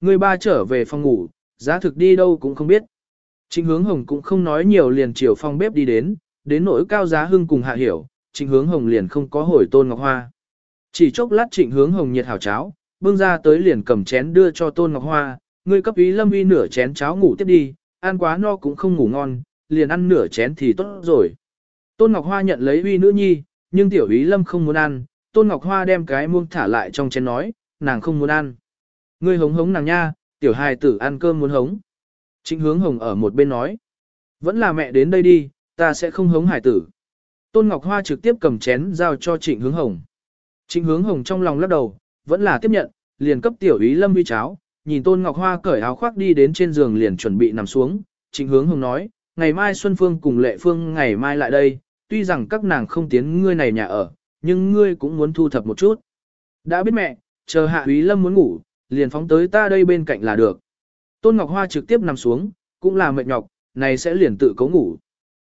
người ba trở về phòng ngủ, giá thực đi đâu cũng không biết. Trịnh hướng hồng cũng không nói nhiều liền chiều phòng bếp đi đến, đến nỗi cao giá hưng cùng hạ hiểu, trịnh hướng hồng liền không có hồi tôn ngọc hoa. Chỉ chốc lát trịnh hướng hồng nhiệt hảo cháo, bưng ra tới liền cầm chén đưa cho tôn ngọc hoa, người cấp ý lâm uy nửa chén cháo ngủ tiếp đi, ăn quá no cũng không ngủ ngon, liền ăn nửa chén thì tốt rồi. Tôn Ngọc Hoa nhận lấy uy nữ nhi, nhưng tiểu ý lâm không muốn ăn, Tôn Ngọc Hoa đem cái muông thả lại trong chén nói, nàng không muốn ăn. Ngươi hống hống nàng nha, tiểu hài tử ăn cơm muốn hống. Trịnh hướng hồng ở một bên nói, vẫn là mẹ đến đây đi, ta sẽ không hống hài tử. Tôn Ngọc Hoa trực tiếp cầm chén giao cho trịnh hướng hồng. Trịnh hướng hồng trong lòng lắc đầu, vẫn là tiếp nhận, liền cấp tiểu ý lâm Vi cháo, nhìn Tôn Ngọc Hoa cởi áo khoác đi đến trên giường liền chuẩn bị nằm xuống. Trịnh hướng hồng nói, ngày mai Xuân Phương cùng Lệ Phương ngày mai lại đây, tuy rằng các nàng không tiến ngươi này nhà ở, nhưng ngươi cũng muốn thu thập một chút. Đã biết mẹ, chờ hạ úy lâm muốn ngủ, liền phóng tới ta đây bên cạnh là được. Tôn Ngọc Hoa trực tiếp nằm xuống, cũng là mệt nhọc, này sẽ liền tự cấu ngủ.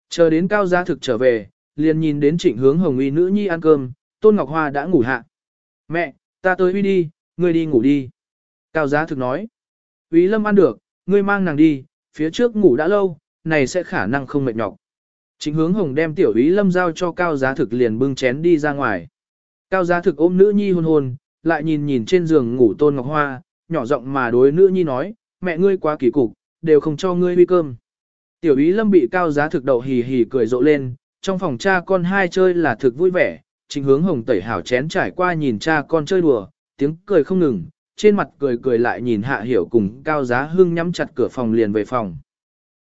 Chờ đến cao gia thực trở về, liền nhìn đến trịnh hướng hồng uy nữ nhi ăn cơm, Tôn Ngọc Hoa đã ngủ hạ. Mẹ, ta tới uy đi, ngươi đi ngủ đi. Cao giá thực nói. Uy lâm ăn được, ngươi mang nàng đi, phía trước ngủ đã lâu, này sẽ khả năng không mệt nhọc. Trịnh hướng hồng đem tiểu ý lâm giao cho cao giá thực liền bưng chén đi ra ngoài. Cao giá thực ôm nữ nhi hôn hôn, lại nhìn nhìn trên giường ngủ tôn ngọc hoa, nhỏ giọng mà đối nữ nhi nói, mẹ ngươi quá kỳ cục, đều không cho ngươi uy cơm. Tiểu ý lâm bị cao giá thực đậu hì hì cười rộ lên, trong phòng cha con hai chơi là thực vui vẻ, trình hướng hồng tẩy hảo chén trải qua nhìn cha con chơi đùa, tiếng cười không ngừng, trên mặt cười cười lại nhìn hạ hiểu cùng cao giá hưng nhắm chặt cửa phòng liền về phòng.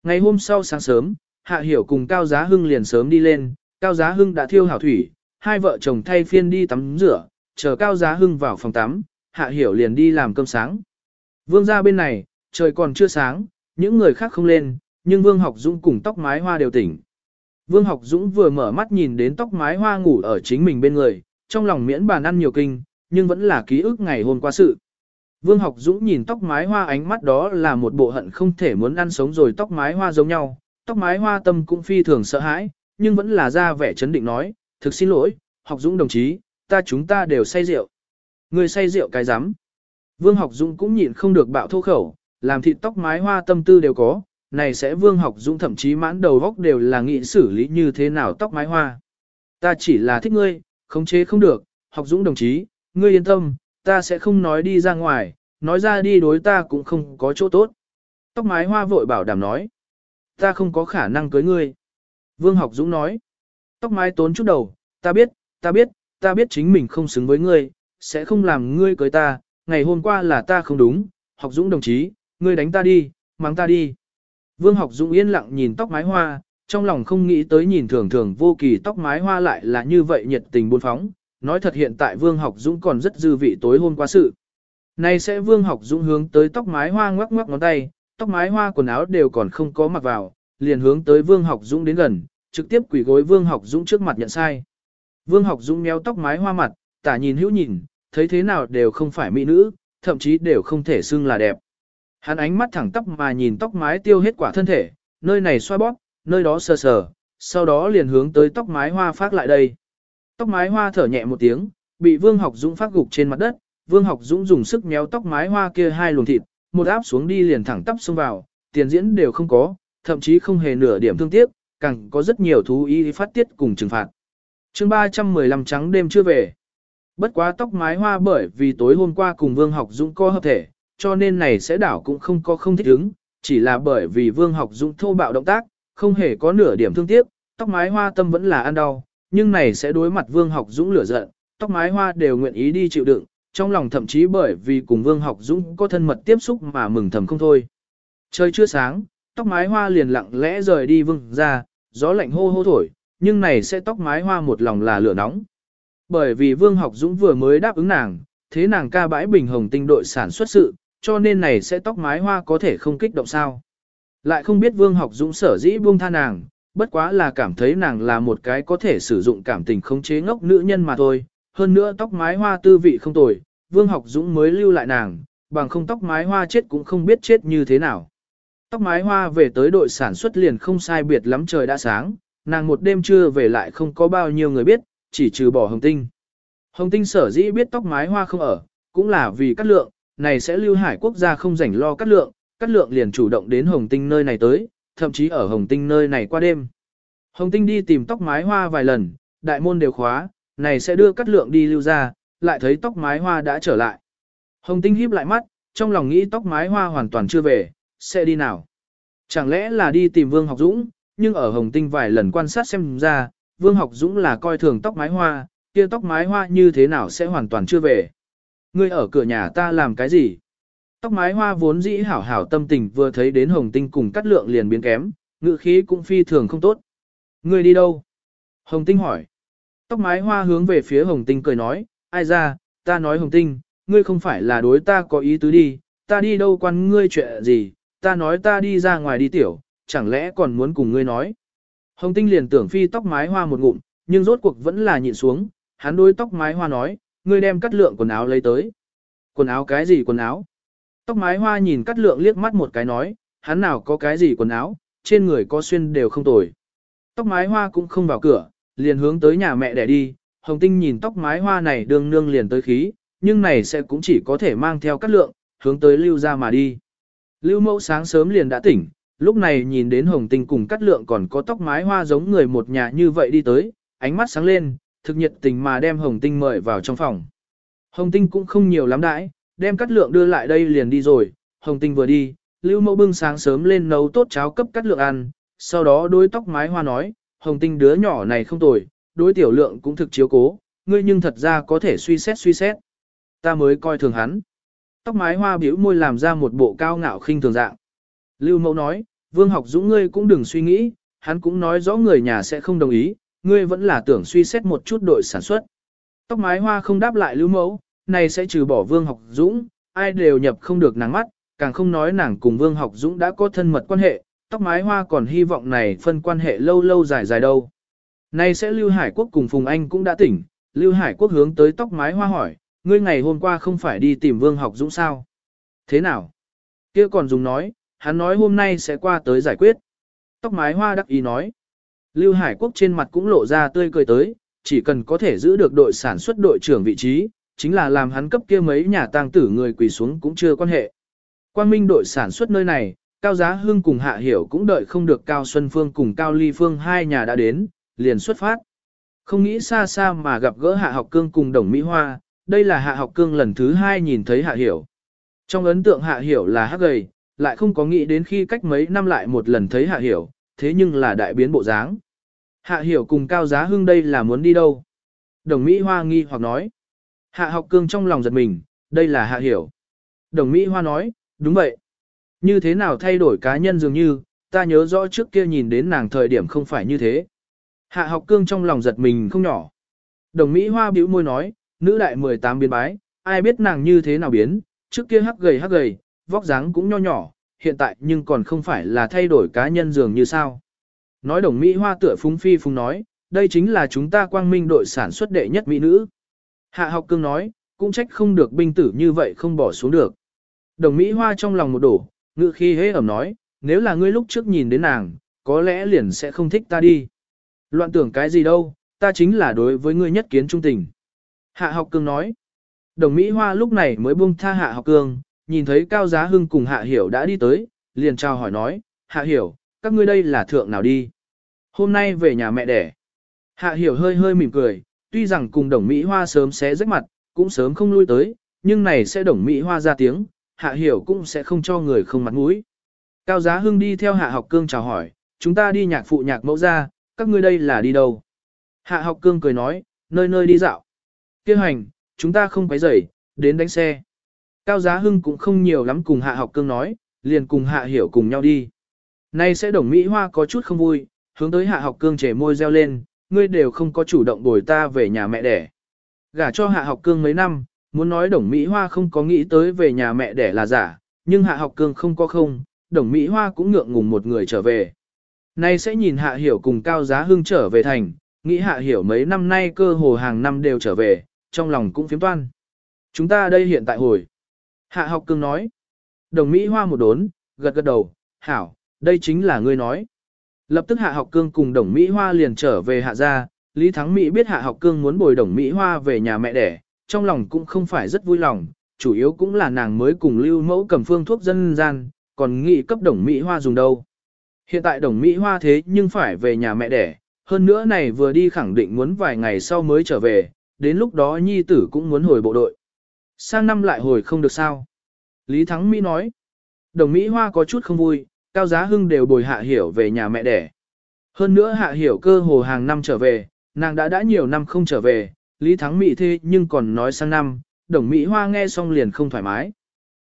Ngày hôm sau sáng sớm, Hạ Hiểu cùng Cao Giá Hưng liền sớm đi lên, Cao Giá Hưng đã thiêu hảo thủy, hai vợ chồng thay phiên đi tắm rửa, chờ Cao Giá Hưng vào phòng tắm, Hạ Hiểu liền đi làm cơm sáng. Vương ra bên này, trời còn chưa sáng, những người khác không lên, nhưng Vương Học Dũng cùng tóc mái hoa đều tỉnh. Vương Học Dũng vừa mở mắt nhìn đến tóc mái hoa ngủ ở chính mình bên người, trong lòng miễn bàn ăn nhiều kinh, nhưng vẫn là ký ức ngày hôm qua sự. Vương Học Dũng nhìn tóc mái hoa ánh mắt đó là một bộ hận không thể muốn ăn sống rồi tóc mái hoa giống nhau, tóc mái hoa tâm cũng phi thường sợ hãi, nhưng vẫn là ra vẻ chấn định nói, thực xin lỗi, học dũng đồng chí, ta chúng ta đều say rượu. Người say rượu cái rắm Vương học dũng cũng nhịn không được bạo thô khẩu, làm thịt tóc mái hoa tâm tư đều có, này sẽ vương học dũng thậm chí mãn đầu góc đều là nghĩ xử lý như thế nào tóc mái hoa. Ta chỉ là thích ngươi, khống chế không được, học dũng đồng chí, ngươi yên tâm, ta sẽ không nói đi ra ngoài, nói ra đi đối ta cũng không có chỗ tốt. Tóc mái hoa vội bảo đảm nói. Ta không có khả năng cưới ngươi. Vương học dũng nói. Tóc mái tốn chút đầu, ta biết, ta biết, ta biết chính mình không xứng với ngươi, sẽ không làm ngươi cưới ta, ngày hôm qua là ta không đúng, học dũng đồng chí, ngươi đánh ta đi, mắng ta đi. Vương học dũng yên lặng nhìn tóc mái hoa, trong lòng không nghĩ tới nhìn thường thường vô kỳ tóc mái hoa lại là như vậy nhiệt tình buôn phóng, nói thật hiện tại Vương học dũng còn rất dư vị tối hôm qua sự. Này sẽ Vương học dũng hướng tới tóc mái hoa ngoắc ngoắc ngón tay, tóc mái hoa quần áo đều còn không có mặc vào, liền hướng tới Vương Học Dũng đến gần, trực tiếp quỳ gối Vương Học Dũng trước mặt nhận sai. Vương Học Dũng méo tóc mái hoa mặt, tả nhìn hữu nhìn, thấy thế nào đều không phải mỹ nữ, thậm chí đều không thể xưng là đẹp. Hắn ánh mắt thẳng tóc mà nhìn tóc mái tiêu hết quả thân thể, nơi này xoa bóp, nơi đó sờ sờ, sau đó liền hướng tới tóc mái hoa phát lại đây. Tóc mái hoa thở nhẹ một tiếng, bị Vương Học Dũng phát gục trên mặt đất, Vương Học Dũng dùng sức méo tóc mái hoa kia hai luồng thịt, một áp xuống đi liền thẳng tắp xông vào, tiền diễn đều không có, thậm chí không hề nửa điểm thương tiếc, càng có rất nhiều thú ý phát tiết cùng trừng phạt chương 315 trắng đêm chưa về. Bất quá tóc mái hoa bởi vì tối hôm qua cùng Vương Học Dũng co hợp thể, cho nên này sẽ đảo cũng không có không thích ứng, chỉ là bởi vì Vương Học Dũng thô bạo động tác, không hề có nửa điểm thương tiếc, tóc mái hoa tâm vẫn là ăn đau, nhưng này sẽ đối mặt Vương Học Dũng lửa giận, tóc mái hoa đều nguyện ý đi chịu đựng, trong lòng thậm chí bởi vì cùng Vương Học Dũng có thân mật tiếp xúc mà mừng thầm không thôi. Trời chưa sáng, tóc mái hoa liền lặng lẽ rời đi Vương ra, gió lạnh hô hô thổi, nhưng này sẽ tóc mái hoa một lòng là lửa nóng. Bởi vì Vương Học Dũng vừa mới đáp ứng nàng, thế nàng ca bãi bình hồng tinh đội sản xuất sự, cho nên này sẽ tóc mái hoa có thể không kích động sao. Lại không biết Vương Học Dũng sở dĩ buông tha nàng, bất quá là cảm thấy nàng là một cái có thể sử dụng cảm tình khống chế ngốc nữ nhân mà thôi. Hơn nữa tóc mái hoa tư vị không tồi, Vương Học Dũng mới lưu lại nàng, bằng không tóc mái hoa chết cũng không biết chết như thế nào. Tóc mái hoa về tới đội sản xuất liền không sai biệt lắm trời đã sáng, nàng một đêm trưa về lại không có bao nhiêu người biết, chỉ trừ bỏ hồng tinh. Hồng tinh sở dĩ biết tóc mái hoa không ở, cũng là vì cắt lượng, này sẽ lưu hải quốc gia không rảnh lo cắt lượng, cắt lượng liền chủ động đến Hồng Tinh nơi này tới, thậm chí ở Hồng Tinh nơi này qua đêm. Hồng Tinh đi tìm tóc mái hoa vài lần, đại môn đều khóa, này sẽ đưa cắt lượng đi lưu ra, lại thấy tóc mái hoa đã trở lại. Hồng Tinh híp lại mắt, trong lòng nghĩ tóc mái hoa hoàn toàn chưa về, sẽ đi nào. Chẳng lẽ là đi tìm Vương Học Dũng, nhưng ở Hồng Tinh vài lần quan sát xem ra, Vương Học Dũng là coi thường tóc mái hoa, kia tóc mái hoa như thế nào sẽ hoàn toàn chưa về. Ngươi ở cửa nhà ta làm cái gì? Tóc mái hoa vốn dĩ hảo hảo tâm tình vừa thấy đến Hồng Tinh cùng cắt lượng liền biến kém, ngự khí cũng phi thường không tốt. Ngươi đi đâu? Hồng Tinh hỏi. Tóc mái hoa hướng về phía Hồng Tinh cười nói, ai ra, ta nói Hồng Tinh, ngươi không phải là đối ta có ý tứ đi, ta đi đâu quan ngươi chuyện gì, ta nói ta đi ra ngoài đi tiểu, chẳng lẽ còn muốn cùng ngươi nói. Hồng Tinh liền tưởng phi tóc mái hoa một ngụm, nhưng rốt cuộc vẫn là nhịn xuống, hắn đôi tóc mái hoa nói, ngươi đem cắt lượng quần áo lấy tới. Quần áo cái gì quần áo? Tóc mái hoa nhìn cắt lượng liếc mắt một cái nói, hắn nào có cái gì quần áo, trên người có xuyên đều không tồi. Tóc mái hoa cũng không vào cửa, liền hướng tới nhà mẹ để đi, Hồng Tinh nhìn tóc mái hoa này đương nương liền tới khí, nhưng này sẽ cũng chỉ có thể mang theo cắt lượng, hướng tới lưu ra mà đi. Lưu mẫu sáng sớm liền đã tỉnh, lúc này nhìn đến Hồng Tinh cùng cắt lượng còn có tóc mái hoa giống người một nhà như vậy đi tới, ánh mắt sáng lên, thực nhiệt tình mà đem Hồng Tinh mời vào trong phòng. Hồng Tinh cũng không nhiều lắm đãi, đem cắt lượng đưa lại đây liền đi rồi, Hồng Tinh vừa đi, Lưu Mẫu bưng sáng sớm lên nấu tốt cháo cấp cắt lượng ăn, sau đó đôi tóc mái hoa nói, Hồng Tinh đứa nhỏ này không tồi, đối tiểu lượng cũng thực chiếu cố, ngươi nhưng thật ra có thể suy xét suy xét. Ta mới coi thường hắn. Tóc mái hoa biểu môi làm ra một bộ cao ngạo khinh thường dạng. Lưu Mẫu nói, Vương học dũng ngươi cũng đừng suy nghĩ, hắn cũng nói rõ người nhà sẽ không đồng ý, ngươi vẫn là tưởng suy xét một chút đội sản xuất. Tóc mái hoa không đáp lại lưu mẫu, này sẽ trừ bỏ Vương học dũng, ai đều nhập không được nàng mắt, càng không nói nàng cùng Vương học dũng đã có thân mật quan hệ, tóc mái hoa còn hy vọng này phân quan hệ lâu lâu dài dài đâu. Này sẽ Lưu Hải Quốc cùng Phùng Anh cũng đã tỉnh, Lưu Hải Quốc hướng tới tóc mái hoa hỏi, ngươi ngày hôm qua không phải đi tìm Vương học dũng sao? Thế nào? kia còn dùng nói, hắn nói hôm nay sẽ qua tới giải quyết. Tóc mái hoa đắc ý nói. Lưu Hải Quốc trên mặt cũng lộ ra tươi cười tới, chỉ cần có thể giữ được đội sản xuất đội trưởng vị trí, chính là làm hắn cấp kia mấy nhà tang tử người quỳ xuống cũng chưa quan hệ. Quang Minh đội sản xuất nơi này, Cao Giá Hưng cùng Hạ Hiểu cũng đợi không được Cao Xuân Phương cùng Cao Ly Phương hai nhà đã đến, liền xuất phát. Không nghĩ xa xa mà gặp gỡ Hạ Học Cương cùng Đồng Mỹ Hoa, đây là Hạ Học Cương lần thứ hai nhìn thấy Hạ Hiểu. Trong ấn tượng Hạ Hiểu là hắc gầy, lại không có nghĩ đến khi cách mấy năm lại một lần thấy Hạ Hiểu, thế nhưng là đại biến bộ dáng. Hạ Hiểu cùng Cao Giá Hưng đây là muốn đi đâu? Đồng Mỹ Hoa nghi hoặc nói. Hạ học cương trong lòng giật mình, đây là Hạ Hiểu. Đồng Mỹ Hoa nói, đúng vậy. Như thế nào thay đổi cá nhân dường như, ta nhớ rõ trước kia nhìn đến nàng thời điểm không phải như thế. Hạ học cương trong lòng giật mình không nhỏ. Đồng Mỹ Hoa bĩu môi nói, nữ đại 18 biến bái, ai biết nàng như thế nào biến, trước kia hắc gầy hắc gầy, vóc dáng cũng nho nhỏ, hiện tại nhưng còn không phải là thay đổi cá nhân dường như sao. Nói đồng Mỹ hoa tựa phúng phi phúng nói, đây chính là chúng ta quang minh đội sản xuất đệ nhất mỹ nữ. Hạ học cương nói, cũng trách không được binh tử như vậy không bỏ xuống được. Đồng Mỹ hoa trong lòng một đổ, ngự khi hế ẩm nói, nếu là ngươi lúc trước nhìn đến nàng, có lẽ liền sẽ không thích ta đi. Loạn tưởng cái gì đâu, ta chính là đối với ngươi nhất kiến trung tình. Hạ học cương nói, đồng Mỹ hoa lúc này mới buông tha hạ học cương, nhìn thấy Cao Giá Hưng cùng Hạ Hiểu đã đi tới, liền chào hỏi nói, Hạ Hiểu, các ngươi đây là thượng nào đi? Hôm nay về nhà mẹ đẻ. Hạ Hiểu hơi hơi mỉm cười, tuy rằng cùng đồng Mỹ Hoa sớm sẽ rách mặt, cũng sớm không lui tới, nhưng này sẽ đồng Mỹ Hoa ra tiếng, Hạ Hiểu cũng sẽ không cho người không mặt mũi. Cao Giá Hưng đi theo Hạ Học Cương chào hỏi, chúng ta đi nhạc phụ nhạc mẫu ra, các ngươi đây là đi đâu? Hạ Học Cương cười nói, nơi nơi đi dạo. Kêu hành, chúng ta không quấy rầy, đến đánh xe. Cao Giá Hưng cũng không nhiều lắm cùng Hạ Học Cương nói, liền cùng Hạ Hiểu cùng nhau đi. Nay sẽ đồng Mỹ Hoa có chút không vui, hướng tới Hạ Học Cương trẻ môi reo lên, ngươi đều không có chủ động bồi ta về nhà mẹ đẻ. Gả cho Hạ Học Cương mấy năm, muốn nói đồng Mỹ Hoa không có nghĩ tới về nhà mẹ đẻ là giả, nhưng Hạ Học Cương không có không, đồng Mỹ Hoa cũng ngượng ngùng một người trở về. Nay sẽ nhìn Hạ Hiểu cùng Cao Giá Hưng trở về thành, nghĩ Hạ Hiểu mấy năm nay cơ hồ hàng năm đều trở về, trong lòng cũng phiếm toan. Chúng ta đây hiện tại hồi. Hạ học cương nói. Đồng Mỹ Hoa một đốn, gật gật đầu, hảo, đây chính là ngươi nói. Lập tức Hạ học cương cùng Đồng Mỹ Hoa liền trở về Hạ gia, Lý Thắng Mỹ biết Hạ học cương muốn bồi Đồng Mỹ Hoa về nhà mẹ đẻ, trong lòng cũng không phải rất vui lòng, chủ yếu cũng là nàng mới cùng lưu mẫu cầm phương thuốc dân gian, còn nghị cấp đồng Mỹ Hoa dùng đâu. Hiện tại đồng Mỹ Hoa thế nhưng phải về nhà mẹ đẻ, hơn nữa này vừa đi khẳng định muốn vài ngày sau mới trở về, đến lúc đó nhi tử cũng muốn hồi bộ đội. Sang năm lại hồi không được sao. Lý Thắng Mỹ nói, đồng Mỹ Hoa có chút không vui, cao giá hưng đều bồi hạ hiểu về nhà mẹ đẻ. Hơn nữa hạ hiểu cơ hồ hàng năm trở về, nàng đã đã nhiều năm không trở về, Lý Thắng Mỹ thế nhưng còn nói sang năm, đồng Mỹ Hoa nghe xong liền không thoải mái.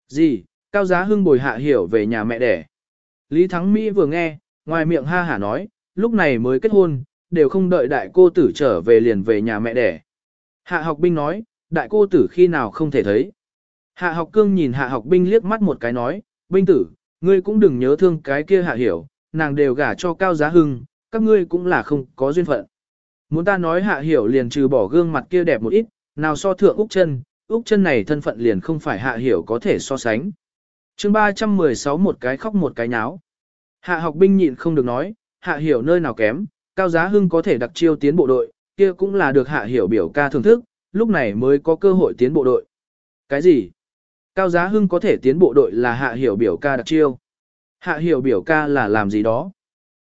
Gì, cao giá hưng bồi hạ hiểu về nhà mẹ đẻ. Lý Thắng Mỹ vừa nghe, ngoài miệng ha hả nói, lúc này mới kết hôn, đều không đợi đại cô tử trở về liền về nhà mẹ đẻ. Hạ học binh nói, đại cô tử khi nào không thể thấy. Hạ học cương nhìn hạ học binh liếc mắt một cái nói, binh tử, ngươi cũng đừng nhớ thương cái kia hạ hiểu, nàng đều gả cho cao giá hưng, các ngươi cũng là không có duyên phận. Muốn ta nói hạ hiểu liền trừ bỏ gương mặt kia đẹp một ít, nào so thượng Úc chân, Úc chân này thân phận liền không phải hạ hiểu có thể so sánh. chương 316 một cái khóc một cái nháo. Hạ học binh nhịn không được nói, hạ hiểu nơi nào kém, cao giá hưng có thể đặc chiêu tiến bộ đội, kia cũng là được hạ hiểu biểu ca thưởng thức, lúc này mới có cơ hội tiến bộ đội. Cái gì? Cao giá hưng có thể tiến bộ đội là hạ hiểu biểu ca đặc chiêu. Hạ hiểu biểu ca là làm gì đó?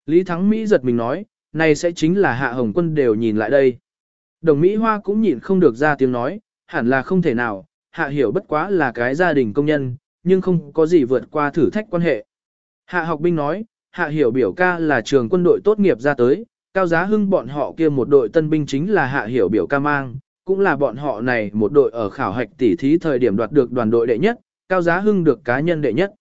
Lý Thắng Mỹ giật mình nói, này sẽ chính là hạ hồng quân đều nhìn lại đây. Đồng Mỹ Hoa cũng nhìn không được ra tiếng nói, hẳn là không thể nào, hạ hiểu bất quá là cái gia đình công nhân, nhưng không có gì vượt qua thử thách quan hệ. Hạ học binh nói, hạ hiểu biểu ca là trường quân đội tốt nghiệp ra tới, cao giá hưng bọn họ kia một đội tân binh chính là hạ hiểu biểu ca mang, cũng là bọn họ này một đội ở khảo hạch tỉ thí thời điểm đoạt được đoàn đội đệ nhất, cao giá hưng được cá nhân đệ nhất.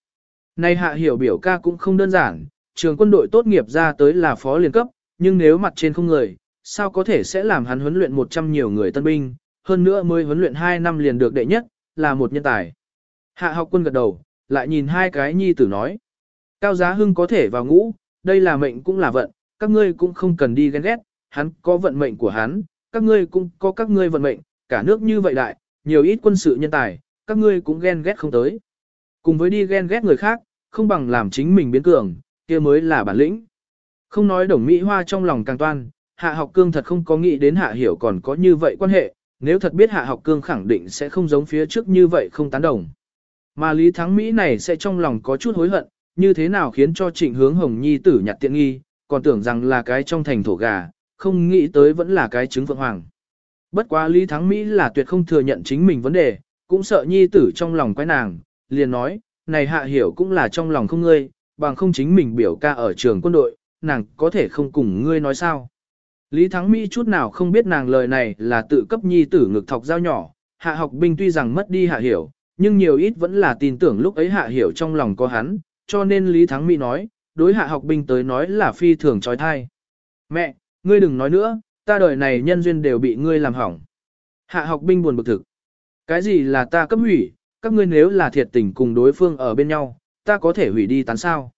nay hạ hiểu biểu ca cũng không đơn giản, trường quân đội tốt nghiệp ra tới là phó liên cấp, nhưng nếu mặt trên không người, sao có thể sẽ làm hắn huấn luyện 100 nhiều người tân binh, hơn nữa mới huấn luyện 2 năm liền được đệ nhất, là một nhân tài. Hạ học quân gật đầu, lại nhìn hai cái nhi tử nói. Cao giá hưng có thể vào ngũ, đây là mệnh cũng là vận, các ngươi cũng không cần đi ghen ghét, hắn có vận mệnh của hắn, các ngươi cũng có các ngươi vận mệnh, cả nước như vậy đại, nhiều ít quân sự nhân tài, các ngươi cũng ghen ghét không tới. Cùng với đi ghen ghét người khác, không bằng làm chính mình biến cường, kia mới là bản lĩnh. Không nói đồng Mỹ Hoa trong lòng càng toan, hạ học cương thật không có nghĩ đến hạ hiểu còn có như vậy quan hệ, nếu thật biết hạ học cương khẳng định sẽ không giống phía trước như vậy không tán đồng. Mà Lý Thắng Mỹ này sẽ trong lòng có chút hối hận, như thế nào khiến cho trịnh hướng hồng nhi tử nhặt tiện nghi, còn tưởng rằng là cái trong thành thổ gà, không nghĩ tới vẫn là cái trứng phượng hoàng. Bất quá Lý Thắng Mỹ là tuyệt không thừa nhận chính mình vấn đề, cũng sợ nhi tử trong lòng quái nàng, liền nói, này hạ hiểu cũng là trong lòng không ngươi, bằng không chính mình biểu ca ở trường quân đội, nàng có thể không cùng ngươi nói sao. Lý Thắng Mỹ chút nào không biết nàng lời này là tự cấp nhi tử ngực thọc dao nhỏ, hạ học binh tuy rằng mất đi hạ hiểu, nhưng nhiều ít vẫn là tin tưởng lúc ấy hạ hiểu trong lòng có hắn, cho nên Lý Thắng Mỹ nói, đối hạ học binh tới nói là phi thường trói thai. Mẹ, ngươi đừng nói nữa, ta đời này nhân duyên đều bị ngươi làm hỏng. Hạ học binh buồn bực thực. Cái gì là ta cấp hủy, các ngươi nếu là thiệt tình cùng đối phương ở bên nhau, ta có thể hủy đi tán sao.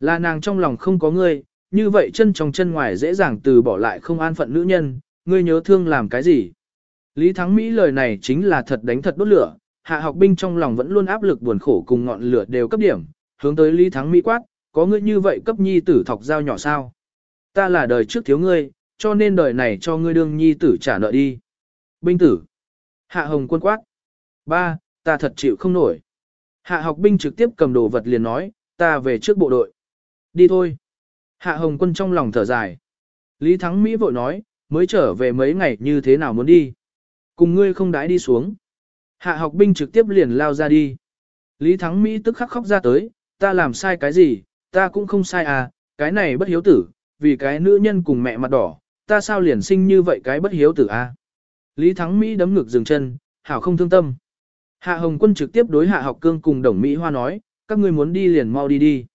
Là nàng trong lòng không có ngươi, như vậy chân trong chân ngoài dễ dàng từ bỏ lại không an phận nữ nhân, ngươi nhớ thương làm cái gì. Lý Thắng Mỹ lời này chính là thật đánh thật đốt lửa, hạ học binh trong lòng vẫn luôn áp lực buồn khổ cùng ngọn lửa đều cấp điểm, hướng tới Lý Thắng Mỹ quát, có ngươi như vậy cấp nhi tử thọc dao nhỏ sao? Ta là đời trước thiếu ngươi, cho nên đời này cho ngươi đương nhi tử trả nợ đi. Binh tử. Hạ hồng quân quát. Ba, ta thật chịu không nổi. Hạ học binh trực tiếp cầm đồ vật liền nói, ta về trước bộ đội. Đi thôi. Hạ hồng quân trong lòng thở dài. Lý Thắng Mỹ vội nói, mới trở về mấy ngày như thế nào muốn đi. Cùng ngươi không đãi đi xuống. Hạ học binh trực tiếp liền lao ra đi. Lý Thắng Mỹ tức khắc khóc ra tới, ta làm sai cái gì, ta cũng không sai à, cái này bất hiếu tử, vì cái nữ nhân cùng mẹ mặt đỏ, ta sao liền sinh như vậy cái bất hiếu tử a? À? Lý Thắng Mỹ đấm ngực dừng chân, hảo không thương tâm. Hạ Hồng Quân trực tiếp đối Hạ Học Cương cùng Đồng Mỹ Hoa nói, các ngươi muốn đi liền mau đi đi.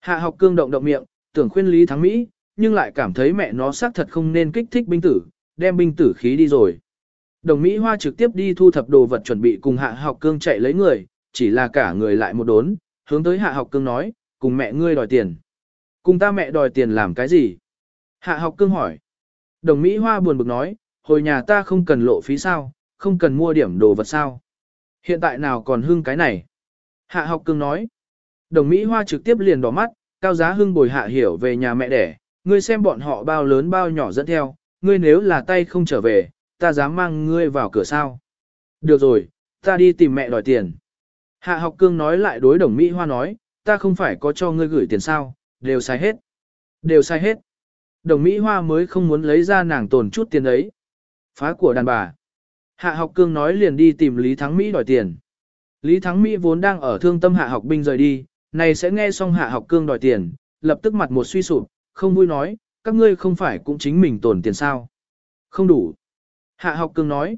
Hạ Học Cương động động miệng, tưởng khuyên Lý Thắng Mỹ, nhưng lại cảm thấy mẹ nó xác thật không nên kích thích binh tử, đem binh tử khí đi rồi. Đồng Mỹ Hoa trực tiếp đi thu thập đồ vật chuẩn bị cùng Hạ Học Cương chạy lấy người, chỉ là cả người lại một đốn, hướng tới Hạ Học Cương nói, cùng mẹ ngươi đòi tiền. Cùng ta mẹ đòi tiền làm cái gì? Hạ Học Cương hỏi. Đồng Mỹ Hoa buồn bực nói, hồi nhà ta không cần lộ phí sao, không cần mua điểm đồ vật sao. Hiện tại nào còn hưng cái này? Hạ Học Cương nói. Đồng Mỹ Hoa trực tiếp liền đỏ mắt, cao giá hưng bồi hạ hiểu về nhà mẹ đẻ, ngươi xem bọn họ bao lớn bao nhỏ dẫn theo, ngươi nếu là tay không trở về, ta dám mang ngươi vào cửa sao. Được rồi, ta đi tìm mẹ đòi tiền. Hạ học cương nói lại đối đồng Mỹ Hoa nói, ta không phải có cho ngươi gửi tiền sao, đều sai hết. Đều sai hết. Đồng Mỹ Hoa mới không muốn lấy ra nàng tồn chút tiền ấy. Phá của đàn bà. Hạ học cương nói liền đi tìm Lý Thắng Mỹ đòi tiền. Lý Thắng Mỹ vốn đang ở thương tâm hạ học binh rời đi, này sẽ nghe xong hạ học cương đòi tiền, lập tức mặt một suy sụp, không vui nói, các ngươi không phải cũng chính mình tổn tiền sao. Không đủ. Hạ học cương nói,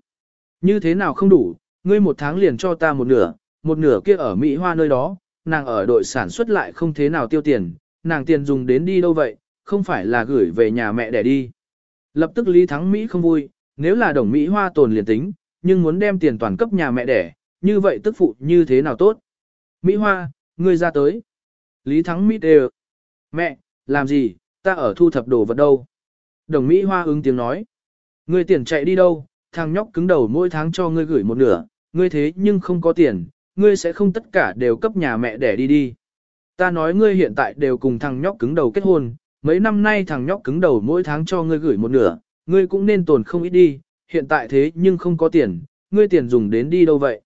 như thế nào không đủ, ngươi một tháng liền cho ta một nửa, một nửa kia ở Mỹ Hoa nơi đó, nàng ở đội sản xuất lại không thế nào tiêu tiền, nàng tiền dùng đến đi đâu vậy, không phải là gửi về nhà mẹ để đi. Lập tức Lý Thắng Mỹ không vui, nếu là đồng Mỹ Hoa tồn liền tính, nhưng muốn đem tiền toàn cấp nhà mẹ đẻ, như vậy tức phụ như thế nào tốt. Mỹ Hoa, ngươi ra tới. Lý Thắng Mỹ đều. Mẹ, làm gì, ta ở thu thập đồ vật đâu. Đồng Mỹ Hoa ứng tiếng nói. Ngươi tiền chạy đi đâu, thằng nhóc cứng đầu mỗi tháng cho ngươi gửi một nửa, ngươi thế nhưng không có tiền, ngươi sẽ không tất cả đều cấp nhà mẹ đẻ đi đi. Ta nói ngươi hiện tại đều cùng thằng nhóc cứng đầu kết hôn, mấy năm nay thằng nhóc cứng đầu mỗi tháng cho ngươi gửi một nửa, ngươi cũng nên tồn không ít đi, hiện tại thế nhưng không có tiền, ngươi tiền dùng đến đi đâu vậy?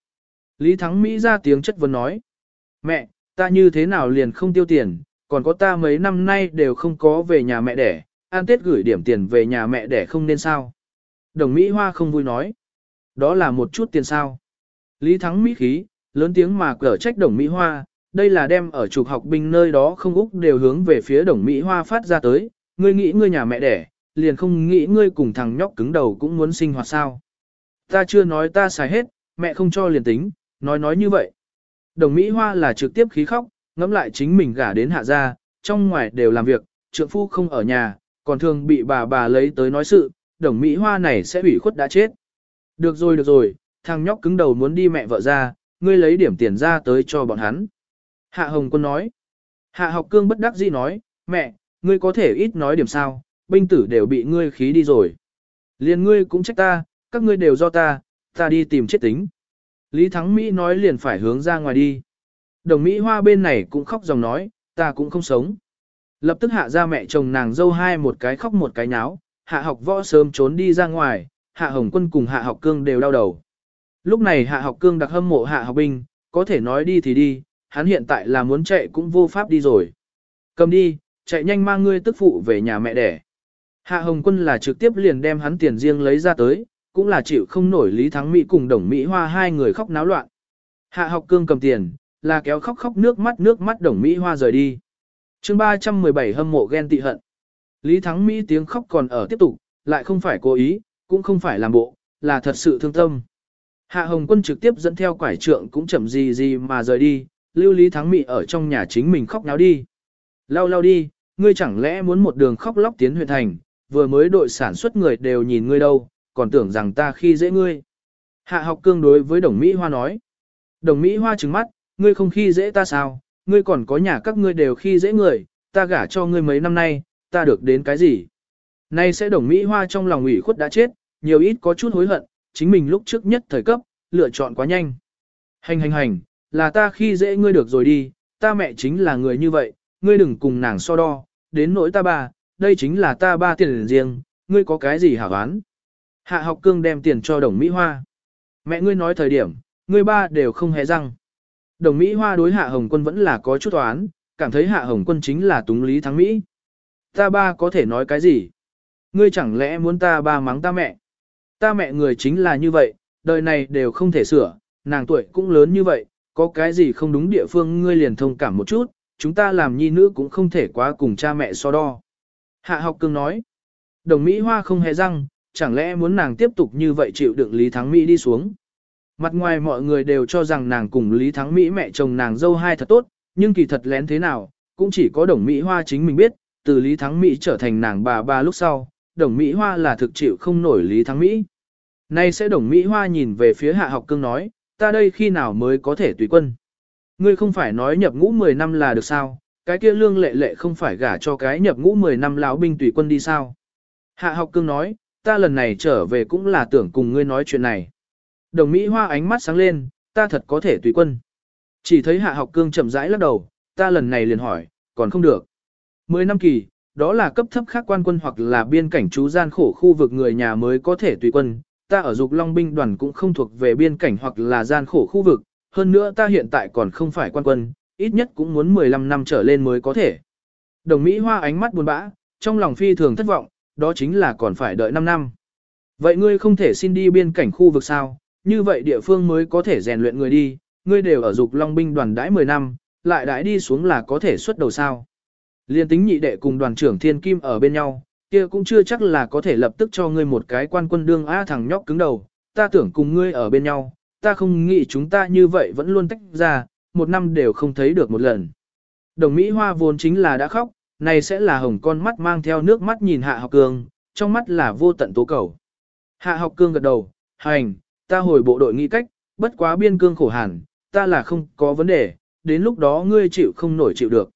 Lý Thắng Mỹ ra tiếng chất vấn nói. Mẹ, ta như thế nào liền không tiêu tiền, còn có ta mấy năm nay đều không có về nhà mẹ đẻ, an tết gửi điểm tiền về nhà mẹ đẻ không nên sao? Đồng Mỹ Hoa không vui nói. Đó là một chút tiền sao? Lý Thắng Mỹ khí, lớn tiếng mà cở trách đồng Mỹ Hoa, đây là đem ở trục học binh nơi đó không úc đều hướng về phía đồng Mỹ Hoa phát ra tới, ngươi nghĩ ngươi nhà mẹ đẻ, liền không nghĩ ngươi cùng thằng nhóc cứng đầu cũng muốn sinh hoạt sao. Ta chưa nói ta xài hết, mẹ không cho liền tính, nói nói như vậy. Đồng Mỹ Hoa là trực tiếp khí khóc, ngẫm lại chính mình gả đến hạ gia, trong ngoài đều làm việc, trượng phu không ở nhà, còn thường bị bà bà lấy tới nói sự, đồng Mỹ Hoa này sẽ bị khuất đã chết. Được rồi được rồi, thằng nhóc cứng đầu muốn đi mẹ vợ ra, ngươi lấy điểm tiền ra tới cho bọn hắn. Hạ Hồng Quân nói. Hạ học cương bất đắc dĩ nói, mẹ, ngươi có thể ít nói điểm sao, binh tử đều bị ngươi khí đi rồi. Liền ngươi cũng trách ta, các ngươi đều do ta, ta đi tìm chết tính. Lý Thắng Mỹ nói liền phải hướng ra ngoài đi. Đồng Mỹ Hoa bên này cũng khóc dòng nói, ta cũng không sống. Lập tức hạ ra mẹ chồng nàng dâu hai một cái khóc một cái nháo, hạ học võ sớm trốn đi ra ngoài, hạ hồng quân cùng hạ học cương đều đau đầu. Lúc này hạ học cương đặc hâm mộ hạ học binh, có thể nói đi thì đi, hắn hiện tại là muốn chạy cũng vô pháp đi rồi. Cầm đi, chạy nhanh mang ngươi tức phụ về nhà mẹ đẻ. Hạ Hồng Quân là trực tiếp liền đem hắn tiền riêng lấy ra tới, cũng là chịu không nổi Lý Thắng Mỹ cùng Đồng Mỹ Hoa hai người khóc náo loạn. Hạ học cương cầm tiền, là kéo khóc khóc nước mắt nước mắt Đồng Mỹ Hoa rời đi. chương 317 hâm mộ ghen tị hận. Lý Thắng Mỹ tiếng khóc còn ở tiếp tục, lại không phải cố ý, cũng không phải làm bộ, là thật sự thương tâm. Hạ Hồng Quân trực tiếp dẫn theo quải trượng cũng chậm gì gì mà rời đi, lưu Lý Thắng Mị ở trong nhà chính mình khóc náo đi. lao lao đi, ngươi chẳng lẽ muốn một đường khóc lóc tiến huyện thành, vừa mới đội sản xuất người đều nhìn ngươi đâu, còn tưởng rằng ta khi dễ ngươi. Hạ học cương đối với đồng Mỹ Hoa nói. Đồng Mỹ Hoa trừng mắt, ngươi không khi dễ ta sao, ngươi còn có nhà các ngươi đều khi dễ người, ta gả cho ngươi mấy năm nay, ta được đến cái gì. Nay sẽ đồng Mỹ Hoa trong lòng ủy khuất đã chết, nhiều ít có chút hối hận, chính mình lúc trước nhất thời cấp, lựa chọn quá nhanh. Hành hành hành, là ta khi dễ ngươi được rồi đi, ta mẹ chính là người như vậy, ngươi đừng cùng nàng so đo, đến nỗi ta ba, đây chính là ta ba tiền riêng, ngươi có cái gì hả oán? Hạ học cương đem tiền cho đồng Mỹ Hoa. Mẹ ngươi nói thời điểm, ngươi ba đều không hề răng. Đồng Mỹ Hoa đối hạ hồng quân vẫn là có chút oán, cảm thấy hạ hồng quân chính là túng lý thắng Mỹ. Ta ba có thể nói cái gì? Ngươi chẳng lẽ muốn ta ba mắng ta mẹ? Ta mẹ người chính là như vậy, đời này đều không thể sửa, nàng tuổi cũng lớn như vậy, có cái gì không đúng địa phương ngươi liền thông cảm một chút, chúng ta làm nhi nữ cũng không thể quá cùng cha mẹ so đo. Hạ học cương nói, đồng Mỹ Hoa không hề răng, chẳng lẽ muốn nàng tiếp tục như vậy chịu đựng Lý Thắng Mỹ đi xuống. Mặt ngoài mọi người đều cho rằng nàng cùng Lý Thắng Mỹ mẹ chồng nàng dâu hai thật tốt, nhưng kỳ thật lén thế nào, cũng chỉ có đồng Mỹ Hoa chính mình biết, từ Lý Thắng Mỹ trở thành nàng bà bà lúc sau, đồng Mỹ Hoa là thực chịu không nổi Lý Thắng Mỹ. Nay sẽ đồng Mỹ Hoa nhìn về phía hạ học cương nói, ta đây khi nào mới có thể tùy quân. Ngươi không phải nói nhập ngũ 10 năm là được sao, cái kia lương lệ lệ không phải gả cho cái nhập ngũ 10 năm lão binh tùy quân đi sao. Hạ học cương nói, ta lần này trở về cũng là tưởng cùng ngươi nói chuyện này. Đồng Mỹ Hoa ánh mắt sáng lên, ta thật có thể tùy quân. Chỉ thấy hạ học cương chậm rãi lắc đầu, ta lần này liền hỏi, còn không được. Mười năm kỳ, đó là cấp thấp khác quan quân hoặc là biên cảnh trú gian khổ khu vực người nhà mới có thể tùy quân, ta ở dục long binh đoàn cũng không thuộc về biên cảnh hoặc là gian khổ khu vực, hơn nữa ta hiện tại còn không phải quan quân, ít nhất cũng muốn 15 năm trở lên mới có thể. Đồng Mỹ Hoa ánh mắt buồn bã, trong lòng phi thường thất vọng, đó chính là còn phải đợi 5 năm. Vậy ngươi không thể xin đi biên cảnh khu vực sao, như vậy địa phương mới có thể rèn luyện người đi, ngươi đều ở dục long binh đoàn đãi 10 năm, lại đãi đi xuống là có thể xuất đầu sao. Liên tính nhị đệ cùng đoàn trưởng thiên kim ở bên nhau, kia cũng chưa chắc là có thể lập tức cho ngươi một cái quan quân đương a thằng nhóc cứng đầu, ta tưởng cùng ngươi ở bên nhau, ta không nghĩ chúng ta như vậy vẫn luôn tách ra, một năm đều không thấy được một lần. Đồng Mỹ Hoa vốn chính là đã khóc, này sẽ là hồng con mắt mang theo nước mắt nhìn Hạ Học Cương, trong mắt là vô tận tố cầu. Hạ Học Cương gật đầu, hành, ta hồi bộ đội nghĩ cách, bất quá biên cương khổ hẳn, ta là không có vấn đề, đến lúc đó ngươi chịu không nổi chịu được.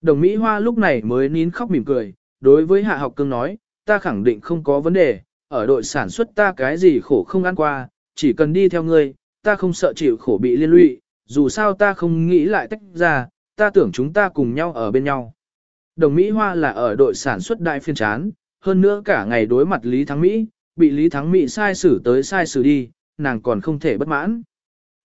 Đồng Mỹ Hoa lúc này mới nín khóc mỉm cười, đối với Hạ Học Cương nói, ta khẳng định không có vấn đề, ở đội sản xuất ta cái gì khổ không ăn qua, chỉ cần đi theo ngươi, ta không sợ chịu khổ bị liên lụy, dù sao ta không nghĩ lại tách ra, ta tưởng chúng ta cùng nhau ở bên nhau. Đồng Mỹ Hoa là ở đội sản xuất đại phiên chán, hơn nữa cả ngày đối mặt Lý Thắng Mỹ, bị Lý Thắng Mỹ sai xử tới sai xử đi, nàng còn không thể bất mãn.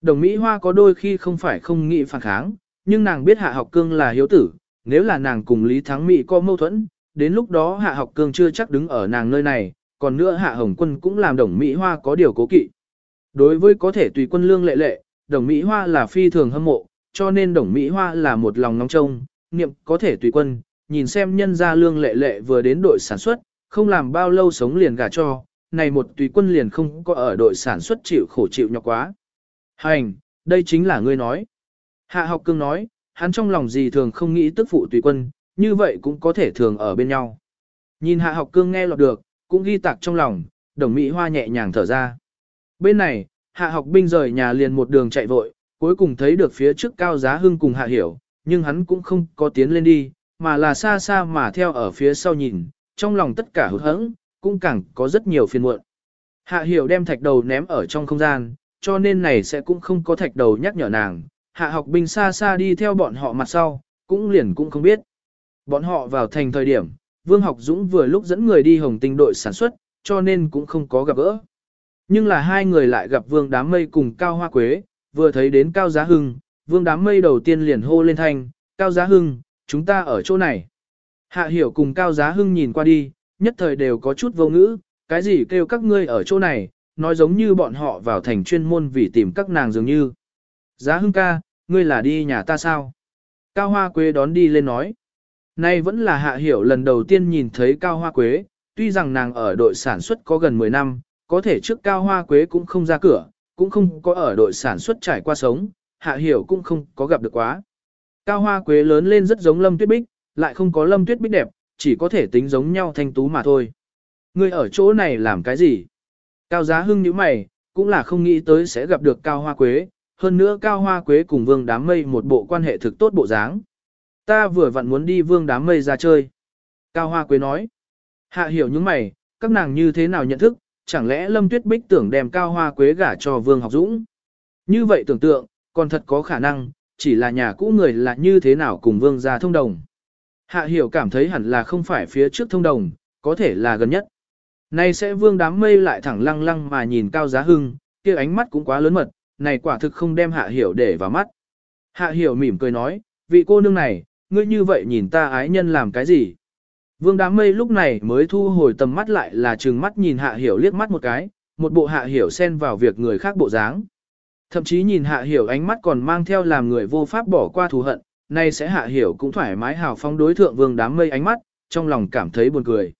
Đồng Mỹ Hoa có đôi khi không phải không nghĩ phản kháng, nhưng nàng biết Hạ Học Cương là hiếu tử, nếu là nàng cùng Lý Thắng Mỹ có mâu thuẫn, đến lúc đó Hạ Học Cương chưa chắc đứng ở nàng nơi này, còn nữa Hạ Hồng Quân cũng làm Đồng Mỹ Hoa có điều cố kỵ. Đối với có thể tùy quân lương lệ lệ, Đồng Mỹ Hoa là phi thường hâm mộ, cho nên Đồng Mỹ Hoa là một lòng nóng trông, niệm có thể tùy quân, nhìn xem nhân gia lương lệ lệ vừa đến đội sản xuất, không làm bao lâu sống liền gả cho, này một tùy quân liền không có ở đội sản xuất chịu khổ chịu nhọc quá. Hành, đây chính là ngươi nói. Hạ học cương nói, hắn trong lòng gì thường không nghĩ tức phụ tùy quân, như vậy cũng có thể thường ở bên nhau. Nhìn hạ học cương nghe lọt được, cũng ghi tạc trong lòng, đồng mỹ hoa nhẹ nhàng thở ra. Bên này, hạ học binh rời nhà liền một đường chạy vội, cuối cùng thấy được phía trước cao giá hưng cùng hạ hiểu, nhưng hắn cũng không có tiến lên đi, mà là xa xa mà theo ở phía sau nhìn, trong lòng tất cả hụt hẫng, cũng càng có rất nhiều phiền muộn. Hạ hiểu đem thạch đầu ném ở trong không gian, cho nên này sẽ cũng không có thạch đầu nhắc nhở nàng, hạ học binh xa xa đi theo bọn họ mặt sau, cũng liền cũng không biết. Bọn họ vào thành thời điểm, Vương Học Dũng vừa lúc dẫn người đi hồng tinh đội sản xuất, cho nên cũng không có gặp gỡ. Nhưng là hai người lại gặp Vương Đám Mây cùng Cao Hoa Quế, vừa thấy đến Cao Giá Hưng, Vương Đám Mây đầu tiên liền hô lên thanh, Cao Giá Hưng, chúng ta ở chỗ này. Hạ hiểu cùng Cao Giá Hưng nhìn qua đi, nhất thời đều có chút vô ngữ, cái gì kêu các ngươi ở chỗ này, nói giống như bọn họ vào thành chuyên môn vì tìm các nàng dường như. Giá Hưng ca, ngươi là đi nhà ta sao? Cao Hoa Quế đón đi lên nói. Nay vẫn là hạ hiểu lần đầu tiên nhìn thấy Cao Hoa Quế, tuy rằng nàng ở đội sản xuất có gần 10 năm, có thể trước Cao Hoa Quế cũng không ra cửa, cũng không có ở đội sản xuất trải qua sống, hạ hiểu cũng không có gặp được quá. Cao Hoa Quế lớn lên rất giống Lâm Tuyết Bích, lại không có Lâm Tuyết Bích đẹp, chỉ có thể tính giống nhau thanh tú mà thôi. Ngươi ở chỗ này làm cái gì? Cao Giá Hưng như mày, cũng là không nghĩ tới sẽ gặp được Cao Hoa Quế, hơn nữa Cao Hoa Quế cùng Vương Đám Mây một bộ quan hệ thực tốt bộ dáng. Ta vừa vặn muốn đi Vương Đám Mây ra chơi. Cao Hoa Quế nói. Hạ hiểu những mày, các nàng như thế nào nhận thức, chẳng lẽ Lâm Tuyết Bích tưởng đem Cao Hoa Quế gả cho Vương Học Dũng? Như vậy tưởng tượng, còn thật có khả năng, chỉ là nhà cũ người là như thế nào cùng Vương gia thông đồng. Hạ hiểu cảm thấy hẳn là không phải phía trước thông đồng, có thể là gần nhất. Nay sẽ Vương đám mây lại thẳng lăng lăng mà nhìn Cao Giá Hưng, kia ánh mắt cũng quá lớn mật, này quả thực không đem Hạ hiểu để vào mắt. Hạ hiểu mỉm cười nói, vị cô nương này, ngươi như vậy nhìn ta ái nhân làm cái gì? Vương đám mây lúc này mới thu hồi tầm mắt lại là trừng mắt nhìn hạ hiểu liếc mắt một cái, một bộ hạ hiểu xen vào việc người khác bộ dáng. Thậm chí nhìn hạ hiểu ánh mắt còn mang theo làm người vô pháp bỏ qua thù hận, nay sẽ hạ hiểu cũng thoải mái hào phong đối thượng vương đám mây ánh mắt, trong lòng cảm thấy buồn cười.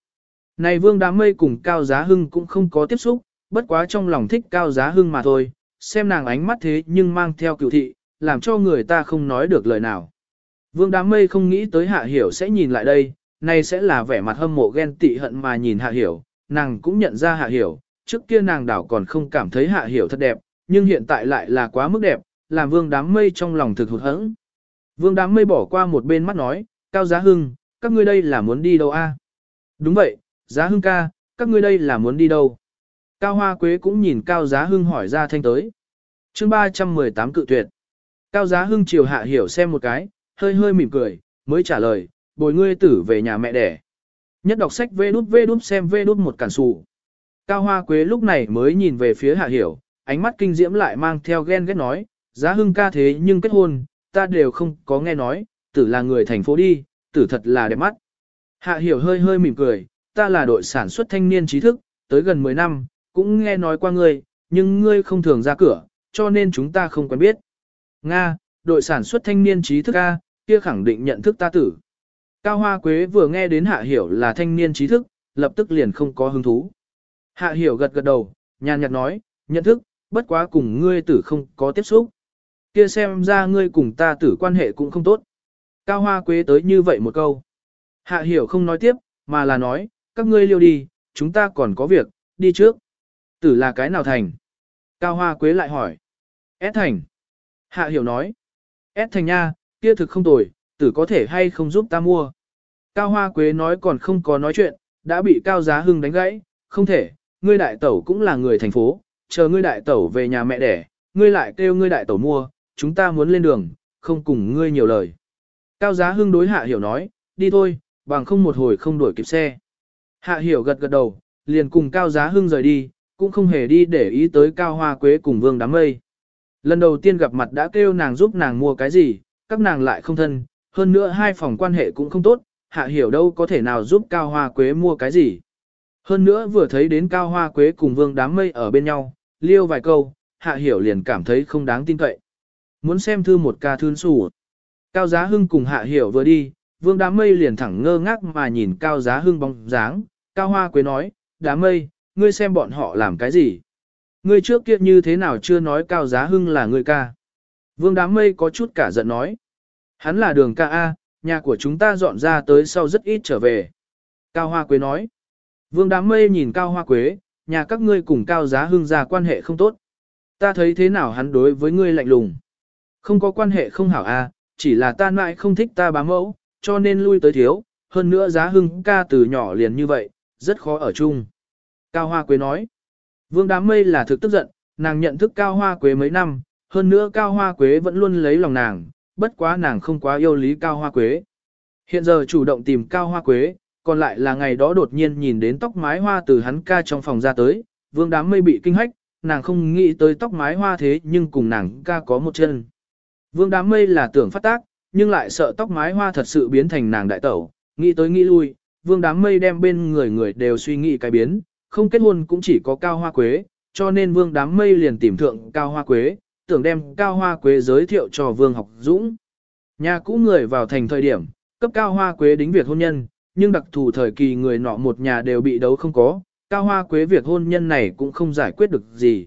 Này vương đám mây cùng cao giá hưng cũng không có tiếp xúc, bất quá trong lòng thích cao giá hưng mà thôi, xem nàng ánh mắt thế nhưng mang theo cựu thị, làm cho người ta không nói được lời nào. Vương đám mây không nghĩ tới hạ hiểu sẽ nhìn lại đây, nay sẽ là vẻ mặt hâm mộ ghen tị hận mà nhìn hạ hiểu, nàng cũng nhận ra hạ hiểu, trước kia nàng đảo còn không cảm thấy hạ hiểu thật đẹp, nhưng hiện tại lại là quá mức đẹp, làm vương đám mây trong lòng thực hụt hẫng. Vương đám mây bỏ qua một bên mắt nói, Cao Giá Hưng, các ngươi đây là muốn đi đâu a? Đúng vậy, Giá Hưng ca, các ngươi đây là muốn đi đâu? Cao Hoa Quế cũng nhìn Cao Giá Hưng hỏi ra thanh tới. chương 318 cự tuyệt. Cao Giá Hưng chiều hạ hiểu xem một cái, hơi hơi mỉm cười, mới trả lời, bồi ngươi tử về nhà mẹ đẻ. Nhất đọc sách vê đút vê đút xem vê đút một cản sụ. Cao Hoa Quế lúc này mới nhìn về phía Hạ Hiểu, ánh mắt kinh diễm lại mang theo ghen ghét nói, giá hưng ca thế nhưng kết hôn, ta đều không có nghe nói, tử là người thành phố đi, tử thật là đẹp mắt. Hạ Hiểu hơi hơi mỉm cười, ta là đội sản xuất thanh niên trí thức, tới gần 10 năm, cũng nghe nói qua ngươi, nhưng ngươi không thường ra cửa, cho nên chúng ta không quen biết. Nga, đội sản xuất thanh niên trí thức A, kia khẳng định nhận thức ta tử. Cao Hoa Quế vừa nghe đến Hạ Hiểu là thanh niên trí thức, lập tức liền không có hứng thú. Hạ Hiểu gật gật đầu, nhàn nhạt nói, nhận thức, bất quá cùng ngươi tử không có tiếp xúc. Kia xem ra ngươi cùng ta tử quan hệ cũng không tốt. Cao Hoa Quế tới như vậy một câu. Hạ Hiểu không nói tiếp, mà là nói, các ngươi liêu đi, chúng ta còn có việc, đi trước. Tử là cái nào thành? Cao Hoa Quế lại hỏi. S thành. Hạ Hiểu nói. S thành nha, kia thực không tồi, tử có thể hay không giúp ta mua. Cao Hoa Quế nói còn không có nói chuyện, đã bị Cao Giá Hưng đánh gãy, không thể, ngươi đại tẩu cũng là người thành phố, chờ ngươi đại tẩu về nhà mẹ đẻ, ngươi lại kêu ngươi đại tẩu mua, chúng ta muốn lên đường, không cùng ngươi nhiều lời. Cao Giá Hưng đối Hạ Hiểu nói, đi thôi, bằng không một hồi không đuổi kịp xe. Hạ Hiểu gật gật đầu, liền cùng Cao Giá Hưng rời đi, cũng không hề đi để ý tới Cao Hoa Quế cùng Vương Đám Mây. Lần đầu tiên gặp mặt đã kêu nàng giúp nàng mua cái gì, các nàng lại không thân, hơn nữa hai phòng quan hệ cũng không tốt, Hạ Hiểu đâu có thể nào giúp Cao Hoa Quế mua cái gì. Hơn nữa vừa thấy đến Cao Hoa Quế cùng Vương Đám Mây ở bên nhau, liêu vài câu, Hạ Hiểu liền cảm thấy không đáng tin cậy. Muốn xem thư một ca thương sủ. Cao Giá Hưng cùng Hạ Hiểu vừa đi, Vương Đám Mây liền thẳng ngơ ngác mà nhìn Cao Giá Hưng bóng dáng. Cao Hoa Quế nói, Đám Mây, ngươi xem bọn họ làm cái gì? Ngươi trước kia như thế nào chưa nói Cao Giá Hưng là ngươi ca? Vương Đám Mây có chút cả giận nói. Hắn là đường ca A, nhà của chúng ta dọn ra tới sau rất ít trở về. Cao Hoa Quế nói. Vương Đám Mây nhìn Cao Hoa Quế, nhà các ngươi cùng Cao Giá Hưng ra quan hệ không tốt. Ta thấy thế nào hắn đối với ngươi lạnh lùng. Không có quan hệ không hảo A, chỉ là ta mãi không thích ta bám mẫu, cho nên lui tới thiếu, hơn nữa Giá Hưng ca từ nhỏ liền như vậy, rất khó ở chung. Cao Hoa Quế nói. Vương Đám Mây là thực tức giận, nàng nhận thức Cao Hoa Quế mấy năm, hơn nữa Cao Hoa Quế vẫn luôn lấy lòng nàng, bất quá nàng không quá yêu lý Cao Hoa Quế. Hiện giờ chủ động tìm Cao Hoa Quế, còn lại là ngày đó đột nhiên nhìn đến tóc mái hoa từ hắn ca trong phòng ra tới, vương đám mây bị kinh hách, nàng không nghĩ tới tóc mái hoa thế nhưng cùng nàng ca có một chân. Vương đám mây là tưởng phát tác, nhưng lại sợ tóc mái hoa thật sự biến thành nàng đại tẩu, nghĩ tới nghĩ lui, vương đám mây đem bên người người đều suy nghĩ cái biến, không kết hôn cũng chỉ có cao hoa quế, cho nên vương đám mây liền tìm thượng cao hoa quế, tưởng đem cao hoa quế giới thiệu cho vương học dũng. Nhà cũ người vào thành thời điểm, cấp cao hoa quế đính việc hôn nhân, nhưng đặc thù thời kỳ người nọ một nhà đều bị đấu không có, cao hoa quế việc hôn nhân này cũng không giải quyết được gì.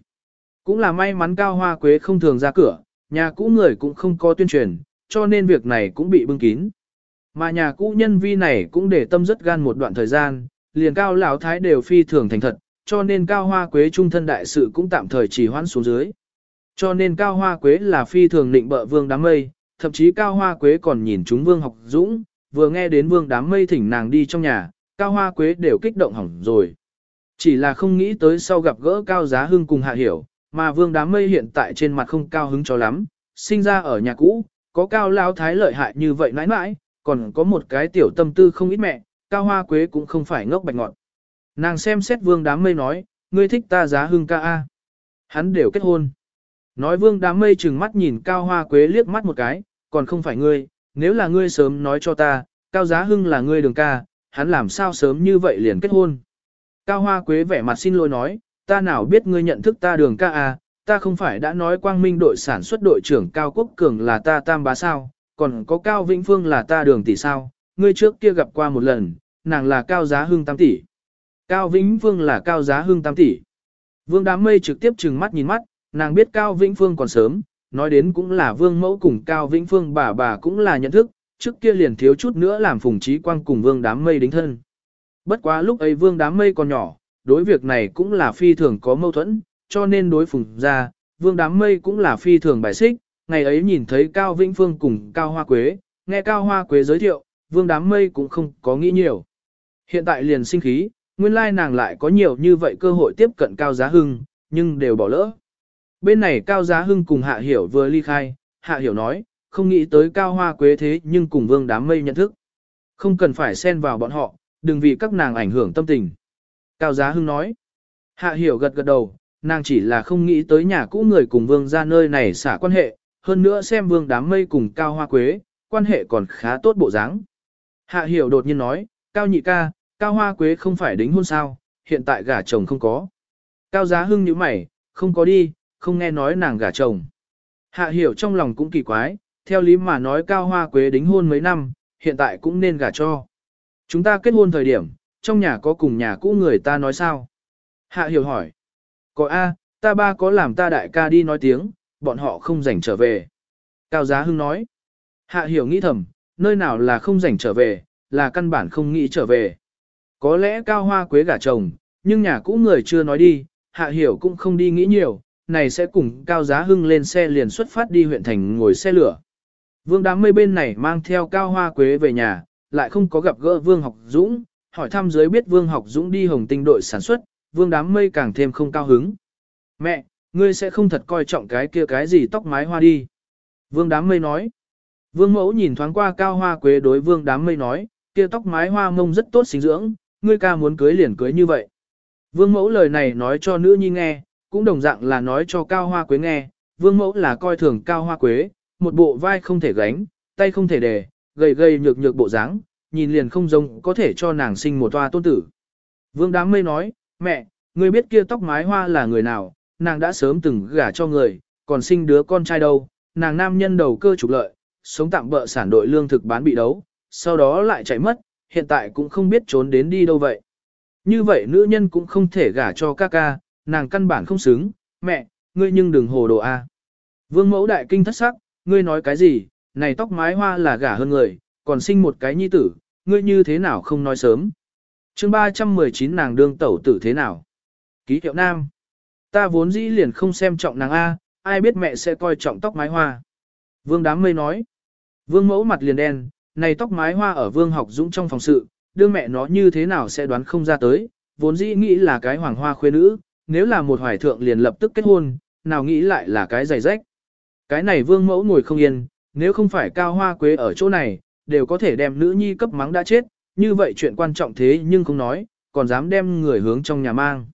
Cũng là may mắn cao hoa quế không thường ra cửa, nhà cũ người cũng không có tuyên truyền, cho nên việc này cũng bị bưng kín. Mà nhà cũ nhân vi này cũng để tâm rất gan một đoạn thời gian, liền cao lão thái đều phi thường thành thật, cho nên cao hoa quế trung thân đại sự cũng tạm thời chỉ hoãn xuống dưới. Cho nên cao hoa quế là phi thường định bợ vương đám mây, thậm chí cao hoa quế còn nhìn chúng vương học dũng, vừa nghe đến vương đám mây thỉnh nàng đi trong nhà, cao hoa quế đều kích động hỏng rồi. Chỉ là không nghĩ tới sau gặp gỡ cao giá hưng cùng hạ hiểu, mà vương đám mây hiện tại trên mặt không cao hứng cho lắm, sinh ra ở nhà cũ, có cao lao thái lợi hại như vậy nãi nãi, còn có một cái tiểu tâm tư không ít mẹ, cao hoa quế cũng không phải ngốc bạch ngọn. Nàng xem xét vương đám mây nói, ngươi thích ta giá hưng ca a Hắn đều kết hôn. Nói vương đám mây chừng mắt nhìn cao hoa quế liếc mắt một cái, còn không phải ngươi, nếu là ngươi sớm nói cho ta, cao giá hưng là ngươi đường ca, hắn làm sao sớm như vậy liền kết hôn. Cao hoa quế vẻ mặt xin lỗi nói, ta nào biết ngươi nhận thức ta đường ca à, ta không phải đã nói quang minh đội sản xuất đội trưởng Cao Quốc Cường là ta tam bá sao, còn có Cao Vĩnh Phương là ta đường tỷ sao, ngươi trước kia gặp qua một lần, nàng là Cao Giá Hưng tam tỷ. Cao Vĩnh Phương là Cao Giá Hưng tam tỷ. Vương đám mây trực tiếp trừng mắt nhìn mắt, nàng biết Cao Vĩnh Phương còn sớm, nói đến cũng là vương mẫu cùng Cao Vĩnh Phương bà bà cũng là nhận thức, trước kia liền thiếu chút nữa làm phùng trí quang cùng vương đám mây đính thân. Bất quá lúc ấy vương đám mây còn nhỏ, đối việc này cũng là phi thường có mâu thuẫn, cho nên đối phùng ra, vương đám mây cũng là phi thường bài xích, ngày ấy nhìn thấy Cao Vĩnh Phương cùng Cao Hoa Quế, nghe Cao Hoa Quế giới thiệu, vương đám mây cũng không có nghĩ nhiều. Hiện tại liền sinh khí, nguyên lai nàng lại có nhiều như vậy cơ hội tiếp cận Cao Giá Hưng, nhưng đều bỏ lỡ. Bên này Cao Giá Hưng cùng Hạ Hiểu vừa ly khai, Hạ Hiểu nói, không nghĩ tới Cao Hoa Quế thế nhưng cùng Vương Đám Mây nhận thức. Không cần phải xen vào bọn họ, đừng vì các nàng ảnh hưởng tâm tình. Cao Giá Hưng nói, Hạ hiểu gật gật đầu, nàng chỉ là không nghĩ tới nhà cũ người cùng vương ra nơi này xả quan hệ, hơn nữa xem vương đám mây cùng cao hoa quế, quan hệ còn khá tốt bộ dáng. Hạ hiểu đột nhiên nói, cao nhị ca, cao hoa quế không phải đính hôn sao, hiện tại gả chồng không có. Cao giá hưng như mày, không có đi, không nghe nói nàng gả chồng. Hạ hiểu trong lòng cũng kỳ quái, theo lý mà nói cao hoa quế đính hôn mấy năm, hiện tại cũng nên gả cho. Chúng ta kết hôn thời điểm, trong nhà có cùng nhà cũ người ta nói sao? Hạ hiểu hỏi. Có A, ta ba có làm ta đại ca đi nói tiếng, bọn họ không rảnh trở về. Cao Giá Hưng nói. Hạ hiểu nghĩ thầm, nơi nào là không rảnh trở về, là căn bản không nghĩ trở về. Có lẽ cao hoa quế gả chồng, nhưng nhà cũ người chưa nói đi, hạ hiểu cũng không đi nghĩ nhiều, này sẽ cùng Cao Giá Hưng lên xe liền xuất phát đi huyện thành ngồi xe lửa. Vương đám mây bên này mang theo Cao Hoa Quế về nhà, lại không có gặp gỡ Vương Học Dũng, hỏi thăm dưới biết Vương Học Dũng đi hồng tinh đội sản xuất, Vương đám mây càng thêm không cao hứng. Mẹ, ngươi sẽ không thật coi trọng cái kia cái gì tóc mái hoa đi. Vương đám mây nói. Vương mẫu nhìn thoáng qua Cao Hoa Quế đối Vương đám mây nói, kia tóc mái hoa mông rất tốt sinh dưỡng, ngươi ca muốn cưới liền cưới như vậy. Vương mẫu lời này nói cho nữ nhi nghe, cũng đồng dạng là nói cho Cao Hoa Quế nghe, Vương mẫu là coi thường Cao Hoa Quế, một bộ vai không thể gánh, tay không thể đề, gầy gầy nhược nhược bộ dáng, nhìn liền không giống có thể cho nàng sinh một toa tôn tử. Vương đám mây nói, mẹ, người biết kia tóc mái hoa là người nào, nàng đã sớm từng gả cho người, còn sinh đứa con trai đâu, nàng nam nhân đầu cơ trục lợi, sống tạm bợ sản đội lương thực bán bị đấu, sau đó lại chạy mất, hiện tại cũng không biết trốn đến đi đâu vậy. Như vậy nữ nhân cũng không thể gả cho ca ca, nàng căn bản không xứng, mẹ, ngươi nhưng đừng hồ đồ a. Vương mẫu đại kinh thất sắc, ngươi nói cái gì, này tóc mái hoa là gả hơn người, còn sinh một cái nhi tử, ngươi như thế nào không nói sớm. chương 319 nàng đương tẩu tử thế nào? Ký hiệu nam. Ta vốn dĩ liền không xem trọng nàng A, ai biết mẹ sẽ coi trọng tóc mái hoa. Vương đám mây nói. Vương mẫu mặt liền đen, này tóc mái hoa ở vương học dũng trong phòng sự, đương mẹ nó như thế nào sẽ đoán không ra tới, vốn dĩ nghĩ là cái hoàng hoa khuê nữ, nếu là một hoài thượng liền lập tức kết hôn, nào nghĩ lại là cái giày rách. Cái này vương mẫu ngồi không yên, nếu không phải cao hoa quế ở chỗ này, đều có thể đem nữ nhi cấp mắng đã chết, như vậy chuyện quan trọng thế nhưng không nói, còn dám đem người hướng trong nhà mang.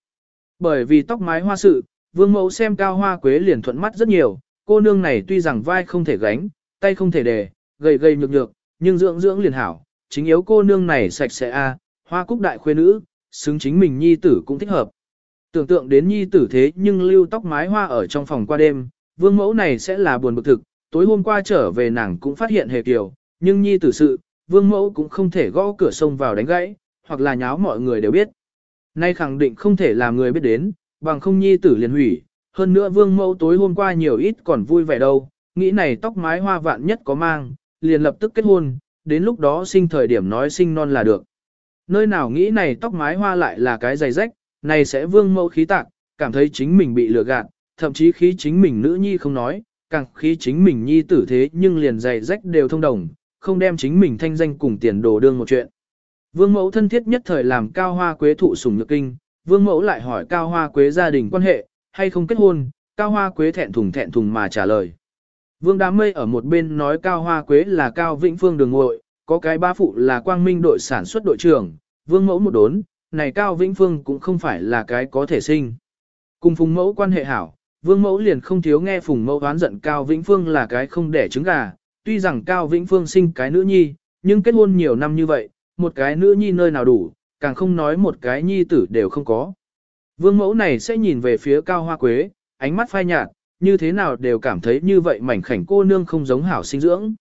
Bởi vì tóc mái hoa sự, vương mẫu xem cao hoa quế liền thuận mắt rất nhiều, cô nương này tuy rằng vai không thể gánh, tay không thể đề, gầy gầy nhược nhược, nhưng dưỡng dưỡng liền hảo, chính yếu cô nương này sạch sẽ a, hoa cúc đại khuê nữ, xứng chính mình nhi tử cũng thích hợp. Tưởng tượng đến nhi tử thế nhưng lưu tóc mái hoa ở trong phòng qua đêm, vương mẫu này sẽ là buồn bực thực, tối hôm qua trở về nàng cũng phát hiện hề kiều, nhưng nhi tử sự, vương mẫu cũng không thể gõ cửa sông vào đánh gãy, hoặc là nháo mọi người đều biết. Nay khẳng định không thể làm người biết đến, bằng không nhi tử liền hủy, hơn nữa vương mẫu tối hôm qua nhiều ít còn vui vẻ đâu, nghĩ này tóc mái hoa vạn nhất có mang, liền lập tức kết hôn, đến lúc đó sinh thời điểm nói sinh non là được. Nơi nào nghĩ này tóc mái hoa lại là cái giày rách, này sẽ vương mẫu khí tạc, cảm thấy chính mình bị lừa gạt, thậm chí khí chính mình nữ nhi không nói, càng khí chính mình nhi tử thế nhưng liền dày rách đều thông đồng, không đem chính mình thanh danh cùng tiền đồ đương một chuyện. Vương mẫu thân thiết nhất thời làm cao hoa quế thụ sủng nhược kinh, vương mẫu lại hỏi cao hoa quế gia đình quan hệ, hay không kết hôn, cao hoa quế thẹn thùng thẹn thùng mà trả lời. Vương đám mây ở một bên nói cao hoa quế là cao vĩnh phương đường ngội, có cái ba phụ là quang minh đội sản xuất đội trưởng, vương mẫu một đốn, này cao vĩnh phương cũng không phải là cái có thể sinh. Cùng phùng mẫu quan hệ hảo, vương mẫu liền không thiếu nghe phùng mẫu oán giận cao vĩnh phương là cái không đẻ trứng gà, tuy rằng cao vĩnh phương sinh cái nữ nhi, nhưng kết hôn nhiều năm như vậy, một cái nữ nhi nơi nào đủ, càng không nói một cái nhi tử đều không có. Vương mẫu này sẽ nhìn về phía cao hoa quế, ánh mắt phai nhạt, như thế nào đều cảm thấy như vậy mảnh khảnh cô nương không giống hảo sinh dưỡng.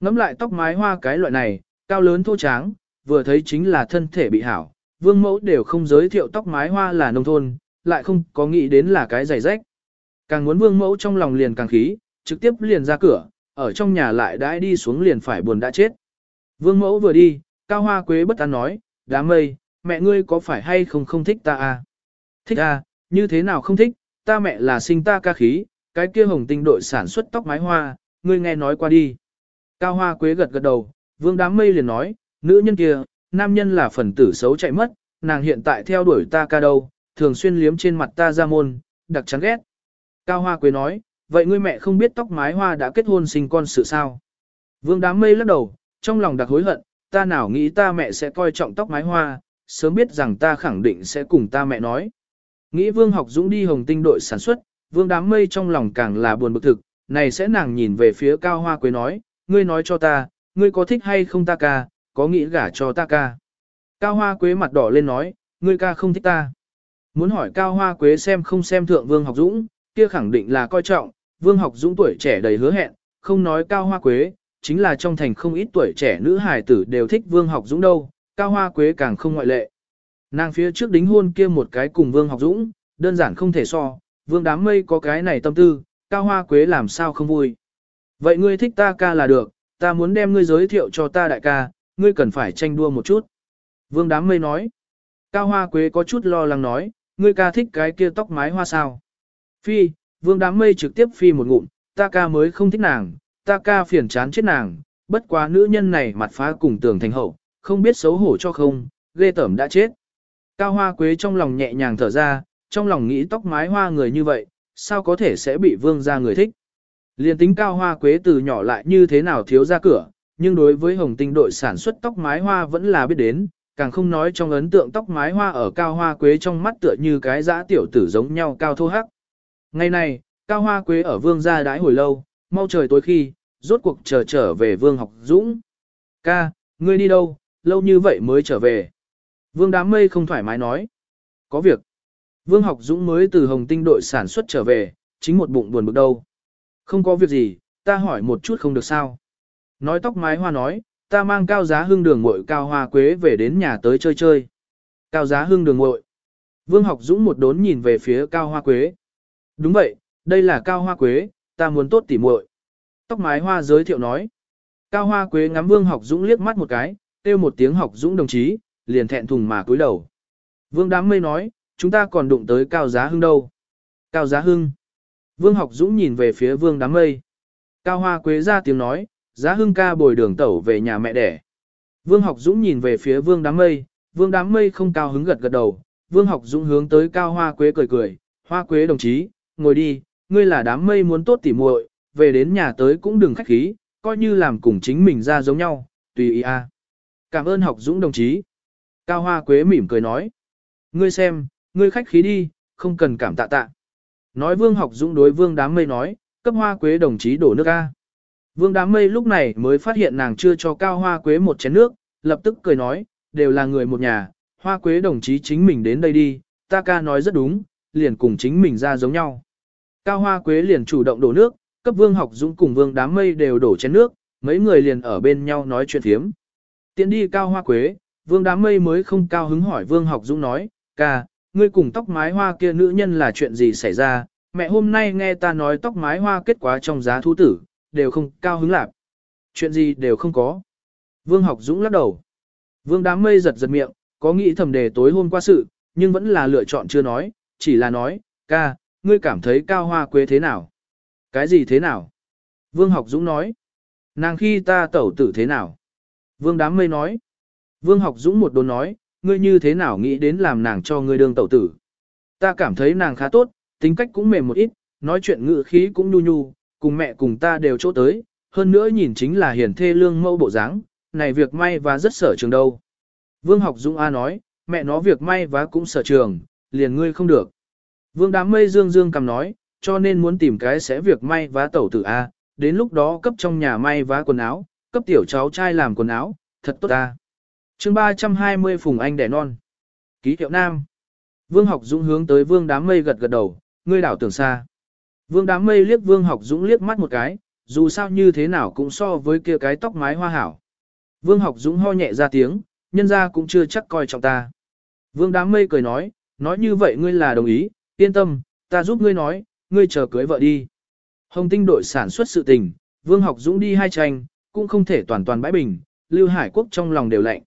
Ngắm lại tóc mái hoa cái loại này, cao lớn thô tráng, vừa thấy chính là thân thể bị hảo, vương mẫu đều không giới thiệu tóc mái hoa là nông thôn, lại không có nghĩ đến là cái giày rách. Càng muốn vương mẫu trong lòng liền càng khí, trực tiếp liền ra cửa, ở trong nhà lại đãi đi xuống liền phải buồn đã chết. Vương mẫu vừa đi, cao hoa quế bất an nói, đám mây, mẹ ngươi có phải hay không không thích ta à? Thích à, như thế nào không thích, ta mẹ là sinh ta ca khí, cái kia hồng tinh đội sản xuất tóc mái hoa, ngươi nghe nói qua đi. Cao hoa quế gật gật đầu, vương đám mây liền nói, nữ nhân kia, nam nhân là phần tử xấu chạy mất, nàng hiện tại theo đuổi ta ca đâu, thường xuyên liếm trên mặt ta ra môn, đặc chán ghét. Cao hoa quế nói, vậy ngươi mẹ không biết tóc mái hoa đã kết hôn sinh con sự sao? Vương đám mây lắc đầu, trong lòng đặc hối hận, ta nào nghĩ ta mẹ sẽ coi trọng tóc mái hoa, sớm biết rằng ta khẳng định sẽ cùng ta mẹ nói. Nghĩ Vương Học Dũng đi Hồng Tinh đội sản xuất, Vương Đám Mây trong lòng càng là buồn bực thực, này sẽ nàng nhìn về phía Cao Hoa Quế nói, ngươi nói cho ta, ngươi có thích hay không ta ca, có nghĩ gả cho ta ca. Cao Hoa Quế mặt đỏ lên nói, ngươi ca không thích ta. Muốn hỏi Cao Hoa Quế xem không xem thượng Vương Học Dũng, kia khẳng định là coi trọng, Vương Học Dũng tuổi trẻ đầy hứa hẹn, không nói Cao Hoa Quế, chính là trong thành không ít tuổi trẻ nữ hài tử đều thích Vương Học Dũng đâu, Cao Hoa Quế càng không ngoại lệ. Nàng phía trước đính hôn kia một cái cùng Vương Học Dũng, đơn giản không thể so, Vương Đám Mây có cái này tâm tư, Cao Hoa Quế làm sao không vui. Vậy ngươi thích ta ca là được, ta muốn đem ngươi giới thiệu cho ta đại ca, ngươi cần phải tranh đua một chút. Vương Đám Mây nói. Cao Hoa Quế có chút lo lắng nói, ngươi ca thích cái kia tóc mái hoa sao. Phi, Vương Đám Mây trực tiếp phi một ngụm, ta ca mới không thích nàng, ta ca phiền chán chết nàng, bất quá nữ nhân này mặt phá cùng tường thành hậu, không biết xấu hổ cho không, ghê tởm đã chết. Cao Hoa Quế trong lòng nhẹ nhàng thở ra, trong lòng nghĩ tóc mái hoa người như vậy, sao có thể sẽ bị vương gia người thích. Liên tính Cao Hoa Quế từ nhỏ lại như thế nào thiếu ra cửa, nhưng đối với hồng tinh đội sản xuất tóc mái hoa vẫn là biết đến, càng không nói trong ấn tượng tóc mái hoa ở Cao Hoa Quế trong mắt tựa như cái dã tiểu tử giống nhau cao thô hắc. Ngày này, Cao Hoa Quế ở vương gia đãi hồi lâu, mau trời tối khi, rốt cuộc chờ trở về vương học dũng. Ca, ngươi đi đâu, lâu như vậy mới trở về. Vương đám mây không thoải mái nói. Có việc. Vương học dũng mới từ hồng tinh đội sản xuất trở về, chính một bụng buồn bực đâu. Không có việc gì, ta hỏi một chút không được sao. Nói tóc mái hoa nói, ta mang cao giá hương đường muội cao hoa quế về đến nhà tới chơi chơi. Cao giá hương đường muội. Vương học dũng một đốn nhìn về phía cao hoa quế. Đúng vậy, đây là cao hoa quế, ta muốn tốt tỉ muội. Tóc mái hoa giới thiệu nói. Cao hoa quế ngắm vương học dũng liếc mắt một cái, kêu một tiếng học dũng đồng chí, liền thẹn thùng mà cúi đầu. Vương đám mây nói, chúng ta còn đụng tới cao giá hưng đâu. Cao giá hưng. Vương học dũng nhìn về phía vương đám mây. Cao hoa quế ra tiếng nói, giá hưng ca bồi đường tẩu về nhà mẹ đẻ. Vương học dũng nhìn về phía vương đám mây, vương đám mây không cao hứng gật gật đầu. Vương học dũng hướng tới cao hoa quế cười cười, hoa quế đồng chí, ngồi đi, ngươi là đám mây muốn tốt tỉ muội, về đến nhà tới cũng đừng khách khí, coi như làm cùng chính mình ra giống nhau, tùy ý a. Cảm ơn học dũng đồng chí. Cao Hoa Quế mỉm cười nói. Ngươi xem, ngươi khách khí đi, không cần cảm tạ tạ. Nói vương học dũng đối vương đám mây nói, cấp Hoa Quế đồng chí đổ nước a. Vương đám mây lúc này mới phát hiện nàng chưa cho Cao Hoa Quế một chén nước, lập tức cười nói, đều là người một nhà, Hoa Quế đồng chí chính mình đến đây đi, ta ca nói rất đúng, liền cùng chính mình ra giống nhau. Cao Hoa Quế liền chủ động đổ nước, cấp Vương Học Dũng cùng Vương Đám Mây đều đổ chén nước, mấy người liền ở bên nhau nói chuyện thiếm. Tiến đi Cao Hoa Quế, Vương Đám Mây mới không cao hứng hỏi Vương Học Dũng nói, ca, ngươi cùng tóc mái hoa kia nữ nhân là chuyện gì xảy ra, mẹ hôm nay nghe ta nói tóc mái hoa kết quả trong giá thú tử, đều không cao hứng lạc. Chuyện gì đều không có. Vương Học Dũng lắc đầu. Vương Đám Mây giật giật miệng, có nghĩ thầm đề tối hôm qua sự, nhưng vẫn là lựa chọn chưa nói, chỉ là nói, ca, ngươi cảm thấy cao hoa quế thế nào? Cái gì thế nào? Vương học dũng nói. Nàng khi ta tẩu tử thế nào? Vương đám mây nói. Vương học dũng một đồn nói, ngươi như thế nào nghĩ đến làm nàng cho ngươi đương tẩu tử? Ta cảm thấy nàng khá tốt, tính cách cũng mềm một ít, nói chuyện ngự khí cũng nhu nhu, cùng mẹ cùng ta đều chỗ tới, hơn nữa nhìn chính là hiền thê lương mẫu bộ dáng, này việc may và rất sở trường đâu. Vương học dũng A nói, mẹ nó việc may và cũng sở trường, liền ngươi không được. Vương đám mây dương dương cầm nói, cho nên muốn tìm cái sẽ việc may vá tẩu tử A, đến lúc đó cấp trong nhà may vá quần áo, cấp tiểu cháu trai làm quần áo, thật tốt ta. chương 320 Phùng Anh đẻ non. Ký hiệu Nam. Vương học dũng hướng tới vương đám mây gật gật đầu, ngươi đảo tưởng xa. Vương đám mây liếc vương học dũng liếc mắt một cái, dù sao như thế nào cũng so với kia cái tóc mái hoa hảo. Vương học dũng ho nhẹ ra tiếng, nhân ra cũng chưa chắc coi trọng ta. Vương đám mây cười nói, nói như vậy ngươi là đồng ý, yên tâm, ta giúp ngươi nói, ngươi chờ cưới vợ đi. Hồng tinh đội sản xuất sự tình, Vương Học Dũng đi hai tranh, cũng không thể toàn toàn bãi bình, Lưu Hải Quốc trong lòng đều lạnh.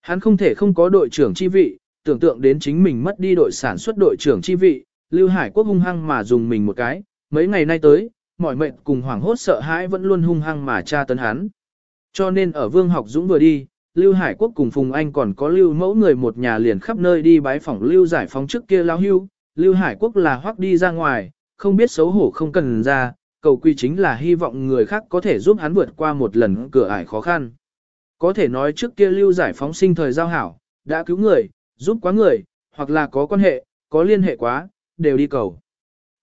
Hắn không thể không có đội trưởng chi vị, tưởng tượng đến chính mình mất đi đội sản xuất đội trưởng chi vị, Lưu Hải Quốc hung hăng mà dùng mình một cái, mấy ngày nay tới, mọi mệnh cùng hoảng hốt sợ hãi vẫn luôn hung hăng mà tra tấn hắn. Cho nên ở Vương Học Dũng vừa đi, Lưu Hải Quốc cùng Phùng Anh còn có Lưu mẫu người một nhà liền khắp nơi đi bái phỏng Lưu giải phóng trước kia lao hưu, Lưu Hải Quốc là hoắc đi ra ngoài, không biết xấu hổ không cần ra, cầu quy chính là hy vọng người khác có thể giúp hắn vượt qua một lần cửa ải khó khăn. Có thể nói trước kia lưu giải phóng sinh thời giao hảo, đã cứu người, giúp quá người, hoặc là có quan hệ, có liên hệ quá, đều đi cầu.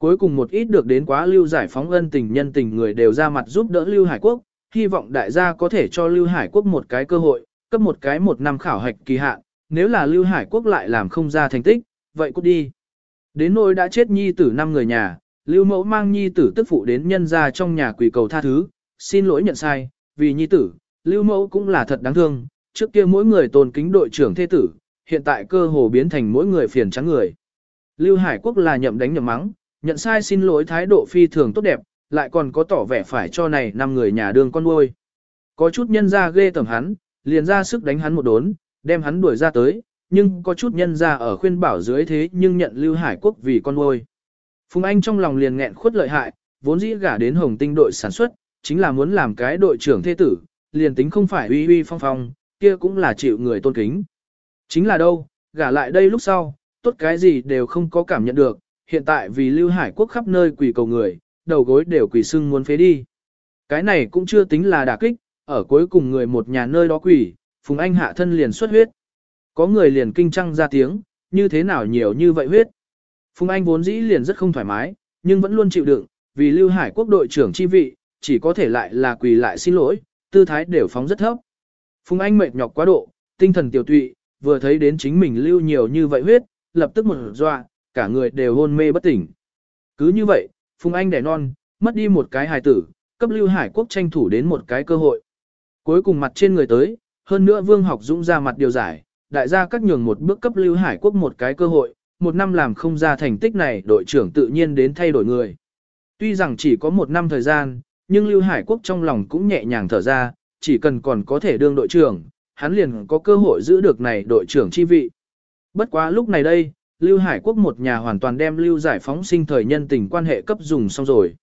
Cuối cùng một ít được đến quá lưu giải phóng ân tình nhân tình người đều ra mặt giúp đỡ Lưu Hải Quốc, hy vọng đại gia có thể cho Lưu Hải Quốc một cái cơ hội, cấp một cái một năm khảo hạch kỳ hạn, nếu là Lưu Hải Quốc lại làm không ra thành tích, vậy cút đi. Đến nỗi đã chết nhi tử năm người nhà, Lưu Mẫu mang nhi tử tức phụ đến nhân ra trong nhà quỳ cầu tha thứ, xin lỗi nhận sai, vì nhi tử, Lưu Mẫu cũng là thật đáng thương, trước kia mỗi người tôn kính đội trưởng thế tử, hiện tại cơ hồ biến thành mỗi người phiền trắng người. Lưu Hải Quốc là nhậm đánh nhậm mắng, nhận sai xin lỗi thái độ phi thường tốt đẹp, lại còn có tỏ vẻ phải cho này năm người nhà đường con nuôi. Có chút nhân ra ghê tởm hắn, liền ra sức đánh hắn một đốn, đem hắn đuổi ra tới, nhưng có chút nhân ra ở khuyên bảo dưới thế nhưng nhận Lưu Hải Quốc vì con nuôi. Phùng Anh trong lòng liền nghẹn khuất lợi hại, vốn dĩ gả đến Hồng Tinh đội sản xuất, chính là muốn làm cái đội trưởng thế tử, liền tính không phải uy uy phong phong, kia cũng là chịu người tôn kính. Chính là đâu, gả lại đây lúc sau, tốt cái gì đều không có cảm nhận được, hiện tại vì Lưu Hải Quốc khắp nơi quỳ cầu người, đầu gối đều quỳ sưng muốn phế đi. Cái này cũng chưa tính là đả kích, ở cuối cùng người một nhà nơi đó quỳ, Phùng Anh hạ thân liền xuất huyết. Có người liền kinh trăng ra tiếng, như thế nào nhiều như vậy huyết. Phùng Anh vốn dĩ liền rất không thoải mái, nhưng vẫn luôn chịu đựng, vì Lưu Hải Quốc đội trưởng chi vị, chỉ có thể lại là quỳ lại xin lỗi, tư thái đều phóng rất thấp. Phùng Anh mệt nhọc quá độ, tinh thần tiểu tụy, vừa thấy đến chính mình lưu nhiều như vậy huyết, lập tức một dọa, cả người đều hôn mê bất tỉnh. Cứ như vậy, Phùng Anh đẻ non, mất đi một cái hài tử, cấp Lưu Hải Quốc tranh thủ đến một cái cơ hội. Cuối cùng mặt trên người tới, hơn nữa Vương Học Dũng ra mặt điều giải, đại gia các nhường một bước cấp Lưu Hải Quốc một cái cơ hội, một năm làm không ra thành tích này đội trưởng tự nhiên đến thay đổi người. Tuy rằng chỉ có một năm thời gian, nhưng Lưu Hải Quốc trong lòng cũng nhẹ nhàng thở ra, chỉ cần còn có thể đương đội trưởng, hắn liền có cơ hội giữ được này đội trưởng chi vị. Bất quá lúc này đây, Lưu Hải Quốc một nhà hoàn toàn đem Lưu giải phóng sinh thời nhân tình quan hệ cấp dùng xong rồi.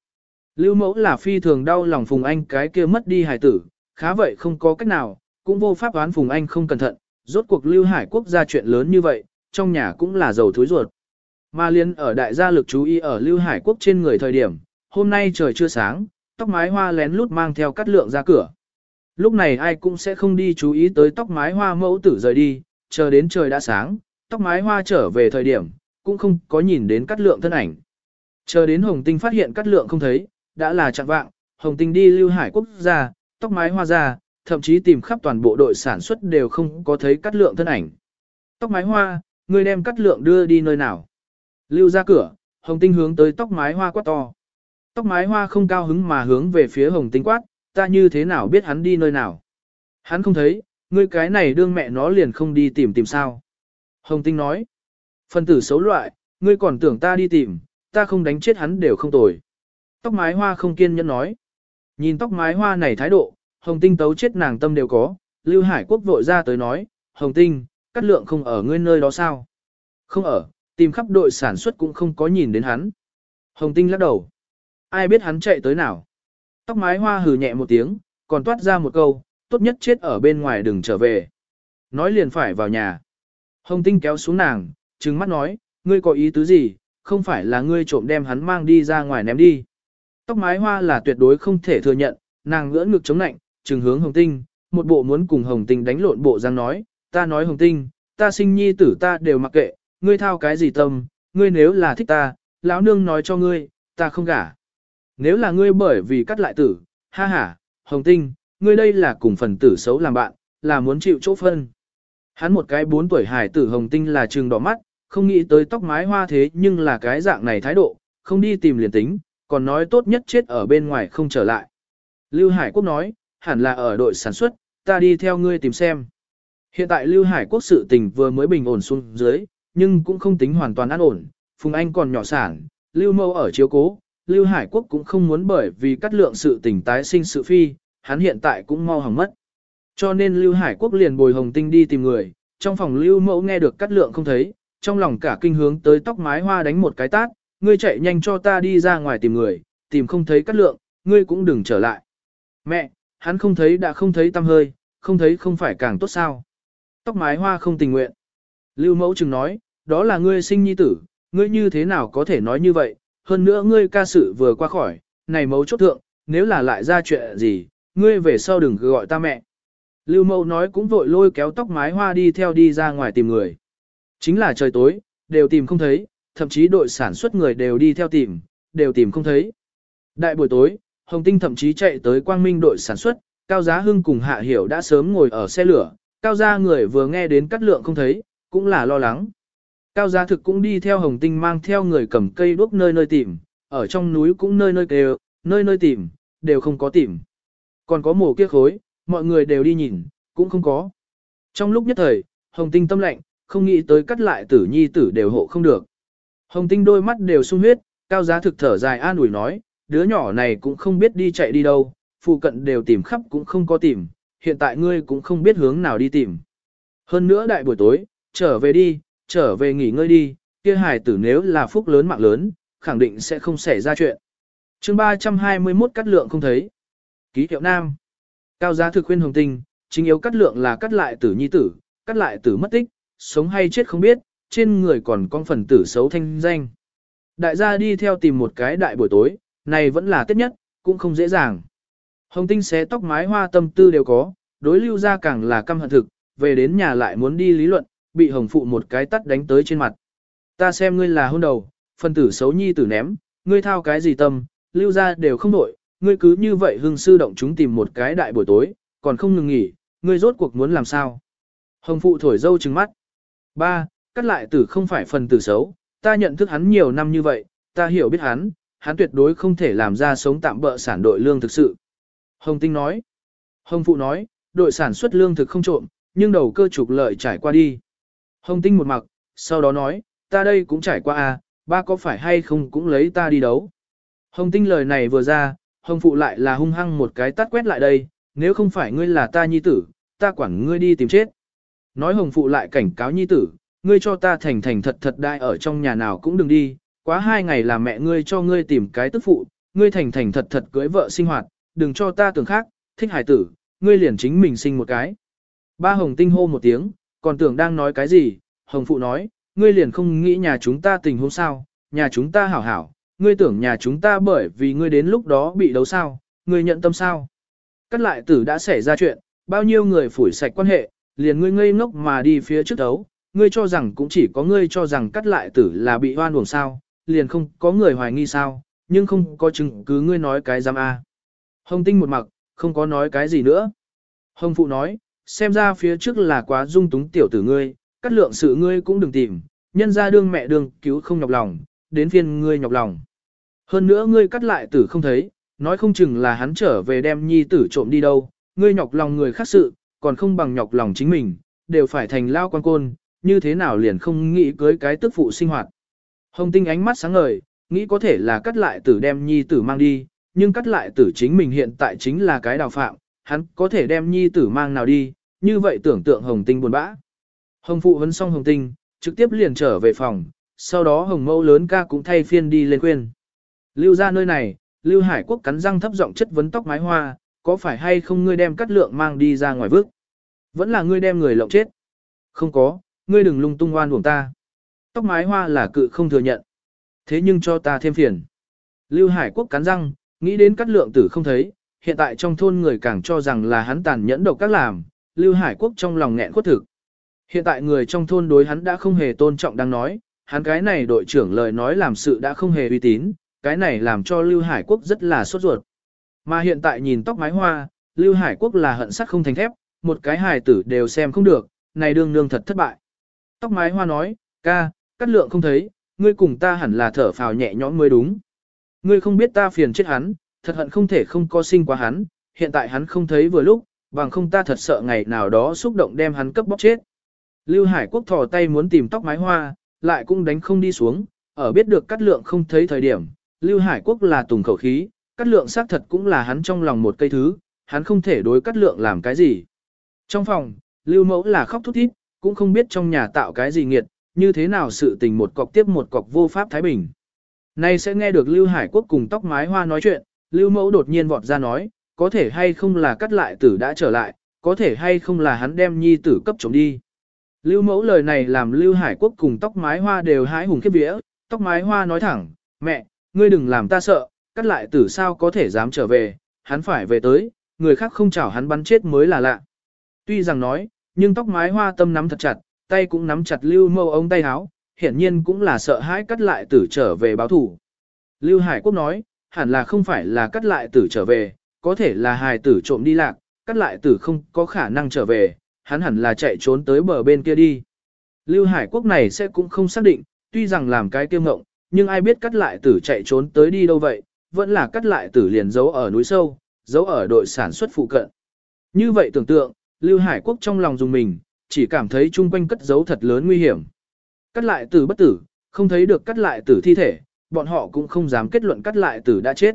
Lưu mẫu là phi thường đau lòng Phùng Anh cái kia mất đi hải tử, khá vậy không có cách nào, cũng vô pháp đoán Phùng Anh không cẩn thận, rốt cuộc Lưu Hải Quốc ra chuyện lớn như vậy, trong nhà cũng là giàu thối ruột. Mà liên ở đại gia lực chú ý ở Lưu Hải Quốc trên người thời điểm, hôm nay trời chưa sáng, tóc mái hoa lén lút mang theo cắt lượng ra cửa. Lúc này ai cũng sẽ không đi chú ý tới tóc mái hoa mẫu tử rời đi, chờ đến trời đã sáng, tóc mái hoa trở về thời điểm, cũng không có nhìn đến cắt lượng thân ảnh. Chờ đến Hồng Tinh phát hiện cắt lượng không thấy, đã là chặn vạng, Hồng Tinh đi lưu hải quốc gia, tóc mái hoa ra, thậm chí tìm khắp toàn bộ đội sản xuất đều không có thấy cắt lượng thân ảnh. Tóc mái hoa, người đem cắt lượng đưa đi nơi nào? Lưu ra cửa, Hồng Tinh hướng tới tóc mái hoa quát to. Tóc mái hoa không cao hứng mà hướng về phía Hồng Tinh quát, ta như thế nào biết hắn đi nơi nào? Hắn không thấy, ngươi cái này đương mẹ nó liền không đi tìm tìm sao? Hồng Tinh nói, phân tử xấu loại, ngươi còn tưởng ta đi tìm, ta không đánh chết hắn đều không tồi. Tóc mái hoa không kiên nhẫn nói. Nhìn tóc mái hoa này thái độ, Hồng Tinh tấu chết nàng tâm đều có, Lưu Hải Quốc vội ra tới nói, Hồng Tinh, cắt lượng không ở ngươi nơi đó sao? Không ở, tìm khắp đội sản xuất cũng không có nhìn đến hắn. Hồng Tinh lắc đầu. Ai biết hắn chạy tới nào? Tóc mái hoa hừ nhẹ một tiếng, còn toát ra một câu, tốt nhất chết ở bên ngoài đừng trở về. Nói liền phải vào nhà. Hồng Tinh kéo xuống nàng, trừng mắt nói, ngươi có ý tứ gì, không phải là ngươi trộm đem hắn mang đi ra ngoài ném đi. Tóc mái hoa là tuyệt đối không thể thừa nhận, nàng ngỡ ngực chống nạnh, trừng hướng Hồng Tinh, một bộ muốn cùng Hồng Tinh đánh lộn bộ răng nói, ta nói Hồng Tinh, ta sinh nhi tử ta đều mặc kệ, ngươi thao cái gì tâm, ngươi nếu là thích ta, lão nương nói cho ngươi, ta không gả. Nếu là ngươi bởi vì cắt lại tử, ha ha, Hồng Tinh, ngươi đây là cùng phần tử xấu làm bạn, là muốn chịu chỗ phân. Hắn một cái bốn tuổi hải tử Hồng Tinh là trừng đỏ mắt, không nghĩ tới tóc mái hoa thế nhưng là cái dạng này thái độ, không đi tìm liền tính, còn nói tốt nhất chết ở bên ngoài không trở lại. Lưu Hải Quốc nói, hẳn là ở đội sản xuất, ta đi theo ngươi tìm xem. Hiện tại Lưu Hải Quốc sự tình vừa mới bình ổn xuống dưới, nhưng cũng không tính hoàn toàn an ổn, Phùng Anh còn nhỏ sản, Lưu Mâu ở chiếu cố, Lưu Hải Quốc cũng không muốn bởi vì cắt lượng sự tình tái sinh sự phi, hắn hiện tại cũng mau hỏng mất. Cho nên Lưu Hải Quốc liền bồi Hồng Tinh đi tìm người, trong phòng Lưu Mẫu nghe được cắt lượng không thấy, trong lòng cả kinh hướng tới tóc mái hoa đánh một cái tát, ngươi chạy nhanh cho ta đi ra ngoài tìm người, tìm không thấy cắt lượng, ngươi cũng đừng trở lại. Mẹ, hắn không thấy đã không thấy tâm hơi, không thấy không phải càng tốt sao. Tóc mái hoa không tình nguyện. Lưu Mẫu chừng nói, đó là ngươi sinh nhi tử, ngươi như thế nào có thể nói như vậy, hơn nữa ngươi ca sự vừa qua khỏi, này mấu chốt thượng, nếu là lại ra chuyện gì, ngươi về sau đừng gọi ta mẹ. Lưu mẫu nói cũng vội lôi kéo tóc mái hoa đi theo đi ra ngoài tìm người. Chính là trời tối, đều tìm không thấy, thậm chí đội sản xuất người đều đi theo tìm, đều tìm không thấy. Đại buổi tối, Hồng Tinh thậm chí chạy tới quang minh đội sản xuất, Cao Giá Hưng cùng Hạ Hiểu đã sớm ngồi ở xe lửa, Cao Gia người vừa nghe đến cắt lượng không thấy, cũng là lo lắng. Cao Giá thực cũng đi theo Hồng Tinh mang theo người cầm cây đuốc nơi nơi tìm, ở trong núi cũng nơi nơi kêu, nơi nơi tìm, đều không có tìm. Còn có mồ kia khối, mọi người đều đi nhìn, cũng không có. Trong lúc nhất thời, Hồng Tinh tâm lạnh, không nghĩ tới cắt lại tử nhi tử đều hộ không được. Hồng Tinh đôi mắt đều sung huyết, Cao Giá thực thở dài an ủi nói, đứa nhỏ này cũng không biết đi chạy đi đâu, phụ cận đều tìm khắp cũng không có tìm, hiện tại ngươi cũng không biết hướng nào đi tìm. Hơn nữa đại buổi tối, trở về đi, trở về nghỉ ngơi đi, kia hài tử nếu là phúc lớn mạng lớn, khẳng định sẽ không xảy ra chuyện. chương 321 cắt lượng không thấy. Ký hiệu nam. Cao giá thực khuyên hồng tinh, chính yếu cắt lượng là cắt lại tử nhi tử, cắt lại tử mất tích, sống hay chết không biết, trên người còn con phần tử xấu thanh danh. Đại gia đi theo tìm một cái đại buổi tối, này vẫn là tết nhất, cũng không dễ dàng. Hồng tinh xé tóc mái hoa tâm tư đều có, đối lưu ra càng là căm hận thực, về đến nhà lại muốn đi lý luận, bị hồng phụ một cái tắt đánh tới trên mặt. Ta xem ngươi là hôn đầu, phần tử xấu nhi tử ném, ngươi thao cái gì tâm, lưu ra đều không đổi, ngươi cứ như vậy hưng sư động chúng tìm một cái đại buổi tối, còn không ngừng nghỉ, ngươi rốt cuộc muốn làm sao. Hồng phụ thổi dâu trừng mắt. Ba, cắt lại tử không phải phần tử xấu, ta nhận thức hắn nhiều năm như vậy, ta hiểu biết hắn, hắn tuyệt đối không thể làm ra sống tạm bỡ sản đội lương thực sự. Hồng Tinh nói. Hồng Phụ nói, đội sản xuất lương thực không trộm, nhưng đầu cơ trục lợi trải qua đi. Hồng Tinh một mặc, sau đó nói, ta đây cũng trải qua à, ba có phải hay không cũng lấy ta đi đấu. Hồng Tinh lời này vừa ra, Hồng Phụ lại là hung hăng một cái tắt quét lại đây, nếu không phải ngươi là ta nhi tử, ta quản ngươi đi tìm chết. Nói Hồng Phụ lại cảnh cáo nhi tử, ngươi cho ta thành thành thật thật đại ở trong nhà nào cũng đừng đi, quá hai ngày là mẹ ngươi cho ngươi tìm cái tức phụ, ngươi thành thành thật thật cưới vợ sinh hoạt, đừng cho ta tưởng khác, thích hải tử, ngươi liền chính mình sinh một cái. Ba Hồng Tinh hô một tiếng, còn tưởng đang nói cái gì, Hồng Phụ nói, ngươi liền không nghĩ nhà chúng ta tình huống sao, nhà chúng ta hảo hảo, ngươi tưởng nhà chúng ta bởi vì ngươi đến lúc đó bị đấu sao, ngươi nhận tâm sao. Cắt lại tử đã xảy ra chuyện, bao nhiêu người phủi sạch quan hệ, liền ngươi ngây ngốc mà đi phía trước đấu, ngươi cho rằng cũng chỉ có ngươi cho rằng cắt lại tử là bị hoan uổng sao, liền không có người hoài nghi sao, nhưng không có chứng cứ ngươi nói cái giam A. Hồng tinh một mặc, không có nói cái gì nữa. Hồng phụ nói, xem ra phía trước là quá dung túng tiểu tử ngươi, cắt lượng sự ngươi cũng đừng tìm, nhân ra đương mẹ đương cứu không nhọc lòng, đến phiên ngươi nhọc lòng. Hơn nữa ngươi cắt lại tử không thấy, nói không chừng là hắn trở về đem nhi tử trộm đi đâu, ngươi nhọc lòng người khác sự, còn không bằng nhọc lòng chính mình, đều phải thành lao quan côn, như thế nào liền không nghĩ cưới cái tức phụ sinh hoạt. Hồng tinh ánh mắt sáng ngời, nghĩ có thể là cắt lại tử đem nhi tử mang đi, nhưng cắt lại tử chính mình hiện tại chính là cái đào phạm, hắn có thể đem nhi tử mang nào đi, như vậy tưởng tượng hồng tinh buồn bã. Hồng phụ vấn xong hồng tinh, trực tiếp liền trở về phòng, sau đó hồng mẫu lớn ca cũng thay phiên đi lên khuyên. Lưu ra nơi này, Lưu Hải Quốc cắn răng thấp giọng chất vấn tóc mái hoa, có phải hay không ngươi đem cắt lượng mang đi ra ngoài vước? Vẫn là ngươi đem người lộng chết. Không có, ngươi đừng lung tung oan uổng ta. Tóc mái hoa là cự không thừa nhận. Thế nhưng cho ta thêm phiền. Lưu Hải Quốc cắn răng, nghĩ đến cắt lượng tử không thấy, hiện tại trong thôn người càng cho rằng là hắn tàn nhẫn độc các làm, Lưu Hải Quốc trong lòng nghẹn khuất thực. Hiện tại người trong thôn đối hắn đã không hề tôn trọng đang nói, hắn cái này đội trưởng lời nói làm sự đã không hề uy tín, cái này làm cho Lưu Hải Quốc rất là sốt ruột. Mà hiện tại nhìn tóc mái hoa, Lưu Hải Quốc là hận sắt không thành thép, một cái hài tử đều xem không được, này đương nương thật thất bại. Tóc mái hoa nói, ca, cắt lượng không thấy, ngươi cùng ta hẳn là thở phào nhẹ nhõm mới đúng. Ngươi không biết ta phiền chết hắn, thật hận không thể không có sinh quá hắn, hiện tại hắn không thấy vừa lúc, bằng không ta thật sợ ngày nào đó xúc động đem hắn cấp bóc chết. Lưu Hải Quốc thò tay muốn tìm tóc mái hoa, lại cũng đánh không đi xuống, ở biết được cắt lượng không thấy thời điểm, Lưu Hải Quốc là tùng khẩu khí, cắt lượng xác thật cũng là hắn trong lòng một cây thứ, hắn không thể đối cắt lượng làm cái gì. Trong phòng, Lưu Mẫu là khóc thút thít, cũng không biết trong nhà tạo cái gì nghiệt, như thế nào sự tình một cọc tiếp một cọc vô pháp Thái Bình. Nay sẽ nghe được Lưu Hải Quốc cùng tóc mái hoa nói chuyện, Lưu Mẫu đột nhiên vọt ra nói, có thể hay không là cắt lại tử đã trở lại, có thể hay không là hắn đem nhi tử cấp chống đi. Lưu Mẫu lời này làm Lưu Hải Quốc cùng tóc mái hoa đều hái hùng khiếp vía, tóc mái hoa nói thẳng, mẹ, ngươi đừng làm ta sợ, cắt lại tử sao có thể dám trở về, hắn phải về tới, người khác không chảo hắn bắn chết mới là lạ. Tuy rằng nói, nhưng tóc mái hoa tâm nắm thật chặt, tay cũng nắm chặt lưu mâu ống tay áo, hiển nhiên cũng là sợ hãi cắt lại tử trở về báo thủ. Lưu Hải Quốc nói, hẳn là không phải là cắt lại tử trở về, có thể là hài tử trộm đi lạc, cắt lại tử không có khả năng trở về, hắn hẳn là chạy trốn tới bờ bên kia đi. Lưu Hải Quốc này sẽ cũng không xác định, tuy rằng làm cái kiêu ngộng, nhưng ai biết cắt lại tử chạy trốn tới đi đâu vậy, vẫn là cắt lại tử liền giấu ở núi sâu, giấu ở đội sản xuất phụ cận. Như vậy tưởng tượng, Lưu Hải Quốc trong lòng dùng mình, chỉ cảm thấy chung quanh cất giấu thật lớn nguy hiểm. Cắt lại tử bất tử, không thấy được cắt lại tử thi thể, bọn họ cũng không dám kết luận cắt lại tử đã chết.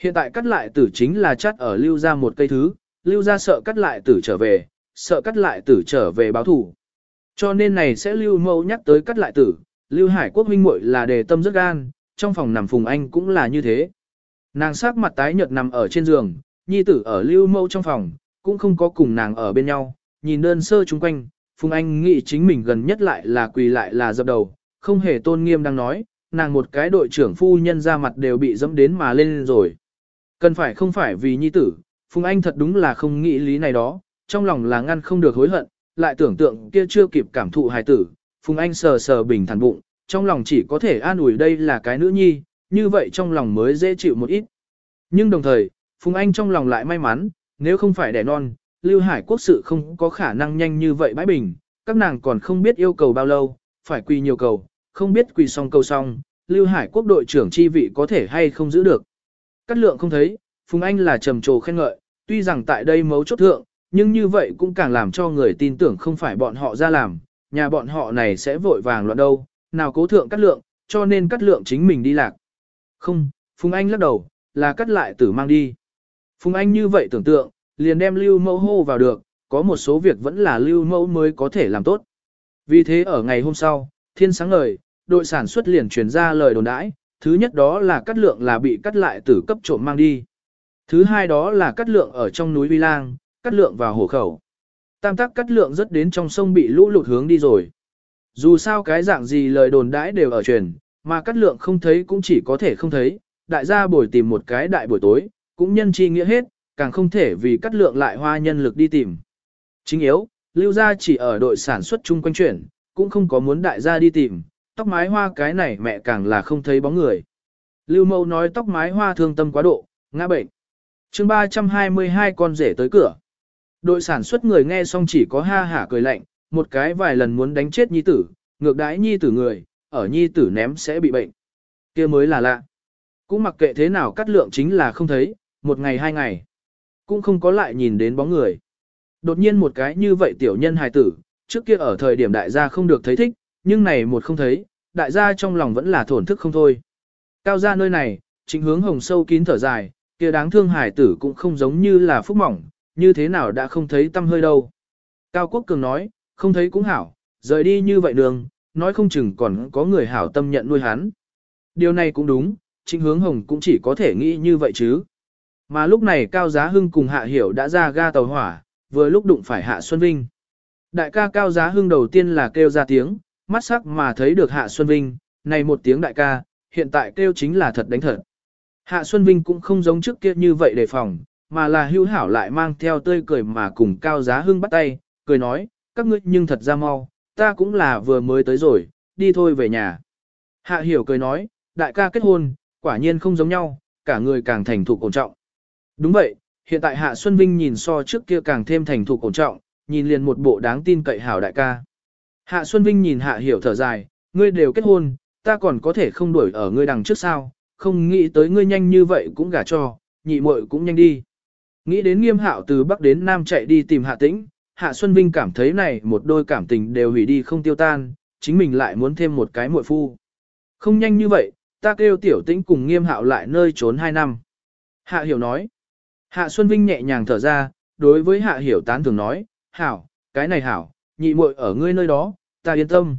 Hiện tại cắt lại tử chính là chắt ở lưu ra một cây thứ, lưu ra sợ cắt lại tử trở về, sợ cắt lại tử trở về báo thủ. Cho nên này sẽ lưu mâu nhắc tới cắt lại tử, lưu hải quốc huynh muội là đề tâm rất gan, trong phòng nằm phùng anh cũng là như thế. Nàng sắc mặt tái nhợt nằm ở trên giường, nhi tử ở lưu mẫu trong phòng, cũng không có cùng nàng ở bên nhau, nhìn đơn sơ chung quanh, phùng anh nghĩ chính mình gần nhất lại là quỳ lại là dập đầu, không hề tôn nghiêm đang nói, nàng một cái đội trưởng phu nhân ra mặt đều bị dẫm đến mà lên rồi. Cần phải không phải vì nhi tử, Phùng Anh thật đúng là không nghĩ lý này đó, trong lòng là ngăn không được hối hận, lại tưởng tượng kia chưa kịp cảm thụ hài tử, Phùng Anh sờ sờ bình thản bụng, trong lòng chỉ có thể an ủi đây là cái nữ nhi, như vậy trong lòng mới dễ chịu một ít. Nhưng đồng thời, Phùng Anh trong lòng lại may mắn, nếu không phải đẻ non, Lưu Hải quốc sự không có khả năng nhanh như vậy bãi bình, các nàng còn không biết yêu cầu bao lâu, phải quỳ nhiều cầu, không biết quỳ xong cầu xong, Lưu Hải quốc đội trưởng chi vị có thể hay không giữ được. Cát lượng không thấy, Phùng Anh là trầm trồ khen ngợi, tuy rằng tại đây mấu chốt thượng, nhưng như vậy cũng càng làm cho người tin tưởng không phải bọn họ ra làm, nhà bọn họ này sẽ vội vàng loạn đâu, nào cố thượng cắt lượng, cho nên cắt lượng chính mình đi lạc. Không, Phùng Anh lắc đầu, là cắt lại tử mang đi. Phùng Anh như vậy tưởng tượng, liền đem lưu mẫu hô vào được, có một số việc vẫn là lưu mẫu mới có thể làm tốt. Vì thế ở ngày hôm sau, thiên sáng ngời, đội sản xuất liền truyền ra lời đồn đãi, thứ nhất đó là cắt lượng là bị cắt lại tử cấp trộm mang đi. Thứ hai đó là cắt lượng ở trong núi Vi Lang, cắt lượng vào hồ khẩu. Tam tác cắt lượng rất đến trong sông bị lũ lụt hướng đi rồi. Dù sao cái dạng gì lời đồn đãi đều ở truyền, mà cắt lượng không thấy cũng chỉ có thể không thấy, đại gia bồi tìm một cái đại buổi tối, cũng nhân chi nghĩa hết, càng không thể vì cắt lượng lại hoa nhân lực đi tìm. Chính yếu, lưu gia chỉ ở đội sản xuất chung quanh chuyển, cũng không có muốn đại gia đi tìm, tóc mái hoa cái này mẹ càng là không thấy bóng người. Lưu mâu nói tóc mái hoa thương tâm quá độ, ngã bệnh chương 322 con rể tới cửa. Đội sản xuất người nghe xong chỉ có ha hả cười lạnh, một cái vài lần muốn đánh chết nhi tử, ngược đãi nhi tử người, ở nhi tử ném sẽ bị bệnh. kia mới là lạ. Cũng mặc kệ thế nào cắt lượng chính là không thấy, một ngày hai ngày. Cũng không có lại nhìn đến bóng người. Đột nhiên một cái như vậy tiểu nhân hài tử, trước kia ở thời điểm đại gia không được thấy thích, nhưng này một không thấy, đại gia trong lòng vẫn là thổn thức không thôi. Cao ra nơi này, chính hướng hồng sâu kín thở dài, kia đáng thương hài tử cũng không giống như là phúc mỏng, như thế nào đã không thấy tâm hơi đâu. Cao Quốc Cường nói, không thấy cũng hảo, rời đi như vậy đường, nói không chừng còn có người hảo tâm nhận nuôi hắn. Điều này cũng đúng, Trịnh Hướng Hồng cũng chỉ có thể nghĩ như vậy chứ. Mà lúc này Cao Giá Hưng cùng Hạ Hiểu đã ra ga tàu hỏa, vừa lúc đụng phải Hạ Xuân Vinh. Đại ca Cao Giá Hưng đầu tiên là kêu ra tiếng, mắt sắc mà thấy được Hạ Xuân Vinh, này một tiếng đại ca, hiện tại kêu chính là thật đánh thật. Hạ Xuân Vinh cũng không giống trước kia như vậy đề phòng, mà là hưu hảo lại mang theo tươi cười mà cùng Cao Giá Hưng bắt tay, cười nói, các ngươi nhưng thật ra mau, ta cũng là vừa mới tới rồi, đi thôi về nhà. Hạ Hiểu cười nói, đại ca kết hôn, quả nhiên không giống nhau, cả người càng thành thục ổn trọng. Đúng vậy, hiện tại Hạ Xuân Vinh nhìn so trước kia càng thêm thành thục ổn trọng, nhìn liền một bộ đáng tin cậy hảo đại ca. Hạ Xuân Vinh nhìn Hạ Hiểu thở dài, ngươi đều kết hôn, ta còn có thể không đuổi ở ngươi đằng trước sao, không nghĩ tới ngươi nhanh như vậy cũng gả cho, nhị muội cũng nhanh đi. Nghĩ đến nghiêm hạo từ Bắc đến Nam chạy đi tìm Hạ Tĩnh, Hạ Xuân Vinh cảm thấy này một đôi cảm tình đều hủy đi không tiêu tan, chính mình lại muốn thêm một cái muội phu. Không nhanh như vậy, ta kêu tiểu tĩnh cùng nghiêm hạo lại nơi trốn hai năm. Hạ Hiểu nói. Hạ Xuân Vinh nhẹ nhàng thở ra, đối với Hạ Hiểu tán thường nói, hảo, cái này hảo, nhị muội ở ngươi nơi đó, ta yên tâm.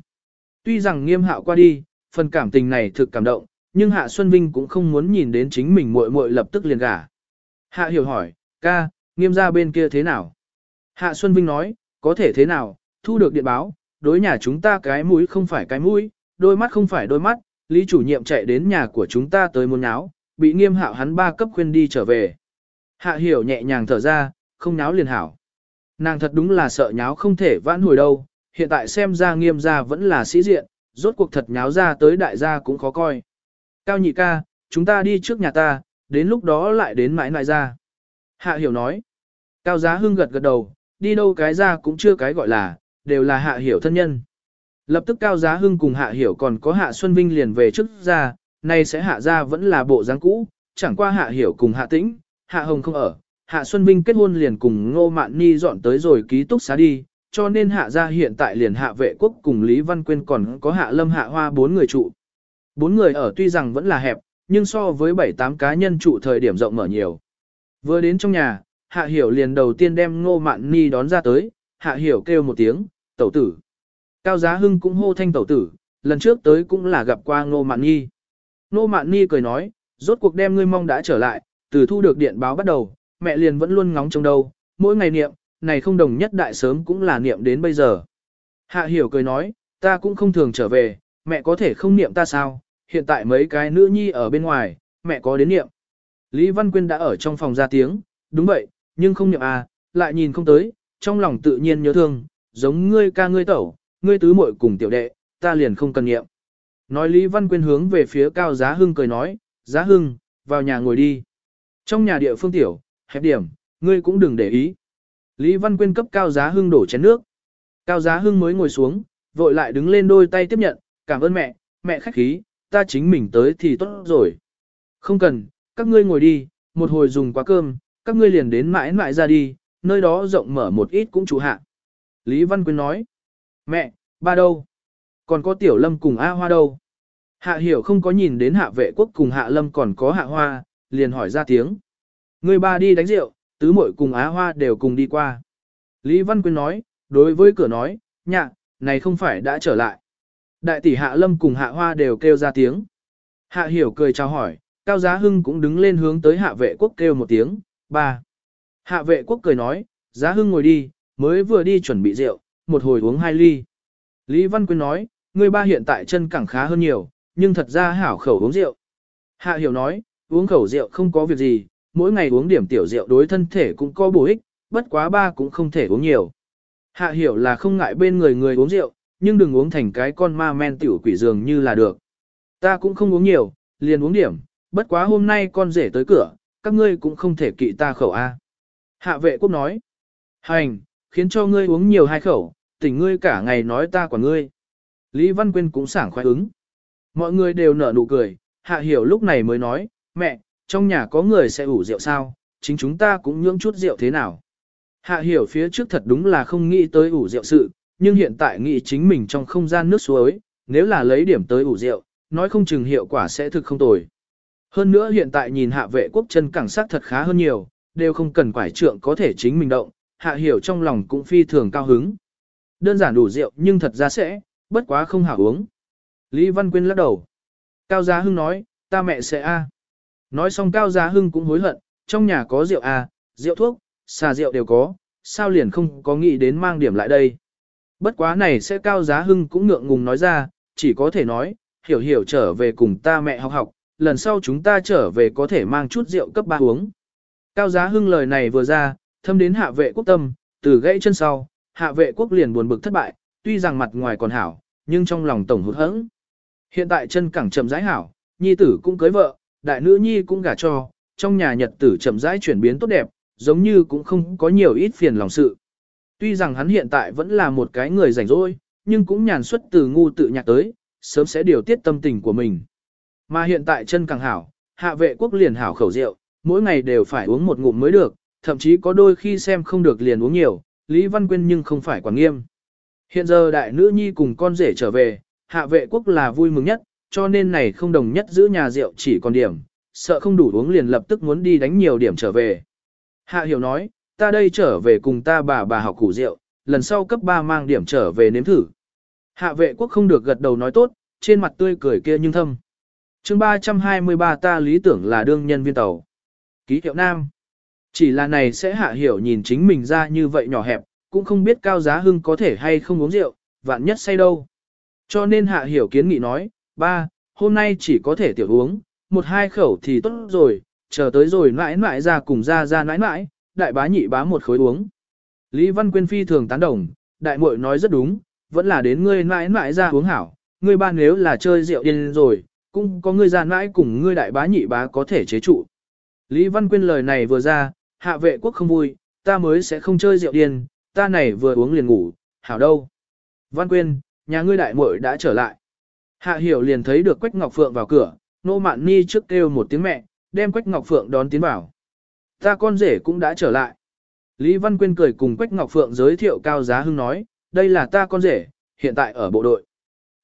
Tuy rằng nghiêm hạo qua đi, phần cảm tình này thực cảm động, nhưng Hạ Xuân Vinh cũng không muốn nhìn đến chính mình muội muội lập tức liền gả. Hạ hiểu hỏi, ca, nghiêm gia bên kia thế nào? Hạ Xuân Vinh nói, có thể thế nào, thu được điện báo, đối nhà chúng ta cái mũi không phải cái mũi, đôi mắt không phải đôi mắt, Lý chủ nhiệm chạy đến nhà của chúng ta tới muốn náo, bị nghiêm hạo hắn ba cấp khuyên đi trở về. Hạ hiểu nhẹ nhàng thở ra, không náo liền hảo. Nàng thật đúng là sợ nháo không thể vãn hồi đâu, hiện tại xem ra nghiêm gia vẫn là sĩ diện, rốt cuộc thật nháo ra tới đại gia cũng khó coi. Cao nhị ca, chúng ta đi trước nhà ta, đến lúc đó lại đến mãi mãi ra. Hạ hiểu nói. Cao giá hưng gật gật đầu, đi đâu cái ra cũng chưa cái gọi là, đều là hạ hiểu thân nhân. Lập tức Cao Giá Hưng cùng Hạ Hiểu còn có Hạ Xuân Vinh liền về trước ra, nay sẽ Hạ ra vẫn là bộ dáng cũ, chẳng qua Hạ Hiểu cùng Hạ Tĩnh, Hạ Hồng không ở, Hạ Xuân Vinh kết hôn liền cùng Ngô Mạn Ni dọn tới rồi ký túc xá đi, cho nên Hạ ra hiện tại liền Hạ Vệ Quốc cùng Lý Văn Quyên còn có Hạ Lâm Hạ Hoa bốn người trụ. Bốn người ở tuy rằng vẫn là hẹp, nhưng so với bảy tám cá nhân trụ thời điểm rộng mở nhiều. Vừa đến trong nhà, Hạ Hiểu liền đầu tiên đem Ngô Mạn Ni đón ra tới, Hạ Hiểu kêu một tiếng, tẩu tử. Cao Giá Hưng cũng hô thanh tẩu tử, lần trước tới cũng là gặp qua Ngô Mạn Nhi. Ngô Mạn Nhi cười nói, rốt cuộc đem ngươi mong đã trở lại, từ thu được điện báo bắt đầu, mẹ liền vẫn luôn ngóng trong đâu, mỗi ngày niệm, này không đồng nhất đại sớm cũng là niệm đến bây giờ. Hạ hiểu cười nói, ta cũng không thường trở về, mẹ có thể không niệm ta sao, hiện tại mấy cái nữ nhi ở bên ngoài, mẹ có đến niệm. Lý Văn Quyên đã ở trong phòng ra tiếng, đúng vậy, nhưng không niệm à, lại nhìn không tới, trong lòng tự nhiên nhớ thương, giống ngươi ca ngươi tẩu, ngươi tứ muội cùng tiểu đệ, ta liền không cần nghiệm. Nói Lý Văn Quyên hướng về phía Cao Giá Hưng cười nói, Giá Hưng, vào nhà ngồi đi. Trong nhà địa phương tiểu, hẹp điểm, ngươi cũng đừng để ý. Lý Văn Quyên cấp Cao Giá Hưng đổ chén nước. Cao Giá Hưng mới ngồi xuống, vội lại đứng lên đôi tay tiếp nhận, cảm ơn mẹ, mẹ khách khí, ta chính mình tới thì tốt rồi. Không cần, các ngươi ngồi đi, một hồi dùng quá cơm, các ngươi liền đến mãi mãi ra đi, nơi đó rộng mở một ít cũng chủ hạ. Lý Văn Quyên nói, mẹ, ba đâu? Còn có Tiểu Lâm cùng A Hoa đâu? Hạ Hiểu không có nhìn đến Hạ Vệ Quốc cùng Hạ Lâm còn có Hạ Hoa, liền hỏi ra tiếng. Người ba đi đánh rượu, tứ muội cùng Á Hoa đều cùng đi qua. Lý Văn Quyên nói, đối với cửa nói, nhạ, này không phải đã trở lại. Đại tỷ Hạ Lâm cùng Hạ Hoa đều kêu ra tiếng. Hạ Hiểu cười chào hỏi, Cao Giá Hưng cũng đứng lên hướng tới Hạ Vệ Quốc kêu một tiếng, ba. Hạ Vệ Quốc cười nói, Giá Hưng ngồi đi, mới vừa đi chuẩn bị rượu, một hồi uống hai ly. Lý Văn Quyên nói, người ba hiện tại chân cẳng khá hơn nhiều, nhưng thật ra hảo khẩu uống rượu. Hạ Hiểu nói, uống khẩu rượu không có việc gì, mỗi ngày uống điểm tiểu rượu đối thân thể cũng có bổ ích, bất quá ba cũng không thể uống nhiều. Hạ Hiểu là không ngại bên người người uống rượu, nhưng đừng uống thành cái con ma men tiểu quỷ dường như là được. Ta cũng không uống nhiều, liền uống điểm, bất quá hôm nay con rể tới cửa, các ngươi cũng không thể kỵ ta khẩu A. Hạ vệ quốc nói, hành, khiến cho ngươi uống nhiều hai khẩu, tỉnh ngươi cả ngày nói ta quả ngươi. Lý Văn Quyên cũng sảng khoái ứng. Mọi người đều nở nụ cười, hạ hiểu lúc này mới nói, mẹ, trong nhà có người sẽ ủ rượu sao, chính chúng ta cũng nhưỡng chút rượu thế nào. Hạ hiểu phía trước thật đúng là không nghĩ tới ủ rượu sự, nhưng hiện tại nghĩ chính mình trong không gian nước suối, nếu là lấy điểm tới ủ rượu, nói không chừng hiệu quả sẽ thực không tồi. Hơn nữa hiện tại nhìn hạ vệ quốc chân cẳng sát thật khá hơn nhiều, đều không cần quải trượng có thể chính mình động, hạ hiểu trong lòng cũng phi thường cao hứng. Đơn giản đủ rượu nhưng thật ra sẽ, bất quá không hảo uống. Lý Văn Quyên lắc đầu. Cao Giá Hưng nói, ta mẹ sẽ a. Nói xong Cao Giá Hưng cũng hối hận, trong nhà có rượu a, rượu thuốc, xà rượu đều có, sao liền không có nghĩ đến mang điểm lại đây. Bất quá này sẽ Cao Giá Hưng cũng ngượng ngùng nói ra, chỉ có thể nói, hiểu hiểu trở về cùng ta mẹ học học, lần sau chúng ta trở về có thể mang chút rượu cấp ba uống. Cao Giá Hưng lời này vừa ra, thâm đến hạ vệ quốc tâm, từ gãy chân sau, hạ vệ quốc liền buồn bực thất bại, tuy rằng mặt ngoài còn hảo, nhưng trong lòng tổng hụt hẫng. Hiện tại chân cẳng chậm rãi hảo, nhi tử cũng cưới vợ, đại nữ nhi cũng gả cho, trong nhà nhật tử chậm rãi chuyển biến tốt đẹp, giống như cũng không có nhiều ít phiền lòng sự. Tuy rằng hắn hiện tại vẫn là một cái người rảnh rỗi, nhưng cũng nhàn xuất từ ngu tự nhạc tới, sớm sẽ điều tiết tâm tình của mình. Mà hiện tại chân càng hảo, hạ vệ quốc liền hảo khẩu rượu, mỗi ngày đều phải uống một ngụm mới được, thậm chí có đôi khi xem không được liền uống nhiều, Lý Văn Quyên nhưng không phải quản nghiêm. Hiện giờ đại nữ nhi cùng con rể trở về, hạ vệ quốc là vui mừng nhất, cho nên này không đồng nhất giữ nhà rượu chỉ còn điểm, sợ không đủ uống liền lập tức muốn đi đánh nhiều điểm trở về. Hạ hiểu nói, ta đây trở về cùng ta bà bà học củ rượu, lần sau cấp 3 mang điểm trở về nếm thử. Hạ vệ quốc không được gật đầu nói tốt, trên mặt tươi cười kia nhưng thâm chương 323 ta lý tưởng là đương nhân viên tàu. Ký hiệu nam. Chỉ là này sẽ hạ hiểu nhìn chính mình ra như vậy nhỏ hẹp, cũng không biết cao giá hưng có thể hay không uống rượu, vạn nhất say đâu. Cho nên hạ hiểu kiến nghị nói, ba, hôm nay chỉ có thể tiểu uống, một hai khẩu thì tốt rồi, chờ tới rồi mãi mãi ra cùng ra ra mãi mãi, đại bá nhị bá một khối uống. Lý Văn Quyên phi thường tán đồng, đại muội nói rất đúng, vẫn là đến ngươi mãi mãi ra uống hảo, ngươi ba nếu là chơi rượu điên rồi, cũng có ngươi gian mãi cùng ngươi đại bá nhị bá có thể chế trụ. Lý Văn Quyên lời này vừa ra, hạ vệ quốc không vui, ta mới sẽ không chơi rượu điên, ta này vừa uống liền ngủ, hảo đâu. Văn Quyên, nhà ngươi đại muội đã trở lại. Hạ hiểu liền thấy được Quách Ngọc Phượng vào cửa, nô mạn ni trước kêu một tiếng mẹ, đem Quách Ngọc Phượng đón tiến vào. Ta con rể cũng đã trở lại. Lý Văn Quyên cười cùng Quách Ngọc Phượng giới thiệu Cao Giá Hưng nói, đây là ta con rể, hiện tại ở bộ đội.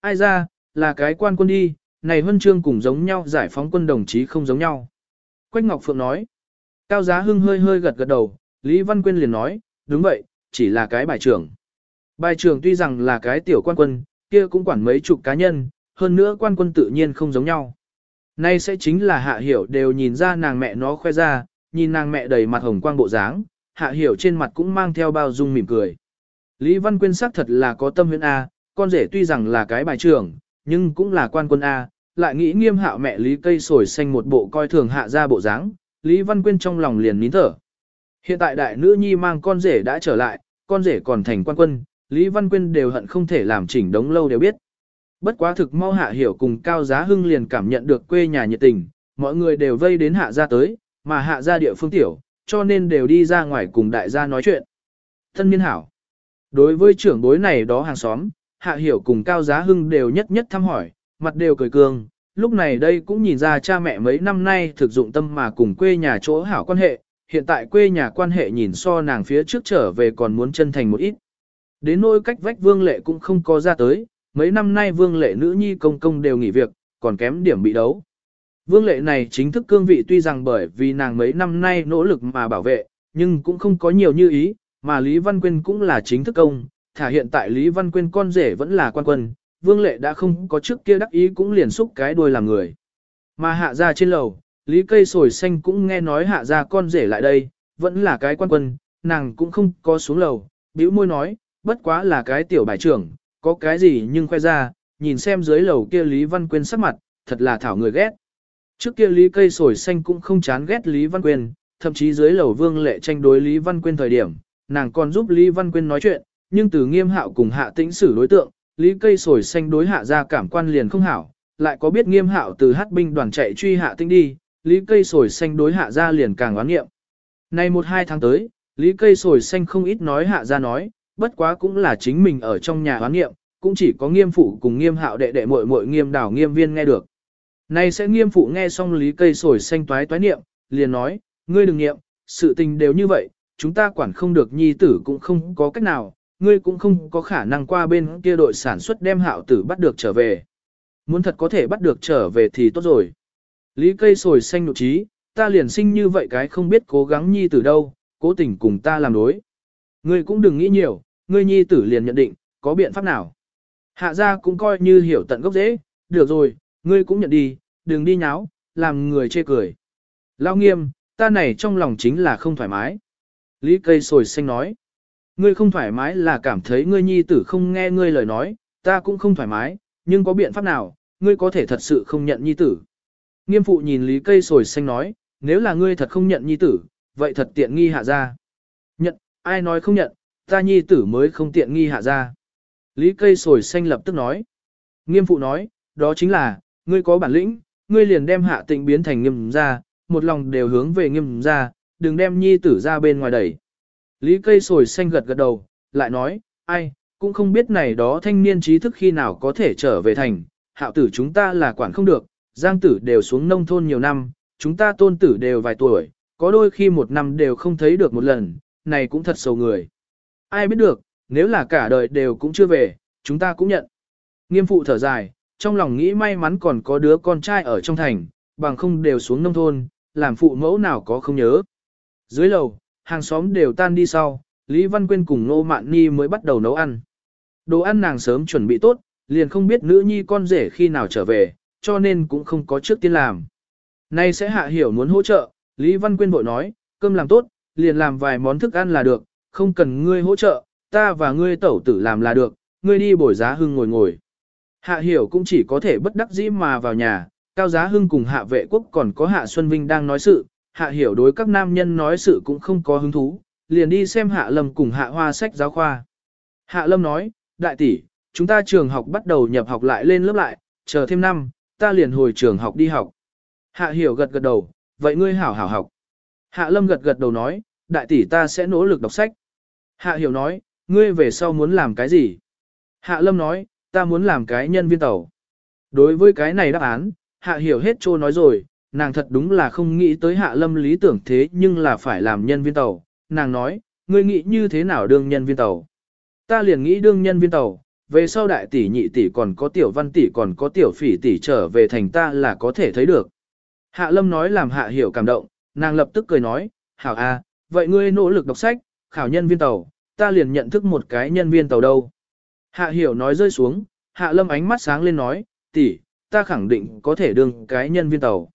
Ai ra, là cái quan quân đi, này huân chương cùng giống nhau giải phóng quân đồng chí không giống nhau. Quách Ngọc Phượng nói, Cao Giá Hưng hơi hơi gật gật đầu, Lý Văn Quyên liền nói, đúng vậy, chỉ là cái bài trưởng. Bài trưởng tuy rằng là cái tiểu quan quân, kia cũng quản mấy chục cá nhân, hơn nữa quan quân tự nhiên không giống nhau. Nay sẽ chính là hạ hiểu đều nhìn ra nàng mẹ nó khoe ra, nhìn nàng mẹ đầy mặt hồng quang bộ dáng, hạ hiểu trên mặt cũng mang theo bao dung mỉm cười. Lý Văn Quyên xác thật là có tâm huyễn A, con rể tuy rằng là cái bài trưởng, nhưng cũng là quan quân A, lại nghĩ nghiêm hạo mẹ Lý cây sồi xanh một bộ coi thường hạ ra bộ dáng, Lý Văn Quyên trong lòng liền nín thở. Hiện tại đại nữ nhi mang con rể đã trở lại, con rể còn thành quan quân, Lý Văn Quyên đều hận không thể làm chỉnh đống lâu đều biết. Bất quá thực mau hạ hiểu cùng cao giá hưng liền cảm nhận được quê nhà nhiệt tình, mọi người đều vây đến hạ gia tới, mà hạ gia địa phương tiểu, cho nên đều đi ra ngoài cùng đại gia nói chuyện. Thân niên hảo. Đối với trưởng bối này đó hàng xóm, hạ hiểu cùng cao giá hưng đều nhất nhất thăm hỏi, mặt đều cười cương. Lúc này đây cũng nhìn ra cha mẹ mấy năm nay thực dụng tâm mà cùng quê nhà chỗ hảo quan hệ, hiện tại quê nhà quan hệ nhìn so nàng phía trước trở về còn muốn chân thành một ít. Đến nỗi cách vách vương lệ cũng không có ra tới, mấy năm nay vương lệ nữ nhi công công đều nghỉ việc, còn kém điểm bị đấu. Vương lệ này chính thức cương vị tuy rằng bởi vì nàng mấy năm nay nỗ lực mà bảo vệ, nhưng cũng không có nhiều như ý, mà Lý Văn Quyên cũng là chính thức công, thả hiện tại Lý Văn Quyên con rể vẫn là quan quân, vương lệ đã không có trước kia đắc ý cũng liền xúc cái đuôi làm người. Mà hạ ra trên lầu, Lý cây sồi xanh cũng nghe nói hạ ra con rể lại đây, vẫn là cái quan quân, nàng cũng không có xuống lầu, bĩu môi nói, bất quá là cái tiểu bài trưởng, có cái gì nhưng khoe ra, nhìn xem dưới lầu kia Lý Văn Quyên sắc mặt, thật là thảo người ghét. Trước kia Lý cây sồi xanh cũng không chán ghét Lý Văn Quyên, thậm chí dưới lầu vương lệ tranh đối Lý Văn Quyên thời điểm, nàng còn giúp Lý Văn Quyên nói chuyện, nhưng từ nghiêm hạo cùng hạ tĩnh xử đối tượng, Lý cây sồi xanh đối hạ ra cảm quan liền không hảo, lại có biết nghiêm hạo từ hát binh đoàn chạy truy hạ tinh đi, Lý cây sồi xanh đối hạ ra liền càng oán nghiệm. Nay một hai tháng tới, Lý cây sồi xanh không ít nói hạ ra nói, bất quá cũng là chính mình ở trong nhà oán nghiệm, cũng chỉ có nghiêm phụ cùng nghiêm hạo đệ đệ muội muội nghiêm đảo nghiêm viên nghe được. Nay sẽ nghiêm phụ nghe xong lý cây sồi xanh toái toái niệm, liền nói, ngươi đừng niệm, sự tình đều như vậy, chúng ta quản không được nhi tử cũng không có cách nào, ngươi cũng không có khả năng qua bên kia đội sản xuất đem hạo tử bắt được trở về. Muốn thật có thể bắt được trở về thì tốt rồi. Lý cây sồi xanh nụ trí, ta liền sinh như vậy cái không biết cố gắng nhi tử đâu, cố tình cùng ta làm đối. Ngươi cũng đừng nghĩ nhiều, ngươi nhi tử liền nhận định, có biện pháp nào. Hạ gia cũng coi như hiểu tận gốc dễ, được rồi, ngươi cũng nhận đi, đừng đi nháo, làm người chê cười. Lao nghiêm, ta này trong lòng chính là không thoải mái. Lý cây sồi xanh nói, ngươi không thoải mái là cảm thấy ngươi nhi tử không nghe ngươi lời nói, ta cũng không thoải mái, nhưng có biện pháp nào, ngươi có thể thật sự không nhận nhi tử. Nghiêm phụ nhìn lý cây sồi xanh nói, nếu là ngươi thật không nhận nhi tử, vậy thật tiện nghi hạ ra. Nhận, ai nói không nhận, ta nhi tử mới không tiện nghi hạ ra. Lý cây sồi xanh lập tức nói. Nghiêm phụ nói, đó chính là, ngươi có bản lĩnh, ngươi liền đem hạ tịnh biến thành nghiêm ra, một lòng đều hướng về nghiêm ra, đừng đem nhi tử ra bên ngoài đẩy. Lý cây sồi xanh gật gật đầu, lại nói, ai, cũng không biết này đó thanh niên trí thức khi nào có thể trở về thành, hạo tử chúng ta là quản không được, giang tử đều xuống nông thôn nhiều năm, chúng ta tôn tử đều vài tuổi, có đôi khi một năm đều không thấy được một lần, này cũng thật sầu người. Ai biết được, nếu là cả đời đều cũng chưa về, chúng ta cũng nhận. Nghiêm phụ thở dài, trong lòng nghĩ may mắn còn có đứa con trai ở trong thành, bằng không đều xuống nông thôn, làm phụ mẫu nào có không nhớ. Dưới lầu, hàng xóm đều tan đi sau, Lý Văn Quyên cùng Nô Mạn Nhi mới bắt đầu nấu ăn. Đồ ăn nàng sớm chuẩn bị tốt, liền không biết nữ nhi con rể khi nào trở về, cho nên cũng không có trước tiên làm. Nay sẽ hạ hiểu muốn hỗ trợ, Lý Văn Quyên vội nói, cơm làm tốt, liền làm vài món thức ăn là được, không cần ngươi hỗ trợ, ta và ngươi tẩu tử làm là được, ngươi đi bồi giá hưng ngồi ngồi. Hạ hiểu cũng chỉ có thể bất đắc dĩ mà vào nhà, cao giá hưng cùng hạ vệ quốc còn có hạ Xuân Vinh đang nói sự, hạ hiểu đối các nam nhân nói sự cũng không có hứng thú, liền đi xem hạ lâm cùng hạ hoa sách giáo khoa. Hạ lâm nói, đại tỷ, chúng ta trường học bắt đầu nhập học lại lên lớp lại, chờ thêm năm, ta liền hồi trường học đi học. Hạ hiểu gật gật đầu, vậy ngươi hảo hảo học. Hạ lâm gật gật đầu nói, đại tỷ ta sẽ nỗ lực đọc sách. Hạ hiểu nói, ngươi về sau muốn làm cái gì? Hạ lâm nói, ta muốn làm cái nhân viên tàu. Đối với cái này đáp án, hạ hiểu hết trô nói rồi, nàng thật đúng là không nghĩ tới hạ lâm lý tưởng thế nhưng là phải làm nhân viên tàu. Nàng nói, ngươi nghĩ như thế nào đương nhân viên tàu? Ta liền nghĩ đương nhân viên tàu, về sau đại tỷ nhị tỷ còn có tiểu văn tỷ còn có tiểu phỉ tỷ trở về thành ta là có thể thấy được. Hạ lâm nói làm hạ hiểu cảm động, nàng lập tức cười nói, hảo a, vậy ngươi nỗ lực đọc sách, khảo nhân viên tàu, ta liền nhận thức một cái nhân viên tàu đâu. Hạ hiểu nói rơi xuống, hạ lâm ánh mắt sáng lên nói, tỷ, ta khẳng định có thể đương cái nhân viên tàu.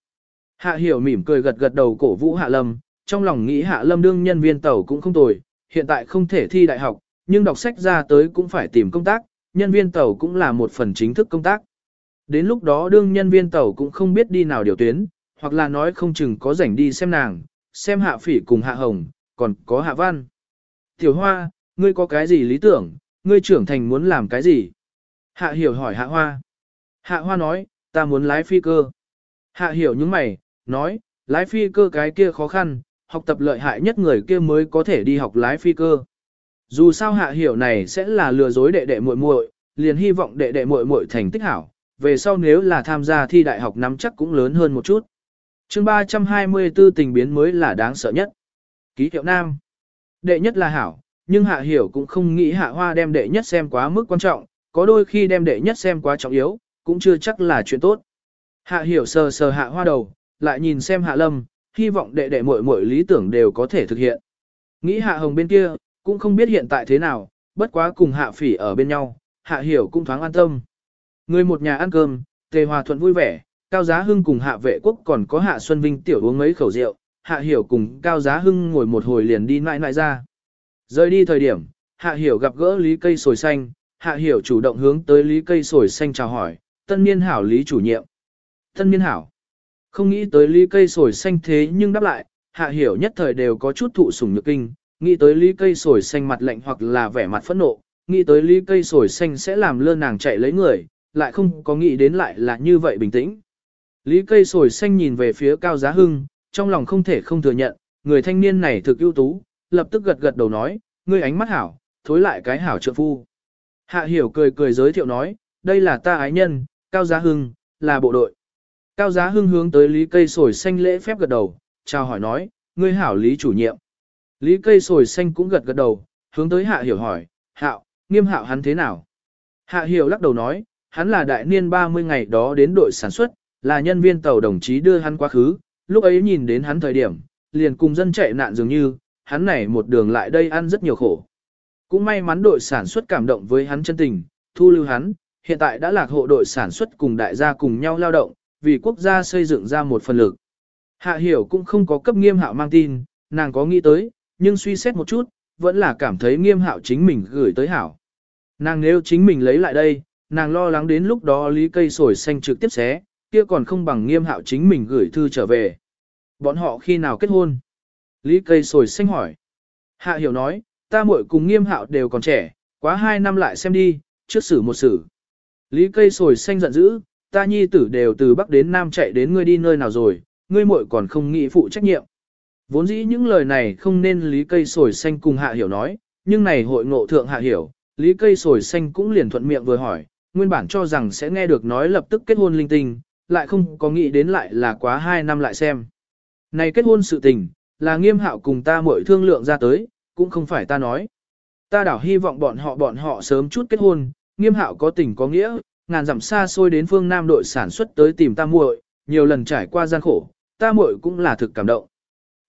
Hạ hiểu mỉm cười gật gật đầu cổ vũ hạ lâm, trong lòng nghĩ hạ lâm đương nhân viên tàu cũng không tồi, hiện tại không thể thi đại học, nhưng đọc sách ra tới cũng phải tìm công tác, nhân viên tàu cũng là một phần chính thức công tác. Đến lúc đó đương nhân viên tàu cũng không biết đi nào điều tuyến, hoặc là nói không chừng có rảnh đi xem nàng, xem hạ phỉ cùng hạ hồng, còn có hạ văn. Tiểu hoa, ngươi có cái gì lý tưởng, ngươi trưởng thành muốn làm cái gì? Hạ hiểu hỏi hạ hoa. Hạ hoa nói, ta muốn lái phi cơ. Hạ hiểu những mày, nói, lái phi cơ cái kia khó khăn, học tập lợi hại nhất người kia mới có thể đi học lái phi cơ. Dù sao hạ hiểu này sẽ là lừa dối đệ đệ muội muội, liền hy vọng đệ đệ muội muội thành tích hảo, về sau nếu là tham gia thi đại học nắm chắc cũng lớn hơn một chút. Chương 324 tình biến mới là đáng sợ nhất. Ký hiệu nam. Đệ nhất là hảo, nhưng hạ hiểu cũng không nghĩ hạ hoa đem đệ nhất xem quá mức quan trọng, có đôi khi đem đệ nhất xem quá trọng yếu, cũng chưa chắc là chuyện tốt. Hạ hiểu sờ sờ hạ hoa đầu, lại nhìn xem hạ lâm, hy vọng đệ đệ muội muội lý tưởng đều có thể thực hiện. Nghĩ hạ hồng bên kia, cũng không biết hiện tại thế nào, bất quá cùng hạ phỉ ở bên nhau, hạ hiểu cũng thoáng an tâm. Người một nhà ăn cơm, tề hòa thuận vui vẻ, Cao Giá Hưng cùng hạ vệ quốc còn có hạ Xuân Vinh tiểu uống mấy khẩu rượu, hạ hiểu cùng Cao Giá Hưng ngồi một hồi liền đi nại nại ra. Rời đi thời điểm, hạ hiểu gặp gỡ lý cây sồi xanh, hạ hiểu chủ động hướng tới lý cây sồi xanh chào hỏi, tân niên hảo lý chủ nhiệm. Tân niên hảo. Không nghĩ tới lý cây sồi xanh thế nhưng đáp lại, hạ hiểu nhất thời đều có chút thụ sủng nhược kinh, nghĩ tới lý cây sồi xanh mặt lạnh hoặc là vẻ mặt phẫn nộ, nghĩ tới lý cây sồi xanh sẽ làm lơ nàng chạy lấy người, lại không có nghĩ đến lại là như vậy bình tĩnh. Lý cây sồi xanh nhìn về phía Cao Giá Hưng, trong lòng không thể không thừa nhận, người thanh niên này thực ưu tú, lập tức gật gật đầu nói, ngươi ánh mắt hảo, thối lại cái hảo trợ phu. Hạ hiểu cười cười giới thiệu nói, đây là ta ái nhân, Cao Giá Hưng, là bộ đội. Cao Giá Hưng hướng tới Lý cây sồi xanh lễ phép gật đầu, chào hỏi nói, ngươi hảo Lý chủ nhiệm. Lý cây sồi xanh cũng gật gật đầu, hướng tới Hạ hiểu hỏi, hạo, nghiêm hạo hắn thế nào? Hạ hiểu lắc đầu nói, hắn là đại niên 30 ngày đó đến đội sản xuất, là nhân viên tàu đồng chí đưa hắn quá khứ, lúc ấy nhìn đến hắn thời điểm, liền cùng dân chạy nạn dường như, hắn này một đường lại đây ăn rất nhiều khổ. Cũng may mắn đội sản xuất cảm động với hắn chân tình, thu lưu hắn, hiện tại đã lạc hộ đội sản xuất cùng đại gia cùng nhau lao động, vì quốc gia xây dựng ra một phần lực. Hạ hiểu cũng không có cấp nghiêm hạo mang tin, nàng có nghĩ tới, nhưng suy xét một chút, vẫn là cảm thấy nghiêm hạo chính mình gửi tới hảo. Nàng nếu chính mình lấy lại đây, nàng lo lắng đến lúc đó lý cây sồi xanh trực tiếp xé, kia còn không bằng nghiêm hạo chính mình gửi thư trở về. Bọn họ khi nào kết hôn? Lý cây sồi xanh hỏi. Hạ hiểu nói, ta muội cùng nghiêm hạo đều còn trẻ, quá hai năm lại xem đi, trước xử một xử. Lý cây sồi xanh giận dữ, ta nhi tử đều từ Bắc đến Nam chạy đến ngươi đi nơi nào rồi, ngươi muội còn không nghĩ phụ trách nhiệm. Vốn dĩ những lời này không nên lý cây sồi xanh cùng hạ hiểu nói, nhưng này hội ngộ thượng hạ hiểu, lý cây sồi xanh cũng liền thuận miệng vừa hỏi, nguyên bản cho rằng sẽ nghe được nói lập tức kết hôn linh tinh, lại không có nghĩ đến lại là quá 2 năm lại xem. Này kết hôn sự tình, là nghiêm hạo cùng ta muội thương lượng ra tới, cũng không phải ta nói. Ta đảo hy vọng bọn họ bọn họ sớm chút kết hôn, nghiêm hạo có tình có nghĩa, ngàn dặm xa xôi đến phương Nam đội sản xuất tới tìm ta muội, nhiều lần trải qua gian khổ, ta muội cũng là thực cảm động.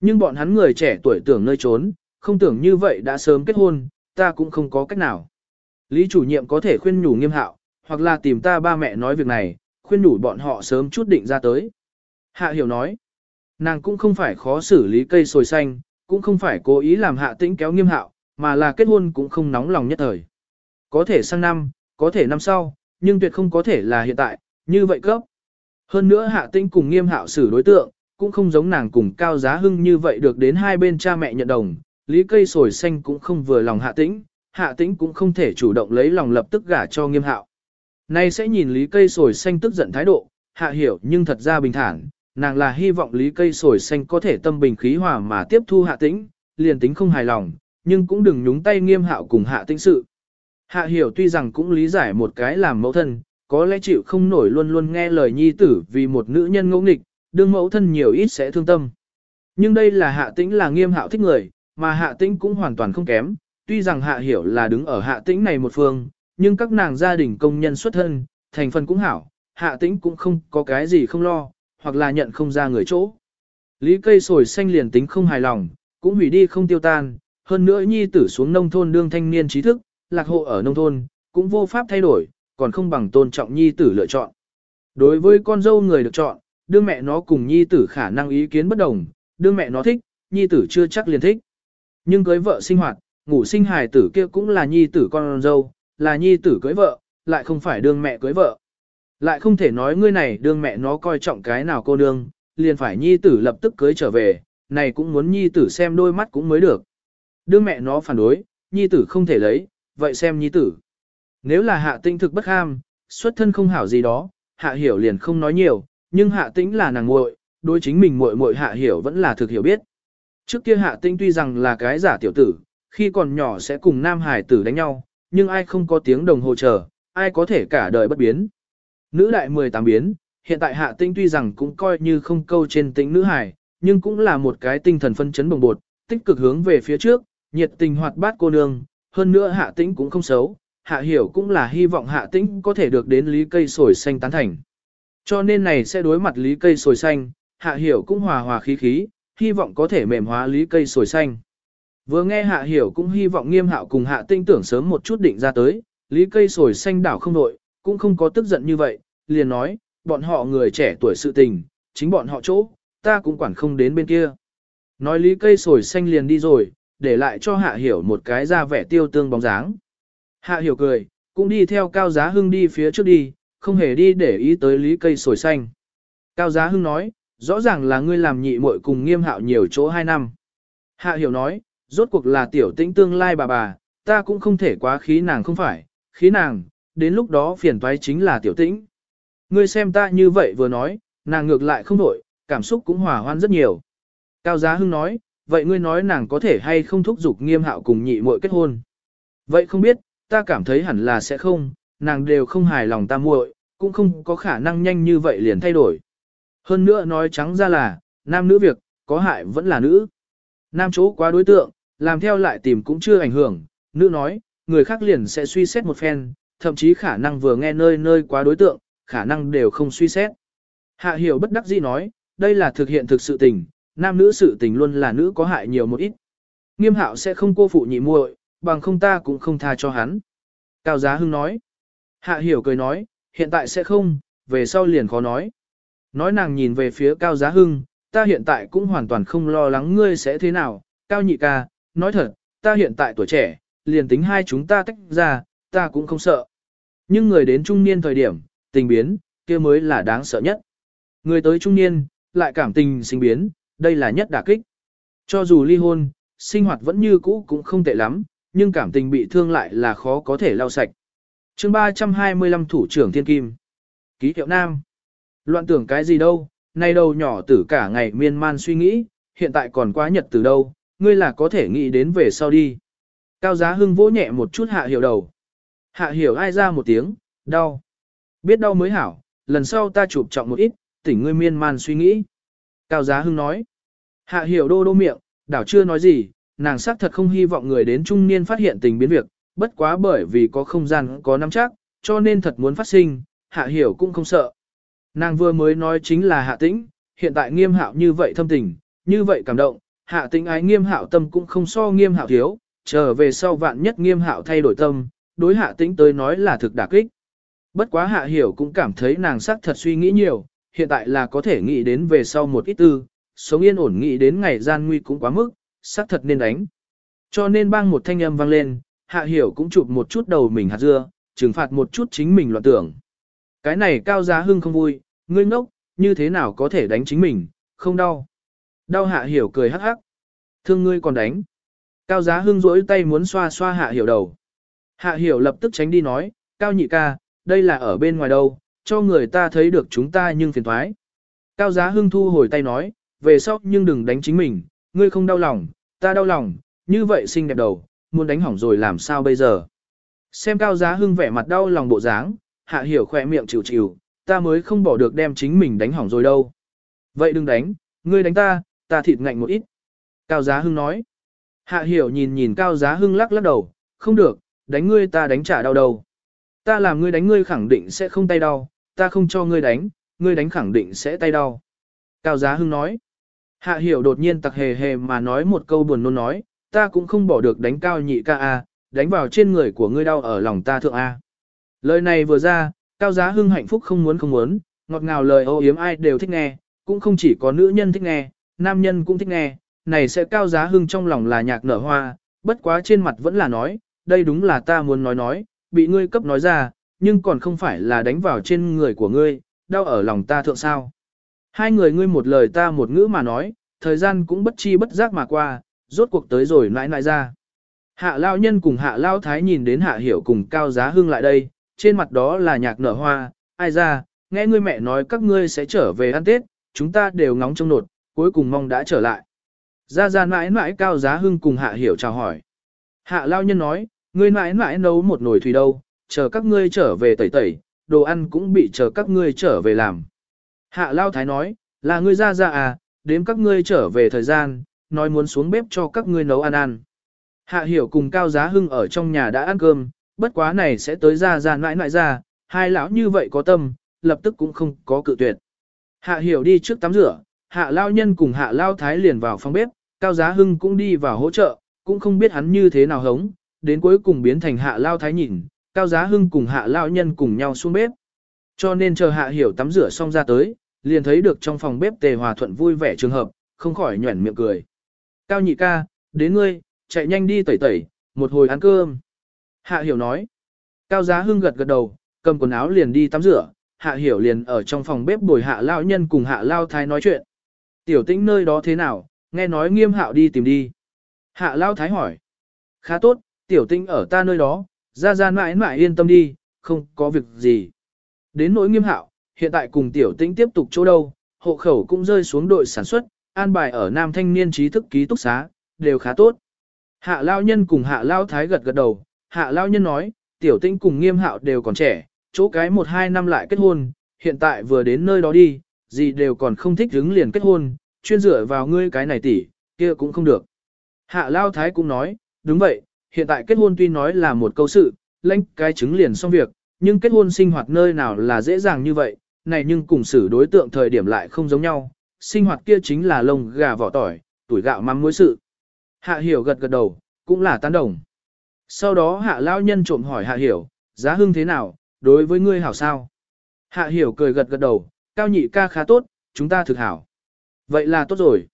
Nhưng bọn hắn người trẻ tuổi tưởng nơi trốn, không tưởng như vậy đã sớm kết hôn, ta cũng không có cách nào. Lý chủ nhiệm có thể khuyên nhủ nghiêm hạo, hoặc là tìm ta ba mẹ nói việc này, khuyên nhủ bọn họ sớm chút định ra tới. Hạ hiểu nói, nàng cũng không phải khó xử lý cây sồi xanh, cũng không phải cố ý làm hạ tĩnh kéo nghiêm hạo, mà là kết hôn cũng không nóng lòng nhất thời. Có thể sang năm, có thể năm sau, nhưng tuyệt không có thể là hiện tại, như vậy cấp. Hơn nữa hạ tĩnh cùng nghiêm hạo xử đối tượng, cũng không giống nàng cùng cao giá hưng như vậy được đến hai bên cha mẹ nhận đồng, lý cây sồi xanh cũng không vừa lòng hạ tĩnh, hạ tĩnh cũng không thể chủ động lấy lòng lập tức gả cho nghiêm hạo. Nay sẽ nhìn lý cây sồi xanh tức giận thái độ, hạ hiểu nhưng thật ra bình thản, nàng là hy vọng lý cây sồi xanh có thể tâm bình khí hòa mà tiếp thu hạ tĩnh, liền tính không hài lòng, nhưng cũng đừng nhúng tay nghiêm hạo cùng hạ tĩnh sự. Hạ hiểu tuy rằng cũng lý giải một cái làm mẫu thân, có lẽ chịu không nổi luôn luôn nghe lời nhi tử vì một nữ nhân ngỗ nghịch, đương mẫu thân nhiều ít sẽ thương tâm. Nhưng đây là hạ tĩnh là nghiêm hạo thích người, mà hạ tĩnh cũng hoàn toàn không kém, tuy rằng hạ hiểu là đứng ở hạ tĩnh này một phương, nhưng các nàng gia đình công nhân xuất thân, thành phần cũng hảo, hạ tĩnh cũng không có cái gì không lo, hoặc là nhận không ra người chỗ. Lý cây sồi xanh liền tính không hài lòng, cũng hủy đi không tiêu tan, hơn nữa nhi tử xuống nông thôn đương thanh niên trí thức, lạc hộ ở nông thôn, cũng vô pháp thay đổi, còn không bằng tôn trọng nhi tử lựa chọn. Đối với con dâu người được chọn, đương mẹ nó cùng nhi tử khả năng ý kiến bất đồng, đương mẹ nó thích, nhi tử chưa chắc liền thích. Nhưng cưới vợ sinh hoạt, ngủ sinh hài tử kia cũng là nhi tử con dâu, là nhi tử cưới vợ, lại không phải đương mẹ cưới vợ. Lại không thể nói ngươi này đương mẹ nó coi trọng cái nào cô nương, liền phải nhi tử lập tức cưới trở về, này cũng muốn nhi tử xem đôi mắt cũng mới được. Đương mẹ nó phản đối, nhi tử không thể lấy, vậy xem nhi tử. Nếu là hạ tinh thực bất ham, xuất thân không hảo gì đó, hạ hiểu liền không nói nhiều, nhưng hạ tĩnh là nàng muội, đối chính mình muội muội hạ hiểu vẫn là thực hiểu biết. Trước kia hạ tĩnh tuy rằng là cái giả tiểu tử, khi còn nhỏ sẽ cùng nam hải tử đánh nhau, nhưng ai không có tiếng đồng hồ chờ, ai có thể cả đời bất biến. Nữ đại 18 biến, hiện tại hạ tĩnh tuy rằng cũng coi như không câu trên tĩnh nữ hải, nhưng cũng là một cái tinh thần phân chấn bồng bột, tích cực hướng về phía trước, nhiệt tình hoạt bát cô nương, hơn nữa hạ tĩnh cũng không xấu, hạ hiểu cũng là hy vọng hạ tĩnh có thể được đến lý cây sồi xanh tán thành. Cho nên này sẽ đối mặt lý cây sồi xanh, hạ hiểu cũng hòa hòa khí khí, hy vọng có thể mềm hóa lý cây sồi xanh. Vừa nghe hạ hiểu cũng hy vọng nghiêm hạo cùng hạ tinh tưởng sớm một chút định ra tới, lý cây sồi xanh đảo không đội, cũng không có tức giận như vậy, liền nói, bọn họ người trẻ tuổi sự tình, chính bọn họ chỗ, ta cũng quản không đến bên kia. Nói lý cây sồi xanh liền đi rồi, để lại cho hạ hiểu một cái ra vẻ tiêu tương bóng dáng. Hạ hiểu cười, cũng đi theo cao giá hưng đi phía trước đi, không hề đi để ý tới lý cây sồi xanh. Cao giá hưng nói, rõ ràng là ngươi làm nhị muội cùng nghiêm hạo nhiều chỗ hai năm. Hạ hiểu nói, rốt cuộc là tiểu tĩnh tương lai bà bà, ta cũng không thể quá khí nàng không phải, khí nàng, đến lúc đó phiền toái chính là tiểu tĩnh. Ngươi xem ta như vậy vừa nói, nàng ngược lại không đổi, cảm xúc cũng hòa hoan rất nhiều. Cao Giá Hưng nói, vậy ngươi nói nàng có thể hay không thúc giục nghiêm hạo cùng nhị muội kết hôn. Vậy không biết, ta cảm thấy hẳn là sẽ không, nàng đều không hài lòng ta muội, cũng không có khả năng nhanh như vậy liền thay đổi. Hơn nữa nói trắng ra là, nam nữ việc, có hại vẫn là nữ. Nam chỗ quá đối tượng, làm theo lại tìm cũng chưa ảnh hưởng, nữ nói, người khác liền sẽ suy xét một phen, thậm chí khả năng vừa nghe nơi nơi quá đối tượng, khả năng đều không suy xét. Hạ hiểu bất đắc dĩ nói, đây là thực hiện thực sự tình, nam nữ sự tình luôn là nữ có hại nhiều một ít. Nghiêm hạo sẽ không cô phụ nhị muội, bằng không ta cũng không tha cho hắn. Cao Giá Hưng nói. Hạ hiểu cười nói, hiện tại sẽ không, về sau liền khó nói. Nói nàng nhìn về phía Cao Giá Hưng, ta hiện tại cũng hoàn toàn không lo lắng ngươi sẽ thế nào, Cao Nhị ca, nói thật, ta hiện tại tuổi trẻ, liền tính hai chúng ta tách ra, ta cũng không sợ. Nhưng người đến trung niên thời điểm, tình biến, kia mới là đáng sợ nhất. Người tới trung niên, lại cảm tình sinh biến, đây là nhất đả kích. Cho dù ly hôn, sinh hoạt vẫn như cũ cũng không tệ lắm, nhưng cảm tình bị thương lại là khó có thể lau sạch. chương 325 Thủ trưởng Thiên Kim Ký hiệu Nam Loạn tưởng cái gì đâu, nay đầu nhỏ tử cả ngày miên man suy nghĩ, hiện tại còn quá nhật từ đâu, ngươi là có thể nghĩ đến về sau đi. Cao giá hưng vỗ nhẹ một chút hạ hiểu đầu. Hạ hiểu ai ra một tiếng, đau. Biết đau mới hảo, lần sau ta chụp trọng một ít, tỉnh ngươi miên man suy nghĩ. Cao giá hưng nói. Hạ hiểu đô đô miệng, đảo chưa nói gì, nàng xác thật không hy vọng người đến trung niên phát hiện tình biến việc, bất quá bởi vì có không gian có nắm chắc, cho nên thật muốn phát sinh, hạ hiểu cũng không sợ. Nàng vừa mới nói chính là hạ tĩnh, hiện tại nghiêm hạo như vậy thâm tình, như vậy cảm động, hạ tĩnh ái nghiêm hạo tâm cũng không so nghiêm hạo thiếu, trở về sau vạn nhất nghiêm hạo thay đổi tâm, đối hạ tĩnh tới nói là thực đả kích. Bất quá hạ hiểu cũng cảm thấy nàng sắc thật suy nghĩ nhiều, hiện tại là có thể nghĩ đến về sau một ít tư, sống yên ổn nghĩ đến ngày gian nguy cũng quá mức, xác thật nên đánh. Cho nên bang một thanh âm vang lên, hạ hiểu cũng chụp một chút đầu mình hạt dưa, trừng phạt một chút chính mình loạn tưởng. Cái này cao giá hưng không vui, ngươi ngốc, như thế nào có thể đánh chính mình, không đau. Đau hạ hiểu cười hắc hắc. Thương ngươi còn đánh. Cao giá hưng rỗi tay muốn xoa xoa hạ hiểu đầu. Hạ hiểu lập tức tránh đi nói, cao nhị ca, đây là ở bên ngoài đâu, cho người ta thấy được chúng ta nhưng phiền thoái. Cao giá hưng thu hồi tay nói, về sau nhưng đừng đánh chính mình, ngươi không đau lòng, ta đau lòng, như vậy xinh đẹp đầu, muốn đánh hỏng rồi làm sao bây giờ. Xem cao giá hưng vẻ mặt đau lòng bộ dáng, hạ hiểu khỏe miệng chịu chịu, ta mới không bỏ được đem chính mình đánh hỏng rồi đâu. Vậy đừng đánh, ngươi đánh ta, ta thịt ngạnh một ít. Cao giá hưng nói. Hạ hiểu nhìn nhìn cao giá hưng lắc lắc đầu, không được, đánh ngươi ta đánh trả đau đầu. Ta làm ngươi đánh ngươi khẳng định sẽ không tay đau, ta không cho ngươi đánh, ngươi đánh khẳng định sẽ tay đau. Cao giá hưng nói. Hạ hiểu đột nhiên tặc hề hề mà nói một câu buồn nôn nói, ta cũng không bỏ được đánh cao nhị ca a, đánh vào trên người của ngươi đau ở lòng ta thượng a. Lời này vừa ra, cao giá hưng hạnh phúc không muốn không muốn, ngọt ngào lời ô yếm ai đều thích nghe, cũng không chỉ có nữ nhân thích nghe, nam nhân cũng thích nghe, này sẽ cao giá hưng trong lòng là nhạc nở hoa, bất quá trên mặt vẫn là nói, đây đúng là ta muốn nói nói, bị ngươi cấp nói ra, nhưng còn không phải là đánh vào trên người của ngươi, đau ở lòng ta thượng sao. Hai người ngươi một lời ta một ngữ mà nói, thời gian cũng bất chi bất giác mà qua, rốt cuộc tới rồi nãi nãi ra. Hạ lao nhân cùng hạ lao thái nhìn đến hạ hiểu cùng cao giá hưng lại đây, trên mặt đó là nhạc nở hoa, ai ra, nghe ngươi mẹ nói các ngươi sẽ trở về ăn Tết, chúng ta đều ngóng trong nột, cuối cùng mong đã trở lại. Ra ra mãi mãi cao giá hưng cùng hạ hiểu chào hỏi. Hạ lao nhân nói, ngươi mãi mãi nấu một nồi thủy đâu, chờ các ngươi trở về tẩy tẩy, đồ ăn cũng bị chờ các ngươi trở về làm. Hạ lao thái nói, là ngươi ra ra à, đếm các ngươi trở về thời gian, nói muốn xuống bếp cho các ngươi nấu ăn ăn. Hạ hiểu cùng cao giá hưng ở trong nhà đã ăn cơm, bất quá này sẽ tới ra ra nãi nãi ra, hai lão như vậy có tâm, lập tức cũng không có cự tuyệt. Hạ hiểu đi trước tắm rửa, hạ lao nhân cùng hạ lao thái liền vào phòng bếp, cao giá hưng cũng đi vào hỗ trợ, cũng không biết hắn như thế nào hống, đến cuối cùng biến thành hạ lao thái nhìn, cao giá hưng cùng hạ lao nhân cùng nhau xuống bếp. Cho nên chờ hạ hiểu tắm rửa xong ra tới, liền thấy được trong phòng bếp tề hòa thuận vui vẻ trường hợp, không khỏi nhuẩn miệng cười. Cao nhị ca, đến ngươi, chạy nhanh đi tẩy tẩy, một hồi ăn cơm. Hạ hiểu nói. Cao giá hưng gật gật đầu, cầm quần áo liền đi tắm rửa, hạ hiểu liền ở trong phòng bếp bồi hạ lao nhân cùng hạ lao thái nói chuyện. Tiểu tĩnh nơi đó thế nào, nghe nói nghiêm hạo đi tìm đi. Hạ lao thái hỏi. Khá tốt, tiểu tĩnh ở ta nơi đó, ra ra mãi mãi yên tâm đi, không có việc gì. Đến nỗi nghiêm hạo, hiện tại cùng tiểu tĩnh tiếp tục chỗ đâu, hộ khẩu cũng rơi xuống đội sản xuất, an bài ở nam thanh niên trí thức ký túc xá, đều khá tốt. Hạ lao nhân cùng hạ lao thái gật gật đầu, hạ lao nhân nói, tiểu tĩnh cùng nghiêm hạo đều còn trẻ, chỗ cái một hai năm lại kết hôn, hiện tại vừa đến nơi đó đi, gì đều còn không thích đứng liền kết hôn, chuyên dựa vào ngươi cái này tỷ, kia cũng không được. Hạ lao thái cũng nói, đúng vậy, hiện tại kết hôn tuy nói là một câu sự, lãnh cái chứng liền xong việc, nhưng kết hôn sinh hoạt nơi nào là dễ dàng như vậy, này nhưng cùng xử đối tượng thời điểm lại không giống nhau, sinh hoạt kia chính là lông gà vỏ tỏi, tuổi gạo mắm muối sự. Hạ hiểu gật gật đầu, cũng là tán đồng. Sau đó hạ lao nhân trộm hỏi hạ hiểu, giá hưng thế nào, đối với ngươi hảo sao? Hạ hiểu cười gật gật đầu, cao nhị ca khá tốt, chúng ta thực hảo. Vậy là tốt rồi.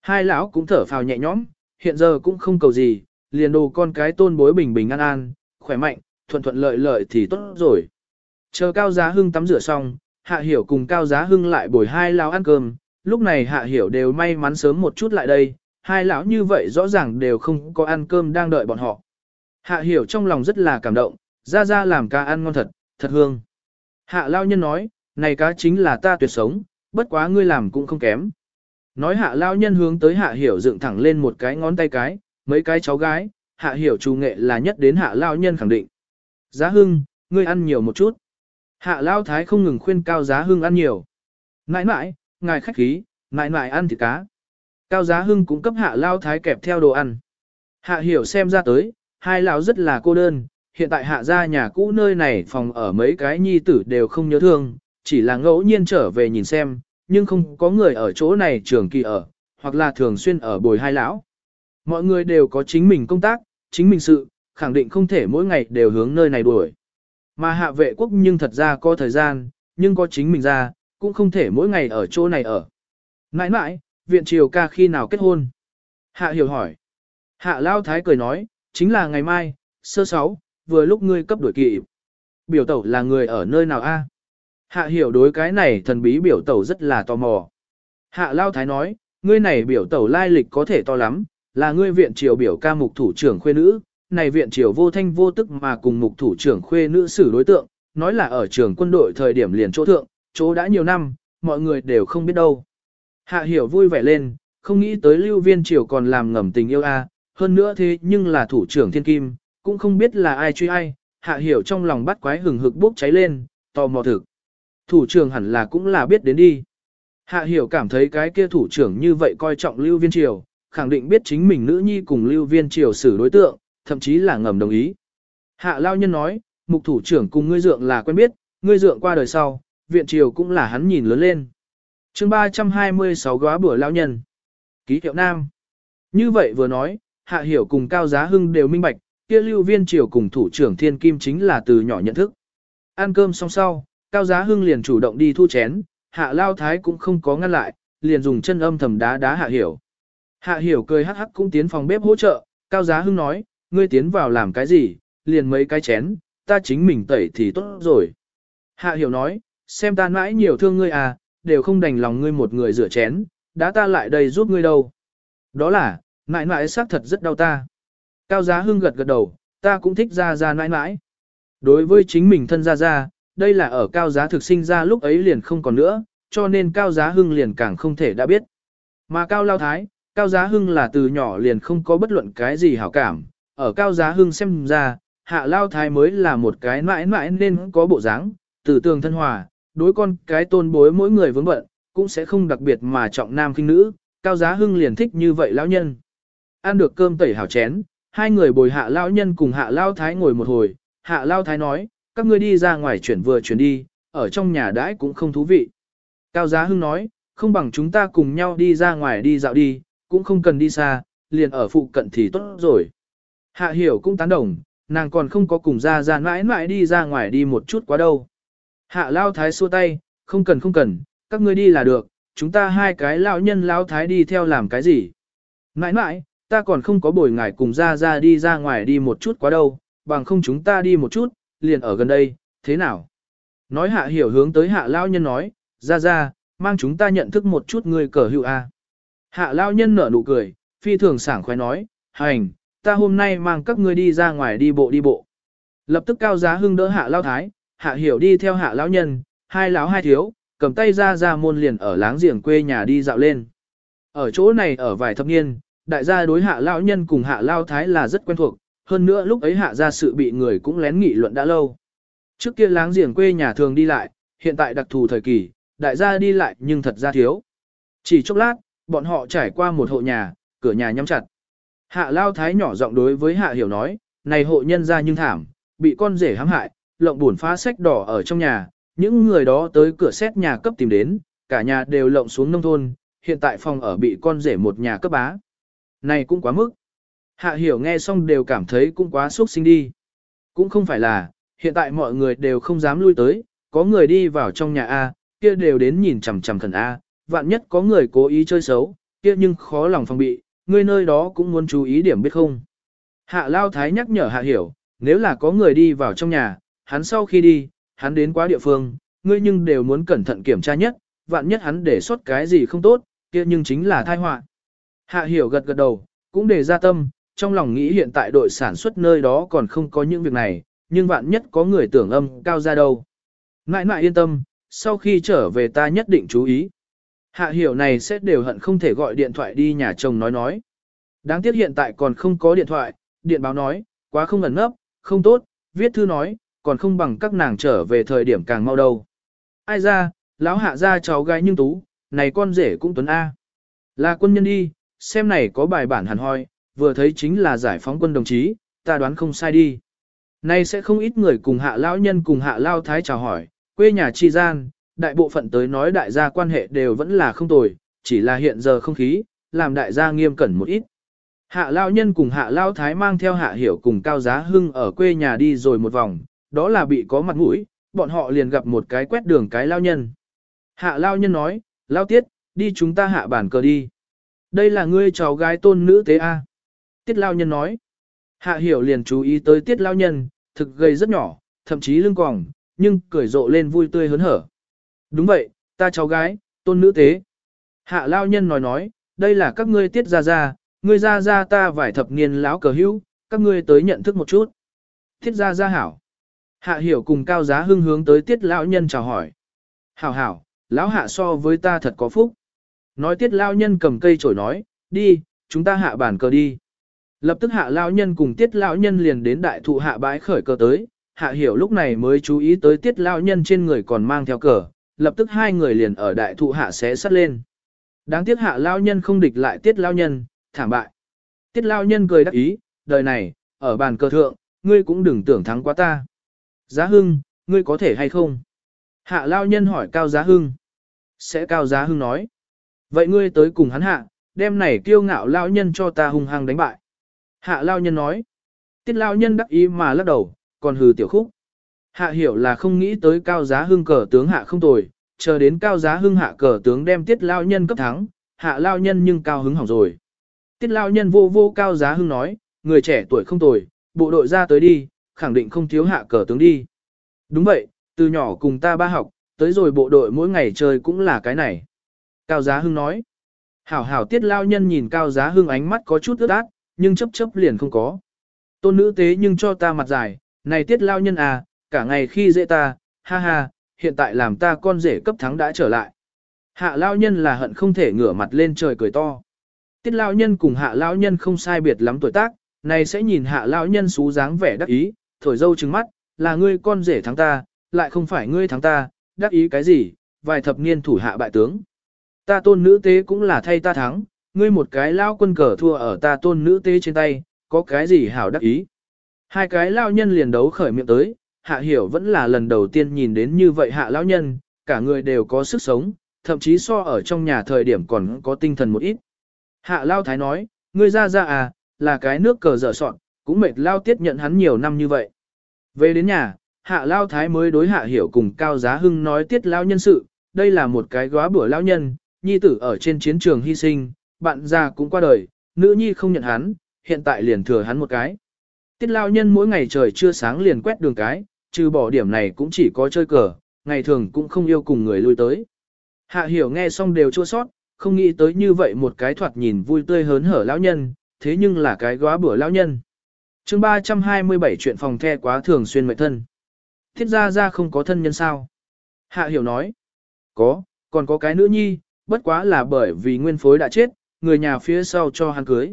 Hai lão cũng thở phào nhẹ nhõm, hiện giờ cũng không cầu gì, liền đồ con cái tôn bối bình bình an an, khỏe mạnh, thuận thuận lợi lợi thì tốt rồi. Chờ cao giá hưng tắm rửa xong, hạ hiểu cùng cao giá hưng lại bồi hai lão ăn cơm, lúc này hạ hiểu đều may mắn sớm một chút lại đây, hai lão như vậy rõ ràng đều không có ăn cơm đang đợi bọn họ. Hạ hiểu trong lòng rất là cảm động, ra ra làm cá ăn ngon thật, thật hương. Hạ lao nhân nói, này cá chính là ta tuyệt sống, bất quá ngươi làm cũng không kém. Nói hạ lao nhân hướng tới hạ hiểu dựng thẳng lên một cái ngón tay cái, mấy cái cháu gái, hạ hiểu trù nghệ là nhất đến hạ lao nhân khẳng định. Giá hưng, ngươi ăn nhiều một chút. Hạ lao thái không ngừng khuyên cao giá hưng ăn nhiều. Nãi nãi, ngài khách khí, nãi nãi ăn thịt cá. Cao giá hưng cũng cấp hạ lao thái kẹp theo đồ ăn. Hạ hiểu xem ra tới, hai lão rất là cô đơn, hiện tại hạ gia nhà cũ nơi này phòng ở mấy cái nhi tử đều không nhớ thương, chỉ là ngẫu nhiên trở về nhìn xem, nhưng không có người ở chỗ này trường kỳ ở, hoặc là thường xuyên ở bồi hai lão. Mọi người đều có chính mình công tác, chính mình sự, khẳng định không thể mỗi ngày đều hướng nơi này đuổi. Mà hạ vệ quốc nhưng thật ra có thời gian, nhưng có chính mình ra, cũng không thể mỗi ngày ở chỗ này ở. Nãi nãi, viện triều ca khi nào kết hôn? Hạ hiểu hỏi. Hạ lao thái cười nói, chính là ngày mai, sơ sáu, vừa lúc ngươi cấp đuổi kỵ. Biểu tẩu là người ở nơi nào a? Hạ hiểu đối cái này thần bí biểu tẩu rất là tò mò. Hạ lao thái nói, ngươi này biểu tẩu lai lịch có thể to lắm, là ngươi viện triều biểu ca mục thủ trưởng khuê nữ, này viện triều vô thanh vô tức mà cùng mục thủ trưởng khuê nữ xử đối tượng, nói là ở trường quân đội thời điểm liền chỗ thượng, chỗ đã nhiều năm, mọi người đều không biết đâu. Hạ hiểu vui vẻ lên, không nghĩ tới lưu viên triều còn làm ngầm tình yêu a à. hơn nữa thế nhưng là thủ trưởng thiên kim, cũng không biết là ai truy ai, hạ hiểu trong lòng bắt quái hừng hực bốc cháy lên, tò mò thực. Thủ trưởng hẳn là cũng là biết đến đi. Hạ hiểu cảm thấy cái kia thủ trưởng như vậy coi trọng lưu viên triều, khẳng định biết chính mình nữ nhi cùng lưu viên triều xử đối tượng, thậm chí là ngầm đồng ý. Hạ lao nhân nói, mục thủ trưởng cùng ngươi dượng là quen biết, ngươi dượng qua đời sau, viện triều cũng là hắn nhìn lớn lên. chương 326 góa bữa lao nhân. Ký hiệu nam. Như vậy vừa nói, hạ hiểu cùng cao giá hưng đều minh bạch, kia lưu viên triều cùng thủ trưởng thiên kim chính là từ nhỏ nhận thức. Ăn cơm xong sau, cao giá hưng liền chủ động đi thu chén, hạ lao thái cũng không có ngăn lại, liền dùng chân âm thầm đá đá hạ hiểu. Hạ hiểu cười hắc hắc cũng tiến phòng bếp hỗ trợ, cao giá hưng nói, ngươi tiến vào làm cái gì, liền mấy cái chén, ta chính mình tẩy thì tốt rồi. Hạ hiểu nói, xem ta mãi nhiều thương ngươi à, đều không đành lòng ngươi một người rửa chén, đã ta lại đây giúp ngươi đâu. Đó là, mãi mãi xác thật rất đau ta. Cao giá hưng gật gật đầu, ta cũng thích ra ra mãi mãi. Đối với chính mình thân ra ra, đây là ở cao giá thực sinh ra lúc ấy liền không còn nữa, cho nên cao giá hưng liền càng không thể đã biết. Mà cao lao thái, cao giá hưng là từ nhỏ liền không có bất luận cái gì hảo cảm, ở cao giá hưng xem ra, hạ lao thái mới là một cái mãi mãi nên có bộ dáng, từ tường thân hòa, đối con cái tôn bối mỗi người vướng bận, cũng sẽ không đặc biệt mà trọng nam khinh nữ, cao giá hưng liền thích như vậy lão nhân. Ăn được cơm tẩy hảo chén, hai người bồi hạ lão nhân cùng hạ lao thái ngồi một hồi, hạ lao thái nói, các ngươi đi ra ngoài chuyển vừa chuyển đi, ở trong nhà đãi cũng không thú vị. Cao giá hưng nói, không bằng chúng ta cùng nhau đi ra ngoài đi dạo đi, cũng không cần đi xa, liền ở phụ cận thì tốt rồi. Hạ hiểu cũng tán đồng, nàng còn không có cùng ra ra mãi mãi đi ra ngoài đi một chút quá đâu. Hạ lao thái xua tay, không cần không cần, các ngươi đi là được, chúng ta hai cái lão nhân lão thái đi theo làm cái gì. Mãi mãi, ta còn không có bồi ngài cùng ra ra đi ra ngoài đi một chút quá đâu, bằng không chúng ta đi một chút, liền ở gần đây, thế nào? Nói hạ hiểu hướng tới hạ lao nhân nói, ra ra, mang chúng ta nhận thức một chút người cờ hữu A. Hạ lao nhân nở nụ cười, phi thường sảng khoái nói, hành, ta hôm nay mang các ngươi đi ra ngoài đi bộ đi bộ. Lập tức cao giá hưng đỡ hạ lao thái, hạ hiểu đi theo hạ lão nhân, hai lão hai thiếu, cầm tay ra ra môn liền ở láng giềng quê nhà đi dạo lên. Ở chỗ này ở vài thập niên, đại gia đối hạ lão nhân cùng hạ lao thái là rất quen thuộc, hơn nữa lúc ấy hạ ra sự bị người cũng lén nghị luận đã lâu. Trước kia láng giềng quê nhà thường đi lại, hiện tại đặc thù thời kỳ, đại gia đi lại nhưng thật ra thiếu. Chỉ chốc lát, bọn họ trải qua một hộ nhà, cửa nhà nhắm chặt. Hạ lao thái nhỏ giọng đối với hạ hiểu nói, này hộ nhân ra nhưng thảm, bị con rể hãm hại, lộng buồn phá sách đỏ ở trong nhà, những người đó tới cửa xét nhà cấp tìm đến, cả nhà đều lộng xuống nông thôn, hiện tại phòng ở bị con rể một nhà cấp bá. Này cũng quá mức. Hạ hiểu nghe xong đều cảm thấy cũng quá xúc sinh đi. Cũng không phải là, hiện tại mọi người đều không dám lui tới, có người đi vào trong nhà A, kia đều đến nhìn chằm chằm thần A, vạn nhất có người cố ý chơi xấu, kia nhưng khó lòng phòng bị, người nơi đó cũng muốn chú ý điểm biết không. Hạ Lao Thái nhắc nhở Hạ Hiểu, nếu là có người đi vào trong nhà, hắn sau khi đi, hắn đến quá địa phương, ngươi nhưng đều muốn cẩn thận kiểm tra nhất, vạn nhất hắn để xuất cái gì không tốt, kia nhưng chính là tai họa. Hạ Hiểu gật gật đầu, cũng để ra tâm, trong lòng nghĩ hiện tại đội sản xuất nơi đó còn không có những việc này, nhưng vạn nhất có người tưởng âm cao ra đâu. Ngại ngại yên tâm, sau khi trở về ta nhất định chú ý. Hạ hiểu này sẽ đều hận không thể gọi điện thoại đi nhà chồng nói nói. Đáng tiếc hiện tại còn không có điện thoại, điện báo nói, quá không ẩn nấp, không tốt, viết thư nói, còn không bằng các nàng trở về thời điểm càng mau đâu. Ai ra, lão hạ ra cháu gái nhưng tú, này con rể cũng tuấn A. Là quân nhân đi, xem này có bài bản hẳn hoi, vừa thấy chính là giải phóng quân đồng chí, ta đoán không sai đi. Nay sẽ không ít người cùng hạ lão nhân cùng hạ lao thái chào hỏi, quê nhà chi gian, đại bộ phận tới nói đại gia quan hệ đều vẫn là không tồi, chỉ là hiện giờ không khí, làm đại gia nghiêm cẩn một ít. Hạ lao nhân cùng hạ lao thái mang theo hạ hiểu cùng cao giá hưng ở quê nhà đi rồi một vòng, đó là bị có mặt mũi, bọn họ liền gặp một cái quét đường cái lao nhân. Hạ lao nhân nói, lao tiết, đi chúng ta hạ bản cờ đi. Đây là ngươi cháu gái tôn nữ tế A. Tiết lao nhân nói. Hạ hiểu liền chú ý tới tiết lao nhân, thực gây rất nhỏ, thậm chí lưng còng, nhưng cười rộ lên vui tươi hớn hở. Đúng vậy, ta cháu gái, tôn nữ tế. Hạ lao nhân nói nói, đây là các ngươi tiết ra ra, ngươi ra ra ta vài thập niên lão cờ hữu, các ngươi tới nhận thức một chút. Tiết ra ra hảo. Hạ hiểu cùng cao giá hưng hướng tới tiết lão nhân chào hỏi. Hảo hảo, lão hạ so với ta thật có phúc. Nói tiết lão nhân cầm cây chổi nói, đi, chúng ta hạ bản cờ đi. Lập tức hạ lão nhân cùng tiết lão nhân liền đến đại thụ hạ bãi khởi cờ tới, hạ hiểu lúc này mới chú ý tới tiết lão nhân trên người còn mang theo cờ, lập tức hai người liền ở đại thụ hạ xé sắt lên. Đáng tiếc hạ lao nhân không địch lại tiết lao nhân, thảm bại. Tiết lao nhân cười đắc ý, đời này, ở bàn cờ thượng, ngươi cũng đừng tưởng thắng quá ta. Giá hưng, ngươi có thể hay không? Hạ lao nhân hỏi cao giá hưng. Sẽ cao giá hưng nói. Vậy ngươi tới cùng hắn hạ, đem này kiêu ngạo lao nhân cho ta hung hăng đánh bại. Hạ lao nhân nói. Tiết lao nhân đắc ý mà lắc đầu, còn hừ tiểu khúc. Hạ hiểu là không nghĩ tới cao giá hưng cờ tướng hạ không tồi, chờ đến cao giá hưng hạ cờ tướng đem tiết lao nhân cấp thắng, hạ lao nhân nhưng cao hứng hỏng rồi. Tiết lao nhân vô vô cao giá hưng nói, người trẻ tuổi không tồi, bộ đội ra tới đi, khẳng định không thiếu hạ cờ tướng đi. Đúng vậy, từ nhỏ cùng ta ba học, tới rồi bộ đội mỗi ngày chơi cũng là cái này. Cao giá hưng nói. Hảo hảo tiết lao nhân nhìn cao giá hưng ánh mắt có chút ướt át, nhưng chấp chấp liền không có. Tôn nữ tế nhưng cho ta mặt dài, này tiết lao nhân à, cả ngày khi dễ ta, ha ha, hiện tại làm ta con rể cấp thắng đã trở lại. Hạ lao nhân là hận không thể ngửa mặt lên trời cười to. Tiết lao nhân cùng hạ lao nhân không sai biệt lắm tuổi tác, này sẽ nhìn hạ lao nhân xú dáng vẻ đắc ý, thổi dâu trừng mắt, là ngươi con rể thắng ta, lại không phải ngươi thắng ta, đắc ý cái gì, vài thập niên thủ hạ bại tướng. Ta tôn nữ tế cũng là thay ta thắng, ngươi một cái lao quân cờ thua ở ta tôn nữ tế trên tay, có cái gì hảo đắc ý. Hai cái lao nhân liền đấu khởi miệng tới, hạ hiểu vẫn là lần đầu tiên nhìn đến như vậy hạ lão nhân, cả người đều có sức sống, thậm chí so ở trong nhà thời điểm còn có tinh thần một ít. Hạ lao thái nói, ngươi ra ra à, là cái nước cờ dở soạn, cũng mệt lao tiết nhận hắn nhiều năm như vậy. Về đến nhà, hạ lao thái mới đối hạ hiểu cùng cao giá hưng nói tiết lao nhân sự, đây là một cái góa bữa lao nhân, nhi tử ở trên chiến trường hy sinh, bạn già cũng qua đời, nữ nhi không nhận hắn, hiện tại liền thừa hắn một cái. Tiết lao nhân mỗi ngày trời chưa sáng liền quét đường cái, trừ bỏ điểm này cũng chỉ có chơi cờ, ngày thường cũng không yêu cùng người lui tới. Hạ hiểu nghe xong đều chua sót, không nghĩ tới như vậy một cái thoạt nhìn vui tươi hớn hở lão nhân, thế nhưng là cái góa bữa lão nhân. chương 327 chuyện phòng the quá thường xuyên mệnh thân. Thiết ra ra không có thân nhân sao? Hạ hiểu nói. Có, còn có cái nữ nhi, bất quá là bởi vì nguyên phối đã chết, người nhà phía sau cho hắn cưới.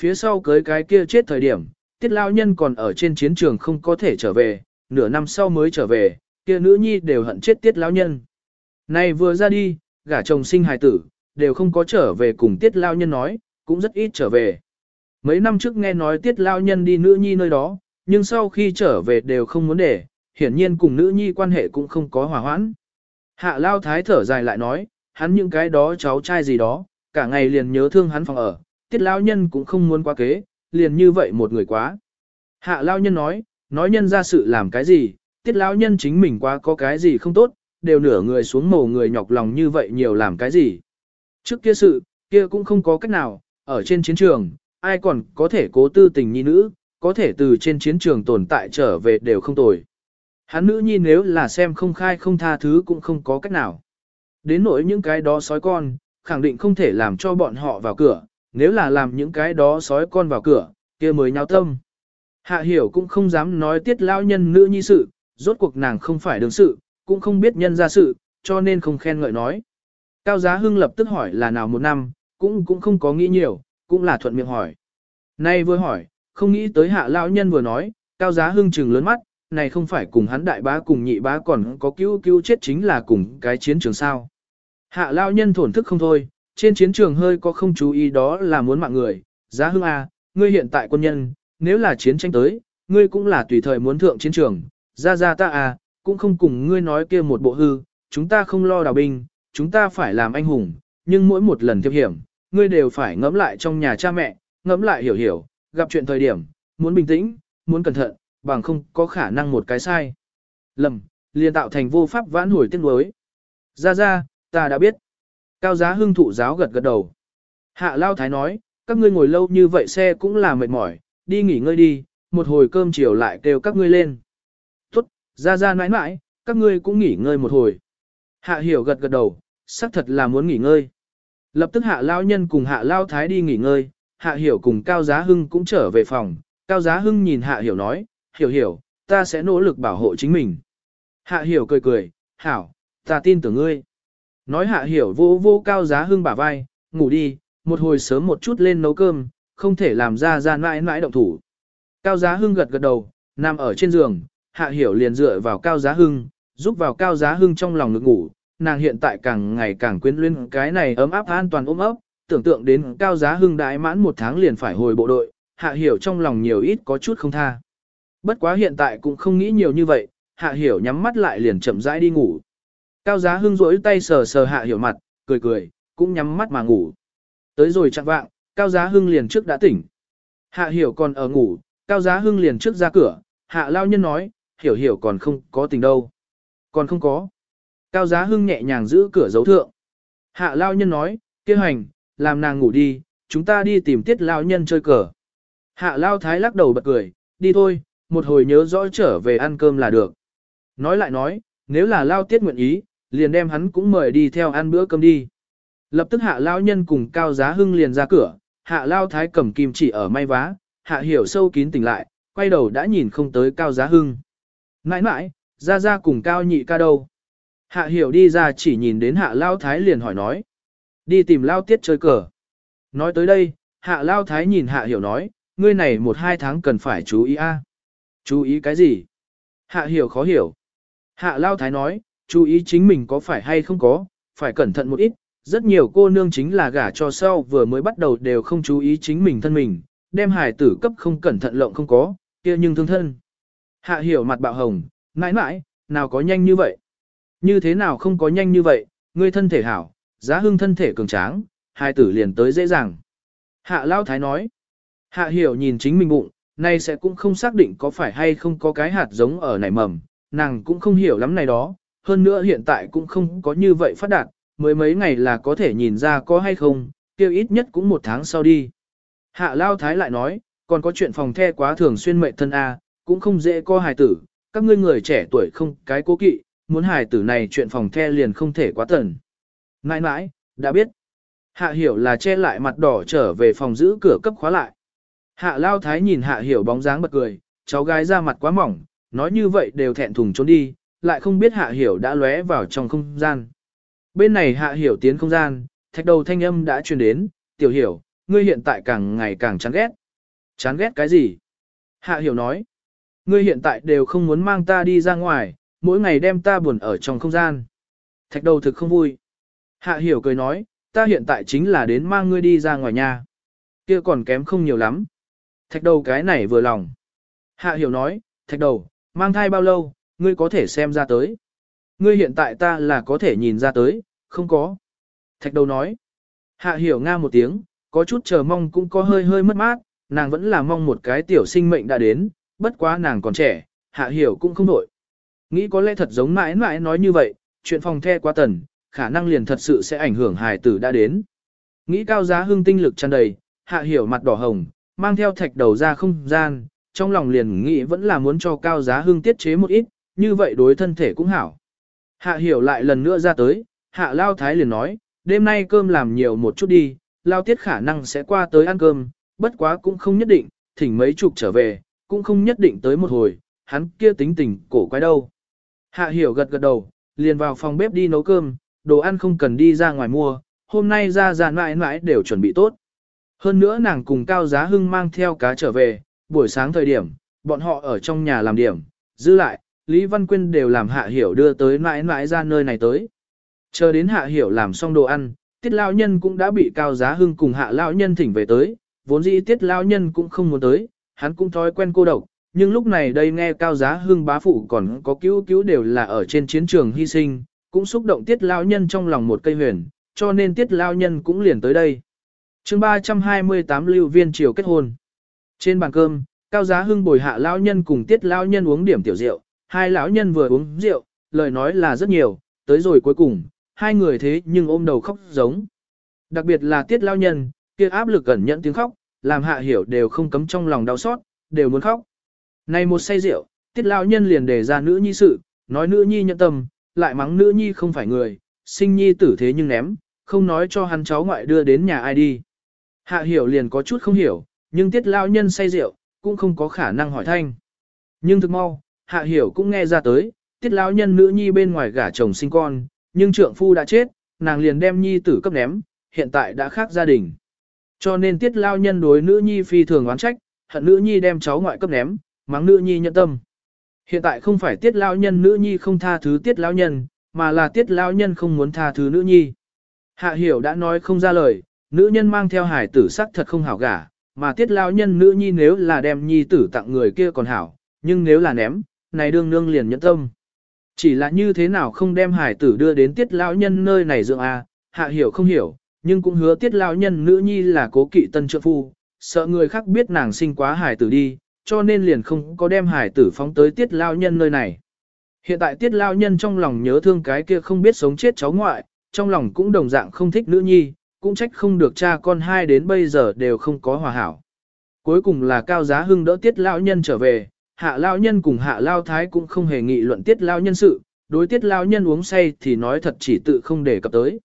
Phía sau cưới cái kia chết thời điểm, tiết lao nhân còn ở trên chiến trường không có thể trở về, nửa năm sau mới trở về, kia nữ nhi đều hận chết tiết lão nhân. Này vừa ra đi, gả chồng sinh hài tử, đều không có trở về cùng tiết lão nhân nói, cũng rất ít trở về. Mấy năm trước nghe nói tiết lão nhân đi nữ nhi nơi đó, nhưng sau khi trở về đều không muốn để, hiển nhiên cùng nữ nhi quan hệ cũng không có hòa hoãn. Hạ lao thái thở dài lại nói, hắn những cái đó cháu trai gì đó, cả ngày liền nhớ thương hắn phòng ở, tiết lão nhân cũng không muốn quá kế, liền như vậy một người quá. Hạ lao nhân nói, nói nhân ra sự làm cái gì, tiết lão nhân chính mình quá có cái gì không tốt, đều nửa người xuống mồ người nhọc lòng như vậy nhiều làm cái gì. Trước kia sự, kia cũng không có cách nào, ở trên chiến trường, ai còn có thể cố tư tình nhi nữ, có thể từ trên chiến trường tồn tại trở về đều không tồi. Hắn nữ nhi nếu là xem không khai không tha thứ cũng không có cách nào. Đến nỗi những cái đó sói con, khẳng định không thể làm cho bọn họ vào cửa, nếu là làm những cái đó sói con vào cửa, kia mới nháo tâm. Hạ hiểu cũng không dám nói tiết lão nhân nữ nhi sự, rốt cuộc nàng không phải đương sự, cũng không biết nhân ra sự, cho nên không khen ngợi nói. Cao Giá Hưng lập tức hỏi là nào một năm, cũng cũng không có nghĩ nhiều, cũng là thuận miệng hỏi. Nay vừa hỏi, không nghĩ tới hạ lão nhân vừa nói, Cao Giá Hưng trừng lớn mắt, này không phải cùng hắn đại bá cùng nhị bá còn có cứu cứu chết chính là cùng cái chiến trường sao. Hạ lão nhân thổn thức không thôi, trên chiến trường hơi có không chú ý đó là muốn mạng người, Giá Hưng à, ngươi hiện tại quân nhân, nếu là chiến tranh tới, ngươi cũng là tùy thời muốn thượng chiến trường, ra ra ta à, cũng không cùng ngươi nói kia một bộ hư, chúng ta không lo đào binh, chúng ta phải làm anh hùng, nhưng mỗi một lần tiếp hiểm, ngươi đều phải ngẫm lại trong nhà cha mẹ, ngẫm lại hiểu hiểu, gặp chuyện thời điểm, muốn bình tĩnh, muốn cẩn thận, bằng không có khả năng một cái sai. Lầm, liền tạo thành vô pháp vãn hồi tiếng đối. Ra ra, ta đã biết. Cao giá hưng thụ giáo gật gật đầu. Hạ Lao Thái nói, các ngươi ngồi lâu như vậy xe cũng là mệt mỏi, đi nghỉ ngơi đi, một hồi cơm chiều lại kêu các ngươi lên. Tốt, ra ra nãi nãi, các ngươi cũng nghỉ ngơi một hồi. Hạ hiểu gật gật đầu, xác thật là muốn nghỉ ngơi. Lập tức hạ lao nhân cùng hạ lao thái đi nghỉ ngơi, hạ hiểu cùng cao giá hưng cũng trở về phòng, Cao Giá Hưng nhìn Hạ Hiểu nói, hiểu hiểu, ta sẽ nỗ lực bảo hộ chính mình. Hạ Hiểu cười cười, hảo, ta tin tưởng ngươi. Nói Hạ Hiểu vô vô Cao Giá Hưng bả vai, ngủ đi, một hồi sớm một chút lên nấu cơm, không thể làm ra ra mãi mãi động thủ. Cao Giá Hưng gật gật đầu, nằm ở trên giường, Hạ Hiểu liền dựa vào Cao Giá Hưng, giúp vào Cao Giá Hưng trong lòng ngực ngủ, nàng hiện tại càng ngày càng quyến luyến cái này ấm áp an toàn ôm ấp, tưởng tượng đến Cao Giá Hưng đại mãn một tháng liền phải hồi bộ đội, Hạ Hiểu trong lòng nhiều ít có chút không tha. Bất quá hiện tại cũng không nghĩ nhiều như vậy, Hạ Hiểu nhắm mắt lại liền chậm rãi đi ngủ. Cao Giá Hưng rỗi tay sờ sờ Hạ Hiểu mặt, cười cười, cũng nhắm mắt mà ngủ. Tới rồi chặng vạng, Cao Giá Hưng liền trước đã tỉnh. Hạ Hiểu còn ở ngủ, Cao Giá Hưng liền trước ra cửa, Hạ Lao Nhân nói, Hiểu Hiểu còn không có tỉnh đâu. Còn không có. Cao Giá Hưng nhẹ nhàng giữ cửa dấu thượng. Hạ Lao Nhân nói, kêu hành, làm nàng ngủ đi, chúng ta đi tìm tiết Lao Nhân chơi cờ. Hạ Lao Thái lắc đầu bật cười, đi thôi, một hồi nhớ rõ trở về ăn cơm là được. Nói lại nói, nếu là Lao Tiết nguyện ý, liền đem hắn cũng mời đi theo ăn bữa cơm đi. Lập tức Hạ Lao Nhân cùng Cao Giá Hưng liền ra cửa, Hạ Lao Thái cầm kim chỉ ở may vá, Hạ Hiểu sâu kín tỉnh lại, quay đầu đã nhìn không tới Cao Giá Hưng. Nãi nãi, ra ra cùng Cao nhị ca đâu. Hạ Hiểu đi ra chỉ nhìn đến Hạ Lao Thái liền hỏi nói. Đi tìm Lao Tiết chơi cờ. Nói tới đây, Hạ Lao Thái nhìn Hạ Hiểu nói, ngươi này một hai tháng cần phải chú ý a. Chú ý cái gì? Hạ Hiểu khó hiểu. Hạ Lao Thái nói, chú ý chính mình có phải hay không có, phải cẩn thận một ít. Rất nhiều cô nương chính là gả cho sau vừa mới bắt đầu đều không chú ý chính mình thân mình, đem hài tử cấp không cẩn thận lộng không có, kia nhưng thương thân. Hạ hiểu mặt bạo hồng, mãi mãi, nào có nhanh như vậy? Như thế nào không có nhanh như vậy, ngươi thân thể hảo, giá hưng thân thể cường tráng, hài tử liền tới dễ dàng. Hạ Lao Thái nói, hạ hiểu nhìn chính mình bụng, nay sẽ cũng không xác định có phải hay không có cái hạt giống ở nảy mầm, nàng cũng không hiểu lắm này đó, hơn nữa hiện tại cũng không có như vậy phát đạt, mới mấy ngày là có thể nhìn ra có hay không, kêu ít nhất cũng một tháng sau đi. Hạ Lao Thái lại nói, còn có chuyện phòng the quá thường xuyên mệnh thân A, cũng không dễ co hài tử, các ngươi người trẻ tuổi không cái cố kỵ, muốn hài tử này chuyện phòng the liền không thể quá tần. Nãi nãi, đã biết. Hạ hiểu là che lại mặt đỏ trở về phòng giữ cửa cấp khóa lại. Hạ Lao Thái nhìn Hạ hiểu bóng dáng bật cười, cháu gái ra mặt quá mỏng, nói như vậy đều thẹn thùng trốn đi, lại không biết Hạ hiểu đã lóe vào trong không gian. Bên này Hạ hiểu tiến không gian, thạch đầu thanh âm đã truyền đến, tiểu hiểu, ngươi hiện tại càng ngày càng chán ghét. Chán ghét cái gì? Hạ hiểu nói. Ngươi hiện tại đều không muốn mang ta đi ra ngoài, mỗi ngày đem ta buồn ở trong không gian. Thạch đầu thực không vui. Hạ hiểu cười nói, ta hiện tại chính là đến mang ngươi đi ra ngoài nhà. Kia còn kém không nhiều lắm. Thạch đầu cái này vừa lòng. Hạ hiểu nói, thạch đầu, mang thai bao lâu, ngươi có thể xem ra tới. Ngươi hiện tại ta là có thể nhìn ra tới, không có. Thạch đầu nói. Hạ hiểu nga một tiếng, có chút chờ mong cũng có hơi hơi mất mát, nàng vẫn là mong một cái tiểu sinh mệnh đã đến, bất quá nàng còn trẻ, hạ hiểu cũng không đổi. Nghĩ có lẽ thật giống mãi mãi nói như vậy, chuyện phòng the quá tần, khả năng liền thật sự sẽ ảnh hưởng hài tử đã đến. Nghĩ cao giá hương tinh lực tràn đầy, hạ hiểu mặt đỏ hồng, mang theo thạch đầu ra không gian, trong lòng liền nghĩ vẫn là muốn cho cao giá hương tiết chế một ít, như vậy đối thân thể cũng hảo. Hạ hiểu lại lần nữa ra tới, hạ lao thái liền nói, đêm nay cơm làm nhiều một chút đi, lao tiết khả năng sẽ qua tới ăn cơm, bất quá cũng không nhất định, thỉnh mấy chục trở về, cũng không nhất định tới một hồi, hắn kia tính tình cổ quái đâu. Hạ hiểu gật gật đầu, liền vào phòng bếp đi nấu cơm, đồ ăn không cần đi ra ngoài mua, hôm nay ra ra mãi mãi đều chuẩn bị tốt. Hơn nữa nàng cùng Cao Giá Hưng mang theo cá trở về, buổi sáng thời điểm, bọn họ ở trong nhà làm điểm, giữ lại, Lý Văn Quyên đều làm Hạ Hiểu đưa tới mãi mãi ra nơi này tới. Chờ đến Hạ Hiểu làm xong đồ ăn, Tiết Lão Nhân cũng đã bị Cao Giá Hưng cùng Hạ Lão Nhân thỉnh về tới, vốn dĩ Tiết Lão Nhân cũng không muốn tới, hắn cũng thói quen cô độc, nhưng lúc này đây nghe Cao Giá Hưng bá phụ còn có cứu cứu đều là ở trên chiến trường hy sinh, cũng xúc động Tiết Lão Nhân trong lòng một cây huyền, cho nên Tiết Lão Nhân cũng liền tới đây. chương 328 lưu viên triều kết hôn. Trên bàn cơm, Cao Giá Hưng bồi hạ Lão Nhân cùng Tiết Lão Nhân uống điểm tiểu rượu, hai lão nhân vừa uống rượu, lời nói là rất nhiều, tới rồi cuối cùng, hai người thế nhưng ôm đầu khóc giống. Đặc biệt là tiết lao nhân, kia áp lực gần nhận tiếng khóc, làm hạ hiểu đều không cấm trong lòng đau xót, đều muốn khóc. Này một say rượu, tiết lao nhân liền đề ra nữ nhi sự, nói nữ nhi nhận tâm, lại mắng nữ nhi không phải người, sinh nhi tử thế nhưng ném, không nói cho hắn cháu ngoại đưa đến nhà ai đi. Hạ hiểu liền có chút không hiểu, nhưng tiết lao nhân say rượu, cũng không có khả năng hỏi thanh. Nhưng thực mau, hạ hiểu cũng nghe ra tới, tiết lão nhân nữ nhi bên ngoài gả chồng sinh con, nhưng trượng phu đã chết, nàng liền đem nhi tử cấp ném, hiện tại đã khác gia đình. Cho nên tiết lao nhân đối nữ nhi phi thường oán trách, hận nữ nhi đem cháu ngoại cấp ném, mắng nữ nhi nhận tâm. Hiện tại không phải tiết lao nhân nữ nhi không tha thứ tiết lao nhân, mà là tiết lao nhân không muốn tha thứ nữ nhi. Hạ hiểu đã nói không ra lời, nữ nhân mang theo hải tử sắc thật không hảo gả, mà tiết lao nhân nữ nhi nếu là đem nhi tử tặng người kia còn hảo, nhưng nếu là ném, này đương nương liền nhẫn tâm. Chỉ là như thế nào không đem hải tử đưa đến tiết lão nhân nơi này dưỡng à, hạ hiểu không hiểu, nhưng cũng hứa tiết lão nhân nữ nhi là cố kỵ tân trượng phu, sợ người khác biết nàng sinh quá hải tử đi, cho nên liền không có đem hải tử phóng tới tiết lão nhân nơi này. Hiện tại tiết lão nhân trong lòng nhớ thương cái kia không biết sống chết cháu ngoại, trong lòng cũng đồng dạng không thích nữ nhi, cũng trách không được cha con hai đến bây giờ đều không có hòa hảo. Cuối cùng là cao giá hưng đỡ tiết lão nhân trở về, hạ lao nhân cùng hạ lao thái cũng không hề nghị luận tiết lao nhân sự, đối tiết lao nhân uống say thì nói thật chỉ tự không để cập tới.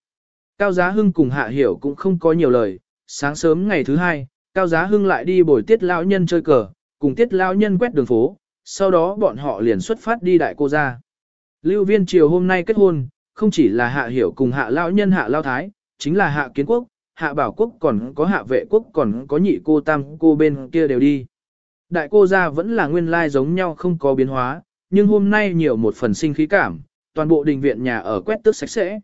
Cao giá hưng cùng hạ hiểu cũng không có nhiều lời, sáng sớm ngày thứ hai, cao giá hưng lại đi bồi tiết lao nhân chơi cờ, cùng tiết lao nhân quét đường phố, sau đó bọn họ liền xuất phát đi đại cô ra. Lưu viên triều hôm nay kết hôn, không chỉ là hạ hiểu cùng hạ lao nhân hạ lao thái, chính là hạ kiến quốc, hạ bảo quốc còn có hạ vệ quốc còn có nhị cô tam cô bên kia đều đi. Đại cô gia vẫn là nguyên lai giống nhau không có biến hóa, nhưng hôm nay nhiều một phần sinh khí cảm, toàn bộ đình viện nhà ở quét tước sạch sẽ.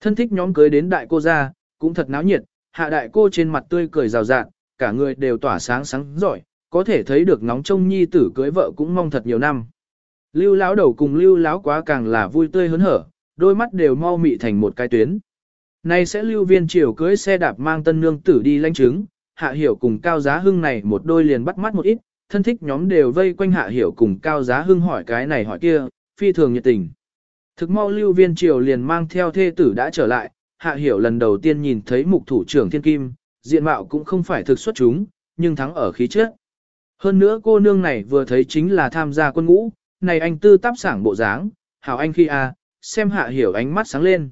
Thân thích nhóm cưới đến đại cô gia, cũng thật náo nhiệt, hạ đại cô trên mặt tươi cười rào rạng, cả người đều tỏa sáng sáng giỏi, có thể thấy được nóng trông nhi tử cưới vợ cũng mong thật nhiều năm. Lưu lão đầu cùng lưu lão quá càng là vui tươi hớn hở, đôi mắt đều mau mị thành một cái tuyến. Nay sẽ lưu viên triều cưới xe đạp mang tân nương tử đi lãnh chứng, hạ hiểu cùng cao giá hưng này một đôi liền bắt mắt một ít, thân thích nhóm đều vây quanh hạ hiểu cùng cao giá hưng hỏi cái này hỏi kia, phi thường nhiệt tình. Thực mau lưu viên triều liền mang theo thê tử đã trở lại, hạ hiểu lần đầu tiên nhìn thấy mục thủ trưởng thiên kim, diện mạo cũng không phải thực xuất chúng, nhưng thắng ở khí chất. Hơn nữa cô nương này vừa thấy chính là tham gia quân ngũ, này anh tư táp sảng bộ dáng, hảo anh khi a, xem hạ hiểu ánh mắt sáng lên.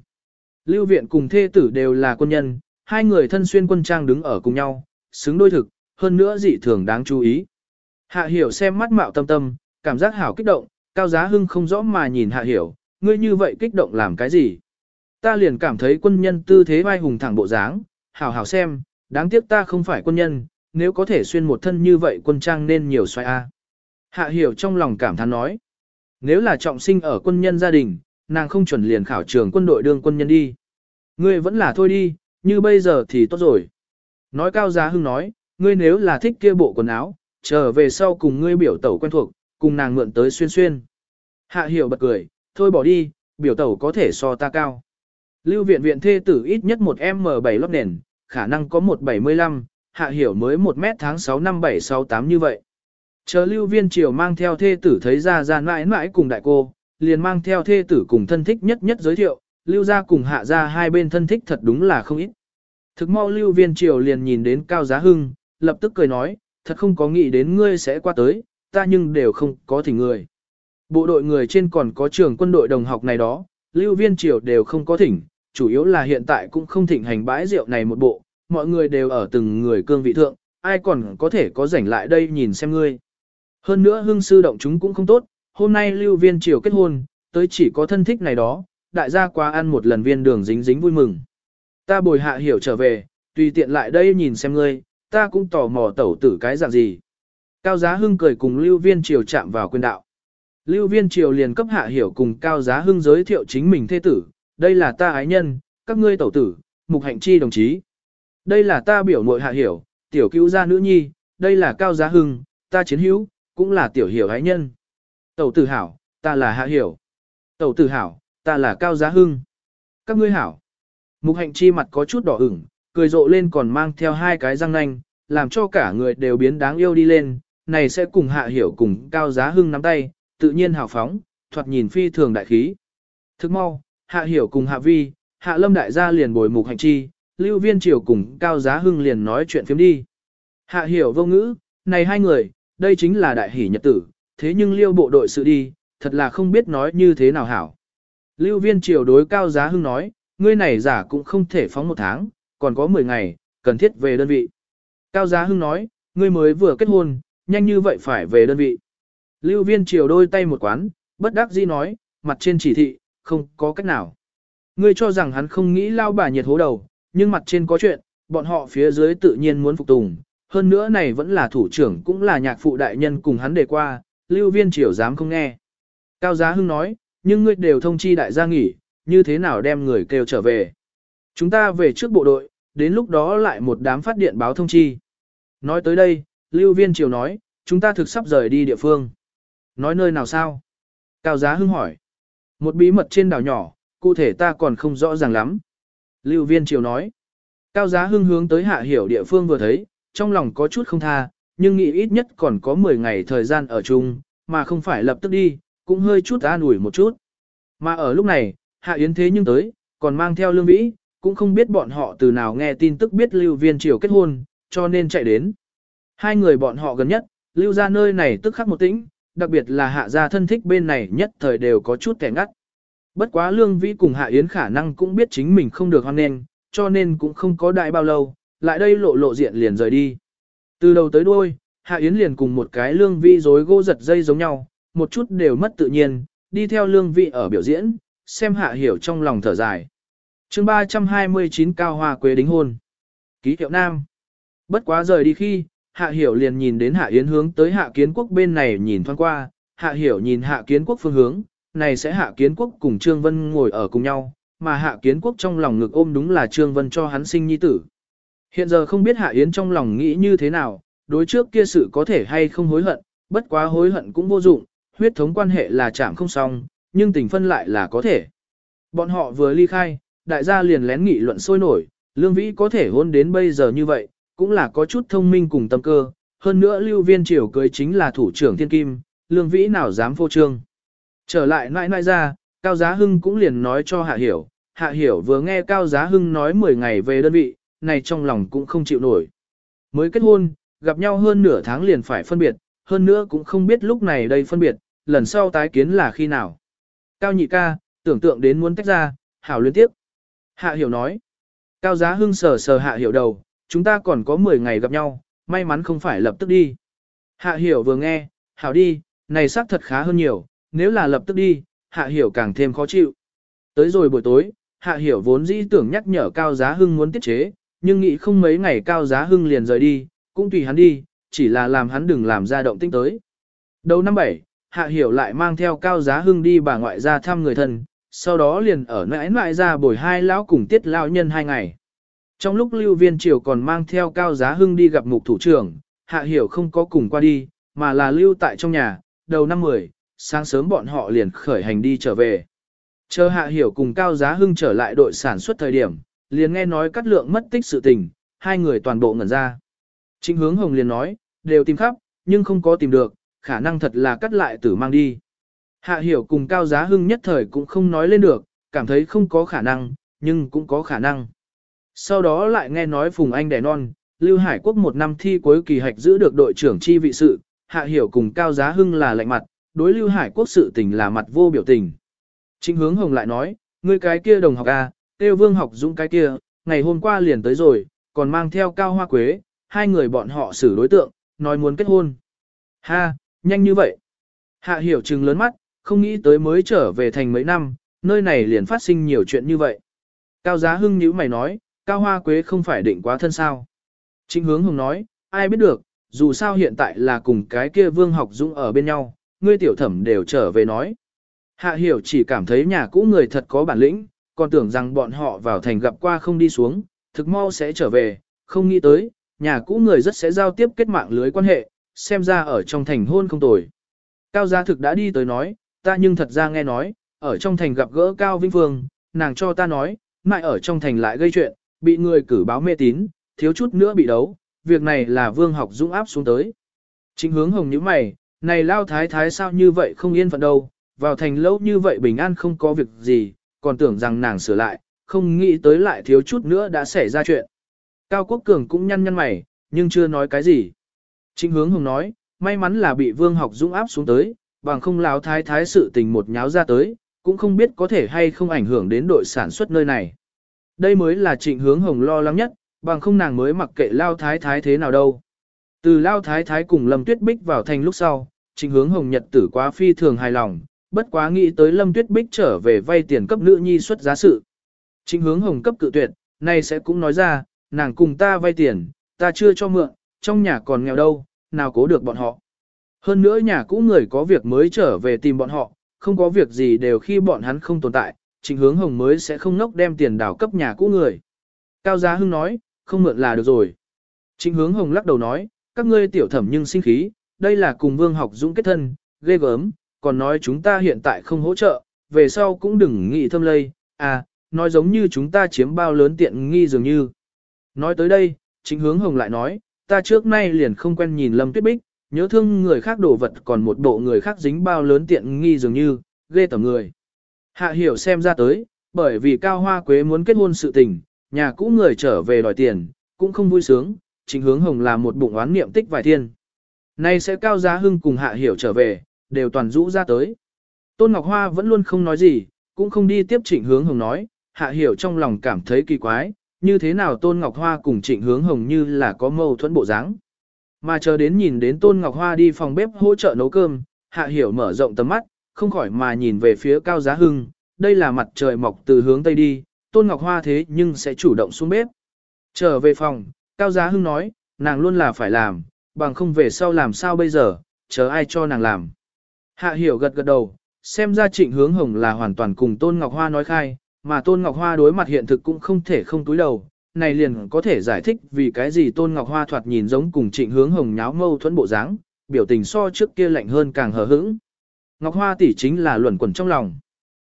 Lưu viện cùng thê tử đều là quân nhân, hai người thân xuyên quân trang đứng ở cùng nhau, xứng đôi thực, hơn nữa dị thường đáng chú ý. Hạ hiểu xem mắt mạo tâm tâm, cảm giác hảo kích động, cao giá hưng không rõ mà nhìn hạ hiểu, ngươi như vậy kích động làm cái gì? Ta liền cảm thấy quân nhân tư thế vai hùng thẳng bộ dáng, hảo hảo xem, đáng tiếc ta không phải quân nhân, nếu có thể xuyên một thân như vậy quân trang nên nhiều xoay a. Hạ hiểu trong lòng cảm thán nói, nếu là trọng sinh ở quân nhân gia đình, nàng không chuẩn liền khảo trường quân đội đương quân nhân đi. Ngươi vẫn là thôi đi, như bây giờ thì tốt rồi. Nói cao giá hưng nói, ngươi nếu là thích kia bộ quần áo, trở về sau cùng ngươi biểu tẩu quen thuộc, cùng nàng mượn tới xuyên xuyên. Hạ hiểu bật cười, thôi bỏ đi, biểu tẩu có thể so ta cao. Lưu viện viện thê tử ít nhất một M7 lót nền, khả năng có một 75, hạ hiểu mới 1 mét tháng 6 năm 768 như vậy. Chờ lưu viên triều mang theo thê tử thấy ra ra mãi mãi cùng đại cô, liền mang theo thê tử cùng thân thích nhất nhất giới thiệu, lưu ra cùng hạ ra hai bên thân thích thật đúng là không ít. Thực mau lưu viên triều liền nhìn đến Cao Giá Hưng, lập tức cười nói, thật không có nghĩ đến ngươi sẽ qua tới, ta nhưng đều không có thỉnh người. Bộ đội người trên còn có trường quân đội đồng học này đó, lưu viên triều đều không có thỉnh, chủ yếu là hiện tại cũng không thỉnh hành bãi rượu này một bộ, mọi người đều ở từng người cương vị thượng, ai còn có thể có rảnh lại đây nhìn xem ngươi. Hơn nữa hưng sư động chúng cũng không tốt, hôm nay lưu viên triều kết hôn, tới chỉ có thân thích này đó, đại gia qua ăn một lần viên đường dính dính vui mừng. Ta bồi hạ hiểu trở về, tùy tiện lại đây nhìn xem ngươi, ta cũng tò mò tẩu tử cái dạng gì. Cao Giá Hưng cười cùng Lưu Viên Triều chạm vào quyền đạo. Lưu Viên Triều liền cấp hạ hiểu cùng Cao Giá Hưng giới thiệu chính mình thế tử, đây là ta ái nhân, các ngươi tẩu tử, mục hạnh chi đồng chí. Đây là ta biểu muội hạ hiểu, tiểu cứu gia nữ nhi, đây là Cao Giá Hưng, ta chiến hữu, cũng là tiểu hiểu ái nhân. Tẩu tử hảo, ta là hạ hiểu. Tẩu tử hảo, ta là Cao Giá Hưng. Các ngươi hảo. Mục hạnh chi mặt có chút đỏ ửng, cười rộ lên còn mang theo hai cái răng nanh, làm cho cả người đều biến đáng yêu đi lên, này sẽ cùng hạ hiểu cùng Cao Giá Hưng nắm tay, tự nhiên hào phóng, thoạt nhìn phi thường đại khí. Thức mau, hạ hiểu cùng hạ vi, hạ lâm đại gia liền bồi mục hành chi, lưu viên triều cùng Cao Giá Hưng liền nói chuyện phiếm đi. Hạ hiểu vô ngữ, này hai người, đây chính là đại hỷ nhật tử, thế nhưng liêu bộ đội sự đi, thật là không biết nói như thế nào hảo. Lưu viên triều đối cao giá hưng nói, ngươi này giả cũng không thể phóng một tháng, còn có 10 ngày, cần thiết về đơn vị. Cao giá hưng nói, ngươi mới vừa kết hôn, nhanh như vậy phải về đơn vị. Lưu viên chiều đôi tay một quán, bất đắc dĩ nói, mặt trên chỉ thị, không có cách nào. Ngươi cho rằng hắn không nghĩ lao bà nhiệt hố đầu, nhưng mặt trên có chuyện, bọn họ phía dưới tự nhiên muốn phục tùng. Hơn nữa này vẫn là thủ trưởng cũng là nhạc phụ đại nhân cùng hắn đề qua, lưu viên triều dám không nghe. Cao Giá Hưng nói, nhưng ngươi đều thông chi đại gia nghỉ, như thế nào đem người kêu trở về. Chúng ta về trước bộ đội, đến lúc đó lại một đám phát điện báo thông chi. Nói tới đây, lưu viên triều nói, chúng ta thực sắp rời đi địa phương. Nói nơi nào sao? Cao Giá Hưng hỏi. Một bí mật trên đảo nhỏ, cụ thể ta còn không rõ ràng lắm. Lưu viên triều nói. Cao Giá Hưng hướng tới hạ hiểu địa phương vừa thấy, trong lòng có chút không tha, nhưng nghĩ ít nhất còn có 10 ngày thời gian ở chung, mà không phải lập tức đi, cũng hơi chút an ủi một chút. Mà ở lúc này, Hạ Yến thế nhưng tới, còn mang theo lương vĩ, cũng không biết bọn họ từ nào nghe tin tức biết Lưu Viên Triều kết hôn, cho nên chạy đến. Hai người bọn họ gần nhất, Lưu ra nơi này tức khắc một tĩnh, đặc biệt là Hạ gia thân thích bên này nhất thời đều có chút kẻ ngắt. Bất quá lương vĩ cùng Hạ Yến khả năng cũng biết chính mình không được hoan nghênh, cho nên cũng không có đại bao lâu, lại đây lộ lộ diện liền rời đi. Từ đầu tới đuôi, Hạ Yến liền cùng một cái lương vi rối gỗ giật dây giống nhau, một chút đều mất tự nhiên, đi theo lương Vĩ ở biểu diễn, xem Hạ Hiểu trong lòng thở dài chương 329 Cao Hoa Quế đính hôn. Ký hiệu Nam. Bất quá rời đi khi, Hạ Hiểu liền nhìn đến Hạ Yến hướng tới Hạ Kiến Quốc bên này nhìn thoáng qua, Hạ Hiểu nhìn Hạ Kiến Quốc phương hướng, này sẽ Hạ Kiến Quốc cùng Trương Vân ngồi ở cùng nhau, mà Hạ Kiến Quốc trong lòng ngực ôm đúng là Trương Vân cho hắn sinh nhi tử. Hiện giờ không biết Hạ Yến trong lòng nghĩ như thế nào, đối trước kia sự có thể hay không hối hận, bất quá hối hận cũng vô dụng, huyết thống quan hệ là chạm không xong, nhưng tình phân lại là có thể. Bọn họ vừa ly khai, đại gia liền lén nghị luận sôi nổi, lương vĩ có thể hôn đến bây giờ như vậy, cũng là có chút thông minh cùng tâm cơ, hơn nữa lưu viên triều cưới chính là thủ trưởng thiên kim, lương vĩ nào dám phô trương. Trở lại nãi nãi ra, Cao Giá Hưng cũng liền nói cho Hạ Hiểu, Hạ Hiểu vừa nghe Cao Giá Hưng nói 10 ngày về đơn vị, này trong lòng cũng không chịu nổi. Mới kết hôn, gặp nhau hơn nửa tháng liền phải phân biệt, hơn nữa cũng không biết lúc này đây phân biệt, lần sau tái kiến là khi nào. Cao nhị ca, tưởng tượng đến muốn tách ra, hảo liên tiếp. Hạ hiểu nói. Cao giá hưng sờ sờ hạ hiểu đầu, chúng ta còn có 10 ngày gặp nhau, may mắn không phải lập tức đi. Hạ hiểu vừa nghe, hảo đi, này xác thật khá hơn nhiều, nếu là lập tức đi, hạ hiểu càng thêm khó chịu. Tới rồi buổi tối, hạ hiểu vốn dĩ tưởng nhắc nhở cao giá hưng muốn tiết chế, nhưng nghĩ không mấy ngày cao giá hưng liền rời đi, cũng tùy hắn đi, chỉ là làm hắn đừng làm ra động tinh tới. Đầu năm bảy, Hạ Hiểu lại mang theo Cao Giá Hưng đi bà ngoại ra thăm người thân, sau đó liền ở nãi nãi ra bồi hai lão cùng tiết lão nhân hai ngày. Trong lúc Lưu Viên Triều còn mang theo Cao Giá Hưng đi gặp mục thủ trưởng, Hạ Hiểu không có cùng qua đi, mà là lưu tại trong nhà, đầu năm 10, sáng sớm bọn họ liền khởi hành đi trở về. Chờ Hạ Hiểu cùng Cao Giá Hưng trở lại đội sản xuất thời điểm, liền nghe nói cắt lượng mất tích sự tình, hai người toàn bộ ngẩn ra. Trịnh hướng hồng liền nói, đều tìm khắp, nhưng không có tìm được, khả năng thật là cắt lại tử mang đi. Hạ hiểu cùng cao giá hưng nhất thời cũng không nói lên được, cảm thấy không có khả năng, nhưng cũng có khả năng. Sau đó lại nghe nói Phùng Anh đẻ non, Lưu Hải Quốc một năm thi cuối kỳ hạch giữ được đội trưởng chi vị sự, Hạ hiểu cùng cao giá hưng là lạnh mặt, đối Lưu Hải Quốc sự tình là mặt vô biểu tình. Trịnh hướng hồng lại nói, ngươi cái kia đồng học A, à, tiêu vương học dũng cái kia, ngày hôm qua liền tới rồi, còn mang theo cao hoa quế, hai người bọn họ xử đối tượng, nói muốn kết hôn. Ha, nhanh như vậy. Hạ hiểu trừng lớn mắt, không nghĩ tới mới trở về thành mấy năm, nơi này liền phát sinh nhiều chuyện như vậy. Cao giá hưng nhữ mày nói, cao hoa quế không phải định quá thân sao. Trịnh hướng hùng nói, ai biết được, dù sao hiện tại là cùng cái kia vương học dũng ở bên nhau, ngươi tiểu thẩm đều trở về nói. Hạ hiểu chỉ cảm thấy nhà cũ người thật có bản lĩnh, còn tưởng rằng bọn họ vào thành gặp qua không đi xuống, thực mau sẽ trở về, không nghĩ tới, nhà cũ người rất sẽ giao tiếp kết mạng lưới quan hệ, xem ra ở trong thành hôn không tồi. Cao gia thực đã đi tới nói, ta nhưng thật ra nghe nói, ở trong thành gặp gỡ Cao vĩnh Phương, nàng cho ta nói, mãi ở trong thành lại gây chuyện, bị người cử báo mê tín, thiếu chút nữa bị đấu, việc này là vương học dũng áp xuống tới. Chính hướng hồng như mày, này lao thái thái sao như vậy không yên phận đâu, vào thành lâu như vậy bình an không có việc gì, còn tưởng rằng nàng sửa lại, không nghĩ tới lại thiếu chút nữa đã xảy ra chuyện. Cao Quốc Cường cũng nhăn nhăn mày, nhưng chưa nói cái gì. Trịnh hướng hồng nói, may mắn là bị vương học dũng áp xuống tới, bằng không lão thái thái sự tình một nháo ra tới, cũng không biết có thể hay không ảnh hưởng đến đội sản xuất nơi này. Đây mới là trịnh hướng hồng lo lắng nhất, bằng không nàng mới mặc kệ lao thái thái thế nào đâu. Từ Lao Thái Thái cùng Lâm Tuyết Bích vào thành lúc sau, Trịnh hướng Hồng Nhật tử quá phi thường hài lòng, bất quá nghĩ tới Lâm Tuyết Bích trở về vay tiền cấp nữ nhi xuất giá sự. Trịnh hướng Hồng cấp cự tuyệt, nay sẽ cũng nói ra, nàng cùng ta vay tiền, ta chưa cho mượn, trong nhà còn nghèo đâu, nào cố được bọn họ. Hơn nữa nhà cũ người có việc mới trở về tìm bọn họ, không có việc gì đều khi bọn hắn không tồn tại, trình hướng hồng mới sẽ không nốc đem tiền đảo cấp nhà cũ người. Cao Giá Hưng nói, không mượn là được rồi. Trình hướng hồng lắc đầu nói, các ngươi tiểu thẩm nhưng sinh khí, đây là cùng vương học dũng kết thân, ghê gớm, còn nói chúng ta hiện tại không hỗ trợ, về sau cũng đừng nghĩ thâm lây, à, nói giống như chúng ta chiếm bao lớn tiện nghi dường như. Nói tới đây, chính hướng hồng lại nói, ta trước nay liền không quen nhìn Lâm Tuyết Bích, nhớ thương người khác đổ vật còn một bộ người khác dính bao lớn tiện nghi dường như, ghê tầm người. Hạ hiểu xem ra tới, bởi vì Cao Hoa Quế muốn kết hôn sự tình, nhà cũ người trở về đòi tiền, cũng không vui sướng, chính hướng hồng là một bụng oán niệm tích vài thiên. Nay sẽ Cao Giá Hưng cùng Hạ hiểu trở về, đều toàn rũ ra tới. Tôn Ngọc Hoa vẫn luôn không nói gì, cũng không đi tiếp trịnh hướng hồng nói, Hạ hiểu trong lòng cảm thấy kỳ quái, như thế nào Tôn Ngọc Hoa cùng trịnh hướng hồng như là có mâu thuẫn bộ dáng. Mà chờ đến nhìn đến Tôn Ngọc Hoa đi phòng bếp hỗ trợ nấu cơm, Hạ Hiểu mở rộng tầm mắt, không khỏi mà nhìn về phía Cao Giá Hưng, đây là mặt trời mọc từ hướng Tây đi, Tôn Ngọc Hoa thế nhưng sẽ chủ động xuống bếp. Trở về phòng, Cao Giá Hưng nói, nàng luôn là phải làm, bằng không về sau làm sao bây giờ, chờ ai cho nàng làm. Hạ Hiểu gật gật đầu, xem ra trịnh hướng hồng là hoàn toàn cùng Tôn Ngọc Hoa nói khai, mà Tôn Ngọc Hoa đối mặt hiện thực cũng không thể không túi đầu, này liền có thể giải thích vì cái gì Tôn Ngọc Hoa thoạt nhìn giống cùng trịnh hướng hồng nháo mâu thuẫn bộ dáng, biểu tình so trước kia lạnh hơn càng hờ hững. Ngọc Hoa tỷ chính là luẩn quẩn trong lòng.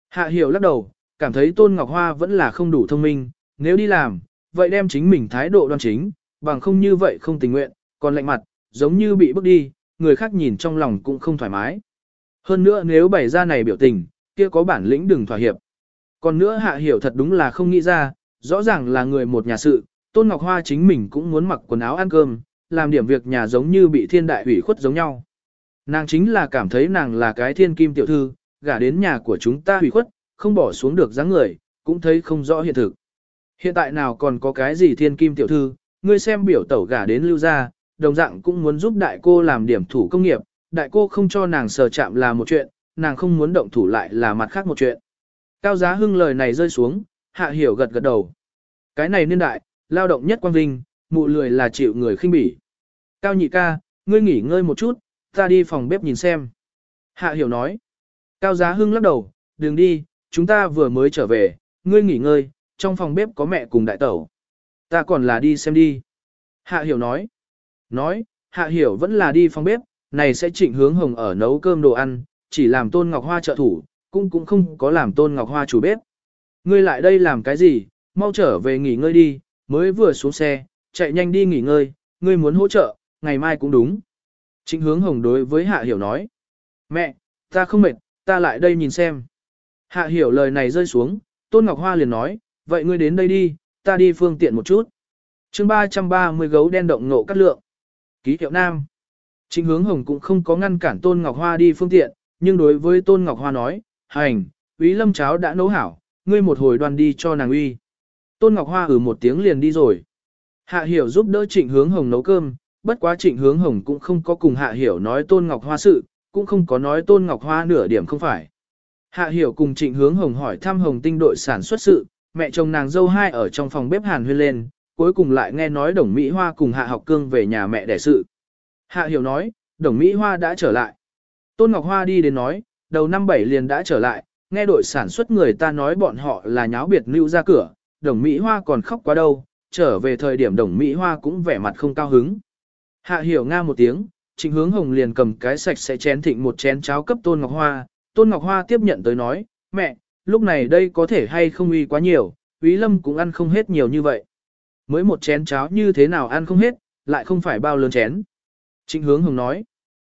Hạ hiểu lắc đầu, cảm thấy Tôn Ngọc Hoa vẫn là không đủ thông minh, nếu đi làm, vậy đem chính mình thái độ đoan chính, bằng không như vậy không tình nguyện, còn lạnh mặt, giống như bị bước đi, người khác nhìn trong lòng cũng không thoải mái. Hơn nữa nếu bày ra này biểu tình, kia có bản lĩnh đừng thỏa hiệp. Còn nữa hạ hiểu thật đúng là không nghĩ ra, rõ ràng là người một nhà sự, Tôn Ngọc Hoa chính mình cũng muốn mặc quần áo ăn cơm, làm điểm việc nhà giống như bị thiên đại hủy khuất giống nhau. Nàng chính là cảm thấy nàng là cái thiên kim tiểu thư, gả đến nhà của chúng ta hủy khuất, không bỏ xuống được dáng người, cũng thấy không rõ hiện thực. Hiện tại nào còn có cái gì thiên kim tiểu thư, ngươi xem biểu tẩu gả đến lưu gia, đồng dạng cũng muốn giúp đại cô làm điểm thủ công nghiệp, đại cô không cho nàng sờ chạm là một chuyện, nàng không muốn động thủ lại là mặt khác một chuyện. Cao giá hưng lời này rơi xuống, hạ hiểu gật gật đầu. Cái này niên đại, lao động nhất quang vinh, mụ lười là chịu người khinh bỉ. Cao nhị ca, ngươi nghỉ ngơi một chút, ta đi phòng bếp nhìn xem. Hạ hiểu nói. Cao giá hưng lắc đầu, đừng đi, chúng ta vừa mới trở về, ngươi nghỉ ngơi, trong phòng bếp có mẹ cùng đại tẩu. Ta còn là đi xem đi. Hạ hiểu nói. Nói, hạ hiểu vẫn là đi phòng bếp, này sẽ chỉnh hướng hồng ở nấu cơm đồ ăn, chỉ làm tôn ngọc hoa trợ thủ, cũng cũng không có làm tôn ngọc hoa chủ bếp. Ngươi lại đây làm cái gì, mau trở về nghỉ ngơi đi, mới vừa xuống xe, chạy nhanh đi nghỉ ngơi, ngươi muốn hỗ trợ, ngày mai cũng đúng. Trịnh hướng hồng đối với Hạ Hiểu nói. Mẹ, ta không mệt, ta lại đây nhìn xem. Hạ Hiểu lời này rơi xuống, Tôn Ngọc Hoa liền nói, vậy ngươi đến đây đi, ta đi phương tiện một chút. chương 330 gấu đen động nộ cắt lượng. Ký hiệu nam. Trịnh hướng hồng cũng không có ngăn cản Tôn Ngọc Hoa đi phương tiện, nhưng đối với Tôn Ngọc Hoa nói, hành, quý lâm cháo đã nấu hảo, ngươi một hồi đoàn đi cho nàng uy. Tôn Ngọc Hoa ừ một tiếng liền đi rồi. Hạ Hiểu giúp đỡ Trịnh Hướng Hồng nấu cơm, bất quá Trịnh Hướng Hồng cũng không có cùng Hạ Hiểu nói Tôn Ngọc Hoa sự, cũng không có nói Tôn Ngọc Hoa nửa điểm không phải. Hạ Hiểu cùng Trịnh Hướng Hồng hỏi thăm Hồng Tinh đội sản xuất sự, mẹ chồng nàng dâu hai ở trong phòng bếp hàn huyên lên, cuối cùng lại nghe nói Đồng Mỹ Hoa cùng Hạ Học Cương về nhà mẹ đẻ sự. Hạ Hiểu nói, Đồng Mỹ Hoa đã trở lại. Tôn Ngọc Hoa đi đến nói, đầu năm bảy liền đã trở lại, nghe đội sản xuất người ta nói bọn họ là nháo biệt lưu ra cửa, đồng Mỹ Hoa còn khóc quá đâu, trở về thời điểm đồng Mỹ Hoa cũng vẻ mặt không cao hứng. Hạ hiểu nga một tiếng, trịnh hướng hồng liền cầm cái sạch sẽ chén thịnh một chén cháo cấp Tôn Ngọc Hoa, Tôn Ngọc Hoa tiếp nhận tới nói, mẹ, lúc này đây có thể hay không uy quá nhiều, Úy Lâm cũng ăn không hết nhiều như vậy. Mới một chén cháo như thế nào ăn không hết, lại không phải bao lớn chén. Trịnh hướng hồng nói,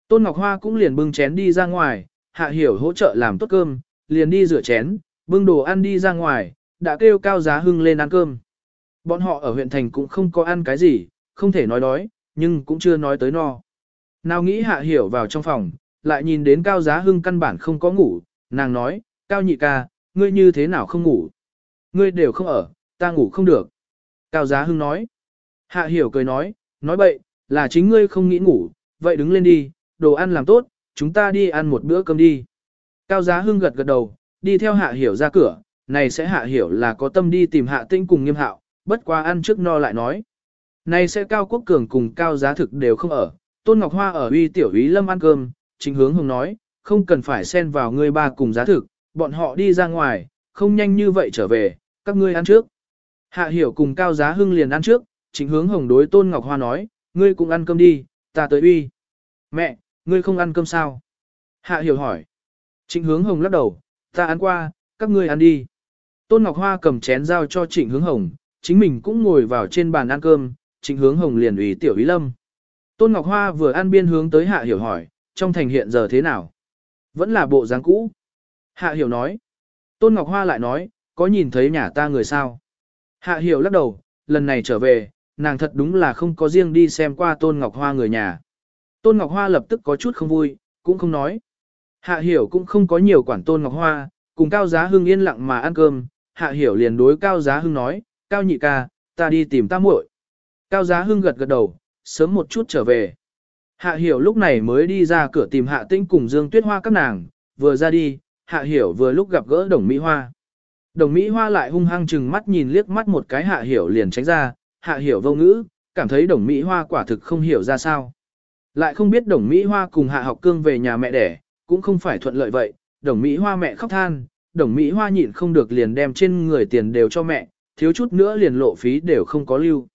Tôn Ngọc Hoa cũng liền bưng chén đi ra ngoài, Hạ Hiểu hỗ trợ làm tốt cơm, liền đi rửa chén, bưng đồ ăn đi ra ngoài, đã kêu cao giá hưng lên ăn cơm. Bọn họ ở huyện thành cũng không có ăn cái gì, không thể nói đói, nhưng cũng chưa nói tới no. Nào nghĩ hạ hiểu vào trong phòng, lại nhìn đến cao giá hưng căn bản không có ngủ, nàng nói, cao nhị ca, ngươi như thế nào không ngủ? Ngươi đều không ở, ta ngủ không được. Cao giá hưng nói. Hạ hiểu cười nói, nói bậy, là chính ngươi không nghĩ ngủ, vậy đứng lên đi, đồ ăn làm tốt, chúng ta đi ăn một bữa cơm đi. Cao Giá Hưng gật gật đầu, đi theo Hạ Hiểu ra cửa, này sẽ Hạ Hiểu là có tâm đi tìm Hạ Tinh cùng nghiêm hạo, bất quá ăn trước no lại nói. Này sẽ Cao Quốc Cường cùng Cao Giá Thực đều không ở, Tôn Ngọc Hoa ở uy tiểu ý lâm ăn cơm, chính hướng hùng nói, không cần phải xen vào ngươi ba cùng Giá Thực, bọn họ đi ra ngoài, không nhanh như vậy trở về, các ngươi ăn trước. Hạ Hiểu cùng Cao Giá Hưng liền ăn trước, chính hướng hồng đối Tôn Ngọc Hoa nói, ngươi cũng ăn cơm đi, ta tới uy. Mẹ, ngươi không ăn cơm sao? Hạ Hiểu hỏi. Trịnh hướng hồng lắc đầu, ta ăn qua, các ngươi ăn đi. Tôn Ngọc Hoa cầm chén giao cho trịnh hướng hồng, chính mình cũng ngồi vào trên bàn ăn cơm, trịnh hướng hồng liền ủy tiểu ý lâm. Tôn Ngọc Hoa vừa ăn biên hướng tới Hạ Hiểu hỏi, trong thành hiện giờ thế nào? Vẫn là bộ dáng cũ. Hạ Hiểu nói. Tôn Ngọc Hoa lại nói, có nhìn thấy nhà ta người sao? Hạ Hiểu lắc đầu, lần này trở về, nàng thật đúng là không có riêng đi xem qua Tôn Ngọc Hoa người nhà. Tôn Ngọc Hoa lập tức có chút không vui, cũng không nói. Hạ Hiểu cũng không có nhiều quản Tôn Ngọc Hoa, cùng Cao Giá Hưng yên lặng mà ăn cơm, Hạ Hiểu liền đối Cao Giá Hưng nói, Cao nhị ca, ta đi tìm ta muội. Cao Giá Hưng gật gật đầu, sớm một chút trở về. Hạ Hiểu lúc này mới đi ra cửa tìm Hạ Tĩnh cùng Dương Tuyết Hoa các nàng, vừa ra đi, Hạ Hiểu vừa lúc gặp gỡ Đồng Mỹ Hoa. Đồng Mỹ Hoa lại hung hăng chừng mắt nhìn liếc mắt một cái Hạ Hiểu liền tránh ra, Hạ Hiểu vô ngữ, cảm thấy Đồng Mỹ Hoa quả thực không hiểu ra sao. Lại không biết Đồng Mỹ Hoa cùng Hạ Học Cương về nhà mẹ đẻ, cũng không phải thuận lợi vậy, Đồng Mỹ Hoa mẹ khóc than, Đồng Mỹ Hoa nhịn không được liền đem trên người tiền đều cho mẹ, thiếu chút nữa liền lộ phí đều không có lưu.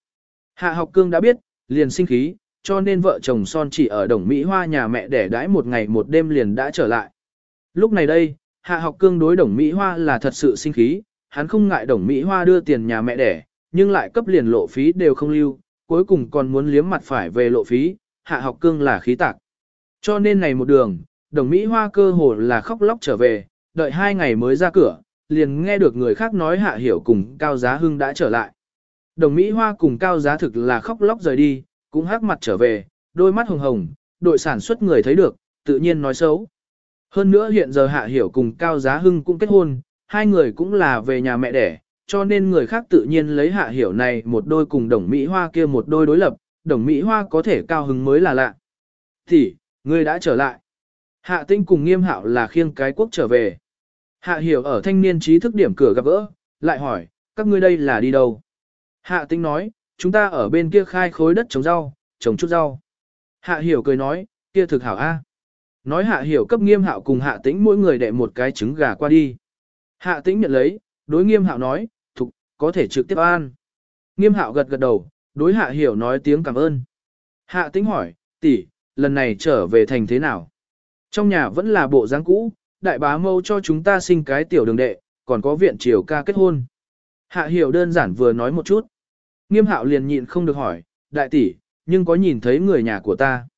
Hạ Học Cương đã biết, liền sinh khí, cho nên vợ chồng son chỉ ở Đồng Mỹ Hoa nhà mẹ để đãi một ngày một đêm liền đã trở lại. Lúc này đây, Hạ Học Cương đối Đồng Mỹ Hoa là thật sự sinh khí, hắn không ngại Đồng Mỹ Hoa đưa tiền nhà mẹ đẻ, nhưng lại cấp liền lộ phí đều không lưu, cuối cùng còn muốn liếm mặt phải về lộ phí, Hạ Học Cương là khí tạc. Cho nên này một đường, Đồng Mỹ Hoa cơ hồ là khóc lóc trở về, đợi hai ngày mới ra cửa, liền nghe được người khác nói Hạ Hiểu cùng Cao Giá Hưng đã trở lại. Đồng Mỹ Hoa cùng Cao Giá thực là khóc lóc rời đi, cũng hắc mặt trở về, đôi mắt hồng hồng, đội sản xuất người thấy được, tự nhiên nói xấu. Hơn nữa hiện giờ Hạ Hiểu cùng Cao Giá Hưng cũng kết hôn, hai người cũng là về nhà mẹ đẻ, cho nên người khác tự nhiên lấy Hạ Hiểu này một đôi cùng Đồng Mỹ Hoa kia một đôi đối lập, Đồng Mỹ Hoa có thể cao hứng mới là lạ. Thì, người đã trở lại. Hạ Tinh cùng Nghiêm Hạo là khiêng cái quốc trở về. Hạ Hiểu ở thanh niên trí thức điểm cửa gặp gỡ, lại hỏi, các ngươi đây là đi đâu? Hạ tĩnh nói, chúng ta ở bên kia khai khối đất trồng rau, trồng chút rau. Hạ Hiểu cười nói, kia thực hảo a. Nói Hạ Hiểu cấp Nghiêm Hạo cùng Hạ Tĩnh mỗi người đệ một cái trứng gà qua đi. Hạ Tĩnh nhận lấy, đối Nghiêm Hạo nói, thục, có thể trực tiếp ăn. Nghiêm Hạo gật gật đầu, đối Hạ Hiểu nói tiếng cảm ơn. Hạ Tĩnh hỏi, tỷ, lần này trở về thành thế nào? Trong nhà vẫn là bộ dáng cũ, đại bá mâu cho chúng ta sinh cái tiểu đường đệ, còn có viện triều ca kết hôn. Hạ hiểu đơn giản vừa nói một chút. Nghiêm hạo liền nhịn không được hỏi, đại tỷ, nhưng có nhìn thấy người nhà của ta.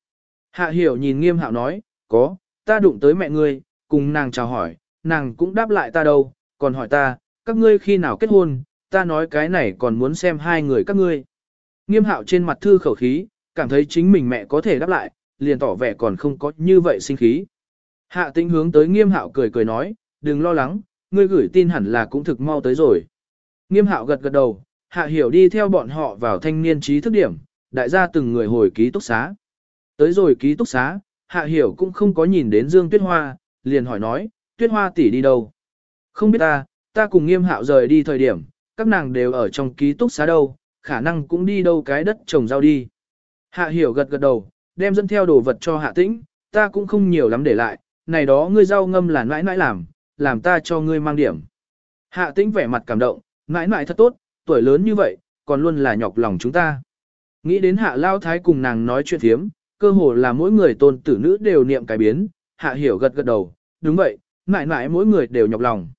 Hạ hiểu nhìn nghiêm hạo nói, có, ta đụng tới mẹ ngươi, cùng nàng chào hỏi, nàng cũng đáp lại ta đâu, còn hỏi ta, các ngươi khi nào kết hôn, ta nói cái này còn muốn xem hai người các ngươi. Nghiêm hạo trên mặt thư khẩu khí, cảm thấy chính mình mẹ có thể đáp lại, liền tỏ vẻ còn không có như vậy sinh khí. Hạ tĩnh hướng tới nghiêm hạo cười cười nói, đừng lo lắng, ngươi gửi tin hẳn là cũng thực mau tới rồi. Nghiêm hạo gật gật đầu, hạ hiểu đi theo bọn họ vào thanh niên trí thức điểm, đại gia từng người hồi ký túc xá. Tới rồi ký túc xá, hạ hiểu cũng không có nhìn đến Dương Tuyết Hoa, liền hỏi nói, Tuyết Hoa tỷ đi đâu? Không biết ta, ta cùng nghiêm hạo rời đi thời điểm, các nàng đều ở trong ký túc xá đâu, khả năng cũng đi đâu cái đất trồng rau đi. Hạ hiểu gật gật đầu, đem dẫn theo đồ vật cho hạ tĩnh, ta cũng không nhiều lắm để lại, này đó ngươi rau ngâm là nãi nãi làm, làm ta cho ngươi mang điểm. Hạ tĩnh vẻ mặt cảm động, nãi nãi thật tốt, tuổi lớn như vậy, còn luôn là nhọc lòng chúng ta. Nghĩ đến hạ lao thái cùng nàng nói chuyện thiếm, cơ hồ là mỗi người tôn tử nữ đều niệm cái biến, hạ hiểu gật gật đầu, đúng vậy, nãi nãi mỗi người đều nhọc lòng.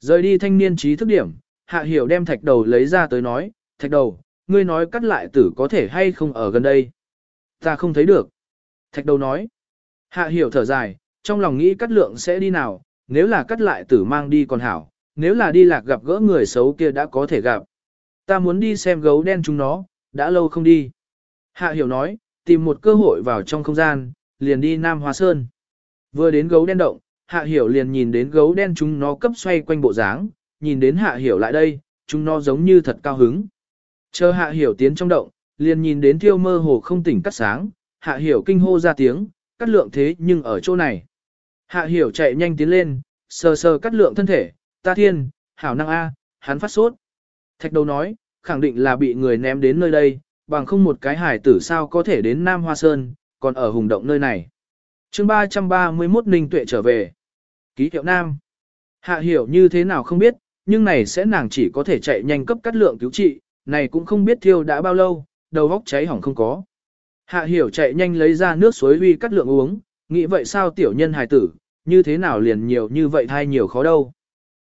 Rời đi thanh niên trí thức điểm, hạ hiểu đem thạch đầu lấy ra tới nói, thạch đầu, ngươi nói cắt lại tử có thể hay không ở gần đây. Ta không thấy được. Thạch đầu nói. Hạ hiểu thở dài, trong lòng nghĩ cắt lượng sẽ đi nào, nếu là cắt lại tử mang đi còn hảo, nếu là đi lạc gặp gỡ người xấu kia đã có thể gặp. Ta muốn đi xem gấu đen chúng nó, đã lâu không đi. Hạ hiểu nói, tìm một cơ hội vào trong không gian, liền đi Nam Hoa Sơn. Vừa đến gấu đen động, hạ hiểu liền nhìn đến gấu đen chúng nó cấp xoay quanh bộ dáng, nhìn đến hạ hiểu lại đây, chúng nó giống như thật cao hứng. Chờ hạ hiểu tiến trong động, liền nhìn đến thiêu mơ hồ không tỉnh cắt sáng, hạ hiểu kinh hô ra tiếng, cắt lượng thế nhưng ở chỗ này. Hạ hiểu chạy nhanh tiến lên, sờ sờ cắt lượng thân thể, ta thiên, hảo năng A, hắn phát sốt. Thạch đầu nói, khẳng định là bị người ném đến nơi đây, bằng không một cái hải tử sao có thể đến Nam Hoa Sơn, còn ở hùng động nơi này. chương 331 Ninh Tuệ trở về. Ký hiệu Nam. Hạ hiểu như thế nào không biết, nhưng này sẽ nàng chỉ có thể chạy nhanh cấp cắt lượng cứu trị, này cũng không biết thiêu đã bao lâu, đầu góc cháy hỏng không có. Hạ hiểu chạy nhanh lấy ra nước suối huy cắt lượng uống, nghĩ vậy sao tiểu nhân hài tử, như thế nào liền nhiều như vậy thay nhiều khó đâu.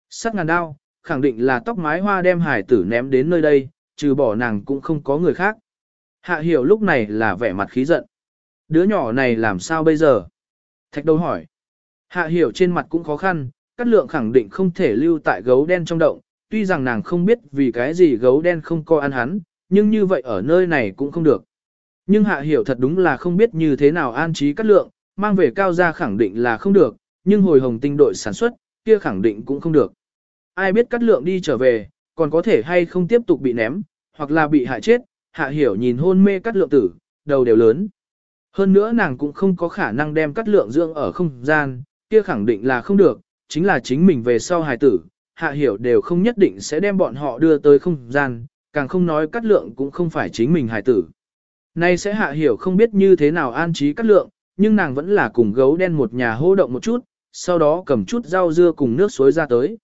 Sắc ngàn đao, khẳng định là tóc mái hoa đem hải tử ném đến nơi đây, trừ bỏ nàng cũng không có người khác. Hạ hiểu lúc này là vẻ mặt khí giận. Đứa nhỏ này làm sao bây giờ? Thạch đầu hỏi. Hạ hiểu trên mặt cũng khó khăn, cắt lượng khẳng định không thể lưu tại gấu đen trong động, tuy rằng nàng không biết vì cái gì gấu đen không coi ăn hắn, nhưng như vậy ở nơi này cũng không được. Nhưng hạ hiểu thật đúng là không biết như thế nào an trí cắt lượng, mang về cao gia khẳng định là không được, nhưng hồi hồng tinh đội sản xuất, kia khẳng định cũng không được. Ai biết cắt lượng đi trở về, còn có thể hay không tiếp tục bị ném, hoặc là bị hại chết, hạ hiểu nhìn hôn mê cắt lượng tử, đầu đều lớn. Hơn nữa nàng cũng không có khả năng đem cắt lượng dưỡng ở không gian, kia khẳng định là không được, chính là chính mình về sau hài tử, hạ hiểu đều không nhất định sẽ đem bọn họ đưa tới không gian, càng không nói cắt lượng cũng không phải chính mình hài tử. Nay sẽ hạ hiểu không biết như thế nào an trí cắt lượng, nhưng nàng vẫn là cùng gấu đen một nhà hô động một chút, sau đó cầm chút rau dưa cùng nước suối ra tới.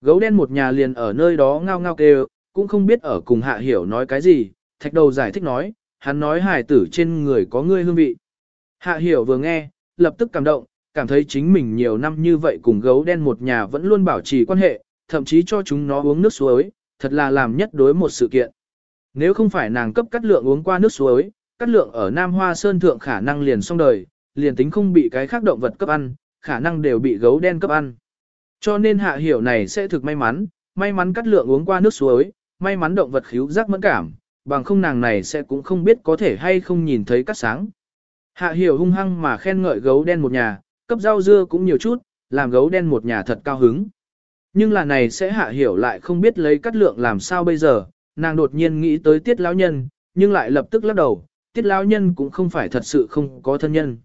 Gấu đen một nhà liền ở nơi đó ngao ngao kêu, cũng không biết ở cùng hạ hiểu nói cái gì, thạch đầu giải thích nói, hắn nói hài tử trên người có ngươi hương vị. Hạ hiểu vừa nghe, lập tức cảm động, cảm thấy chính mình nhiều năm như vậy cùng gấu đen một nhà vẫn luôn bảo trì quan hệ, thậm chí cho chúng nó uống nước suối, thật là làm nhất đối một sự kiện. Nếu không phải nàng cấp cắt lượng uống qua nước suối, cắt lượng ở Nam Hoa Sơn Thượng khả năng liền xong đời, liền tính không bị cái khác động vật cấp ăn, khả năng đều bị gấu đen cấp ăn. Cho nên hạ hiểu này sẽ thực may mắn, may mắn cắt lượng uống qua nước suối, may mắn động vật khíu giác mẫn cảm, bằng không nàng này sẽ cũng không biết có thể hay không nhìn thấy cắt sáng. Hạ hiểu hung hăng mà khen ngợi gấu đen một nhà, cấp rau dưa cũng nhiều chút, làm gấu đen một nhà thật cao hứng. Nhưng là này sẽ hạ hiểu lại không biết lấy cắt lượng làm sao bây giờ, nàng đột nhiên nghĩ tới tiết lão nhân, nhưng lại lập tức lắc đầu, tiết lão nhân cũng không phải thật sự không có thân nhân.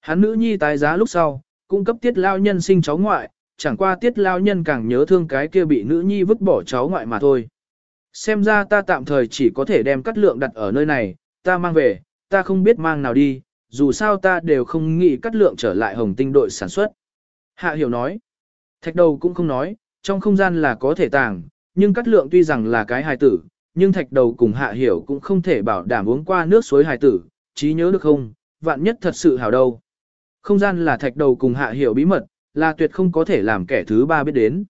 Hắn nữ nhi tái giá lúc sau, cung cấp tiết lao nhân sinh cháu ngoại, chẳng qua tiết lao nhân càng nhớ thương cái kia bị nữ nhi vứt bỏ cháu ngoại mà thôi. Xem ra ta tạm thời chỉ có thể đem cắt lượng đặt ở nơi này, ta mang về, ta không biết mang nào đi, dù sao ta đều không nghĩ cắt lượng trở lại hồng tinh đội sản xuất. Hạ hiểu nói, thạch đầu cũng không nói, trong không gian là có thể tàng, nhưng cắt lượng tuy rằng là cái hài tử, nhưng thạch đầu cùng hạ hiểu cũng không thể bảo đảm uống qua nước suối hài tử, trí nhớ được không, vạn nhất thật sự hảo đâu. Không gian là thạch đầu cùng hạ hiểu bí mật, là tuyệt không có thể làm kẻ thứ ba biết đến.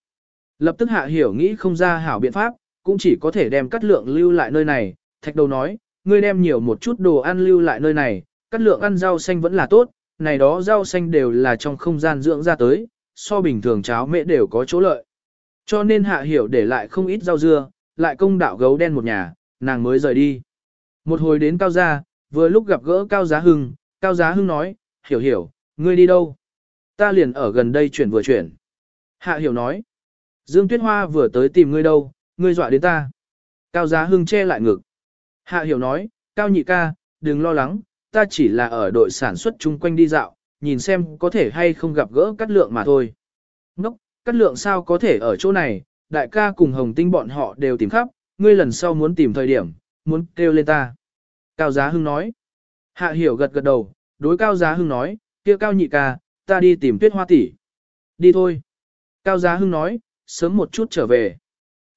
Lập tức hạ hiểu nghĩ không ra hảo biện pháp, cũng chỉ có thể đem cắt lượng lưu lại nơi này, thạch đầu nói, ngươi đem nhiều một chút đồ ăn lưu lại nơi này, cắt lượng ăn rau xanh vẫn là tốt, này đó rau xanh đều là trong không gian dưỡng ra tới, so bình thường cháo mễ đều có chỗ lợi. Cho nên hạ hiểu để lại không ít rau dưa, lại công đạo gấu đen một nhà, nàng mới rời đi. Một hồi đến Cao Gia, vừa lúc gặp gỡ Cao Giá Hưng, Cao Giá Hưng nói, hiểu hiểu, ngươi đi đâu? Ta liền ở gần đây chuyển vừa chuyển. Hạ hiểu nói, Dương Tuyết Hoa vừa tới tìm ngươi đâu, ngươi dọa đến ta. Cao Giá Hưng che lại ngực. Hạ hiểu nói, Cao nhị ca, đừng lo lắng, ta chỉ là ở đội sản xuất chung quanh đi dạo, nhìn xem có thể hay không gặp gỡ cắt lượng mà thôi. Ngốc, cắt lượng sao có thể ở chỗ này, đại ca cùng hồng tinh bọn họ đều tìm khắp, ngươi lần sau muốn tìm thời điểm, muốn kêu lên ta. Cao Giá Hưng nói. Hạ hiểu gật gật đầu, đối Cao Giá Hưng nói, kia Cao nhị ca, ta đi tìm tuyết hoa tỷ. Đi thôi. Cao Giá Hưng nói, sớm một chút trở về.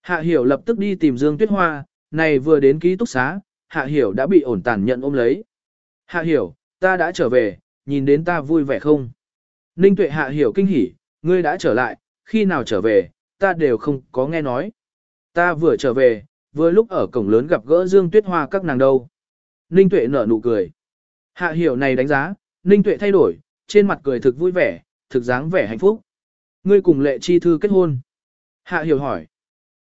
Hạ hiểu lập tức đi tìm Dương Tuyết Hoa, này vừa đến ký túc xá, Hạ hiểu đã bị ổn tàn nhận ôm lấy. Hạ hiểu, ta đã trở về, nhìn đến ta vui vẻ không? Ninh tuệ hạ hiểu kinh hỉ, ngươi đã trở lại, khi nào trở về, ta đều không có nghe nói. Ta vừa trở về, vừa lúc ở cổng lớn gặp gỡ Dương Tuyết Hoa các nàng đâu. Ninh tuệ nở nụ cười. Hạ hiểu này đánh giá, Ninh tuệ thay đổi, trên mặt cười thực vui vẻ, thực dáng vẻ hạnh phúc. Ngươi cùng lệ chi thư kết hôn. Hạ hiểu hỏi.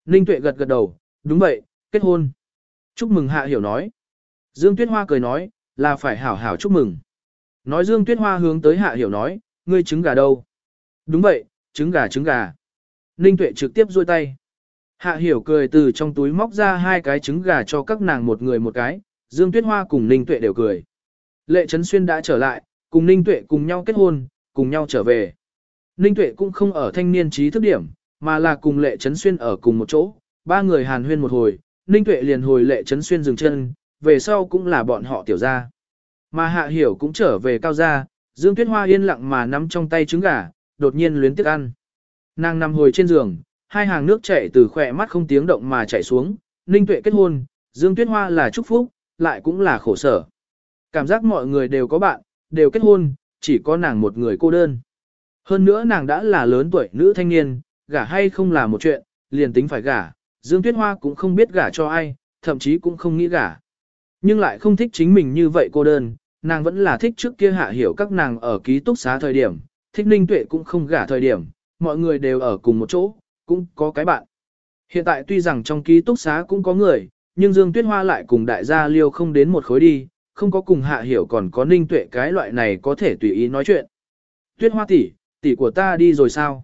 Ninh tuệ gật gật đầu, đúng vậy, kết hôn. Chúc mừng hạ hiểu nói. Dương Tuyết Hoa cười nói, là phải hảo hảo chúc mừng. Nói Dương Tuyết Hoa hướng tới Hạ Hiểu nói, ngươi trứng gà đâu? Đúng vậy, trứng gà trứng gà. Ninh Tuệ trực tiếp duỗi tay. Hạ Hiểu cười từ trong túi móc ra hai cái trứng gà cho các nàng một người một cái, Dương Tuyết Hoa cùng Ninh Tuệ đều cười. Lệ Trấn Xuyên đã trở lại, cùng Ninh Tuệ cùng nhau kết hôn, cùng nhau trở về. Ninh Tuệ cũng không ở thanh niên trí thức điểm, mà là cùng Lệ Trấn Xuyên ở cùng một chỗ, ba người hàn huyên một hồi, Ninh Tuệ liền hồi Lệ Trấn Xuyên dừng chân, về sau cũng là bọn họ tiểu gia. Mà Hạ Hiểu cũng trở về cao gia, Dương Tuyết Hoa yên lặng mà nắm trong tay trứng gà, đột nhiên luyến tiếc ăn. Nàng nằm hồi trên giường, hai hàng nước chảy từ khỏe mắt không tiếng động mà chảy xuống, Ninh Tuệ kết hôn, Dương Tuyết Hoa là chúc phúc, lại cũng là khổ sở. Cảm giác mọi người đều có bạn, đều kết hôn, chỉ có nàng một người cô đơn. Hơn nữa nàng đã là lớn tuổi nữ thanh niên, gả hay không là một chuyện, liền tính phải gả, Dương Tuyết Hoa cũng không biết gả cho ai, thậm chí cũng không nghĩ gả. Nhưng lại không thích chính mình như vậy cô đơn, nàng vẫn là thích trước kia hạ hiểu các nàng ở ký túc xá thời điểm, thích ninh tuệ cũng không gả thời điểm, mọi người đều ở cùng một chỗ, cũng có cái bạn. Hiện tại tuy rằng trong ký túc xá cũng có người, nhưng Dương Tuyết Hoa lại cùng đại gia liêu không đến một khối đi, không có cùng hạ hiểu còn có ninh tuệ cái loại này có thể tùy ý nói chuyện. Tuyết Hoa tỷ, tỷ của ta đi rồi sao?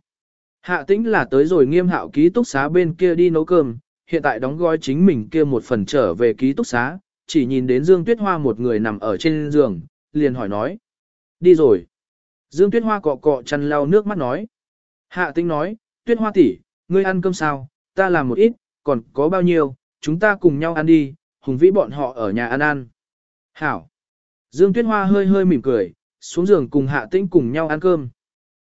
Hạ tĩnh là tới rồi nghiêm hạo ký túc xá bên kia đi nấu cơm, hiện tại đóng gói chính mình kia một phần trở về ký túc xá, chỉ nhìn đến Dương Tuyết Hoa một người nằm ở trên giường, liền hỏi nói. Đi rồi. Dương Tuyết Hoa cọ cọ chăn lau nước mắt nói. Hạ tĩnh nói, Tuyết Hoa tỷ, ngươi ăn cơm sao, ta làm một ít, còn có bao nhiêu, chúng ta cùng nhau ăn đi, hùng vĩ bọn họ ở nhà ăn ăn. Hảo. Dương Tuyết Hoa hơi hơi mỉm cười, xuống giường cùng Hạ Tĩnh cùng nhau ăn cơm.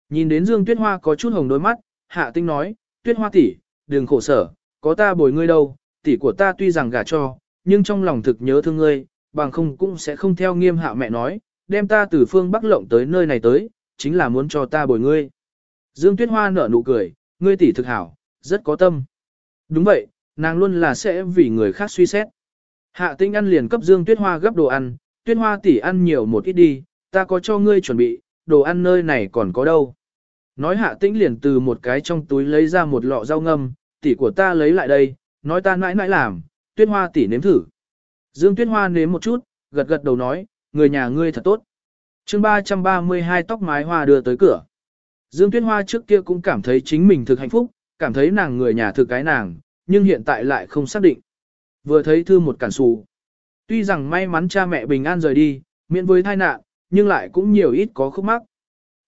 Nhìn đến Dương Tuyết Hoa có chút hồng đôi mắt, Hạ Tĩnh nói, Tuyết Hoa tỷ, đừng khổ sở, có ta bồi ngươi đâu, tỷ của ta tuy rằng gả cho, nhưng trong lòng thực nhớ thương ngươi, bằng không cũng sẽ không theo nghiêm hạ mẹ nói, đem ta từ phương Bắc lộng tới nơi này tới, chính là muốn cho ta bồi ngươi. Dương Tuyết Hoa nở nụ cười, ngươi tỷ thực hảo, rất có tâm. Đúng vậy, nàng luôn là sẽ vì người khác suy xét. Hạ Tinh ăn liền cấp Dương Tuyết Hoa gấp đồ ăn, Tuyết Hoa tỷ ăn nhiều một ít đi, ta có cho ngươi chuẩn bị, đồ ăn nơi này còn có đâu. Nói Hạ Tĩnh liền từ một cái trong túi lấy ra một lọ rau ngâm, tỷ của ta lấy lại đây, nói ta mãi mãi làm, Tuyết Hoa tỷ nếm thử. Dương Tuyết Hoa nếm một chút, gật gật đầu nói, người nhà ngươi thật tốt. chương 332 tóc mái hoa đưa tới cửa. Dương Tuyết Hoa trước kia cũng cảm thấy chính mình thực hạnh phúc, cảm thấy nàng người nhà thực cái nàng, nhưng hiện tại lại không xác định. Vừa thấy thư một cản xù. Tuy rằng may mắn cha mẹ bình an rời đi, miễn với tai nạn, nhưng lại cũng nhiều ít có khúc mắc.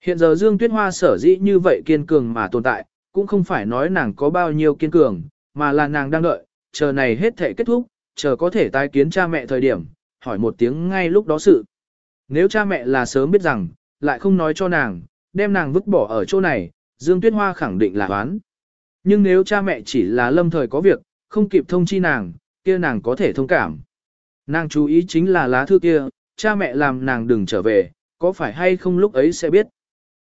Hiện giờ Dương Tuyết Hoa sở dĩ như vậy kiên cường mà tồn tại, cũng không phải nói nàng có bao nhiêu kiên cường, mà là nàng đang đợi, chờ này hết thể kết thúc, chờ có thể tái kiến cha mẹ thời điểm, hỏi một tiếng ngay lúc đó sự. Nếu cha mẹ là sớm biết rằng, lại không nói cho nàng, đem nàng vứt bỏ ở chỗ này, Dương Tuyết Hoa khẳng định là oán. Nhưng nếu cha mẹ chỉ là lâm thời có việc, không kịp thông chi nàng, kia nàng có thể thông cảm. Nàng chú ý chính là lá thư kia, cha mẹ làm nàng đừng trở về, có phải hay không lúc ấy sẽ biết.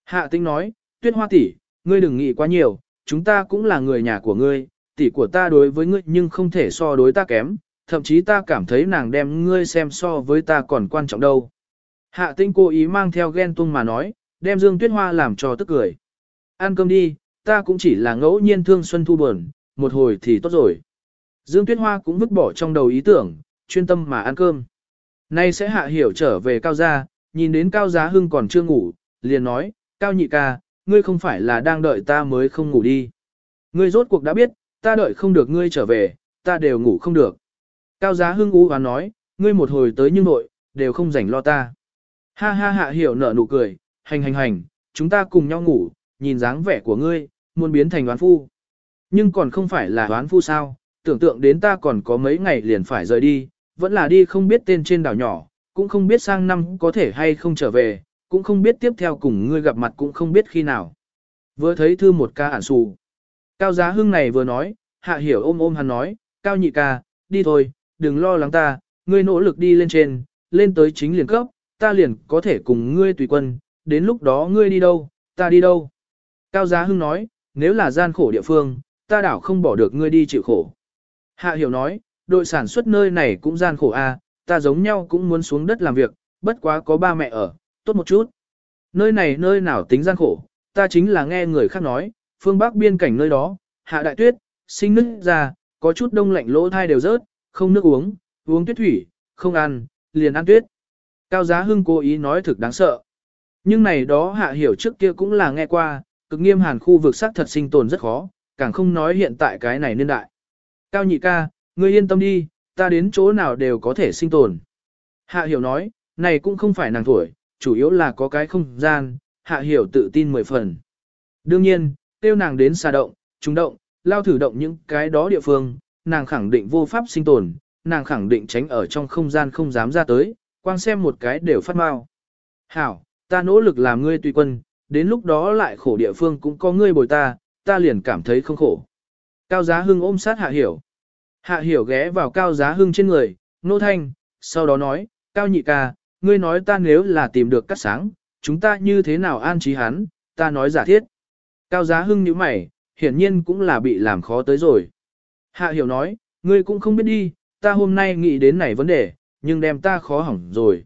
Hạ tinh nói, tuyết hoa tỷ, ngươi đừng nghĩ quá nhiều, chúng ta cũng là người nhà của ngươi, tỷ của ta đối với ngươi nhưng không thể so đối ta kém, thậm chí ta cảm thấy nàng đem ngươi xem so với ta còn quan trọng đâu. Hạ tinh cố ý mang theo ghen tung mà nói, đem Dương Tuyết Hoa làm cho tức cười. Ăn cơm đi, ta cũng chỉ là ngẫu nhiên thương xuân thu buồn, một hồi thì tốt rồi. Dương Tuyết Hoa cũng vứt bỏ trong đầu ý tưởng, chuyên tâm mà ăn cơm. Nay sẽ hạ hiểu trở về cao gia, nhìn đến cao giá hưng còn chưa ngủ, liền nói, cao nhị ca, ngươi không phải là đang đợi ta mới không ngủ đi. Ngươi rốt cuộc đã biết, ta đợi không được ngươi trở về, ta đều ngủ không được. Cao giá hưng ú và nói, ngươi một hồi tới nhưng nội, đều không rảnh lo ta. Ha ha hạ hiểu nở nụ cười, hành hành hành, chúng ta cùng nhau ngủ, nhìn dáng vẻ của ngươi, muốn biến thành đoán phu. Nhưng còn không phải là đoán phu sao, tưởng tượng đến ta còn có mấy ngày liền phải rời đi, vẫn là đi không biết tên trên đảo nhỏ, cũng không biết sang năm có thể hay không trở về, cũng không biết tiếp theo cùng ngươi gặp mặt cũng không biết khi nào. Vừa thấy thư một ca ản xù. Cao giá hưng này vừa nói, hạ hiểu ôm ôm hắn nói, cao nhị ca, đi thôi, đừng lo lắng ta, ngươi nỗ lực đi lên trên, lên tới chính liền cấp, ta liền có thể cùng ngươi tùy quân, đến lúc đó ngươi đi đâu, ta đi đâu. Cao giá hưng nói, nếu là gian khổ địa phương, ta đảo không bỏ được ngươi đi chịu khổ. Hạ hiểu nói, đội sản xuất nơi này cũng gian khổ a, ta giống nhau cũng muốn xuống đất làm việc, bất quá có ba mẹ ở, tốt một chút. Nơi này nơi nào tính gian khổ, ta chính là nghe người khác nói, phương Bắc biên cảnh nơi đó, hạ đại tuyết, sinh nứt ra, có chút đông lạnh lỗ thai đều rớt, không nước uống, uống tuyết thủy, không ăn, liền ăn tuyết. Cao Giá Hưng cố ý nói thực đáng sợ. Nhưng này đó hạ hiểu trước kia cũng là nghe qua, cực nghiêm hàn khu vực sắc thật sinh tồn rất khó, càng không nói hiện tại cái này niên đại. Cao nhị ca, ngươi yên tâm đi, ta đến chỗ nào đều có thể sinh tồn. Hạ hiểu nói, này cũng không phải nàng tuổi, chủ yếu là có cái không gian, hạ hiểu tự tin mười phần. Đương nhiên, tiêu nàng đến xa động, trung động, lao thử động những cái đó địa phương, nàng khẳng định vô pháp sinh tồn, nàng khẳng định tránh ở trong không gian không dám ra tới, quang xem một cái đều phát mau. Hảo, ta nỗ lực làm ngươi tùy quân, đến lúc đó lại khổ địa phương cũng có ngươi bồi ta, ta liền cảm thấy không khổ. Cao Giá Hưng ôm sát Hạ Hiểu. Hạ Hiểu ghé vào Cao Giá Hưng trên người, nô thanh, sau đó nói, Cao nhị ca, ngươi nói ta nếu là tìm được cắt sáng, chúng ta như thế nào an trí hắn, ta nói giả thiết. Cao Giá Hưng như mày, hiển nhiên cũng là bị làm khó tới rồi. Hạ Hiểu nói, ngươi cũng không biết đi, ta hôm nay nghĩ đến này vấn đề, nhưng đem ta khó hỏng rồi.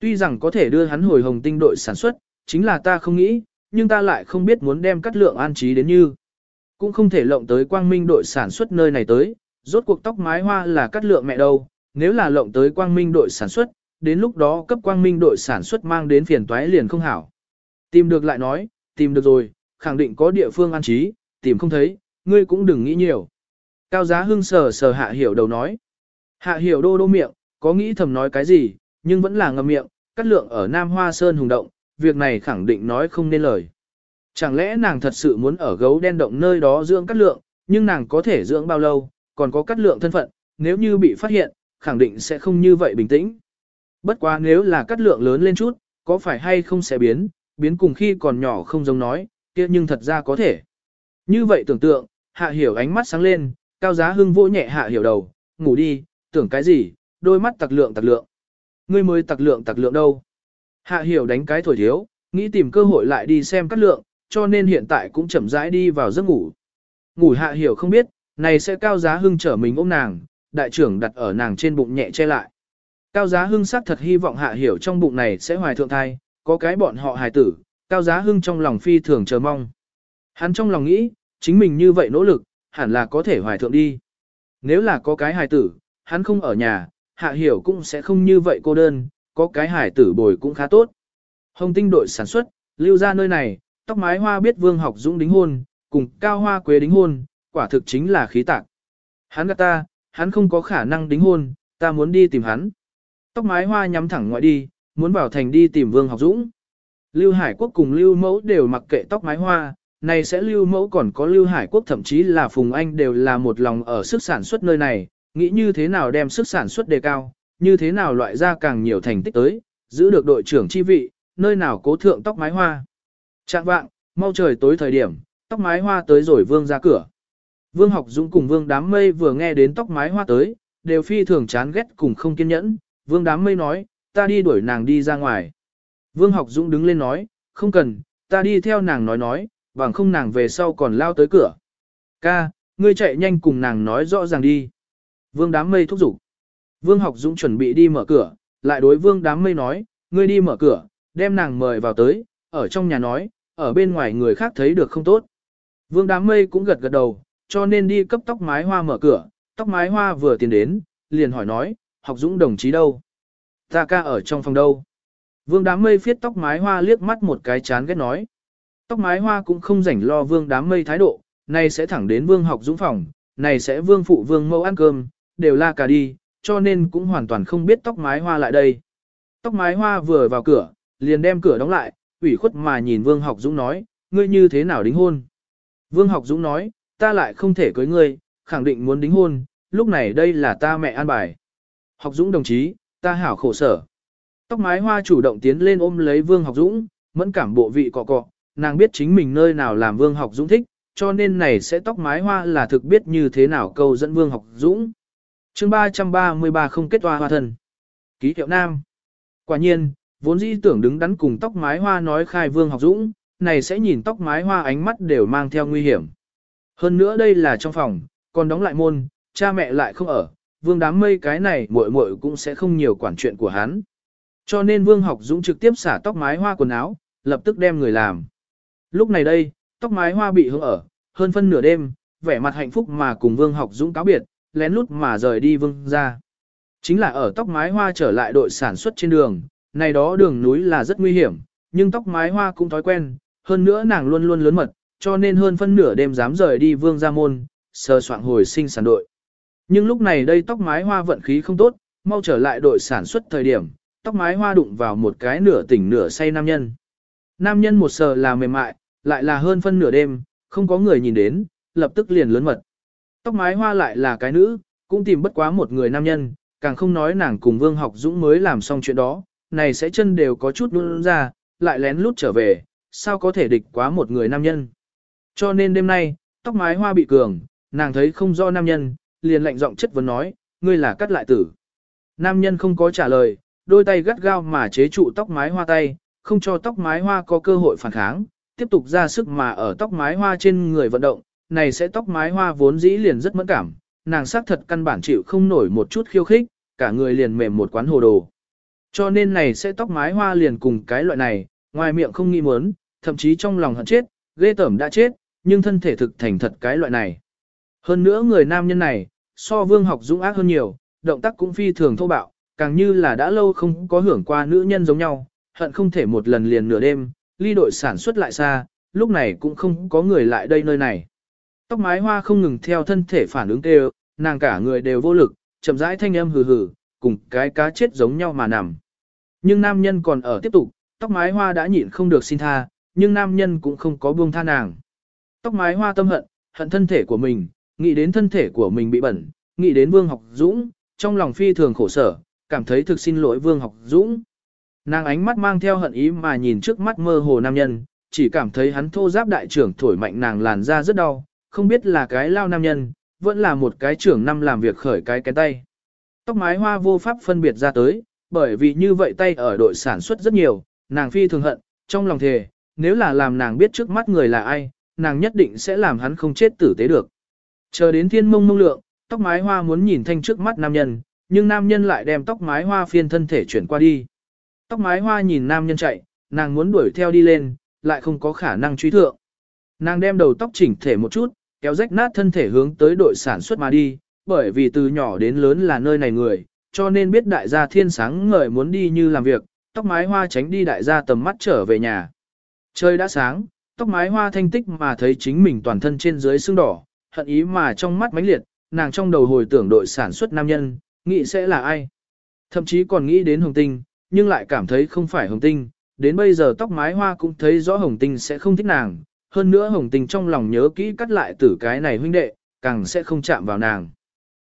Tuy rằng có thể đưa hắn hồi hồng tinh đội sản xuất, chính là ta không nghĩ, nhưng ta lại không biết muốn đem cắt lượng an trí đến như. Cũng không thể lộng tới quang minh đội sản xuất nơi này tới, rốt cuộc tóc mái hoa là cắt lượng mẹ đâu, nếu là lộng tới quang minh đội sản xuất, đến lúc đó cấp quang minh đội sản xuất mang đến phiền toái liền không hảo. Tìm được lại nói, tìm được rồi, khẳng định có địa phương an trí, tìm không thấy, ngươi cũng đừng nghĩ nhiều. Cao giá hưng sờ sờ hạ hiểu đầu nói. Hạ hiểu đô đô miệng, có nghĩ thầm nói cái gì, nhưng vẫn là ngậm miệng, cắt lượng ở Nam Hoa Sơn hùng động, việc này khẳng định nói không nên lời. Chẳng lẽ nàng thật sự muốn ở gấu đen động nơi đó dưỡng cắt lượng, nhưng nàng có thể dưỡng bao lâu, còn có cắt lượng thân phận, nếu như bị phát hiện, khẳng định sẽ không như vậy bình tĩnh. Bất quá nếu là cắt lượng lớn lên chút, có phải hay không sẽ biến, biến cùng khi còn nhỏ không giống nói, kia nhưng thật ra có thể. Như vậy tưởng tượng, hạ hiểu ánh mắt sáng lên, cao giá hưng vỗ nhẹ hạ hiểu đầu, ngủ đi, tưởng cái gì, đôi mắt tặc lượng tặc lượng. Ngươi mới tặc lượng tặc lượng đâu. Hạ hiểu đánh cái thổi thiếu, nghĩ tìm cơ hội lại đi xem cắt lượng, cho nên hiện tại cũng chậm rãi đi vào giấc ngủ. Ngủ hạ hiểu không biết, này sẽ cao giá hưng trở mình ôm nàng, đại trưởng đặt ở nàng trên bụng nhẹ che lại. Cao giá hưng xác thật hy vọng hạ hiểu trong bụng này sẽ hoài thượng thai, có cái bọn họ hài tử, cao giá hưng trong lòng phi thường chờ mong. Hắn trong lòng nghĩ, chính mình như vậy nỗ lực, hẳn là có thể hoài thượng đi. Nếu là có cái hài tử, hắn không ở nhà, hạ hiểu cũng sẽ không như vậy cô đơn, có cái hài tử bồi cũng khá tốt. Hồng tinh đội sản xuất, lưu ra nơi này, tóc mái hoa biết vương học dũng đính hôn, cùng cao hoa quế đính hôn, quả thực chính là khí tạc. Hắn gạt ta, hắn không có khả năng đính hôn, ta muốn đi tìm hắn. Tóc mái hoa nhắm thẳng ngoại đi, muốn vào thành đi tìm vương học dũng. Lưu Hải Quốc cùng Lưu Mẫu đều mặc kệ tóc mái hoa, này sẽ Lưu Mẫu còn có Lưu Hải Quốc thậm chí là Phùng Anh đều là một lòng ở sức sản xuất nơi này, nghĩ như thế nào đem sức sản xuất đề cao, như thế nào loại ra càng nhiều thành tích tới, giữ được đội trưởng chi vị, nơi nào cố thượng tóc mái hoa. Trạng vạng, mau trời tối thời điểm, tóc mái hoa tới rồi vương ra cửa. Vương học dũng cùng vương đám mây vừa nghe đến tóc mái hoa tới, đều phi thường chán ghét cùng không kiên nhẫn, vương đám mây nói, ta đi đuổi nàng đi ra ngoài. Vương học dũng đứng lên nói, không cần, ta đi theo nàng nói nói, bằng không nàng về sau còn lao tới cửa. Ca, ngươi chạy nhanh cùng nàng nói rõ ràng đi. Vương đám mây thúc giục. Vương học dũng chuẩn bị đi mở cửa, lại đối vương đám mây nói, ngươi đi mở cửa, đem nàng mời vào tới, ở trong nhà nói, ở bên ngoài người khác thấy được không tốt. Vương đám mây cũng gật gật đầu, cho nên đi cấp tóc mái hoa mở cửa, tóc mái hoa vừa tiến đến, liền hỏi nói, học dũng đồng chí đâu? Ta ca ở trong phòng đâu? Vương đám mây phiết tóc mái hoa liếc mắt một cái chán ghét nói. Tóc mái hoa cũng không rảnh lo vương đám mây thái độ, này sẽ thẳng đến vương học dũng phòng, này sẽ vương phụ vương mâu ăn cơm, đều la cả đi, cho nên cũng hoàn toàn không biết tóc mái hoa lại đây. Tóc mái hoa vừa vào cửa, liền đem cửa đóng lại, ủy khuất mà nhìn vương học dũng nói, ngươi như thế nào đính hôn? Vương học dũng nói, ta lại không thể cưới ngươi, khẳng định muốn đính hôn, lúc này đây là ta mẹ an bài. Học dũng đồng chí, ta hảo khổ sở. Tóc mái hoa chủ động tiến lên ôm lấy vương học dũng, mẫn cảm bộ vị cọ cọ, nàng biết chính mình nơi nào làm vương học dũng thích, cho nên này sẽ tóc mái hoa là thực biết như thế nào câu dẫn vương học dũng. chương 333 không kết hoa hoa thần. Ký hiệu nam. Quả nhiên, vốn dĩ tưởng đứng đắn cùng tóc mái hoa nói khai vương học dũng, này sẽ nhìn tóc mái hoa ánh mắt đều mang theo nguy hiểm. Hơn nữa đây là trong phòng, còn đóng lại môn, cha mẹ lại không ở, vương đám mây cái này muội muội cũng sẽ không nhiều quản chuyện của hắn. Cho nên vương học dũng trực tiếp xả tóc mái hoa quần áo, lập tức đem người làm. Lúc này đây, tóc mái hoa bị hướng ở, hơn phân nửa đêm, vẻ mặt hạnh phúc mà cùng vương học dũng cáo biệt, lén lút mà rời đi vương ra. Chính là ở tóc mái hoa trở lại đội sản xuất trên đường, này đó đường núi là rất nguy hiểm, nhưng tóc mái hoa cũng thói quen, hơn nữa nàng luôn luôn lớn mật, cho nên hơn phân nửa đêm dám rời đi vương gia môn, sờ soạn hồi sinh sản đội. Nhưng lúc này đây tóc mái hoa vận khí không tốt, mau trở lại đội sản xuất thời điểm, tóc mái hoa đụng vào một cái nửa tỉnh nửa say nam nhân. Nam nhân một sờ là mềm mại, lại là hơn phân nửa đêm, không có người nhìn đến, lập tức liền lớn mật. Tóc mái hoa lại là cái nữ, cũng tìm bất quá một người nam nhân, càng không nói nàng cùng Vương Học Dũng mới làm xong chuyện đó, này sẽ chân đều có chút đun ra, lại lén lút trở về, sao có thể địch quá một người nam nhân. Cho nên đêm nay, tóc mái hoa bị cường, nàng thấy không do nam nhân, liền lạnh giọng chất vấn nói, ngươi là cắt lại tử. Nam nhân không có trả lời, đôi tay gắt gao mà chế trụ tóc mái hoa tay, không cho tóc mái hoa có cơ hội phản kháng, tiếp tục ra sức mà ở tóc mái hoa trên người vận động, này sẽ tóc mái hoa vốn dĩ liền rất mẫn cảm, nàng xác thật căn bản chịu không nổi một chút khiêu khích, cả người liền mềm một quán hồ đồ. Cho nên này sẽ tóc mái hoa liền cùng cái loại này, ngoài miệng không nghĩ muốn, thậm chí trong lòng hận chết, ghê tởm đã chết, nhưng thân thể thực thành thật cái loại này. Hơn nữa người nam nhân này, so vương học dũng ác hơn nhiều, động tác cũng phi thường thô bạo, càng như là đã lâu không có hưởng qua nữ nhân giống nhau, hận không thể một lần liền nửa đêm, ly đội sản xuất lại xa, lúc này cũng không có người lại đây nơi này. Tóc mái hoa không ngừng theo thân thể phản ứng kêu, nàng cả người đều vô lực, chậm rãi thanh âm hừ hừ, cùng cái cá chết giống nhau mà nằm. Nhưng nam nhân còn ở tiếp tục, tóc mái hoa đã nhịn không được xin tha, nhưng nam nhân cũng không có buông tha nàng. Tóc mái hoa tâm hận, hận thân thể của mình, nghĩ đến thân thể của mình bị bẩn, nghĩ đến Vương Học Dũng, trong lòng phi thường khổ sở, cảm thấy thực xin lỗi Vương Học Dũng. Nàng ánh mắt mang theo hận ý mà nhìn trước mắt mơ hồ nam nhân, chỉ cảm thấy hắn thô giáp đại trưởng thổi mạnh nàng làn da rất đau, không biết là cái lao nam nhân, vẫn là một cái trưởng năm làm việc khởi cái cái tay. Tóc mái hoa vô pháp phân biệt ra tới, bởi vì như vậy tay ở đội sản xuất rất nhiều, nàng phi thường hận, trong lòng thề, nếu là làm nàng biết trước mắt người là ai, nàng nhất định sẽ làm hắn không chết tử tế được. Chờ đến thiên mông mông lượng, tóc mái hoa muốn nhìn thanh trước mắt nam nhân, nhưng nam nhân lại đem tóc mái hoa phiên thân thể chuyển qua đi. Tóc mái hoa nhìn nam nhân chạy, nàng muốn đuổi theo đi lên, lại không có khả năng truy thượng. Nàng đem đầu tóc chỉnh thể một chút, kéo rách nát thân thể hướng tới đội sản xuất mà đi, bởi vì từ nhỏ đến lớn là nơi này người, cho nên biết đại gia thiên sáng ngời muốn đi như làm việc, tóc mái hoa tránh đi đại gia tầm mắt trở về nhà. Trời đã sáng, tóc mái hoa thanh tích mà thấy chính mình toàn thân trên dưới sưng đỏ, hận ý mà trong mắt mãnh liệt, nàng trong đầu hồi tưởng đội sản xuất nam nhân, nghĩ sẽ là ai. Thậm chí còn nghĩ đến hồng tinh, nhưng lại cảm thấy không phải hồng tinh, đến bây giờ tóc mái hoa cũng thấy rõ hồng tinh sẽ không thích nàng, hơn nữa hồng tinh trong lòng nhớ kỹ cắt lại tử cái này huynh đệ, càng sẽ không chạm vào nàng.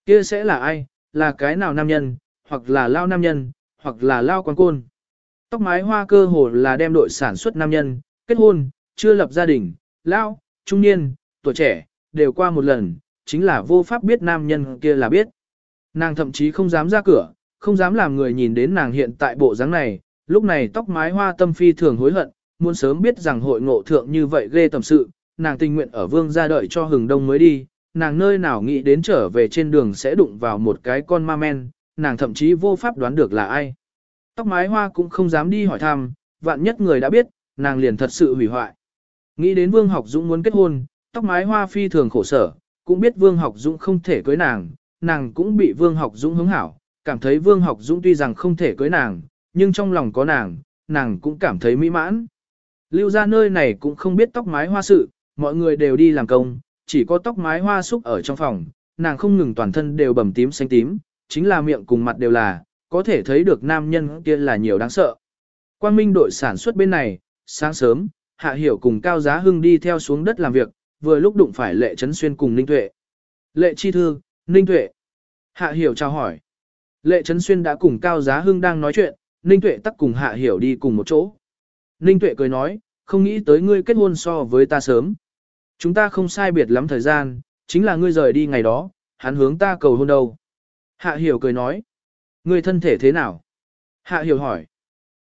Kia sẽ là ai, là cái nào nam nhân, hoặc là lao nam nhân, hoặc là lao quan côn. Tóc mái hoa cơ hồ là đem đội sản xuất nam nhân, kết hôn, chưa lập gia đình, lao, trung niên, tuổi trẻ, đều qua một lần, chính là vô pháp biết nam nhân kia là biết. Nàng thậm chí không dám ra cửa, không dám làm người nhìn đến nàng hiện tại bộ dáng này, lúc này tóc mái hoa tâm phi thường hối hận, muốn sớm biết rằng hội ngộ thượng như vậy ghê tầm sự, nàng tình nguyện ở vương gia đợi cho hừng đông mới đi, nàng nơi nào nghĩ đến trở về trên đường sẽ đụng vào một cái con ma men, nàng thậm chí vô pháp đoán được là ai. Tóc mái hoa cũng không dám đi hỏi thăm, vạn nhất người đã biết, nàng liền thật sự hủy hoại. Nghĩ đến Vương Học Dũng muốn kết hôn, tóc mái hoa phi thường khổ sở, cũng biết Vương Học Dũng không thể cưới nàng, nàng cũng bị Vương Học Dũng hứng hảo, cảm thấy Vương Học Dũng tuy rằng không thể cưới nàng, nhưng trong lòng có nàng, nàng cũng cảm thấy mỹ mãn. Lưu ra nơi này cũng không biết tóc mái hoa sự, mọi người đều đi làm công, chỉ có tóc mái hoa súc ở trong phòng, nàng không ngừng toàn thân đều bầm tím xanh tím, chính là miệng cùng mặt đều là, có thể thấy được nam nhân kia là nhiều đáng sợ. Quang Minh đội sản xuất bên này, sáng sớm, Hạ Hiểu cùng Cao Giá Hưng đi theo xuống đất làm việc, vừa lúc đụng phải Lệ Trấn Xuyên cùng Ninh Tuệ. Lệ Chi Thư, Ninh Tuệ. Hạ Hiểu chào hỏi. Lệ Trấn Xuyên đã cùng Cao Giá Hưng đang nói chuyện, Ninh Tuệ tắc cùng Hạ Hiểu đi cùng một chỗ. Ninh Tuệ cười nói, không nghĩ tới ngươi kết hôn so với ta sớm. Chúng ta không sai biệt lắm thời gian, chính là ngươi rời đi ngày đó, hắn hướng ta cầu hôn đâu. Hạ Hiểu cười nói, ngươi thân thể thế nào? Hạ Hiểu hỏi,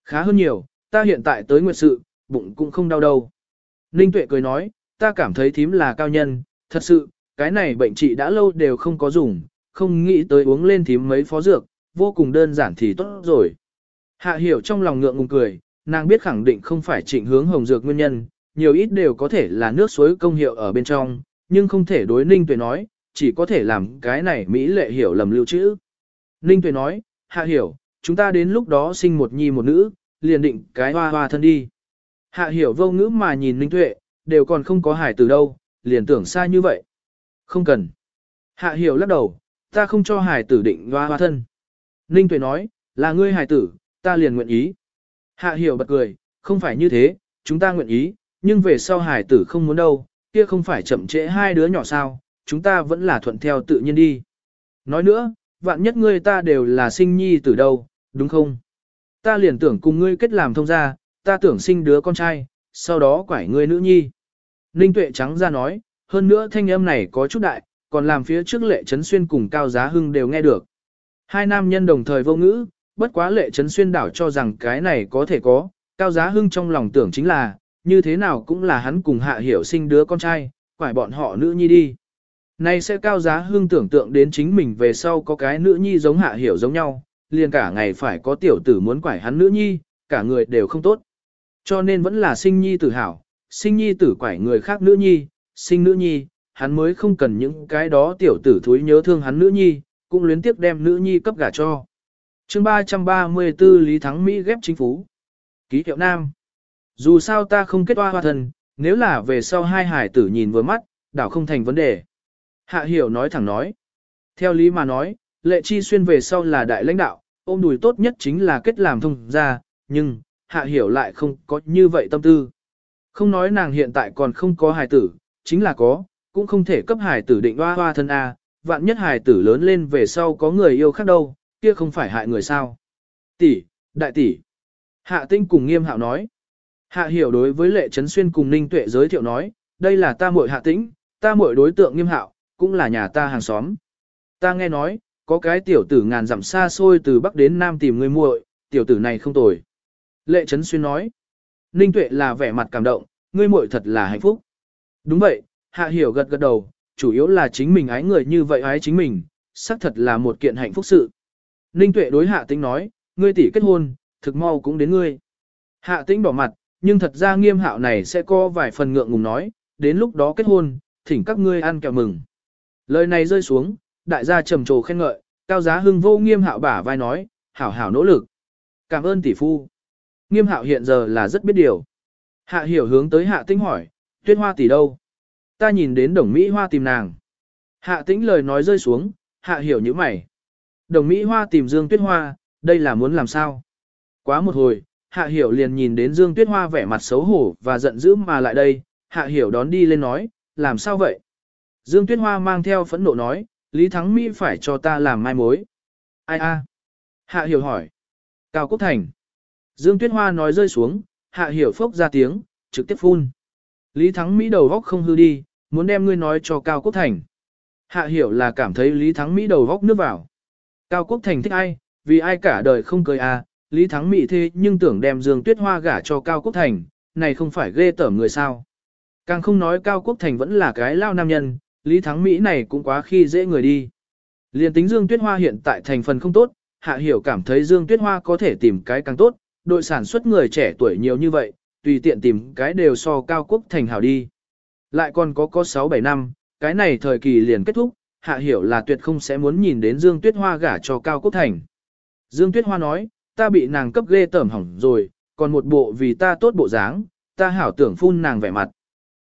khá hơn nhiều, ta hiện tại tới nguyệt sự, bụng cũng không đau đâu. Ninh Tuệ cười nói, ta cảm thấy thím là cao nhân, thật sự, cái này bệnh trị đã lâu đều không có dùng, không nghĩ tới uống lên thím mấy phó dược, vô cùng đơn giản thì tốt rồi. Hạ hiểu trong lòng ngượng ngùng cười, nàng biết khẳng định không phải trịnh hướng hồng dược nguyên nhân, nhiều ít đều có thể là nước suối công hiệu ở bên trong, nhưng không thể đối Ninh Tuệ nói, chỉ có thể làm cái này Mỹ lệ hiểu lầm lưu trữ. Ninh Tuệ nói, hạ hiểu, chúng ta đến lúc đó sinh một nhi một nữ, liền định cái hoa hoa thân đi. Hạ hiểu vô ngữ mà nhìn Ninh Tuệ, đều còn không có hải từ đâu, liền tưởng xa như vậy. Không cần. Hạ hiểu lắc đầu, ta không cho hài tử định hoa hoa thân. Ninh Tuệ nói, là ngươi hài tử, ta liền nguyện ý. Hạ hiểu bật cười, không phải như thế, chúng ta nguyện ý, nhưng về sau hải tử không muốn đâu, kia không phải chậm trễ hai đứa nhỏ sao, chúng ta vẫn là thuận theo tự nhiên đi. Nói nữa, vạn nhất ngươi ta đều là sinh nhi từ đâu, đúng không? Ta liền tưởng cùng ngươi kết làm thông gia, ta tưởng sinh đứa con trai, sau đó quải ngươi nữ nhi. Ninh Tuệ trắng ra nói, hơn nữa thanh âm này có chút đại, còn làm phía trước lệ trấn xuyên cùng Cao Giá Hưng đều nghe được. Hai nam nhân đồng thời vô ngữ, bất quá lệ trấn xuyên đảo cho rằng cái này có thể có, Cao Giá Hưng trong lòng tưởng chính là, như thế nào cũng là hắn cùng hạ hiểu sinh đứa con trai, quải bọn họ nữ nhi đi. Nay sẽ Cao Giá hương tưởng tượng đến chính mình về sau có cái nữ nhi giống hạ hiểu giống nhau, liền cả ngày phải có tiểu tử muốn quải hắn nữ nhi, cả người đều không tốt. Cho nên vẫn là sinh nhi tử hảo, sinh nhi tử quải người khác nữ nhi, sinh nữ nhi, hắn mới không cần những cái đó tiểu tử thúi nhớ thương hắn nữ nhi, cũng luyến tiếp đem nữ nhi cấp gả cho. chương 334 Lý Thắng Mỹ ghép chính phủ. Ký hiệu Nam. Dù sao ta không kết hoa hoa thân, nếu là về sau hai hải tử nhìn vừa mắt, đảo không thành vấn đề. Hạ hiểu nói thẳng nói. Theo lý mà nói, lệ chi xuyên về sau là đại lãnh đạo, ôm đùi tốt nhất chính là kết làm thông ra, nhưng, hạ hiểu lại không có như vậy tâm tư. Không nói nàng hiện tại còn không có hài tử, chính là có, cũng không thể cấp hài tử định hoa hoa thân A, vạn nhất hài tử lớn lên về sau có người yêu khác đâu, kia không phải hại người sao. Tỷ, đại tỷ. Hạ tinh cùng nghiêm hạo nói. Hạ hiểu đối với lệ trấn xuyên cùng ninh tuệ giới thiệu nói, đây là ta muội hạ tĩnh, ta muội đối tượng nghiêm hạo, cũng là nhà ta hàng xóm. Ta nghe nói, có cái tiểu tử ngàn dặm xa xôi từ Bắc đến Nam tìm người muội, tiểu tử này không tồi. Lệ Trấn Xuyên nói, Ninh Tuệ là vẻ mặt cảm động, ngươi muội thật là hạnh phúc. Đúng vậy, Hạ Hiểu gật gật đầu, chủ yếu là chính mình ái người như vậy ái chính mình, xác thật là một kiện hạnh phúc sự. Ninh Tuệ đối Hạ Tĩnh nói, ngươi tỷ kết hôn, thực mau cũng đến ngươi. Hạ Tĩnh đỏ mặt, nhưng thật ra nghiêm hạo này sẽ có vài phần ngượng ngùng nói, đến lúc đó kết hôn, thỉnh các ngươi ăn kẹo mừng. Lời này rơi xuống, đại gia trầm trồ khen ngợi, cao giá hưng vô nghiêm hạo bả vai nói, hảo hảo nỗ lực. Cảm ơn tỷ phu. Nghiêm hạo hiện giờ là rất biết điều. Hạ hiểu hướng tới hạ tĩnh hỏi, tuyết hoa tỷ đâu? Ta nhìn đến đồng Mỹ hoa tìm nàng. Hạ tĩnh lời nói rơi xuống, hạ hiểu như mày. Đồng Mỹ hoa tìm Dương Tuyết Hoa, đây là muốn làm sao? Quá một hồi, hạ hiểu liền nhìn đến Dương Tuyết Hoa vẻ mặt xấu hổ và giận dữ mà lại đây, hạ hiểu đón đi lên nói, làm sao vậy? Dương Tuyết Hoa mang theo phẫn nộ nói, Lý Thắng Mỹ phải cho ta làm mai mối. Ai a? Hạ hiểu hỏi. Cao Quốc Thành. Dương Tuyết Hoa nói rơi xuống, hạ hiểu phốc ra tiếng, trực tiếp phun. Lý Thắng Mỹ đầu góc không hư đi, muốn đem ngươi nói cho Cao Quốc Thành. Hạ hiểu là cảm thấy Lý Thắng Mỹ đầu góc nước vào. Cao Quốc Thành thích ai, vì ai cả đời không cười à, Lý Thắng Mỹ thế nhưng tưởng đem Dương Tuyết Hoa gả cho Cao Quốc Thành, này không phải ghê tởm người sao. Càng không nói Cao Quốc Thành vẫn là cái lao nam nhân, Lý Thắng Mỹ này cũng quá khi dễ người đi. Liên tính Dương Tuyết Hoa hiện tại thành phần không tốt, Hạ Hiểu cảm thấy Dương Tuyết Hoa có thể tìm cái càng tốt, đội sản xuất người trẻ tuổi nhiều như vậy, tùy tiện tìm cái đều so cao quốc thành hảo đi. Lại còn có có 6-7 năm, cái này thời kỳ liền kết thúc, Hạ Hiểu là tuyệt không sẽ muốn nhìn đến Dương Tuyết Hoa gả cho cao quốc thành. Dương Tuyết Hoa nói, ta bị nàng cấp ghê tởm hỏng rồi, còn một bộ vì ta tốt bộ dáng, ta hảo tưởng phun nàng vẻ mặt.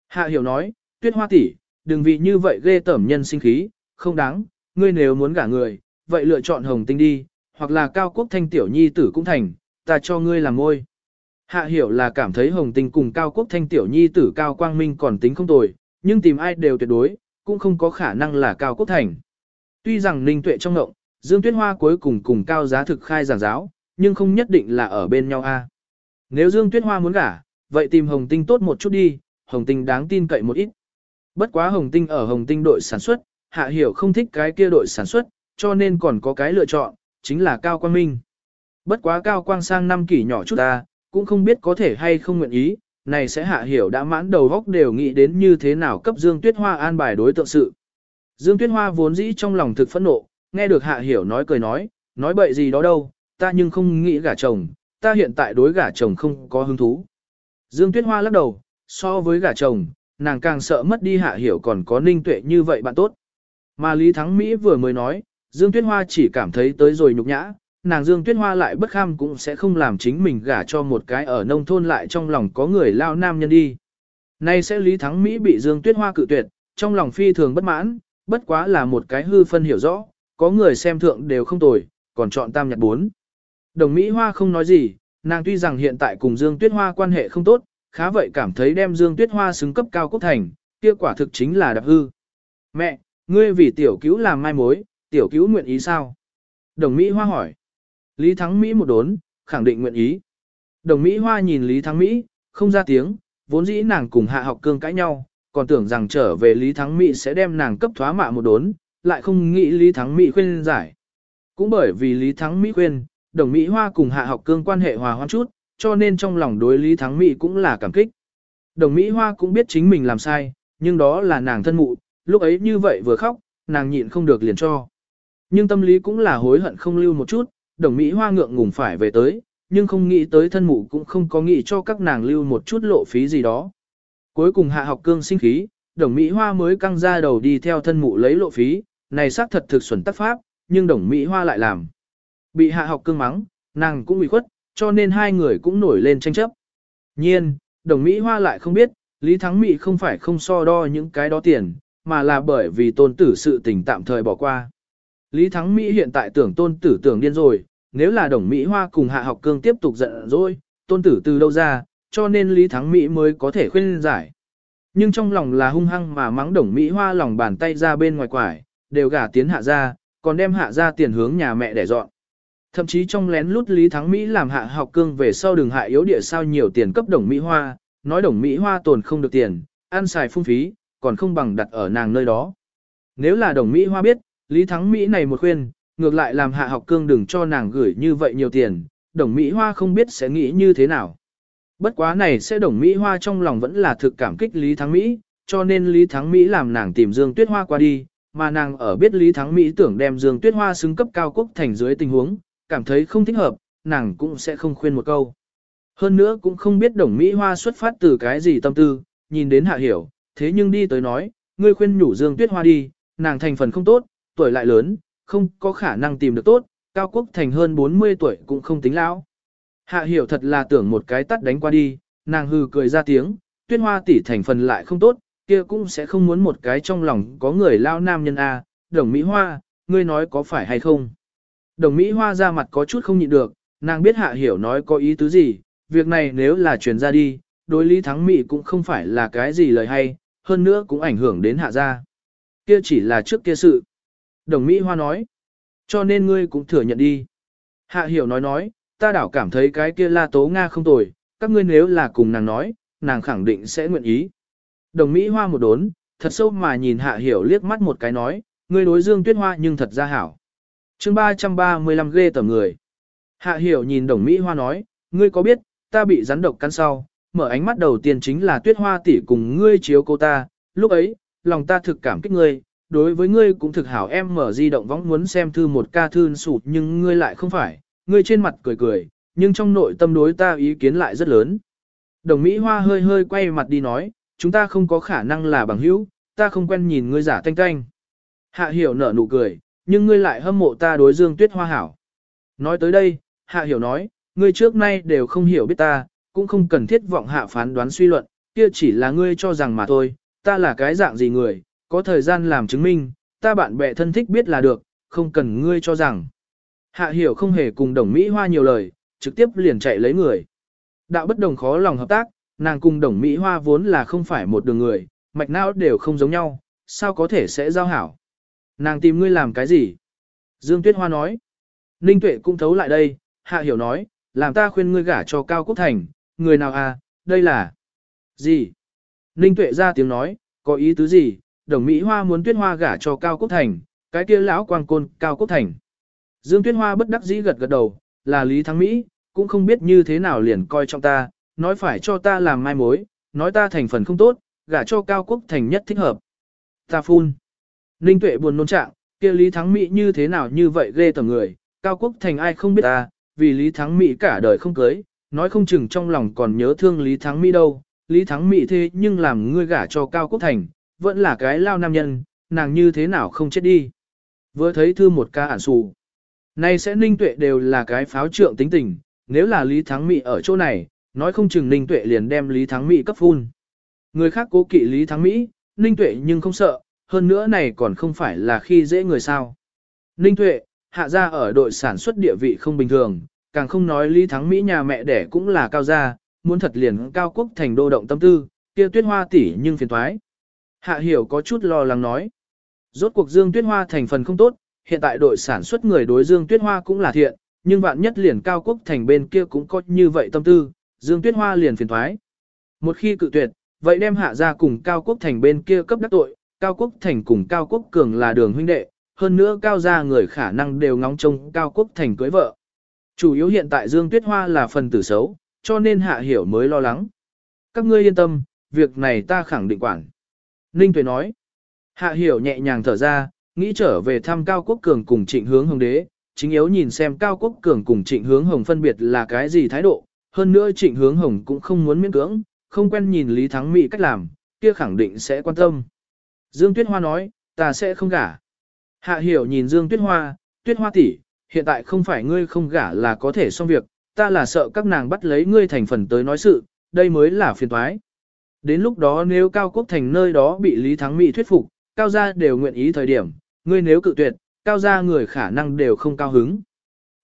Hạ Hiểu nói, Tuyết Hoa tỷ, đừng vì như vậy ghê tởm nhân sinh khí, không đáng, ngươi nếu muốn gả người, vậy lựa chọn hồng tinh đi, hoặc là cao quốc thanh tiểu nhi tử cũng thành, ta cho ngươi làm môi. Hạ hiểu là cảm thấy hồng tinh cùng cao quốc thanh tiểu nhi tử cao quang minh còn tính không tồi, nhưng tìm ai đều tuyệt đối, cũng không có khả năng là cao quốc thành. Tuy rằng ninh tuệ trong ngộng, Dương Tuyết Hoa cuối cùng cùng cao giá thực khai giảng giáo, nhưng không nhất định là ở bên nhau a. Nếu Dương Tuyết Hoa muốn gả, vậy tìm Hồng Tinh tốt một chút đi, Hồng Tinh đáng tin cậy một ít. Bất quá Hồng Tinh ở Hồng Tinh đội sản xuất, Hạ Hiểu không thích cái kia đội sản xuất, cho nên còn có cái lựa chọn, chính là Cao Quang Minh. Bất quá Cao Quang sang năm kỷ nhỏ chút ta, cũng không biết có thể hay không nguyện ý, này sẽ Hạ Hiểu đã mãn đầu góc đều nghĩ đến như thế nào cấp Dương Tuyết Hoa an bài đối tượng sự. Dương Tuyết Hoa vốn dĩ trong lòng thực phẫn nộ, nghe được Hạ Hiểu nói cười nói, nói bậy gì đó đâu, ta nhưng không nghĩ gả chồng, ta hiện tại đối gả chồng không có hứng thú. Dương Tuyết Hoa lắc đầu, so với gả chồng, nàng càng sợ mất đi hạ hiểu còn có ninh tuệ như vậy bạn tốt. Mà Lý Thắng Mỹ vừa mới nói, Dương Tuyết Hoa chỉ cảm thấy tới rồi nhục nhã, nàng Dương Tuyết Hoa lại bất kham cũng sẽ không làm chính mình gả cho một cái ở nông thôn lại trong lòng có người lao nam nhân đi. Nay sẽ Lý Thắng Mỹ bị Dương Tuyết Hoa cự tuyệt, trong lòng phi thường bất mãn, bất quá là một cái hư phân hiểu rõ, có người xem thượng đều không tồi, còn chọn tam nhật bốn. Đồng Mỹ Hoa không nói gì, nàng tuy rằng hiện tại cùng Dương Tuyết Hoa quan hệ không tốt, khá vậy cảm thấy đem Dương Tuyết Hoa xứng cấp cao quốc thành, kia quả thực chính là đạp hư. Mẹ, ngươi vì tiểu cứu làm mai mối, tiểu cứu nguyện ý sao? Đồng Mỹ Hoa hỏi. Lý Thắng Mỹ một đốn, khẳng định nguyện ý. Đồng Mỹ Hoa nhìn Lý Thắng Mỹ, không ra tiếng, vốn dĩ nàng cùng hạ học cương cãi nhau, còn tưởng rằng trở về Lý Thắng Mỹ sẽ đem nàng cấp thoá mạ một đốn, lại không nghĩ Lý Thắng Mỹ khuyên giải. Cũng bởi vì Lý Thắng Mỹ khuyên, đồng Mỹ Hoa cùng hạ học cương quan hệ hòa hoãn chút, cho nên trong lòng đối Lý Thắng Mỹ cũng là cảm kích. Đồng Mỹ Hoa cũng biết chính mình làm sai, nhưng đó là nàng thân mụ, lúc ấy như vậy vừa khóc, nàng nhịn không được liền cho. Nhưng tâm lý cũng là hối hận không lưu một chút, đồng Mỹ Hoa ngượng ngùng phải về tới, nhưng không nghĩ tới thân mụ cũng không có nghĩ cho các nàng lưu một chút lộ phí gì đó. Cuối cùng hạ học cương sinh khí, đồng Mỹ Hoa mới căng ra đầu đi theo thân mụ lấy lộ phí, này xác thật thực xuẩn tắc pháp, nhưng đồng Mỹ Hoa lại làm. Bị hạ học cương mắng, nàng cũng bị khuất, cho nên hai người cũng nổi lên tranh chấp. Nhiên, đồng Mỹ Hoa lại không biết, Lý Thắng Mỹ không phải không so đo những cái đó tiền, mà là bởi vì tôn tử sự tình tạm thời bỏ qua. Lý Thắng Mỹ hiện tại tưởng tôn tử tưởng điên rồi, nếu là đồng Mỹ Hoa cùng hạ học cương tiếp tục giận rồi, tôn tử từ đâu ra, cho nên Lý Thắng Mỹ mới có thể khuyên giải. Nhưng trong lòng là hung hăng mà mắng đồng Mỹ Hoa lòng bàn tay ra bên ngoài quải, đều gả tiến hạ ra, còn đem hạ ra tiền hướng nhà mẹ để dọn. Thậm chí trong lén lút Lý Thắng Mỹ làm hạ học cương về sau đường hạ yếu địa sao nhiều tiền cấp đồng Mỹ Hoa, nói đồng Mỹ Hoa tồn không được tiền, ăn xài phung phí, còn không bằng đặt ở nàng nơi đó. Nếu là đồng Mỹ Hoa biết, Lý Thắng Mỹ này một khuyên, ngược lại làm hạ học cương đừng cho nàng gửi như vậy nhiều tiền, đồng Mỹ Hoa không biết sẽ nghĩ như thế nào. Bất quá này sẽ đồng Mỹ Hoa trong lòng vẫn là thực cảm kích Lý Thắng Mỹ, cho nên Lý Thắng Mỹ làm nàng tìm Dương Tuyết Hoa qua đi, mà nàng ở biết Lý Thắng Mỹ tưởng đem Dương Tuyết Hoa xứng cấp cao quốc thành dưới tình huống, cảm thấy không thích hợp, nàng cũng sẽ không khuyên một câu. Hơn nữa cũng không biết đồng Mỹ Hoa xuất phát từ cái gì tâm tư, nhìn đến hạ hiểu, thế nhưng đi tới nói, ngươi khuyên nhủ Dương Tuyết Hoa đi, nàng thành phần không tốt, tuổi lại lớn, không có khả năng tìm được tốt, cao quốc thành hơn 40 tuổi cũng không tính lão. Hạ hiểu thật là tưởng một cái tắt đánh qua đi, nàng hừ cười ra tiếng, tuyết hoa tỷ thành phần lại không tốt, kia cũng sẽ không muốn một cái trong lòng có người lao nam nhân A, đồng Mỹ Hoa, ngươi nói có phải hay không. Đồng Mỹ Hoa ra mặt có chút không nhịn được, nàng biết hạ hiểu nói có ý tứ gì, việc này nếu là truyền ra đi, đối lý thắng Mỹ cũng không phải là cái gì lời hay, hơn nữa cũng ảnh hưởng đến hạ gia. Kia chỉ là trước kia sự. Đồng Mỹ Hoa nói, cho nên ngươi cũng thừa nhận đi. Hạ hiểu nói nói, ta đảo cảm thấy cái kia la tố Nga không tồi, các ngươi nếu là cùng nàng nói, nàng khẳng định sẽ nguyện ý. Đồng Mỹ Hoa một đốn, thật sâu mà nhìn Hạ Hiểu liếc mắt một cái nói, ngươi đối Dương Tuyết Hoa nhưng thật ra hảo chương 335 ghê tầm người. Hạ Hiểu nhìn Đồng Mỹ Hoa nói, ngươi có biết, ta bị rắn độc cắn sau, mở ánh mắt đầu tiên chính là Tuyết Hoa tỷ cùng ngươi chiếu cô ta, lúc ấy, lòng ta thực cảm kích ngươi, đối với ngươi cũng thực hảo em mở di động võng muốn xem thư một ca thư sụt nhưng ngươi lại không phải, ngươi trên mặt cười cười, nhưng trong nội tâm đối ta ý kiến lại rất lớn. Đồng Mỹ Hoa hơi hơi quay mặt đi nói, chúng ta không có khả năng là bằng hữu, ta không quen nhìn ngươi giả thanh thanh Hạ hiểu nở nụ cười, nhưng ngươi lại hâm mộ ta đối dương tuyết hoa hảo. Nói tới đây, hạ hiểu nói, ngươi trước nay đều không hiểu biết ta, cũng không cần thiết vọng hạ phán đoán suy luận, kia chỉ là ngươi cho rằng mà thôi, ta là cái dạng gì người, có thời gian làm chứng minh, ta bạn bè thân thích biết là được, không cần ngươi cho rằng. Hạ hiểu không hề cùng đồng Mỹ Hoa nhiều lời, trực tiếp liền chạy lấy người. Đạo bất đồng khó lòng hợp tác, nàng cùng đồng Mỹ Hoa vốn là không phải một đường người, mạch não đều không giống nhau, sao có thể sẽ giao hảo. Nàng tìm ngươi làm cái gì? Dương Tuyết Hoa nói. Ninh Tuệ cũng thấu lại đây, Hạ Hiểu nói, làm ta khuyên ngươi gả cho Cao Quốc Thành, người nào à, đây là... Gì? Ninh Tuệ ra tiếng nói, có ý tứ gì, đồng Mỹ Hoa muốn Tuyết Hoa gả cho Cao Quốc Thành, cái kia lão quang côn Cao Quốc Thành. Dương Tuyết Hoa bất đắc dĩ gật gật đầu, là Lý Thắng Mỹ, cũng không biết như thế nào liền coi trọng ta, nói phải cho ta làm mai mối, nói ta thành phần không tốt, gả cho Cao Quốc Thành nhất thích hợp. Ta phun. Ninh Tuệ buồn nôn trạng, kia Lý Thắng Mỹ như thế nào như vậy ghê tởm người, Cao Quốc Thành ai không biết ta, vì Lý Thắng Mỹ cả đời không cưới, nói không chừng trong lòng còn nhớ thương Lý Thắng Mỹ đâu. Lý Thắng Mỹ thế nhưng làm ngươi gả cho Cao Quốc Thành, vẫn là cái lao nam nhân, nàng như thế nào không chết đi. Vừa thấy thư một ca ản xù. Nay sẽ ninh tuệ đều là cái pháo trượng tính tình, nếu là Lý Thắng Mỹ ở chỗ này, nói không chừng ninh tuệ liền đem Lý Thắng Mỹ cấp phun. Người khác cố kỵ Lý Thắng Mỹ, ninh tuệ nhưng không sợ, hơn nữa này còn không phải là khi dễ người sao. Ninh Tuệ, hạ gia ở đội sản xuất địa vị không bình thường, càng không nói Lý Thắng Mỹ nhà mẹ đẻ cũng là cao gia, muốn thật liền cao quốc thành đô động tâm tư, kia tuyết hoa tỷ nhưng phiền thoái. Hạ hiểu có chút lo lắng nói. Rốt cuộc Dương Tuyết Hoa thành phần không tốt, hiện tại đội sản xuất người đối Dương Tuyết Hoa cũng là thiện, nhưng vạn nhất liền cao quốc thành bên kia cũng có như vậy tâm tư, Dương Tuyết Hoa liền phiền thoái. Một khi cự tuyệt, vậy đem hạ ra cùng cao quốc thành bên kia cấp đắc tội, cao quốc thành cùng cao quốc cường là đường huynh đệ, hơn nữa cao gia người khả năng đều ngóng trông cao quốc thành cưới vợ. Chủ yếu hiện tại Dương Tuyết Hoa là phần tử xấu, cho nên hạ hiểu mới lo lắng. Các ngươi yên tâm, việc này ta khẳng định quản. Ninh Tuệ nói, hạ hiểu nhẹ nhàng thở ra, nghĩ trở về thăm Cao Quốc Cường cùng trịnh hướng hồng đế, chính yếu nhìn xem Cao Quốc Cường cùng trịnh hướng hồng phân biệt là cái gì thái độ, hơn nữa trịnh hướng hồng cũng không muốn miễn cưỡng, không quen nhìn Lý Thắng Mỹ cách làm, kia khẳng định sẽ quan tâm. Dương Tuyết Hoa nói, ta sẽ không gả. Hạ hiểu nhìn Dương Tuyết Hoa, Tuyết Hoa tỷ, hiện tại không phải ngươi không gả là có thể xong việc, ta là sợ các nàng bắt lấy ngươi thành phần tới nói sự, đây mới là phiền toái. Đến lúc đó nếu Cao Quốc Thành nơi đó bị Lý Thắng Mỹ thuyết phục, Cao gia đều nguyện ý thời điểm, ngươi nếu cự tuyệt, Cao gia người khả năng đều không cao hứng.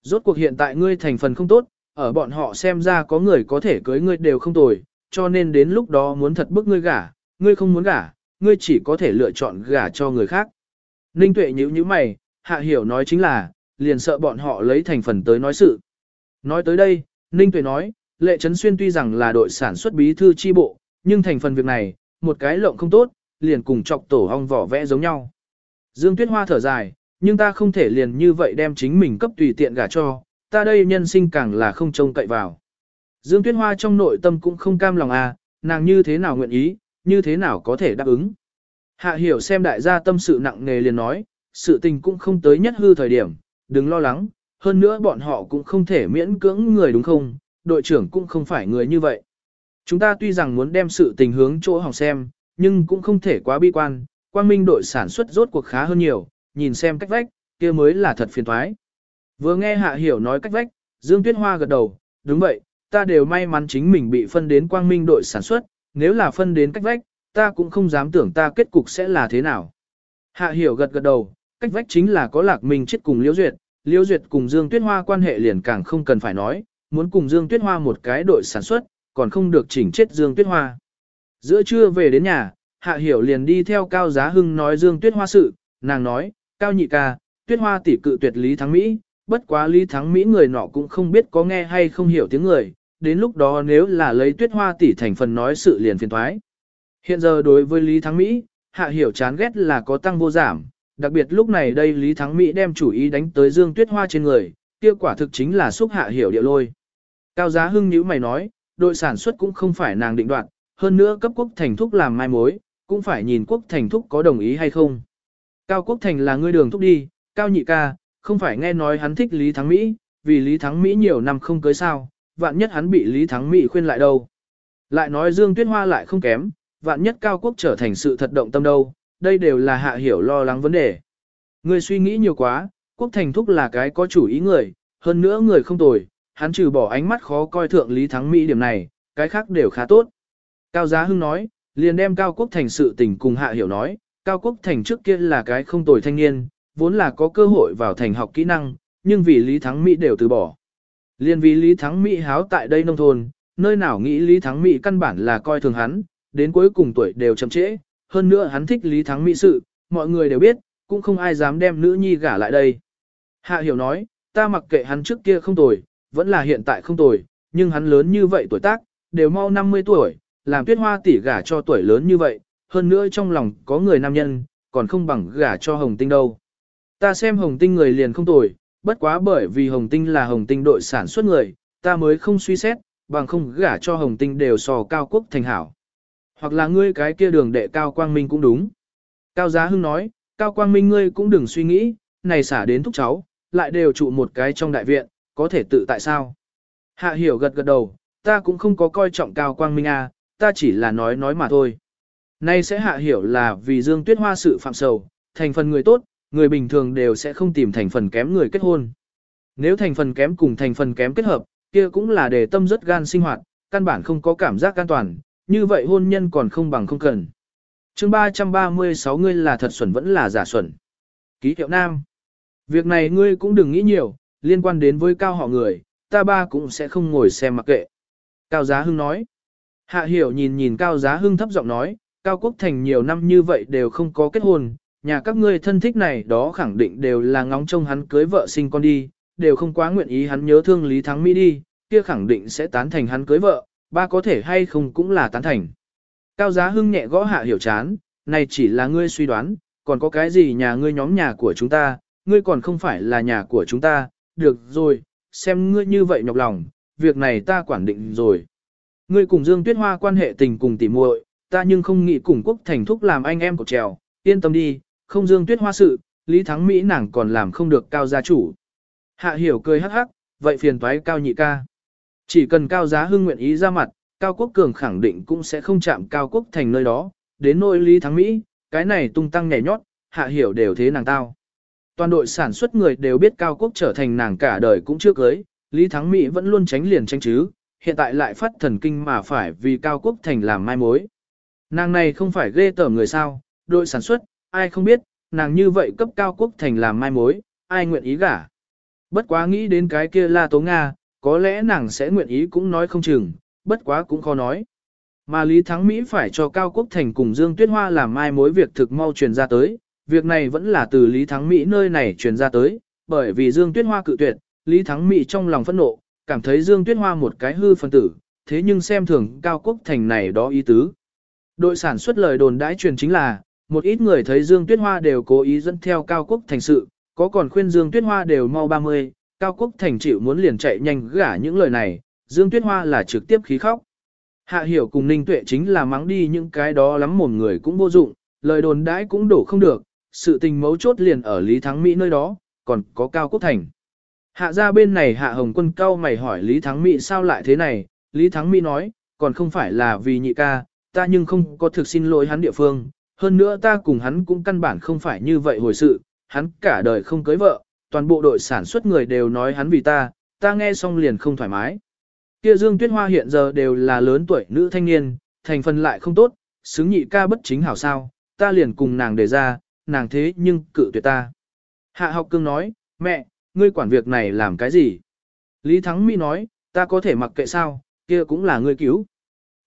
Rốt cuộc hiện tại ngươi thành phần không tốt, ở bọn họ xem ra có người có thể cưới ngươi đều không tồi, cho nên đến lúc đó muốn thật bức ngươi gả, ngươi không muốn gả, ngươi chỉ có thể lựa chọn gả cho người khác. Ninh Tuệ nhíu nhíu mày, hạ hiểu nói chính là, liền sợ bọn họ lấy thành phần tới nói sự. Nói tới đây, Ninh Tuệ nói, Lệ Trấn Xuyên tuy rằng là đội sản xuất bí thư chi bộ, nhưng thành phần việc này, một cái lộng không tốt, liền cùng chọc tổ hong vỏ vẽ giống nhau. Dương Tuyết Hoa thở dài, nhưng ta không thể liền như vậy đem chính mình cấp tùy tiện gả cho, ta đây nhân sinh càng là không trông cậy vào. Dương Tuyết Hoa trong nội tâm cũng không cam lòng à, nàng như thế nào nguyện ý, như thế nào có thể đáp ứng. Hạ hiểu xem đại gia tâm sự nặng nề liền nói, sự tình cũng không tới nhất hư thời điểm, đừng lo lắng, hơn nữa bọn họ cũng không thể miễn cưỡng người đúng không, đội trưởng cũng không phải người như vậy. Chúng ta tuy rằng muốn đem sự tình hướng chỗ hỏng xem, nhưng cũng không thể quá bi quan, quang minh đội sản xuất rốt cuộc khá hơn nhiều, nhìn xem cách vách, kia mới là thật phiền thoái. Vừa nghe Hạ Hiểu nói cách vách, Dương Tuyết Hoa gật đầu, đúng vậy, ta đều may mắn chính mình bị phân đến quang minh đội sản xuất, nếu là phân đến cách vách, ta cũng không dám tưởng ta kết cục sẽ là thế nào. Hạ Hiểu gật gật đầu, cách vách chính là có lạc minh chết cùng Liễu Duyệt, Liễu Duyệt cùng Dương Tuyết Hoa quan hệ liền càng không cần phải nói, muốn cùng Dương Tuyết Hoa một cái đội sản xuất, còn không được chỉnh chết Dương Tuyết Hoa. Giữa trưa về đến nhà, Hạ Hiểu liền đi theo Cao Giá Hưng nói Dương Tuyết Hoa sự, nàng nói, Cao Nhị ca, Tuyết Hoa tỷ cự tuyệt Lý Thắng Mỹ, bất quá Lý Thắng Mỹ người nọ cũng không biết có nghe hay không hiểu tiếng người, đến lúc đó nếu là lấy Tuyết Hoa tỷ thành phần nói sự liền phiền thoái. Hiện giờ đối với Lý Thắng Mỹ, Hạ Hiểu chán ghét là có tăng vô giảm, đặc biệt lúc này đây Lý Thắng Mỹ đem chủ ý đánh tới Dương Tuyết Hoa trên người, kia quả thực chính là xúc Hạ Hiểu địa lôi. Cao Giá Hưng nhíu mày nói, đội sản xuất cũng không phải nàng định đoạt, hơn nữa cấp quốc thành thúc làm mai mối, cũng phải nhìn quốc thành thúc có đồng ý hay không. Cao quốc thành là người đường thúc đi, cao nhị ca, không phải nghe nói hắn thích Lý Thắng Mỹ, vì Lý Thắng Mỹ nhiều năm không cưới sao, vạn nhất hắn bị Lý Thắng Mỹ khuyên lại đâu. Lại nói Dương Tuyết Hoa lại không kém, vạn nhất cao quốc trở thành sự thật động tâm đâu, đây đều là hạ hiểu lo lắng vấn đề. Người suy nghĩ nhiều quá, quốc thành thúc là cái có chủ ý người, hơn nữa người không tồi, hắn trừ bỏ ánh mắt khó coi thượng Lý Thắng Mỹ điểm này, cái khác đều khá tốt. Cao Giá Hưng nói, liền đem Cao Quốc Thành sự tình cùng Hạ Hiểu nói, Cao Quốc Thành trước kia là cái không tồi thanh niên, vốn là có cơ hội vào thành học kỹ năng, nhưng vì Lý Thắng Mỹ đều từ bỏ. Liên vì Lý Thắng Mỹ háo tại đây nông thôn, nơi nào nghĩ Lý Thắng Mỹ căn bản là coi thường hắn, đến cuối cùng tuổi đều chậm trễ, hơn nữa hắn thích Lý Thắng Mỹ sự, mọi người đều biết, cũng không ai dám đem nữ nhi gả lại đây. Hạ Hiểu nói, ta mặc kệ hắn trước kia không tồi, vẫn là hiện tại không tồi, nhưng hắn lớn như vậy tuổi tác, đều mau 50 tuổi, làm tuyết hoa tỷ gả cho tuổi lớn như vậy, hơn nữa trong lòng có người nam nhân, còn không bằng gả cho hồng tinh đâu. Ta xem hồng tinh người liền không tồi, bất quá bởi vì hồng tinh là hồng tinh đội sản xuất người, ta mới không suy xét, bằng không gả cho hồng tinh đều sò cao quốc thành hảo. Hoặc là ngươi cái kia đường đệ cao quang minh cũng đúng. Cao Giá Hưng nói, cao quang minh ngươi cũng đừng suy nghĩ, này xả đến thúc cháu, lại đều trụ một cái trong đại viện, có thể tự tại sao? Hạ hiểu gật gật đầu, ta cũng không có coi trọng cao quang minh a, à, ta chỉ là nói nói mà thôi. Nay sẽ hạ hiểu là vì Dương Tuyết Hoa sự phạm sầu, thành phần người tốt, người bình thường đều sẽ không tìm thành phần kém người kết hôn. Nếu thành phần kém cùng thành phần kém kết hợp, kia cũng là để tâm rất gan sinh hoạt, căn bản không có cảm giác an toàn, như vậy hôn nhân còn không bằng không cần. chương 336 ngươi là thật xuẩn vẫn là giả xuẩn. Ký hiệu nam. Việc này ngươi cũng đừng nghĩ nhiều, liên quan đến với cao họ người, ta ba cũng sẽ không ngồi xem mặc kệ. Cao Giá Hưng nói. Hạ hiểu nhìn nhìn Cao Giá Hưng thấp giọng nói, Cao Quốc Thành nhiều năm như vậy đều không có kết hôn, nhà các ngươi thân thích này đó khẳng định đều là ngóng trông hắn cưới vợ sinh con đi, đều không quá nguyện ý hắn nhớ thương Lý Thắng Mỹ đi, kia khẳng định sẽ tán thành hắn cưới vợ, ba có thể hay không cũng là tán thành. Cao Giá Hưng nhẹ gõ hạ hiểu chán, này chỉ là ngươi suy đoán, còn có cái gì nhà ngươi nhóm nhà của chúng ta, ngươi còn không phải là nhà của chúng ta, được rồi, xem ngươi như vậy nhọc lòng, việc này ta quản định rồi. Ngươi cùng Dương Tuyết Hoa quan hệ tình cùng tỉ muội, ta nhưng không nghĩ cùng quốc thành thúc làm anh em của trèo, yên tâm đi, không Dương Tuyết Hoa sự, Lý Thắng Mỹ nàng còn làm không được cao gia chủ. Hạ hiểu cười hắc hắc, vậy phiền toái cao nhị ca. Chỉ cần cao giá hưng nguyện ý ra mặt, cao quốc cường khẳng định cũng sẽ không chạm cao quốc thành nơi đó, đến nỗi Lý Thắng Mỹ, cái này tung tăng nhảy nhót, hạ hiểu đều thế nàng tao. Toàn đội sản xuất người đều biết cao quốc trở thành nàng cả đời cũng chưa cưới, Lý Thắng Mỹ vẫn luôn tránh liền tranh chứ, hiện tại lại phát thần kinh mà phải vì cao quốc thành làm mai mối. Nàng này không phải ghê tởm người sao, đội sản xuất, ai không biết, nàng như vậy cấp cao quốc thành làm mai mối, ai nguyện ý gả. Bất quá nghĩ đến cái kia La Tố Nga, có lẽ nàng sẽ nguyện ý cũng nói không chừng, bất quá cũng khó nói. Mà Lý Thắng Mỹ phải cho Cao Quốc Thành cùng Dương Tuyết Hoa làm mai mối việc thực mau truyền ra tới, việc này vẫn là từ Lý Thắng Mỹ nơi này truyền ra tới, bởi vì Dương Tuyết Hoa cự tuyệt, Lý Thắng Mỹ trong lòng phẫn nộ, cảm thấy Dương Tuyết Hoa một cái hư phân tử, thế nhưng xem thường Cao Quốc Thành này đó ý tứ. Đội sản xuất lời đồn đãi truyền chính là, một ít người thấy Dương Tuyết Hoa đều cố ý dẫn theo Cao Quốc Thành sự, có còn khuyên Dương Tuyết Hoa đều mau 30, Cao Quốc Thành chịu muốn liền chạy nhanh gả những lời này, Dương Tuyết Hoa là trực tiếp khí khóc. Hạ hiểu cùng Ninh Tuệ chính là mắng đi những cái đó lắm một người cũng vô dụng, lời đồn đãi cũng đổ không được, sự tình mấu chốt liền ở Lý Thắng Mỹ nơi đó, còn có Cao Quốc Thành. Hạ ra bên này Hạ Hồng Quân cao mày hỏi Lý Thắng Mỹ sao lại thế này, Lý Thắng Mỹ nói, còn không phải là vì nhị ca, ta nhưng không có thực xin lỗi hắn địa phương, hơn nữa ta cùng hắn cũng căn bản không phải như vậy hồi sự, hắn cả đời không cưới vợ, toàn bộ đội sản xuất người đều nói hắn vì ta, ta nghe xong liền không thoải mái. Kia Dương Tuyết Hoa hiện giờ đều là lớn tuổi nữ thanh niên, thành phần lại không tốt, xứng nhị ca bất chính hảo sao, ta liền cùng nàng đề ra, nàng thế nhưng cự tuyệt ta. Hạ học cương nói, mẹ, ngươi quản việc này làm cái gì? Lý Thắng Mỹ nói, ta có thể mặc kệ sao, kia cũng là ngươi cứu.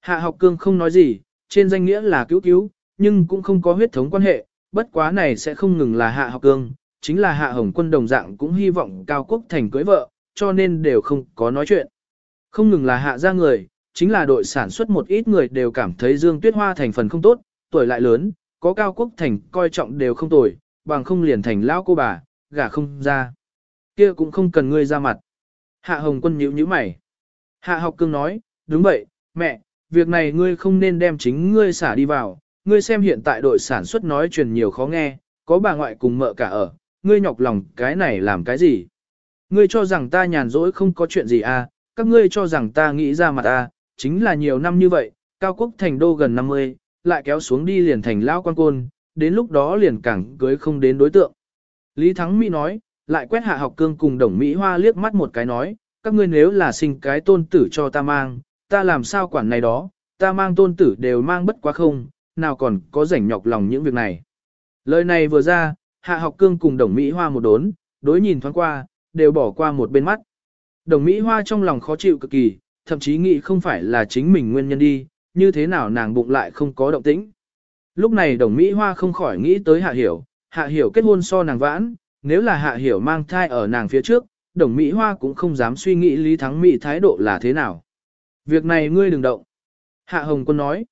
Hạ học cương không nói gì, trên danh nghĩa là cứu cứu, nhưng cũng không có huyết thống quan hệ, bất quá này sẽ không ngừng là hạ học cương, chính là hạ hồng quân đồng dạng cũng hy vọng cao quốc thành cưới vợ, cho nên đều không có nói chuyện. Không ngừng là hạ ra người, chính là đội sản xuất một ít người đều cảm thấy Dương Tuyết Hoa thành phần không tốt, tuổi lại lớn, có cao quốc thành coi trọng đều không tuổi, bằng không liền thành lão cô bà, gả không ra. Kia cũng không cần ngươi ra mặt. Hạ Hồng Quân nhíu nhíu mày. Hạ Học Cương nói, đúng vậy, mẹ, việc này ngươi không nên đem chính ngươi xả đi vào, ngươi xem hiện tại đội sản xuất nói truyền nhiều khó nghe, có bà ngoại cùng mợ cả ở, ngươi nhọc lòng cái này làm cái gì? Ngươi cho rằng ta nhàn rỗi không có chuyện gì à, các ngươi cho rằng ta nghĩ ra mặt à, chính là nhiều năm như vậy, cao quốc thành đô gần 50, lại kéo xuống đi liền thành lao quan côn, đến lúc đó liền cẳng cưới không đến đối tượng. Lý Thắng Mỹ nói, lại quét hạ học cương cùng đồng Mỹ Hoa liếc mắt một cái nói, các ngươi nếu là sinh cái tôn tử cho ta mang, ta làm sao quản này đó, ta mang tôn tử đều mang bất quá không, nào còn có rảnh nhọc lòng những việc này. Lời này vừa ra, hạ học cương cùng đồng Mỹ Hoa một đốn, đối nhìn thoáng qua, đều bỏ qua một bên mắt. Đồng Mỹ Hoa trong lòng khó chịu cực kỳ, thậm chí nghĩ không phải là chính mình nguyên nhân đi, như thế nào nàng bụng lại không có động tĩnh. Lúc này đồng Mỹ Hoa không khỏi nghĩ tới Hạ Hiểu, Hạ Hiểu kết hôn so nàng vãn, nếu là Hạ Hiểu mang thai ở nàng phía trước, đồng Mỹ Hoa cũng không dám suy nghĩ Lý Thắng Mỹ thái độ là thế nào. Việc này ngươi đừng động. Hạ Hồng Quân nói,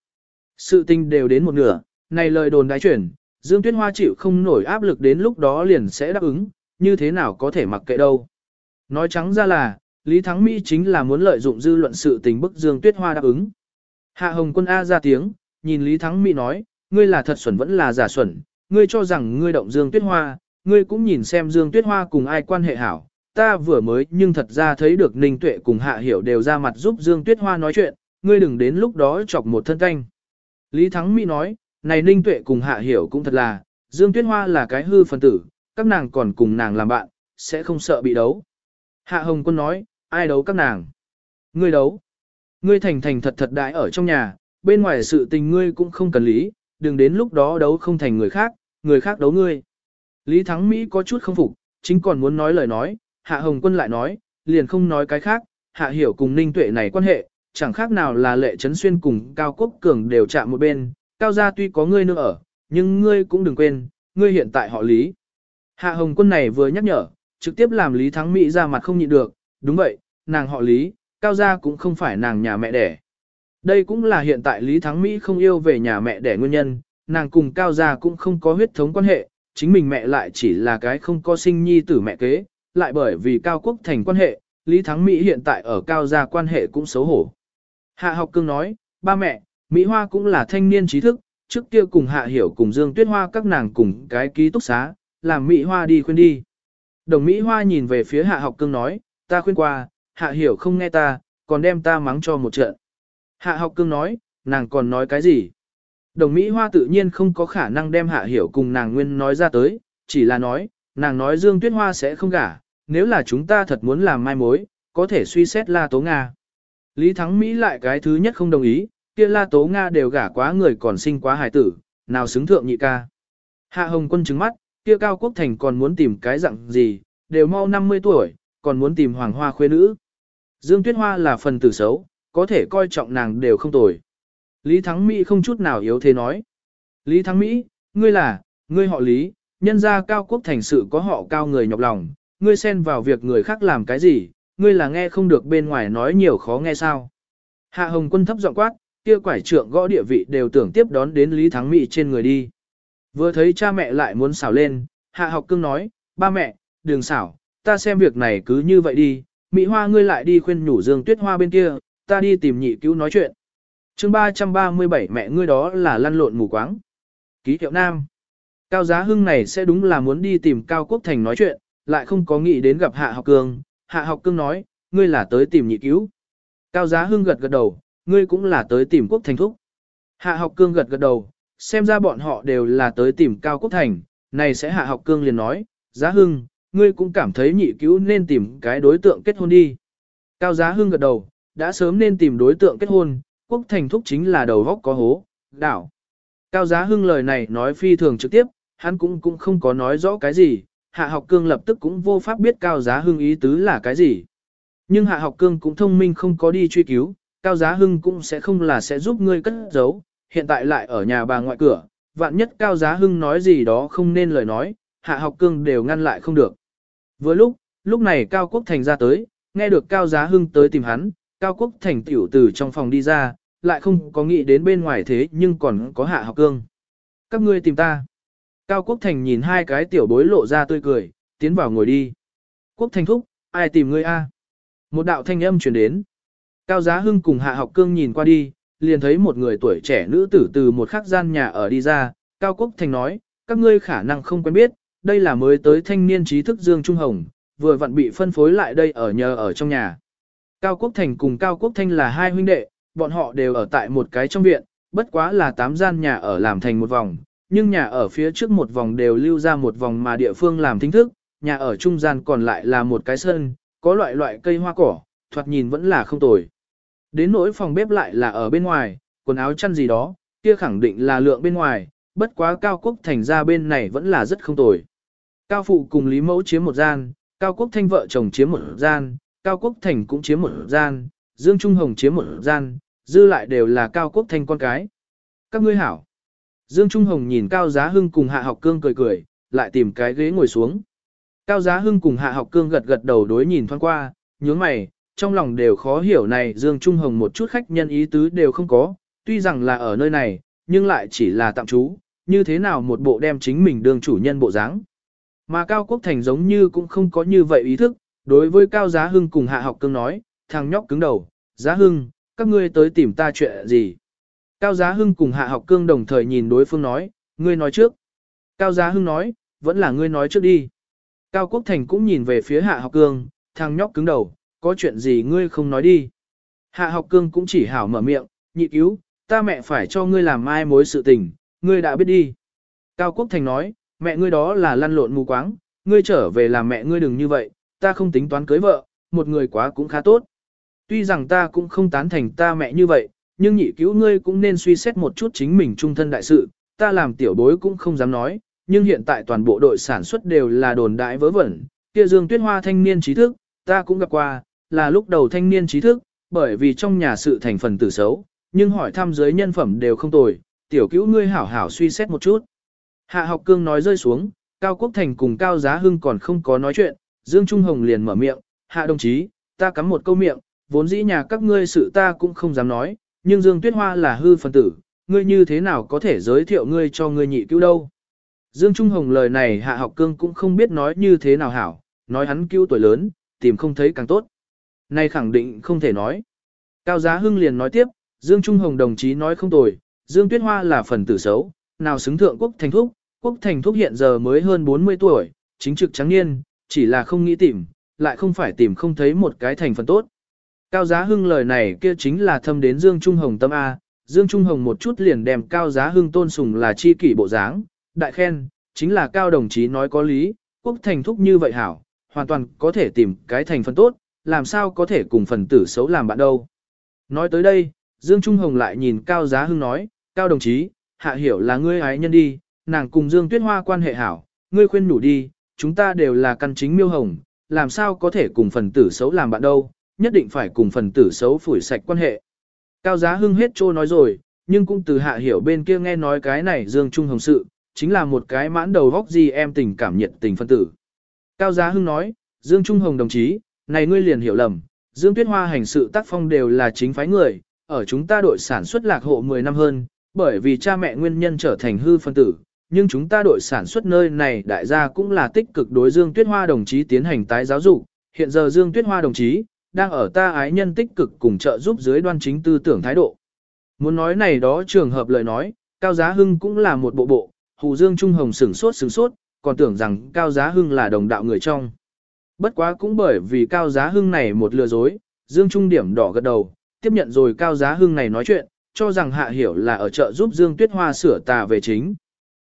sự tình đều đến một nửa, này lời đồn đại chuyển, Dương Tuyết Hoa chịu không nổi áp lực đến lúc đó liền sẽ đáp ứng, như thế nào có thể mặc kệ đâu. Nói trắng ra là, Lý Thắng Mỹ chính là muốn lợi dụng dư luận sự tình bức Dương Tuyết Hoa đáp ứng. Hạ Hồng Quân A ra tiếng, nhìn Lý Thắng Mỹ nói, ngươi là thật xuẩn vẫn là giả xuẩn, ngươi cho rằng ngươi động Dương Tuyết Hoa, ngươi cũng nhìn xem Dương Tuyết Hoa cùng ai quan hệ hảo. Ta vừa mới nhưng thật ra thấy được Ninh Tuệ cùng Hạ Hiểu đều ra mặt giúp Dương Tuyết Hoa nói chuyện, ngươi đừng đến lúc đó chọc một thân canh. Lý Thắng Mỹ nói, này Ninh Tuệ cùng Hạ Hiểu cũng thật là, Dương Tuyết Hoa là cái hư phần tử, các nàng còn cùng nàng làm bạn, sẽ không sợ bị đấu. Hạ Hồng Quân nói, ai đấu các nàng? Ngươi đấu. Ngươi thành thành thật thật đại ở trong nhà, bên ngoài sự tình ngươi cũng không cần lý, đừng đến lúc đó đấu không thành người khác, người khác đấu ngươi. Lý Thắng Mỹ có chút không phục, chính còn muốn nói lời nói, Hạ Hồng Quân lại nói, liền không nói cái khác, Hạ Hiểu cùng Ninh Tuệ này quan hệ, chẳng khác nào là lệ trấn xuyên cùng Cao Quốc Cường đều chạm một bên, Cao gia tuy có ngươi nữa ở, nhưng ngươi cũng đừng quên, ngươi hiện tại họ Lý. Hạ Hồng Quân này vừa nhắc nhở, trực tiếp làm Lý Thắng Mỹ ra mặt không nhịn được, đúng vậy, nàng họ Lý, Cao gia cũng không phải nàng nhà mẹ đẻ. Đây cũng là hiện tại Lý Thắng Mỹ không yêu về nhà mẹ đẻ nguyên nhân, nàng cùng Cao gia cũng không có huyết thống quan hệ, chính mình mẹ lại chỉ là cái không có sinh nhi tử mẹ kế, lại bởi vì Cao Quốc thành quan hệ, Lý Thắng Mỹ hiện tại ở Cao gia quan hệ cũng xấu hổ. Hạ học cương nói, ba mẹ, Mỹ Hoa cũng là thanh niên trí thức, trước kia cùng Hạ Hiểu cùng Dương Tuyết Hoa các nàng cùng cái ký túc xá, làm Mỹ Hoa đi khuyên đi. Đồng Mỹ Hoa nhìn về phía Hạ học cương nói, ta khuyên qua, Hạ Hiểu không nghe ta, còn đem ta mắng cho một trận. Hạ học cương nói, nàng còn nói cái gì? Đồng Mỹ Hoa tự nhiên không có khả năng đem Hạ Hiểu cùng nàng nguyên nói ra tới, chỉ là nói, nàng nói Dương Tuyết Hoa sẽ không gả, nếu là chúng ta thật muốn làm mai mối, có thể suy xét La Tố Nga. Lý Thắng Mỹ lại cái thứ nhất không đồng ý, kia La Tố Nga đều gả quá người còn sinh quá hài tử, nào xứng thượng nhị ca. Hạ Hồng Quân trứng mắt, kia Cao Quốc Thành còn muốn tìm cái dạng gì, đều mau 50 tuổi, còn muốn tìm hoàng hoa khuê nữ. Dương Tuyết Hoa là phần tử xấu, có thể coi trọng nàng đều không tồi. Lý Thắng Mỹ không chút nào yếu thế nói. Lý Thắng Mỹ, ngươi là, ngươi họ Lý, nhân gia cao quốc thành sự có họ cao người nhọc lòng, ngươi xen vào việc người khác làm cái gì, ngươi là nghe không được bên ngoài nói nhiều khó nghe sao. Hạ Hồng Quân thấp giọng quát, kia quải trượng gõ địa vị đều tưởng tiếp đón đến Lý Thắng Mỹ trên người đi. Vừa thấy cha mẹ lại muốn xảo lên, Hạ học cương nói, ba mẹ, đừng xảo, ta xem việc này cứ như vậy đi, Mỹ Hoa ngươi lại đi khuyên nhủ Dương Tuyết Hoa bên kia, ta đi tìm nhị cứu nói chuyện chương 337 mẹ ngươi đó là lăn lộn mù quáng. Ký hiệu nam. Cao giá hưng này sẽ đúng là muốn đi tìm Cao Quốc Thành nói chuyện, lại không có nghĩ đến gặp Hạ học cương. Hạ học cương nói, ngươi là tới tìm nhị cứu. Cao giá hưng gật gật đầu, ngươi cũng là tới tìm Quốc Thành thúc. Hạ học cương gật gật đầu, xem ra bọn họ đều là tới tìm Cao Quốc Thành. Này sẽ Hạ học cương liền nói, giá hưng, ngươi cũng cảm thấy nhị cứu nên tìm cái đối tượng kết hôn đi. Cao giá hưng gật đầu, đã sớm nên tìm đối tượng kết hôn, quốc thành thúc chính là đầu góc có hố, đảo. Cao giá hưng lời này nói phi thường trực tiếp, hắn cũng cũng không có nói rõ cái gì, hạ học cương lập tức cũng vô pháp biết cao giá hưng ý tứ là cái gì. Nhưng hạ học cương cũng thông minh không có đi truy cứu, cao giá hưng cũng sẽ không là sẽ giúp ngươi cất giấu, hiện tại lại ở nhà bà ngoại cửa, vạn nhất cao giá hưng nói gì đó không nên lời nói, hạ học cương đều ngăn lại không được. Vừa lúc, lúc này cao quốc thành ra tới, nghe được cao giá hưng tới tìm hắn, Cao Quốc Thành tiểu từ trong phòng đi ra, lại không có nghĩ đến bên ngoài thế nhưng còn có hạ học cương. Các ngươi tìm ta. Cao Quốc Thành nhìn hai cái tiểu bối lộ ra tươi cười, tiến vào ngồi đi. Quốc Thành thúc, ai tìm ngươi a? Một đạo thanh âm truyền đến. Cao Giá Hưng cùng Hạ Học Cương nhìn qua đi, liền thấy một người tuổi trẻ nữ tử từ một khắc gian nhà ở đi ra. Cao Quốc Thành nói, các ngươi khả năng không quen biết, đây là mới tới thanh niên trí thức Dương Trung Hồng, vừa vặn bị phân phối lại đây ở nhờ ở trong nhà. Cao Quốc Thành cùng Cao Quốc Thanh là hai huynh đệ, bọn họ đều ở tại một cái trong viện, bất quá là tám gian nhà ở làm thành một vòng, nhưng nhà ở phía trước một vòng đều lưu ra một vòng mà địa phương làm thính thức, nhà ở trung gian còn lại là một cái sân, có loại loại cây hoa cỏ, thoạt nhìn vẫn là không tồi. Đến nỗi phòng bếp lại là ở bên ngoài, quần áo chăn gì đó, kia khẳng định là lượng bên ngoài, bất quá Cao Quốc Thành ra bên này vẫn là rất không tồi. Cao Phụ cùng Lý Mẫu chiếm một gian, Cao Quốc Thanh vợ chồng chiếm một gian, Cao Quốc Thành cũng chiếm một gian, Dương Trung Hồng chiếm một gian, dư lại đều là Cao Quốc thanh con cái. Các ngươi hảo. Dương Trung Hồng nhìn Cao Giá Hưng cùng Hạ Học Cương cười cười, lại tìm cái ghế ngồi xuống. Cao Giá Hưng cùng Hạ Học Cương gật gật đầu đối nhìn thoáng qua, nhướng mày, trong lòng đều khó hiểu này Dương Trung Hồng một chút khách nhân ý tứ đều không có, tuy rằng là ở nơi này, nhưng lại chỉ là tạm trú, như thế nào một bộ đem chính mình đương chủ nhân bộ dáng. Mà Cao Quốc Thành giống như cũng không có như vậy ý thức, Đối với Cao Giá Hưng cùng Hạ Học Cương nói, thằng nhóc cứng đầu, Giá Hưng, các ngươi tới tìm ta chuyện gì? Cao Giá Hưng cùng Hạ Học Cương đồng thời nhìn đối phương nói, ngươi nói trước. Cao Giá Hưng nói, vẫn là ngươi nói trước đi. Cao Quốc Thành cũng nhìn về phía Hạ Học Cương, thằng nhóc cứng đầu, có chuyện gì ngươi không nói đi. Hạ Học Cương cũng chỉ hảo mở miệng, nhị cứu, ta mẹ phải cho ngươi làm mai mối sự tình, ngươi đã biết đi. Cao Quốc Thành nói, mẹ ngươi đó là lăn lộn mù quáng, ngươi trở về làm mẹ ngươi đừng như vậy, ta không tính toán cưới vợ, một người quá cũng khá tốt. Tuy rằng ta cũng không tán thành ta mẹ như vậy, nhưng nhị cứu ngươi cũng nên suy xét một chút chính mình trung thân đại sự, ta làm tiểu bối cũng không dám nói, nhưng hiện tại toàn bộ đội sản xuất đều là đồn đại vớ vẩn, kia Dương Tuyết Hoa thanh niên trí thức, ta cũng gặp qua, là lúc đầu thanh niên trí thức, bởi vì trong nhà sự thành phần tử xấu, nhưng hỏi thăm giới nhân phẩm đều không tồi, tiểu cứu ngươi hảo hảo suy xét một chút. Hạ học cương nói rơi xuống, Cao Quốc Thành cùng Cao Giá Hưng còn không có nói chuyện, Dương Trung Hồng liền mở miệng, hạ đồng chí, ta cắm một câu miệng, vốn dĩ nhà các ngươi sự ta cũng không dám nói, nhưng Dương Tuyết Hoa là hư phần tử, ngươi như thế nào có thể giới thiệu ngươi cho ngươi nhị cứu đâu. Dương Trung Hồng lời này hạ học cương cũng không biết nói như thế nào hảo, nói hắn cứu tuổi lớn, tìm không thấy càng tốt. nay khẳng định không thể nói. Cao Giá Hưng liền nói tiếp, Dương Trung Hồng đồng chí nói không tồi, Dương Tuyết Hoa là phần tử xấu, nào xứng thượng quốc thành thúc, quốc thành thúc hiện giờ mới hơn 40 tuổi, chính trực trắng niên, chỉ là không nghĩ tìm, lại không phải tìm không thấy một cái thành phần tốt. Cao Giá Hưng lời này kia chính là thâm đến Dương Trung Hồng tâm A, Dương Trung Hồng một chút liền đem Cao Giá Hưng tôn sùng là chi kỷ bộ dáng, đại khen, chính là Cao đồng chí nói có lý, quốc thành thúc như vậy hảo, hoàn toàn có thể tìm cái thành phần tốt, làm sao có thể cùng phần tử xấu làm bạn đâu. Nói tới đây, Dương Trung Hồng lại nhìn Cao Giá Hưng nói, Cao đồng chí, hạ hiểu là ngươi ái nhân đi, nàng cùng Dương Tuyết Hoa quan hệ hảo, ngươi khuyên nhủ đi, chúng ta đều là căn chính miêu hồng, làm sao có thể cùng phần tử xấu làm bạn đâu, nhất định phải cùng phần tử xấu phủi sạch quan hệ. Cao Giá Hưng hết trô nói rồi, nhưng cũng từ hạ hiểu bên kia nghe nói cái này Dương Trung Hồng sự, chính là một cái mãn đầu góc gì em tình cảm nhiệt tình phân tử. Cao Giá Hưng nói, Dương Trung Hồng đồng chí, này ngươi liền hiểu lầm, Dương Tuyết Hoa hành sự tác phong đều là chính phái người, ở chúng ta đội sản xuất lạc hộ 10 năm hơn, bởi vì cha mẹ nguyên nhân trở thành hư phân tử, nhưng chúng ta đội sản xuất nơi này đại gia cũng là tích cực đối Dương Tuyết Hoa đồng chí tiến hành tái giáo dục, hiện giờ Dương Tuyết Hoa đồng chí đang ở ta ái nhân tích cực cùng trợ giúp dưới đoan chính tư tưởng thái độ. Muốn nói này đó trường hợp lời nói, Cao Giá Hưng cũng là một bộ bộ, Hù Dương Trung Hồng sửng sốt sửng sốt, còn tưởng rằng Cao Giá Hưng là đồng đạo người trong. Bất quá cũng bởi vì Cao Giá Hưng này một lừa dối, Dương Trung điểm đỏ gật đầu, tiếp nhận rồi Cao Giá Hưng này nói chuyện, cho rằng Hạ Hiểu là ở chợ giúp Dương Tuyết Hoa sửa tà về chính.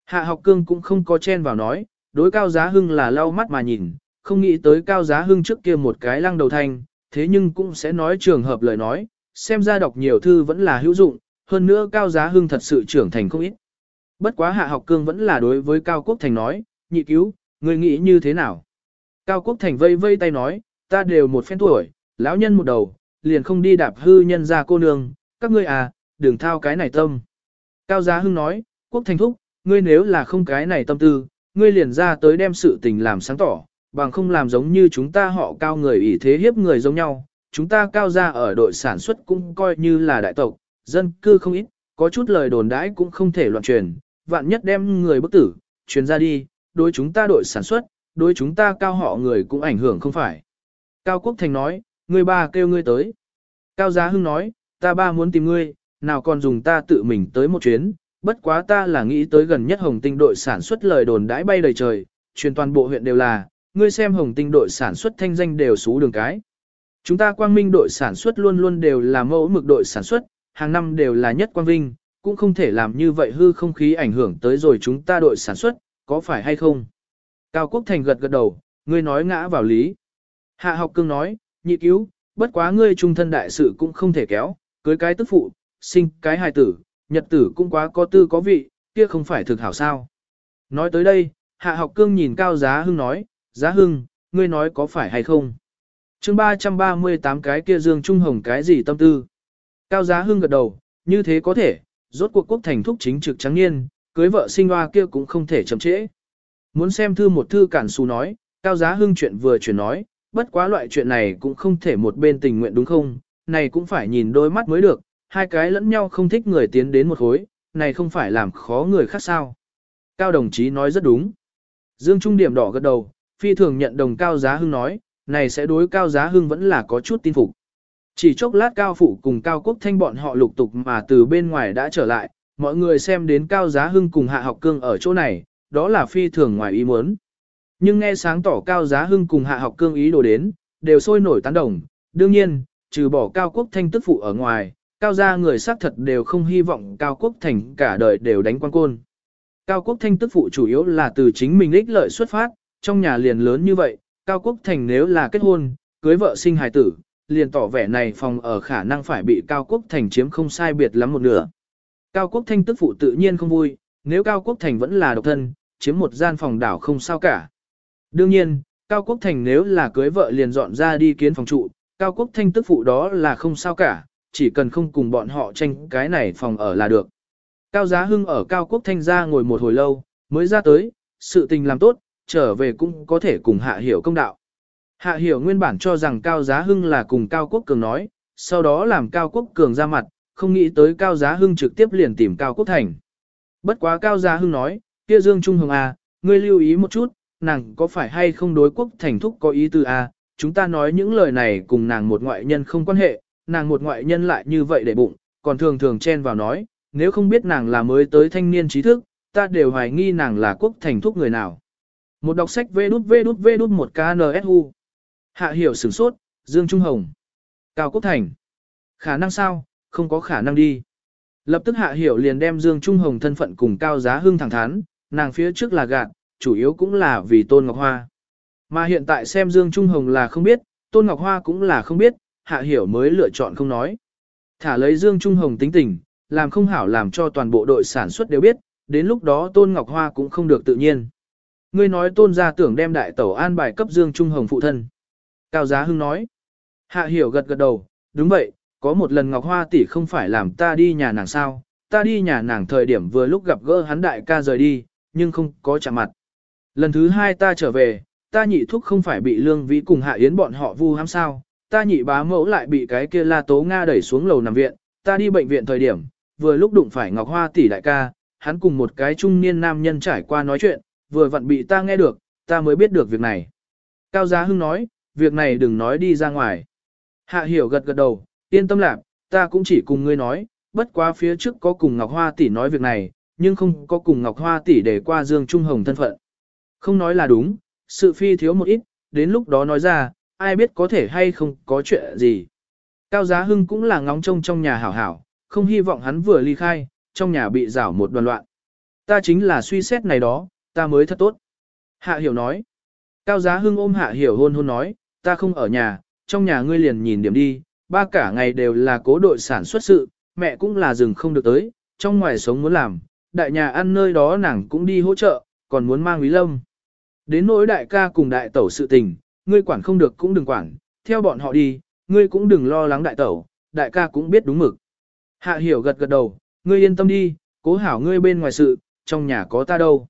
Hạ học cương cũng không có chen vào nói, đối Cao Giá Hưng là lau mắt mà nhìn, không nghĩ tới Cao Giá Hưng trước kia một cái lăng đầu thanh, thế nhưng cũng sẽ nói trường hợp lời nói, xem ra đọc nhiều thư vẫn là hữu dụng, hơn nữa Cao Giá Hưng thật sự trưởng thành không ít. Bất quá Hạ học cương vẫn là đối với Cao Quốc Thành nói, nhị cứu, người nghĩ như thế nào? Cao Quốc Thành vây vây tay nói, ta đều một phen tuổi, lão nhân một đầu, liền không đi đạp hư nhân ra cô nương, các ngươi à, đừng thao cái này tâm. Cao Giá Hưng nói, Quốc Thành thúc, ngươi nếu là không cái này tâm tư, ngươi liền ra tới đem sự tình làm sáng tỏ, bằng không làm giống như chúng ta họ cao người ỷ thế hiếp người giống nhau. Chúng ta cao ra ở đội sản xuất cũng coi như là đại tộc, dân cư không ít, có chút lời đồn đãi cũng không thể loạn truyền, vạn nhất đem người bức tử, truyền ra đi, đối chúng ta đội sản xuất, đối chúng ta cao họ người cũng ảnh hưởng không phải. Cao Quốc Thành nói, người ba kêu ngươi tới. Cao Giá Hưng nói, ta ba muốn tìm ngươi, nào còn dùng ta tự mình tới một chuyến, bất quá ta là nghĩ tới gần nhất hồng tinh đội sản xuất lời đồn đãi bay đầy trời, truyền toàn bộ huyện đều là, ngươi xem hồng tinh đội sản xuất thanh danh đều xú đường cái. Chúng ta quang minh đội sản xuất luôn luôn đều là mẫu mực đội sản xuất, hàng năm đều là nhất quang vinh, cũng không thể làm như vậy hư không khí ảnh hưởng tới rồi chúng ta đội sản xuất, có phải hay không? Cao Quốc Thành gật gật đầu, ngươi nói ngã vào lý. Hạ học cương nói, nhị cứu, bất quá ngươi trung thân đại sự cũng không thể kéo, cưới cái tức phụ, sinh cái hài tử, nhật tử cũng quá có tư có vị, kia không phải thực hảo sao. Nói tới đây, hạ học cương nhìn Cao Giá Hưng nói, Giá Hưng, ngươi nói có phải hay không? chương 338 cái kia Dương Trung Hồng cái gì tâm tư? Cao Giá Hưng gật đầu, như thế có thể, rốt cuộc quốc thành thúc chính trực trắng niên, cưới vợ sinh hoa kia cũng không thể chậm trễ. Muốn xem thư một thư cản xù nói, Cao Giá Hưng chuyện vừa chuyển nói, bất quá loại chuyện này cũng không thể một bên tình nguyện đúng không, này cũng phải nhìn đôi mắt mới được, hai cái lẫn nhau không thích người tiến đến một khối, này không phải làm khó người khác sao. Cao đồng chí nói rất đúng. Dương Trung điểm đỏ gật đầu, phi thường nhận đồng Cao Giá Hưng nói, này sẽ đối Cao Giá Hưng vẫn là có chút tin phục. Chỉ chốc lát Cao Phụ cùng Cao Quốc Thanh bọn họ lục tục mà từ bên ngoài đã trở lại, mọi người xem đến Cao Giá Hưng cùng Hạ Học Cương ở chỗ này, đó là phi thường ngoài ý muốn. Nhưng nghe sáng tỏ Cao Giá Hưng cùng Hạ Học Cương ý đồ đến, đều sôi nổi tán đồng. Đương nhiên, trừ bỏ Cao Quốc Thanh tức phụ ở ngoài, Cao gia người xác thật đều không hy vọng Cao Quốc Thành cả đời đều đánh quan côn. Cao Quốc Thanh tức phụ chủ yếu là từ chính mình ích lợi xuất phát, trong nhà liền lớn như vậy, Cao Quốc Thành nếu là kết hôn, cưới vợ sinh hài tử, liền tỏ vẻ này phòng ở khả năng phải bị Cao Quốc Thành chiếm không sai biệt lắm một nửa. Cao Quốc Thanh tức phụ tự nhiên không vui, nếu Cao Quốc Thành vẫn là độc thân, chiếm một gian phòng đảo không sao cả. Đương nhiên, Cao Quốc Thành nếu là cưới vợ liền dọn ra đi kiến phòng trụ, Cao Quốc Thanh tức phụ đó là không sao cả, chỉ cần không cùng bọn họ tranh cái này phòng ở là được. Cao Giá Hưng ở Cao Quốc Thanh ra ngồi một hồi lâu, mới ra tới, sự tình làm tốt, trở về cũng có thể cùng Hạ Hiểu công đạo. Hạ Hiểu nguyên bản cho rằng Cao Giá Hưng là cùng Cao Quốc Cường nói, sau đó làm Cao Quốc Cường ra mặt, không nghĩ tới Cao Giá Hưng trực tiếp liền tìm Cao Quốc Thành. Bất quá Cao Giá Hưng nói, kia Dương Trung Hồng à, ngươi lưu ý một chút, nàng có phải hay không đối Quốc Thành thúc có ý tư à, chúng ta nói những lời này cùng nàng một ngoại nhân không quan hệ, nàng một ngoại nhân lại như vậy để bụng, còn thường thường chen vào nói, nếu không biết nàng là mới tới thanh niên trí thức, ta đều hoài nghi nàng là Quốc Thành thúc người nào. Một đọc sách vê đút vê đút vê đút một KNSU. Hạ hiểu sửng sốt, Dương Trung Hồng. Cao Quốc Thành. Khả năng sao, không có khả năng đi. Lập tức Hạ hiểu liền đem Dương Trung Hồng thân phận cùng Cao Giá Hưng thẳng thắn, nàng phía trước là gạt, chủ yếu cũng là vì Tôn Ngọc Hoa. Mà hiện tại xem Dương Trung Hồng là không biết, Tôn Ngọc Hoa cũng là không biết, Hạ hiểu mới lựa chọn không nói. Thả lấy Dương Trung Hồng tính tình, làm không hảo làm cho toàn bộ đội sản xuất đều biết, đến lúc đó Tôn Ngọc Hoa cũng không được tự nhiên. Ngươi nói Tôn gia tưởng đem đại tẩu an bài cấp Dương Trung Hồng phụ thân. Cao Giá Hưng nói. Hạ hiểu gật gật đầu, đúng vậy, có một lần Ngọc Hoa tỷ không phải làm ta đi nhà nàng sao, ta đi nhà nàng thời điểm vừa lúc gặp gỡ hắn đại ca rời đi, nhưng không có chạm mặt. Lần thứ hai ta trở về, ta nhị thúc không phải bị lương vĩ cùng hạ yến bọn họ vu hãm sao, ta nhị bá mẫu lại bị cái kia la tố Nga đẩy xuống lầu nằm viện, ta đi bệnh viện thời điểm, vừa lúc đụng phải Ngọc Hoa tỷ đại ca, hắn cùng một cái trung niên nam nhân trải qua nói chuyện, vừa vặn bị ta nghe được, ta mới biết được việc này. Cao Giá Hưng nói, việc này đừng nói đi ra ngoài. Hạ hiểu gật gật đầu, yên tâm lạc, ta cũng chỉ cùng ngươi nói, bất quá phía trước có cùng Ngọc Hoa tỷ nói việc này, nhưng không có cùng Ngọc Hoa tỷ để qua Dương Trung Hồng thân phận. Không nói là đúng, sự phi thiếu một ít, đến lúc đó nói ra, ai biết có thể hay không có chuyện gì. Cao Giá Hưng cũng là ngóng trông trong nhà hảo hảo, không hy vọng hắn vừa ly khai, trong nhà bị rảo một đoàn loạn. Ta chính là suy xét này đó, ta mới thật tốt. Hạ Hiểu nói. Cao Giá Hưng ôm Hạ Hiểu hôn hôn nói, ta không ở nhà, trong nhà ngươi liền nhìn điểm đi, ba cả ngày đều là cố đội sản xuất sự, mẹ cũng là rừng không được tới, trong ngoài sống muốn làm, đại nhà ăn nơi đó nàng cũng đi hỗ trợ, còn muốn mang Quý Lâm. Đến nỗi đại ca cùng đại tẩu sự tình, ngươi quản không được cũng đừng quản, theo bọn họ đi, ngươi cũng đừng lo lắng đại tẩu, đại ca cũng biết đúng mực. Hạ hiểu gật gật đầu, ngươi yên tâm đi, cố hảo ngươi bên ngoài sự, trong nhà có ta đâu.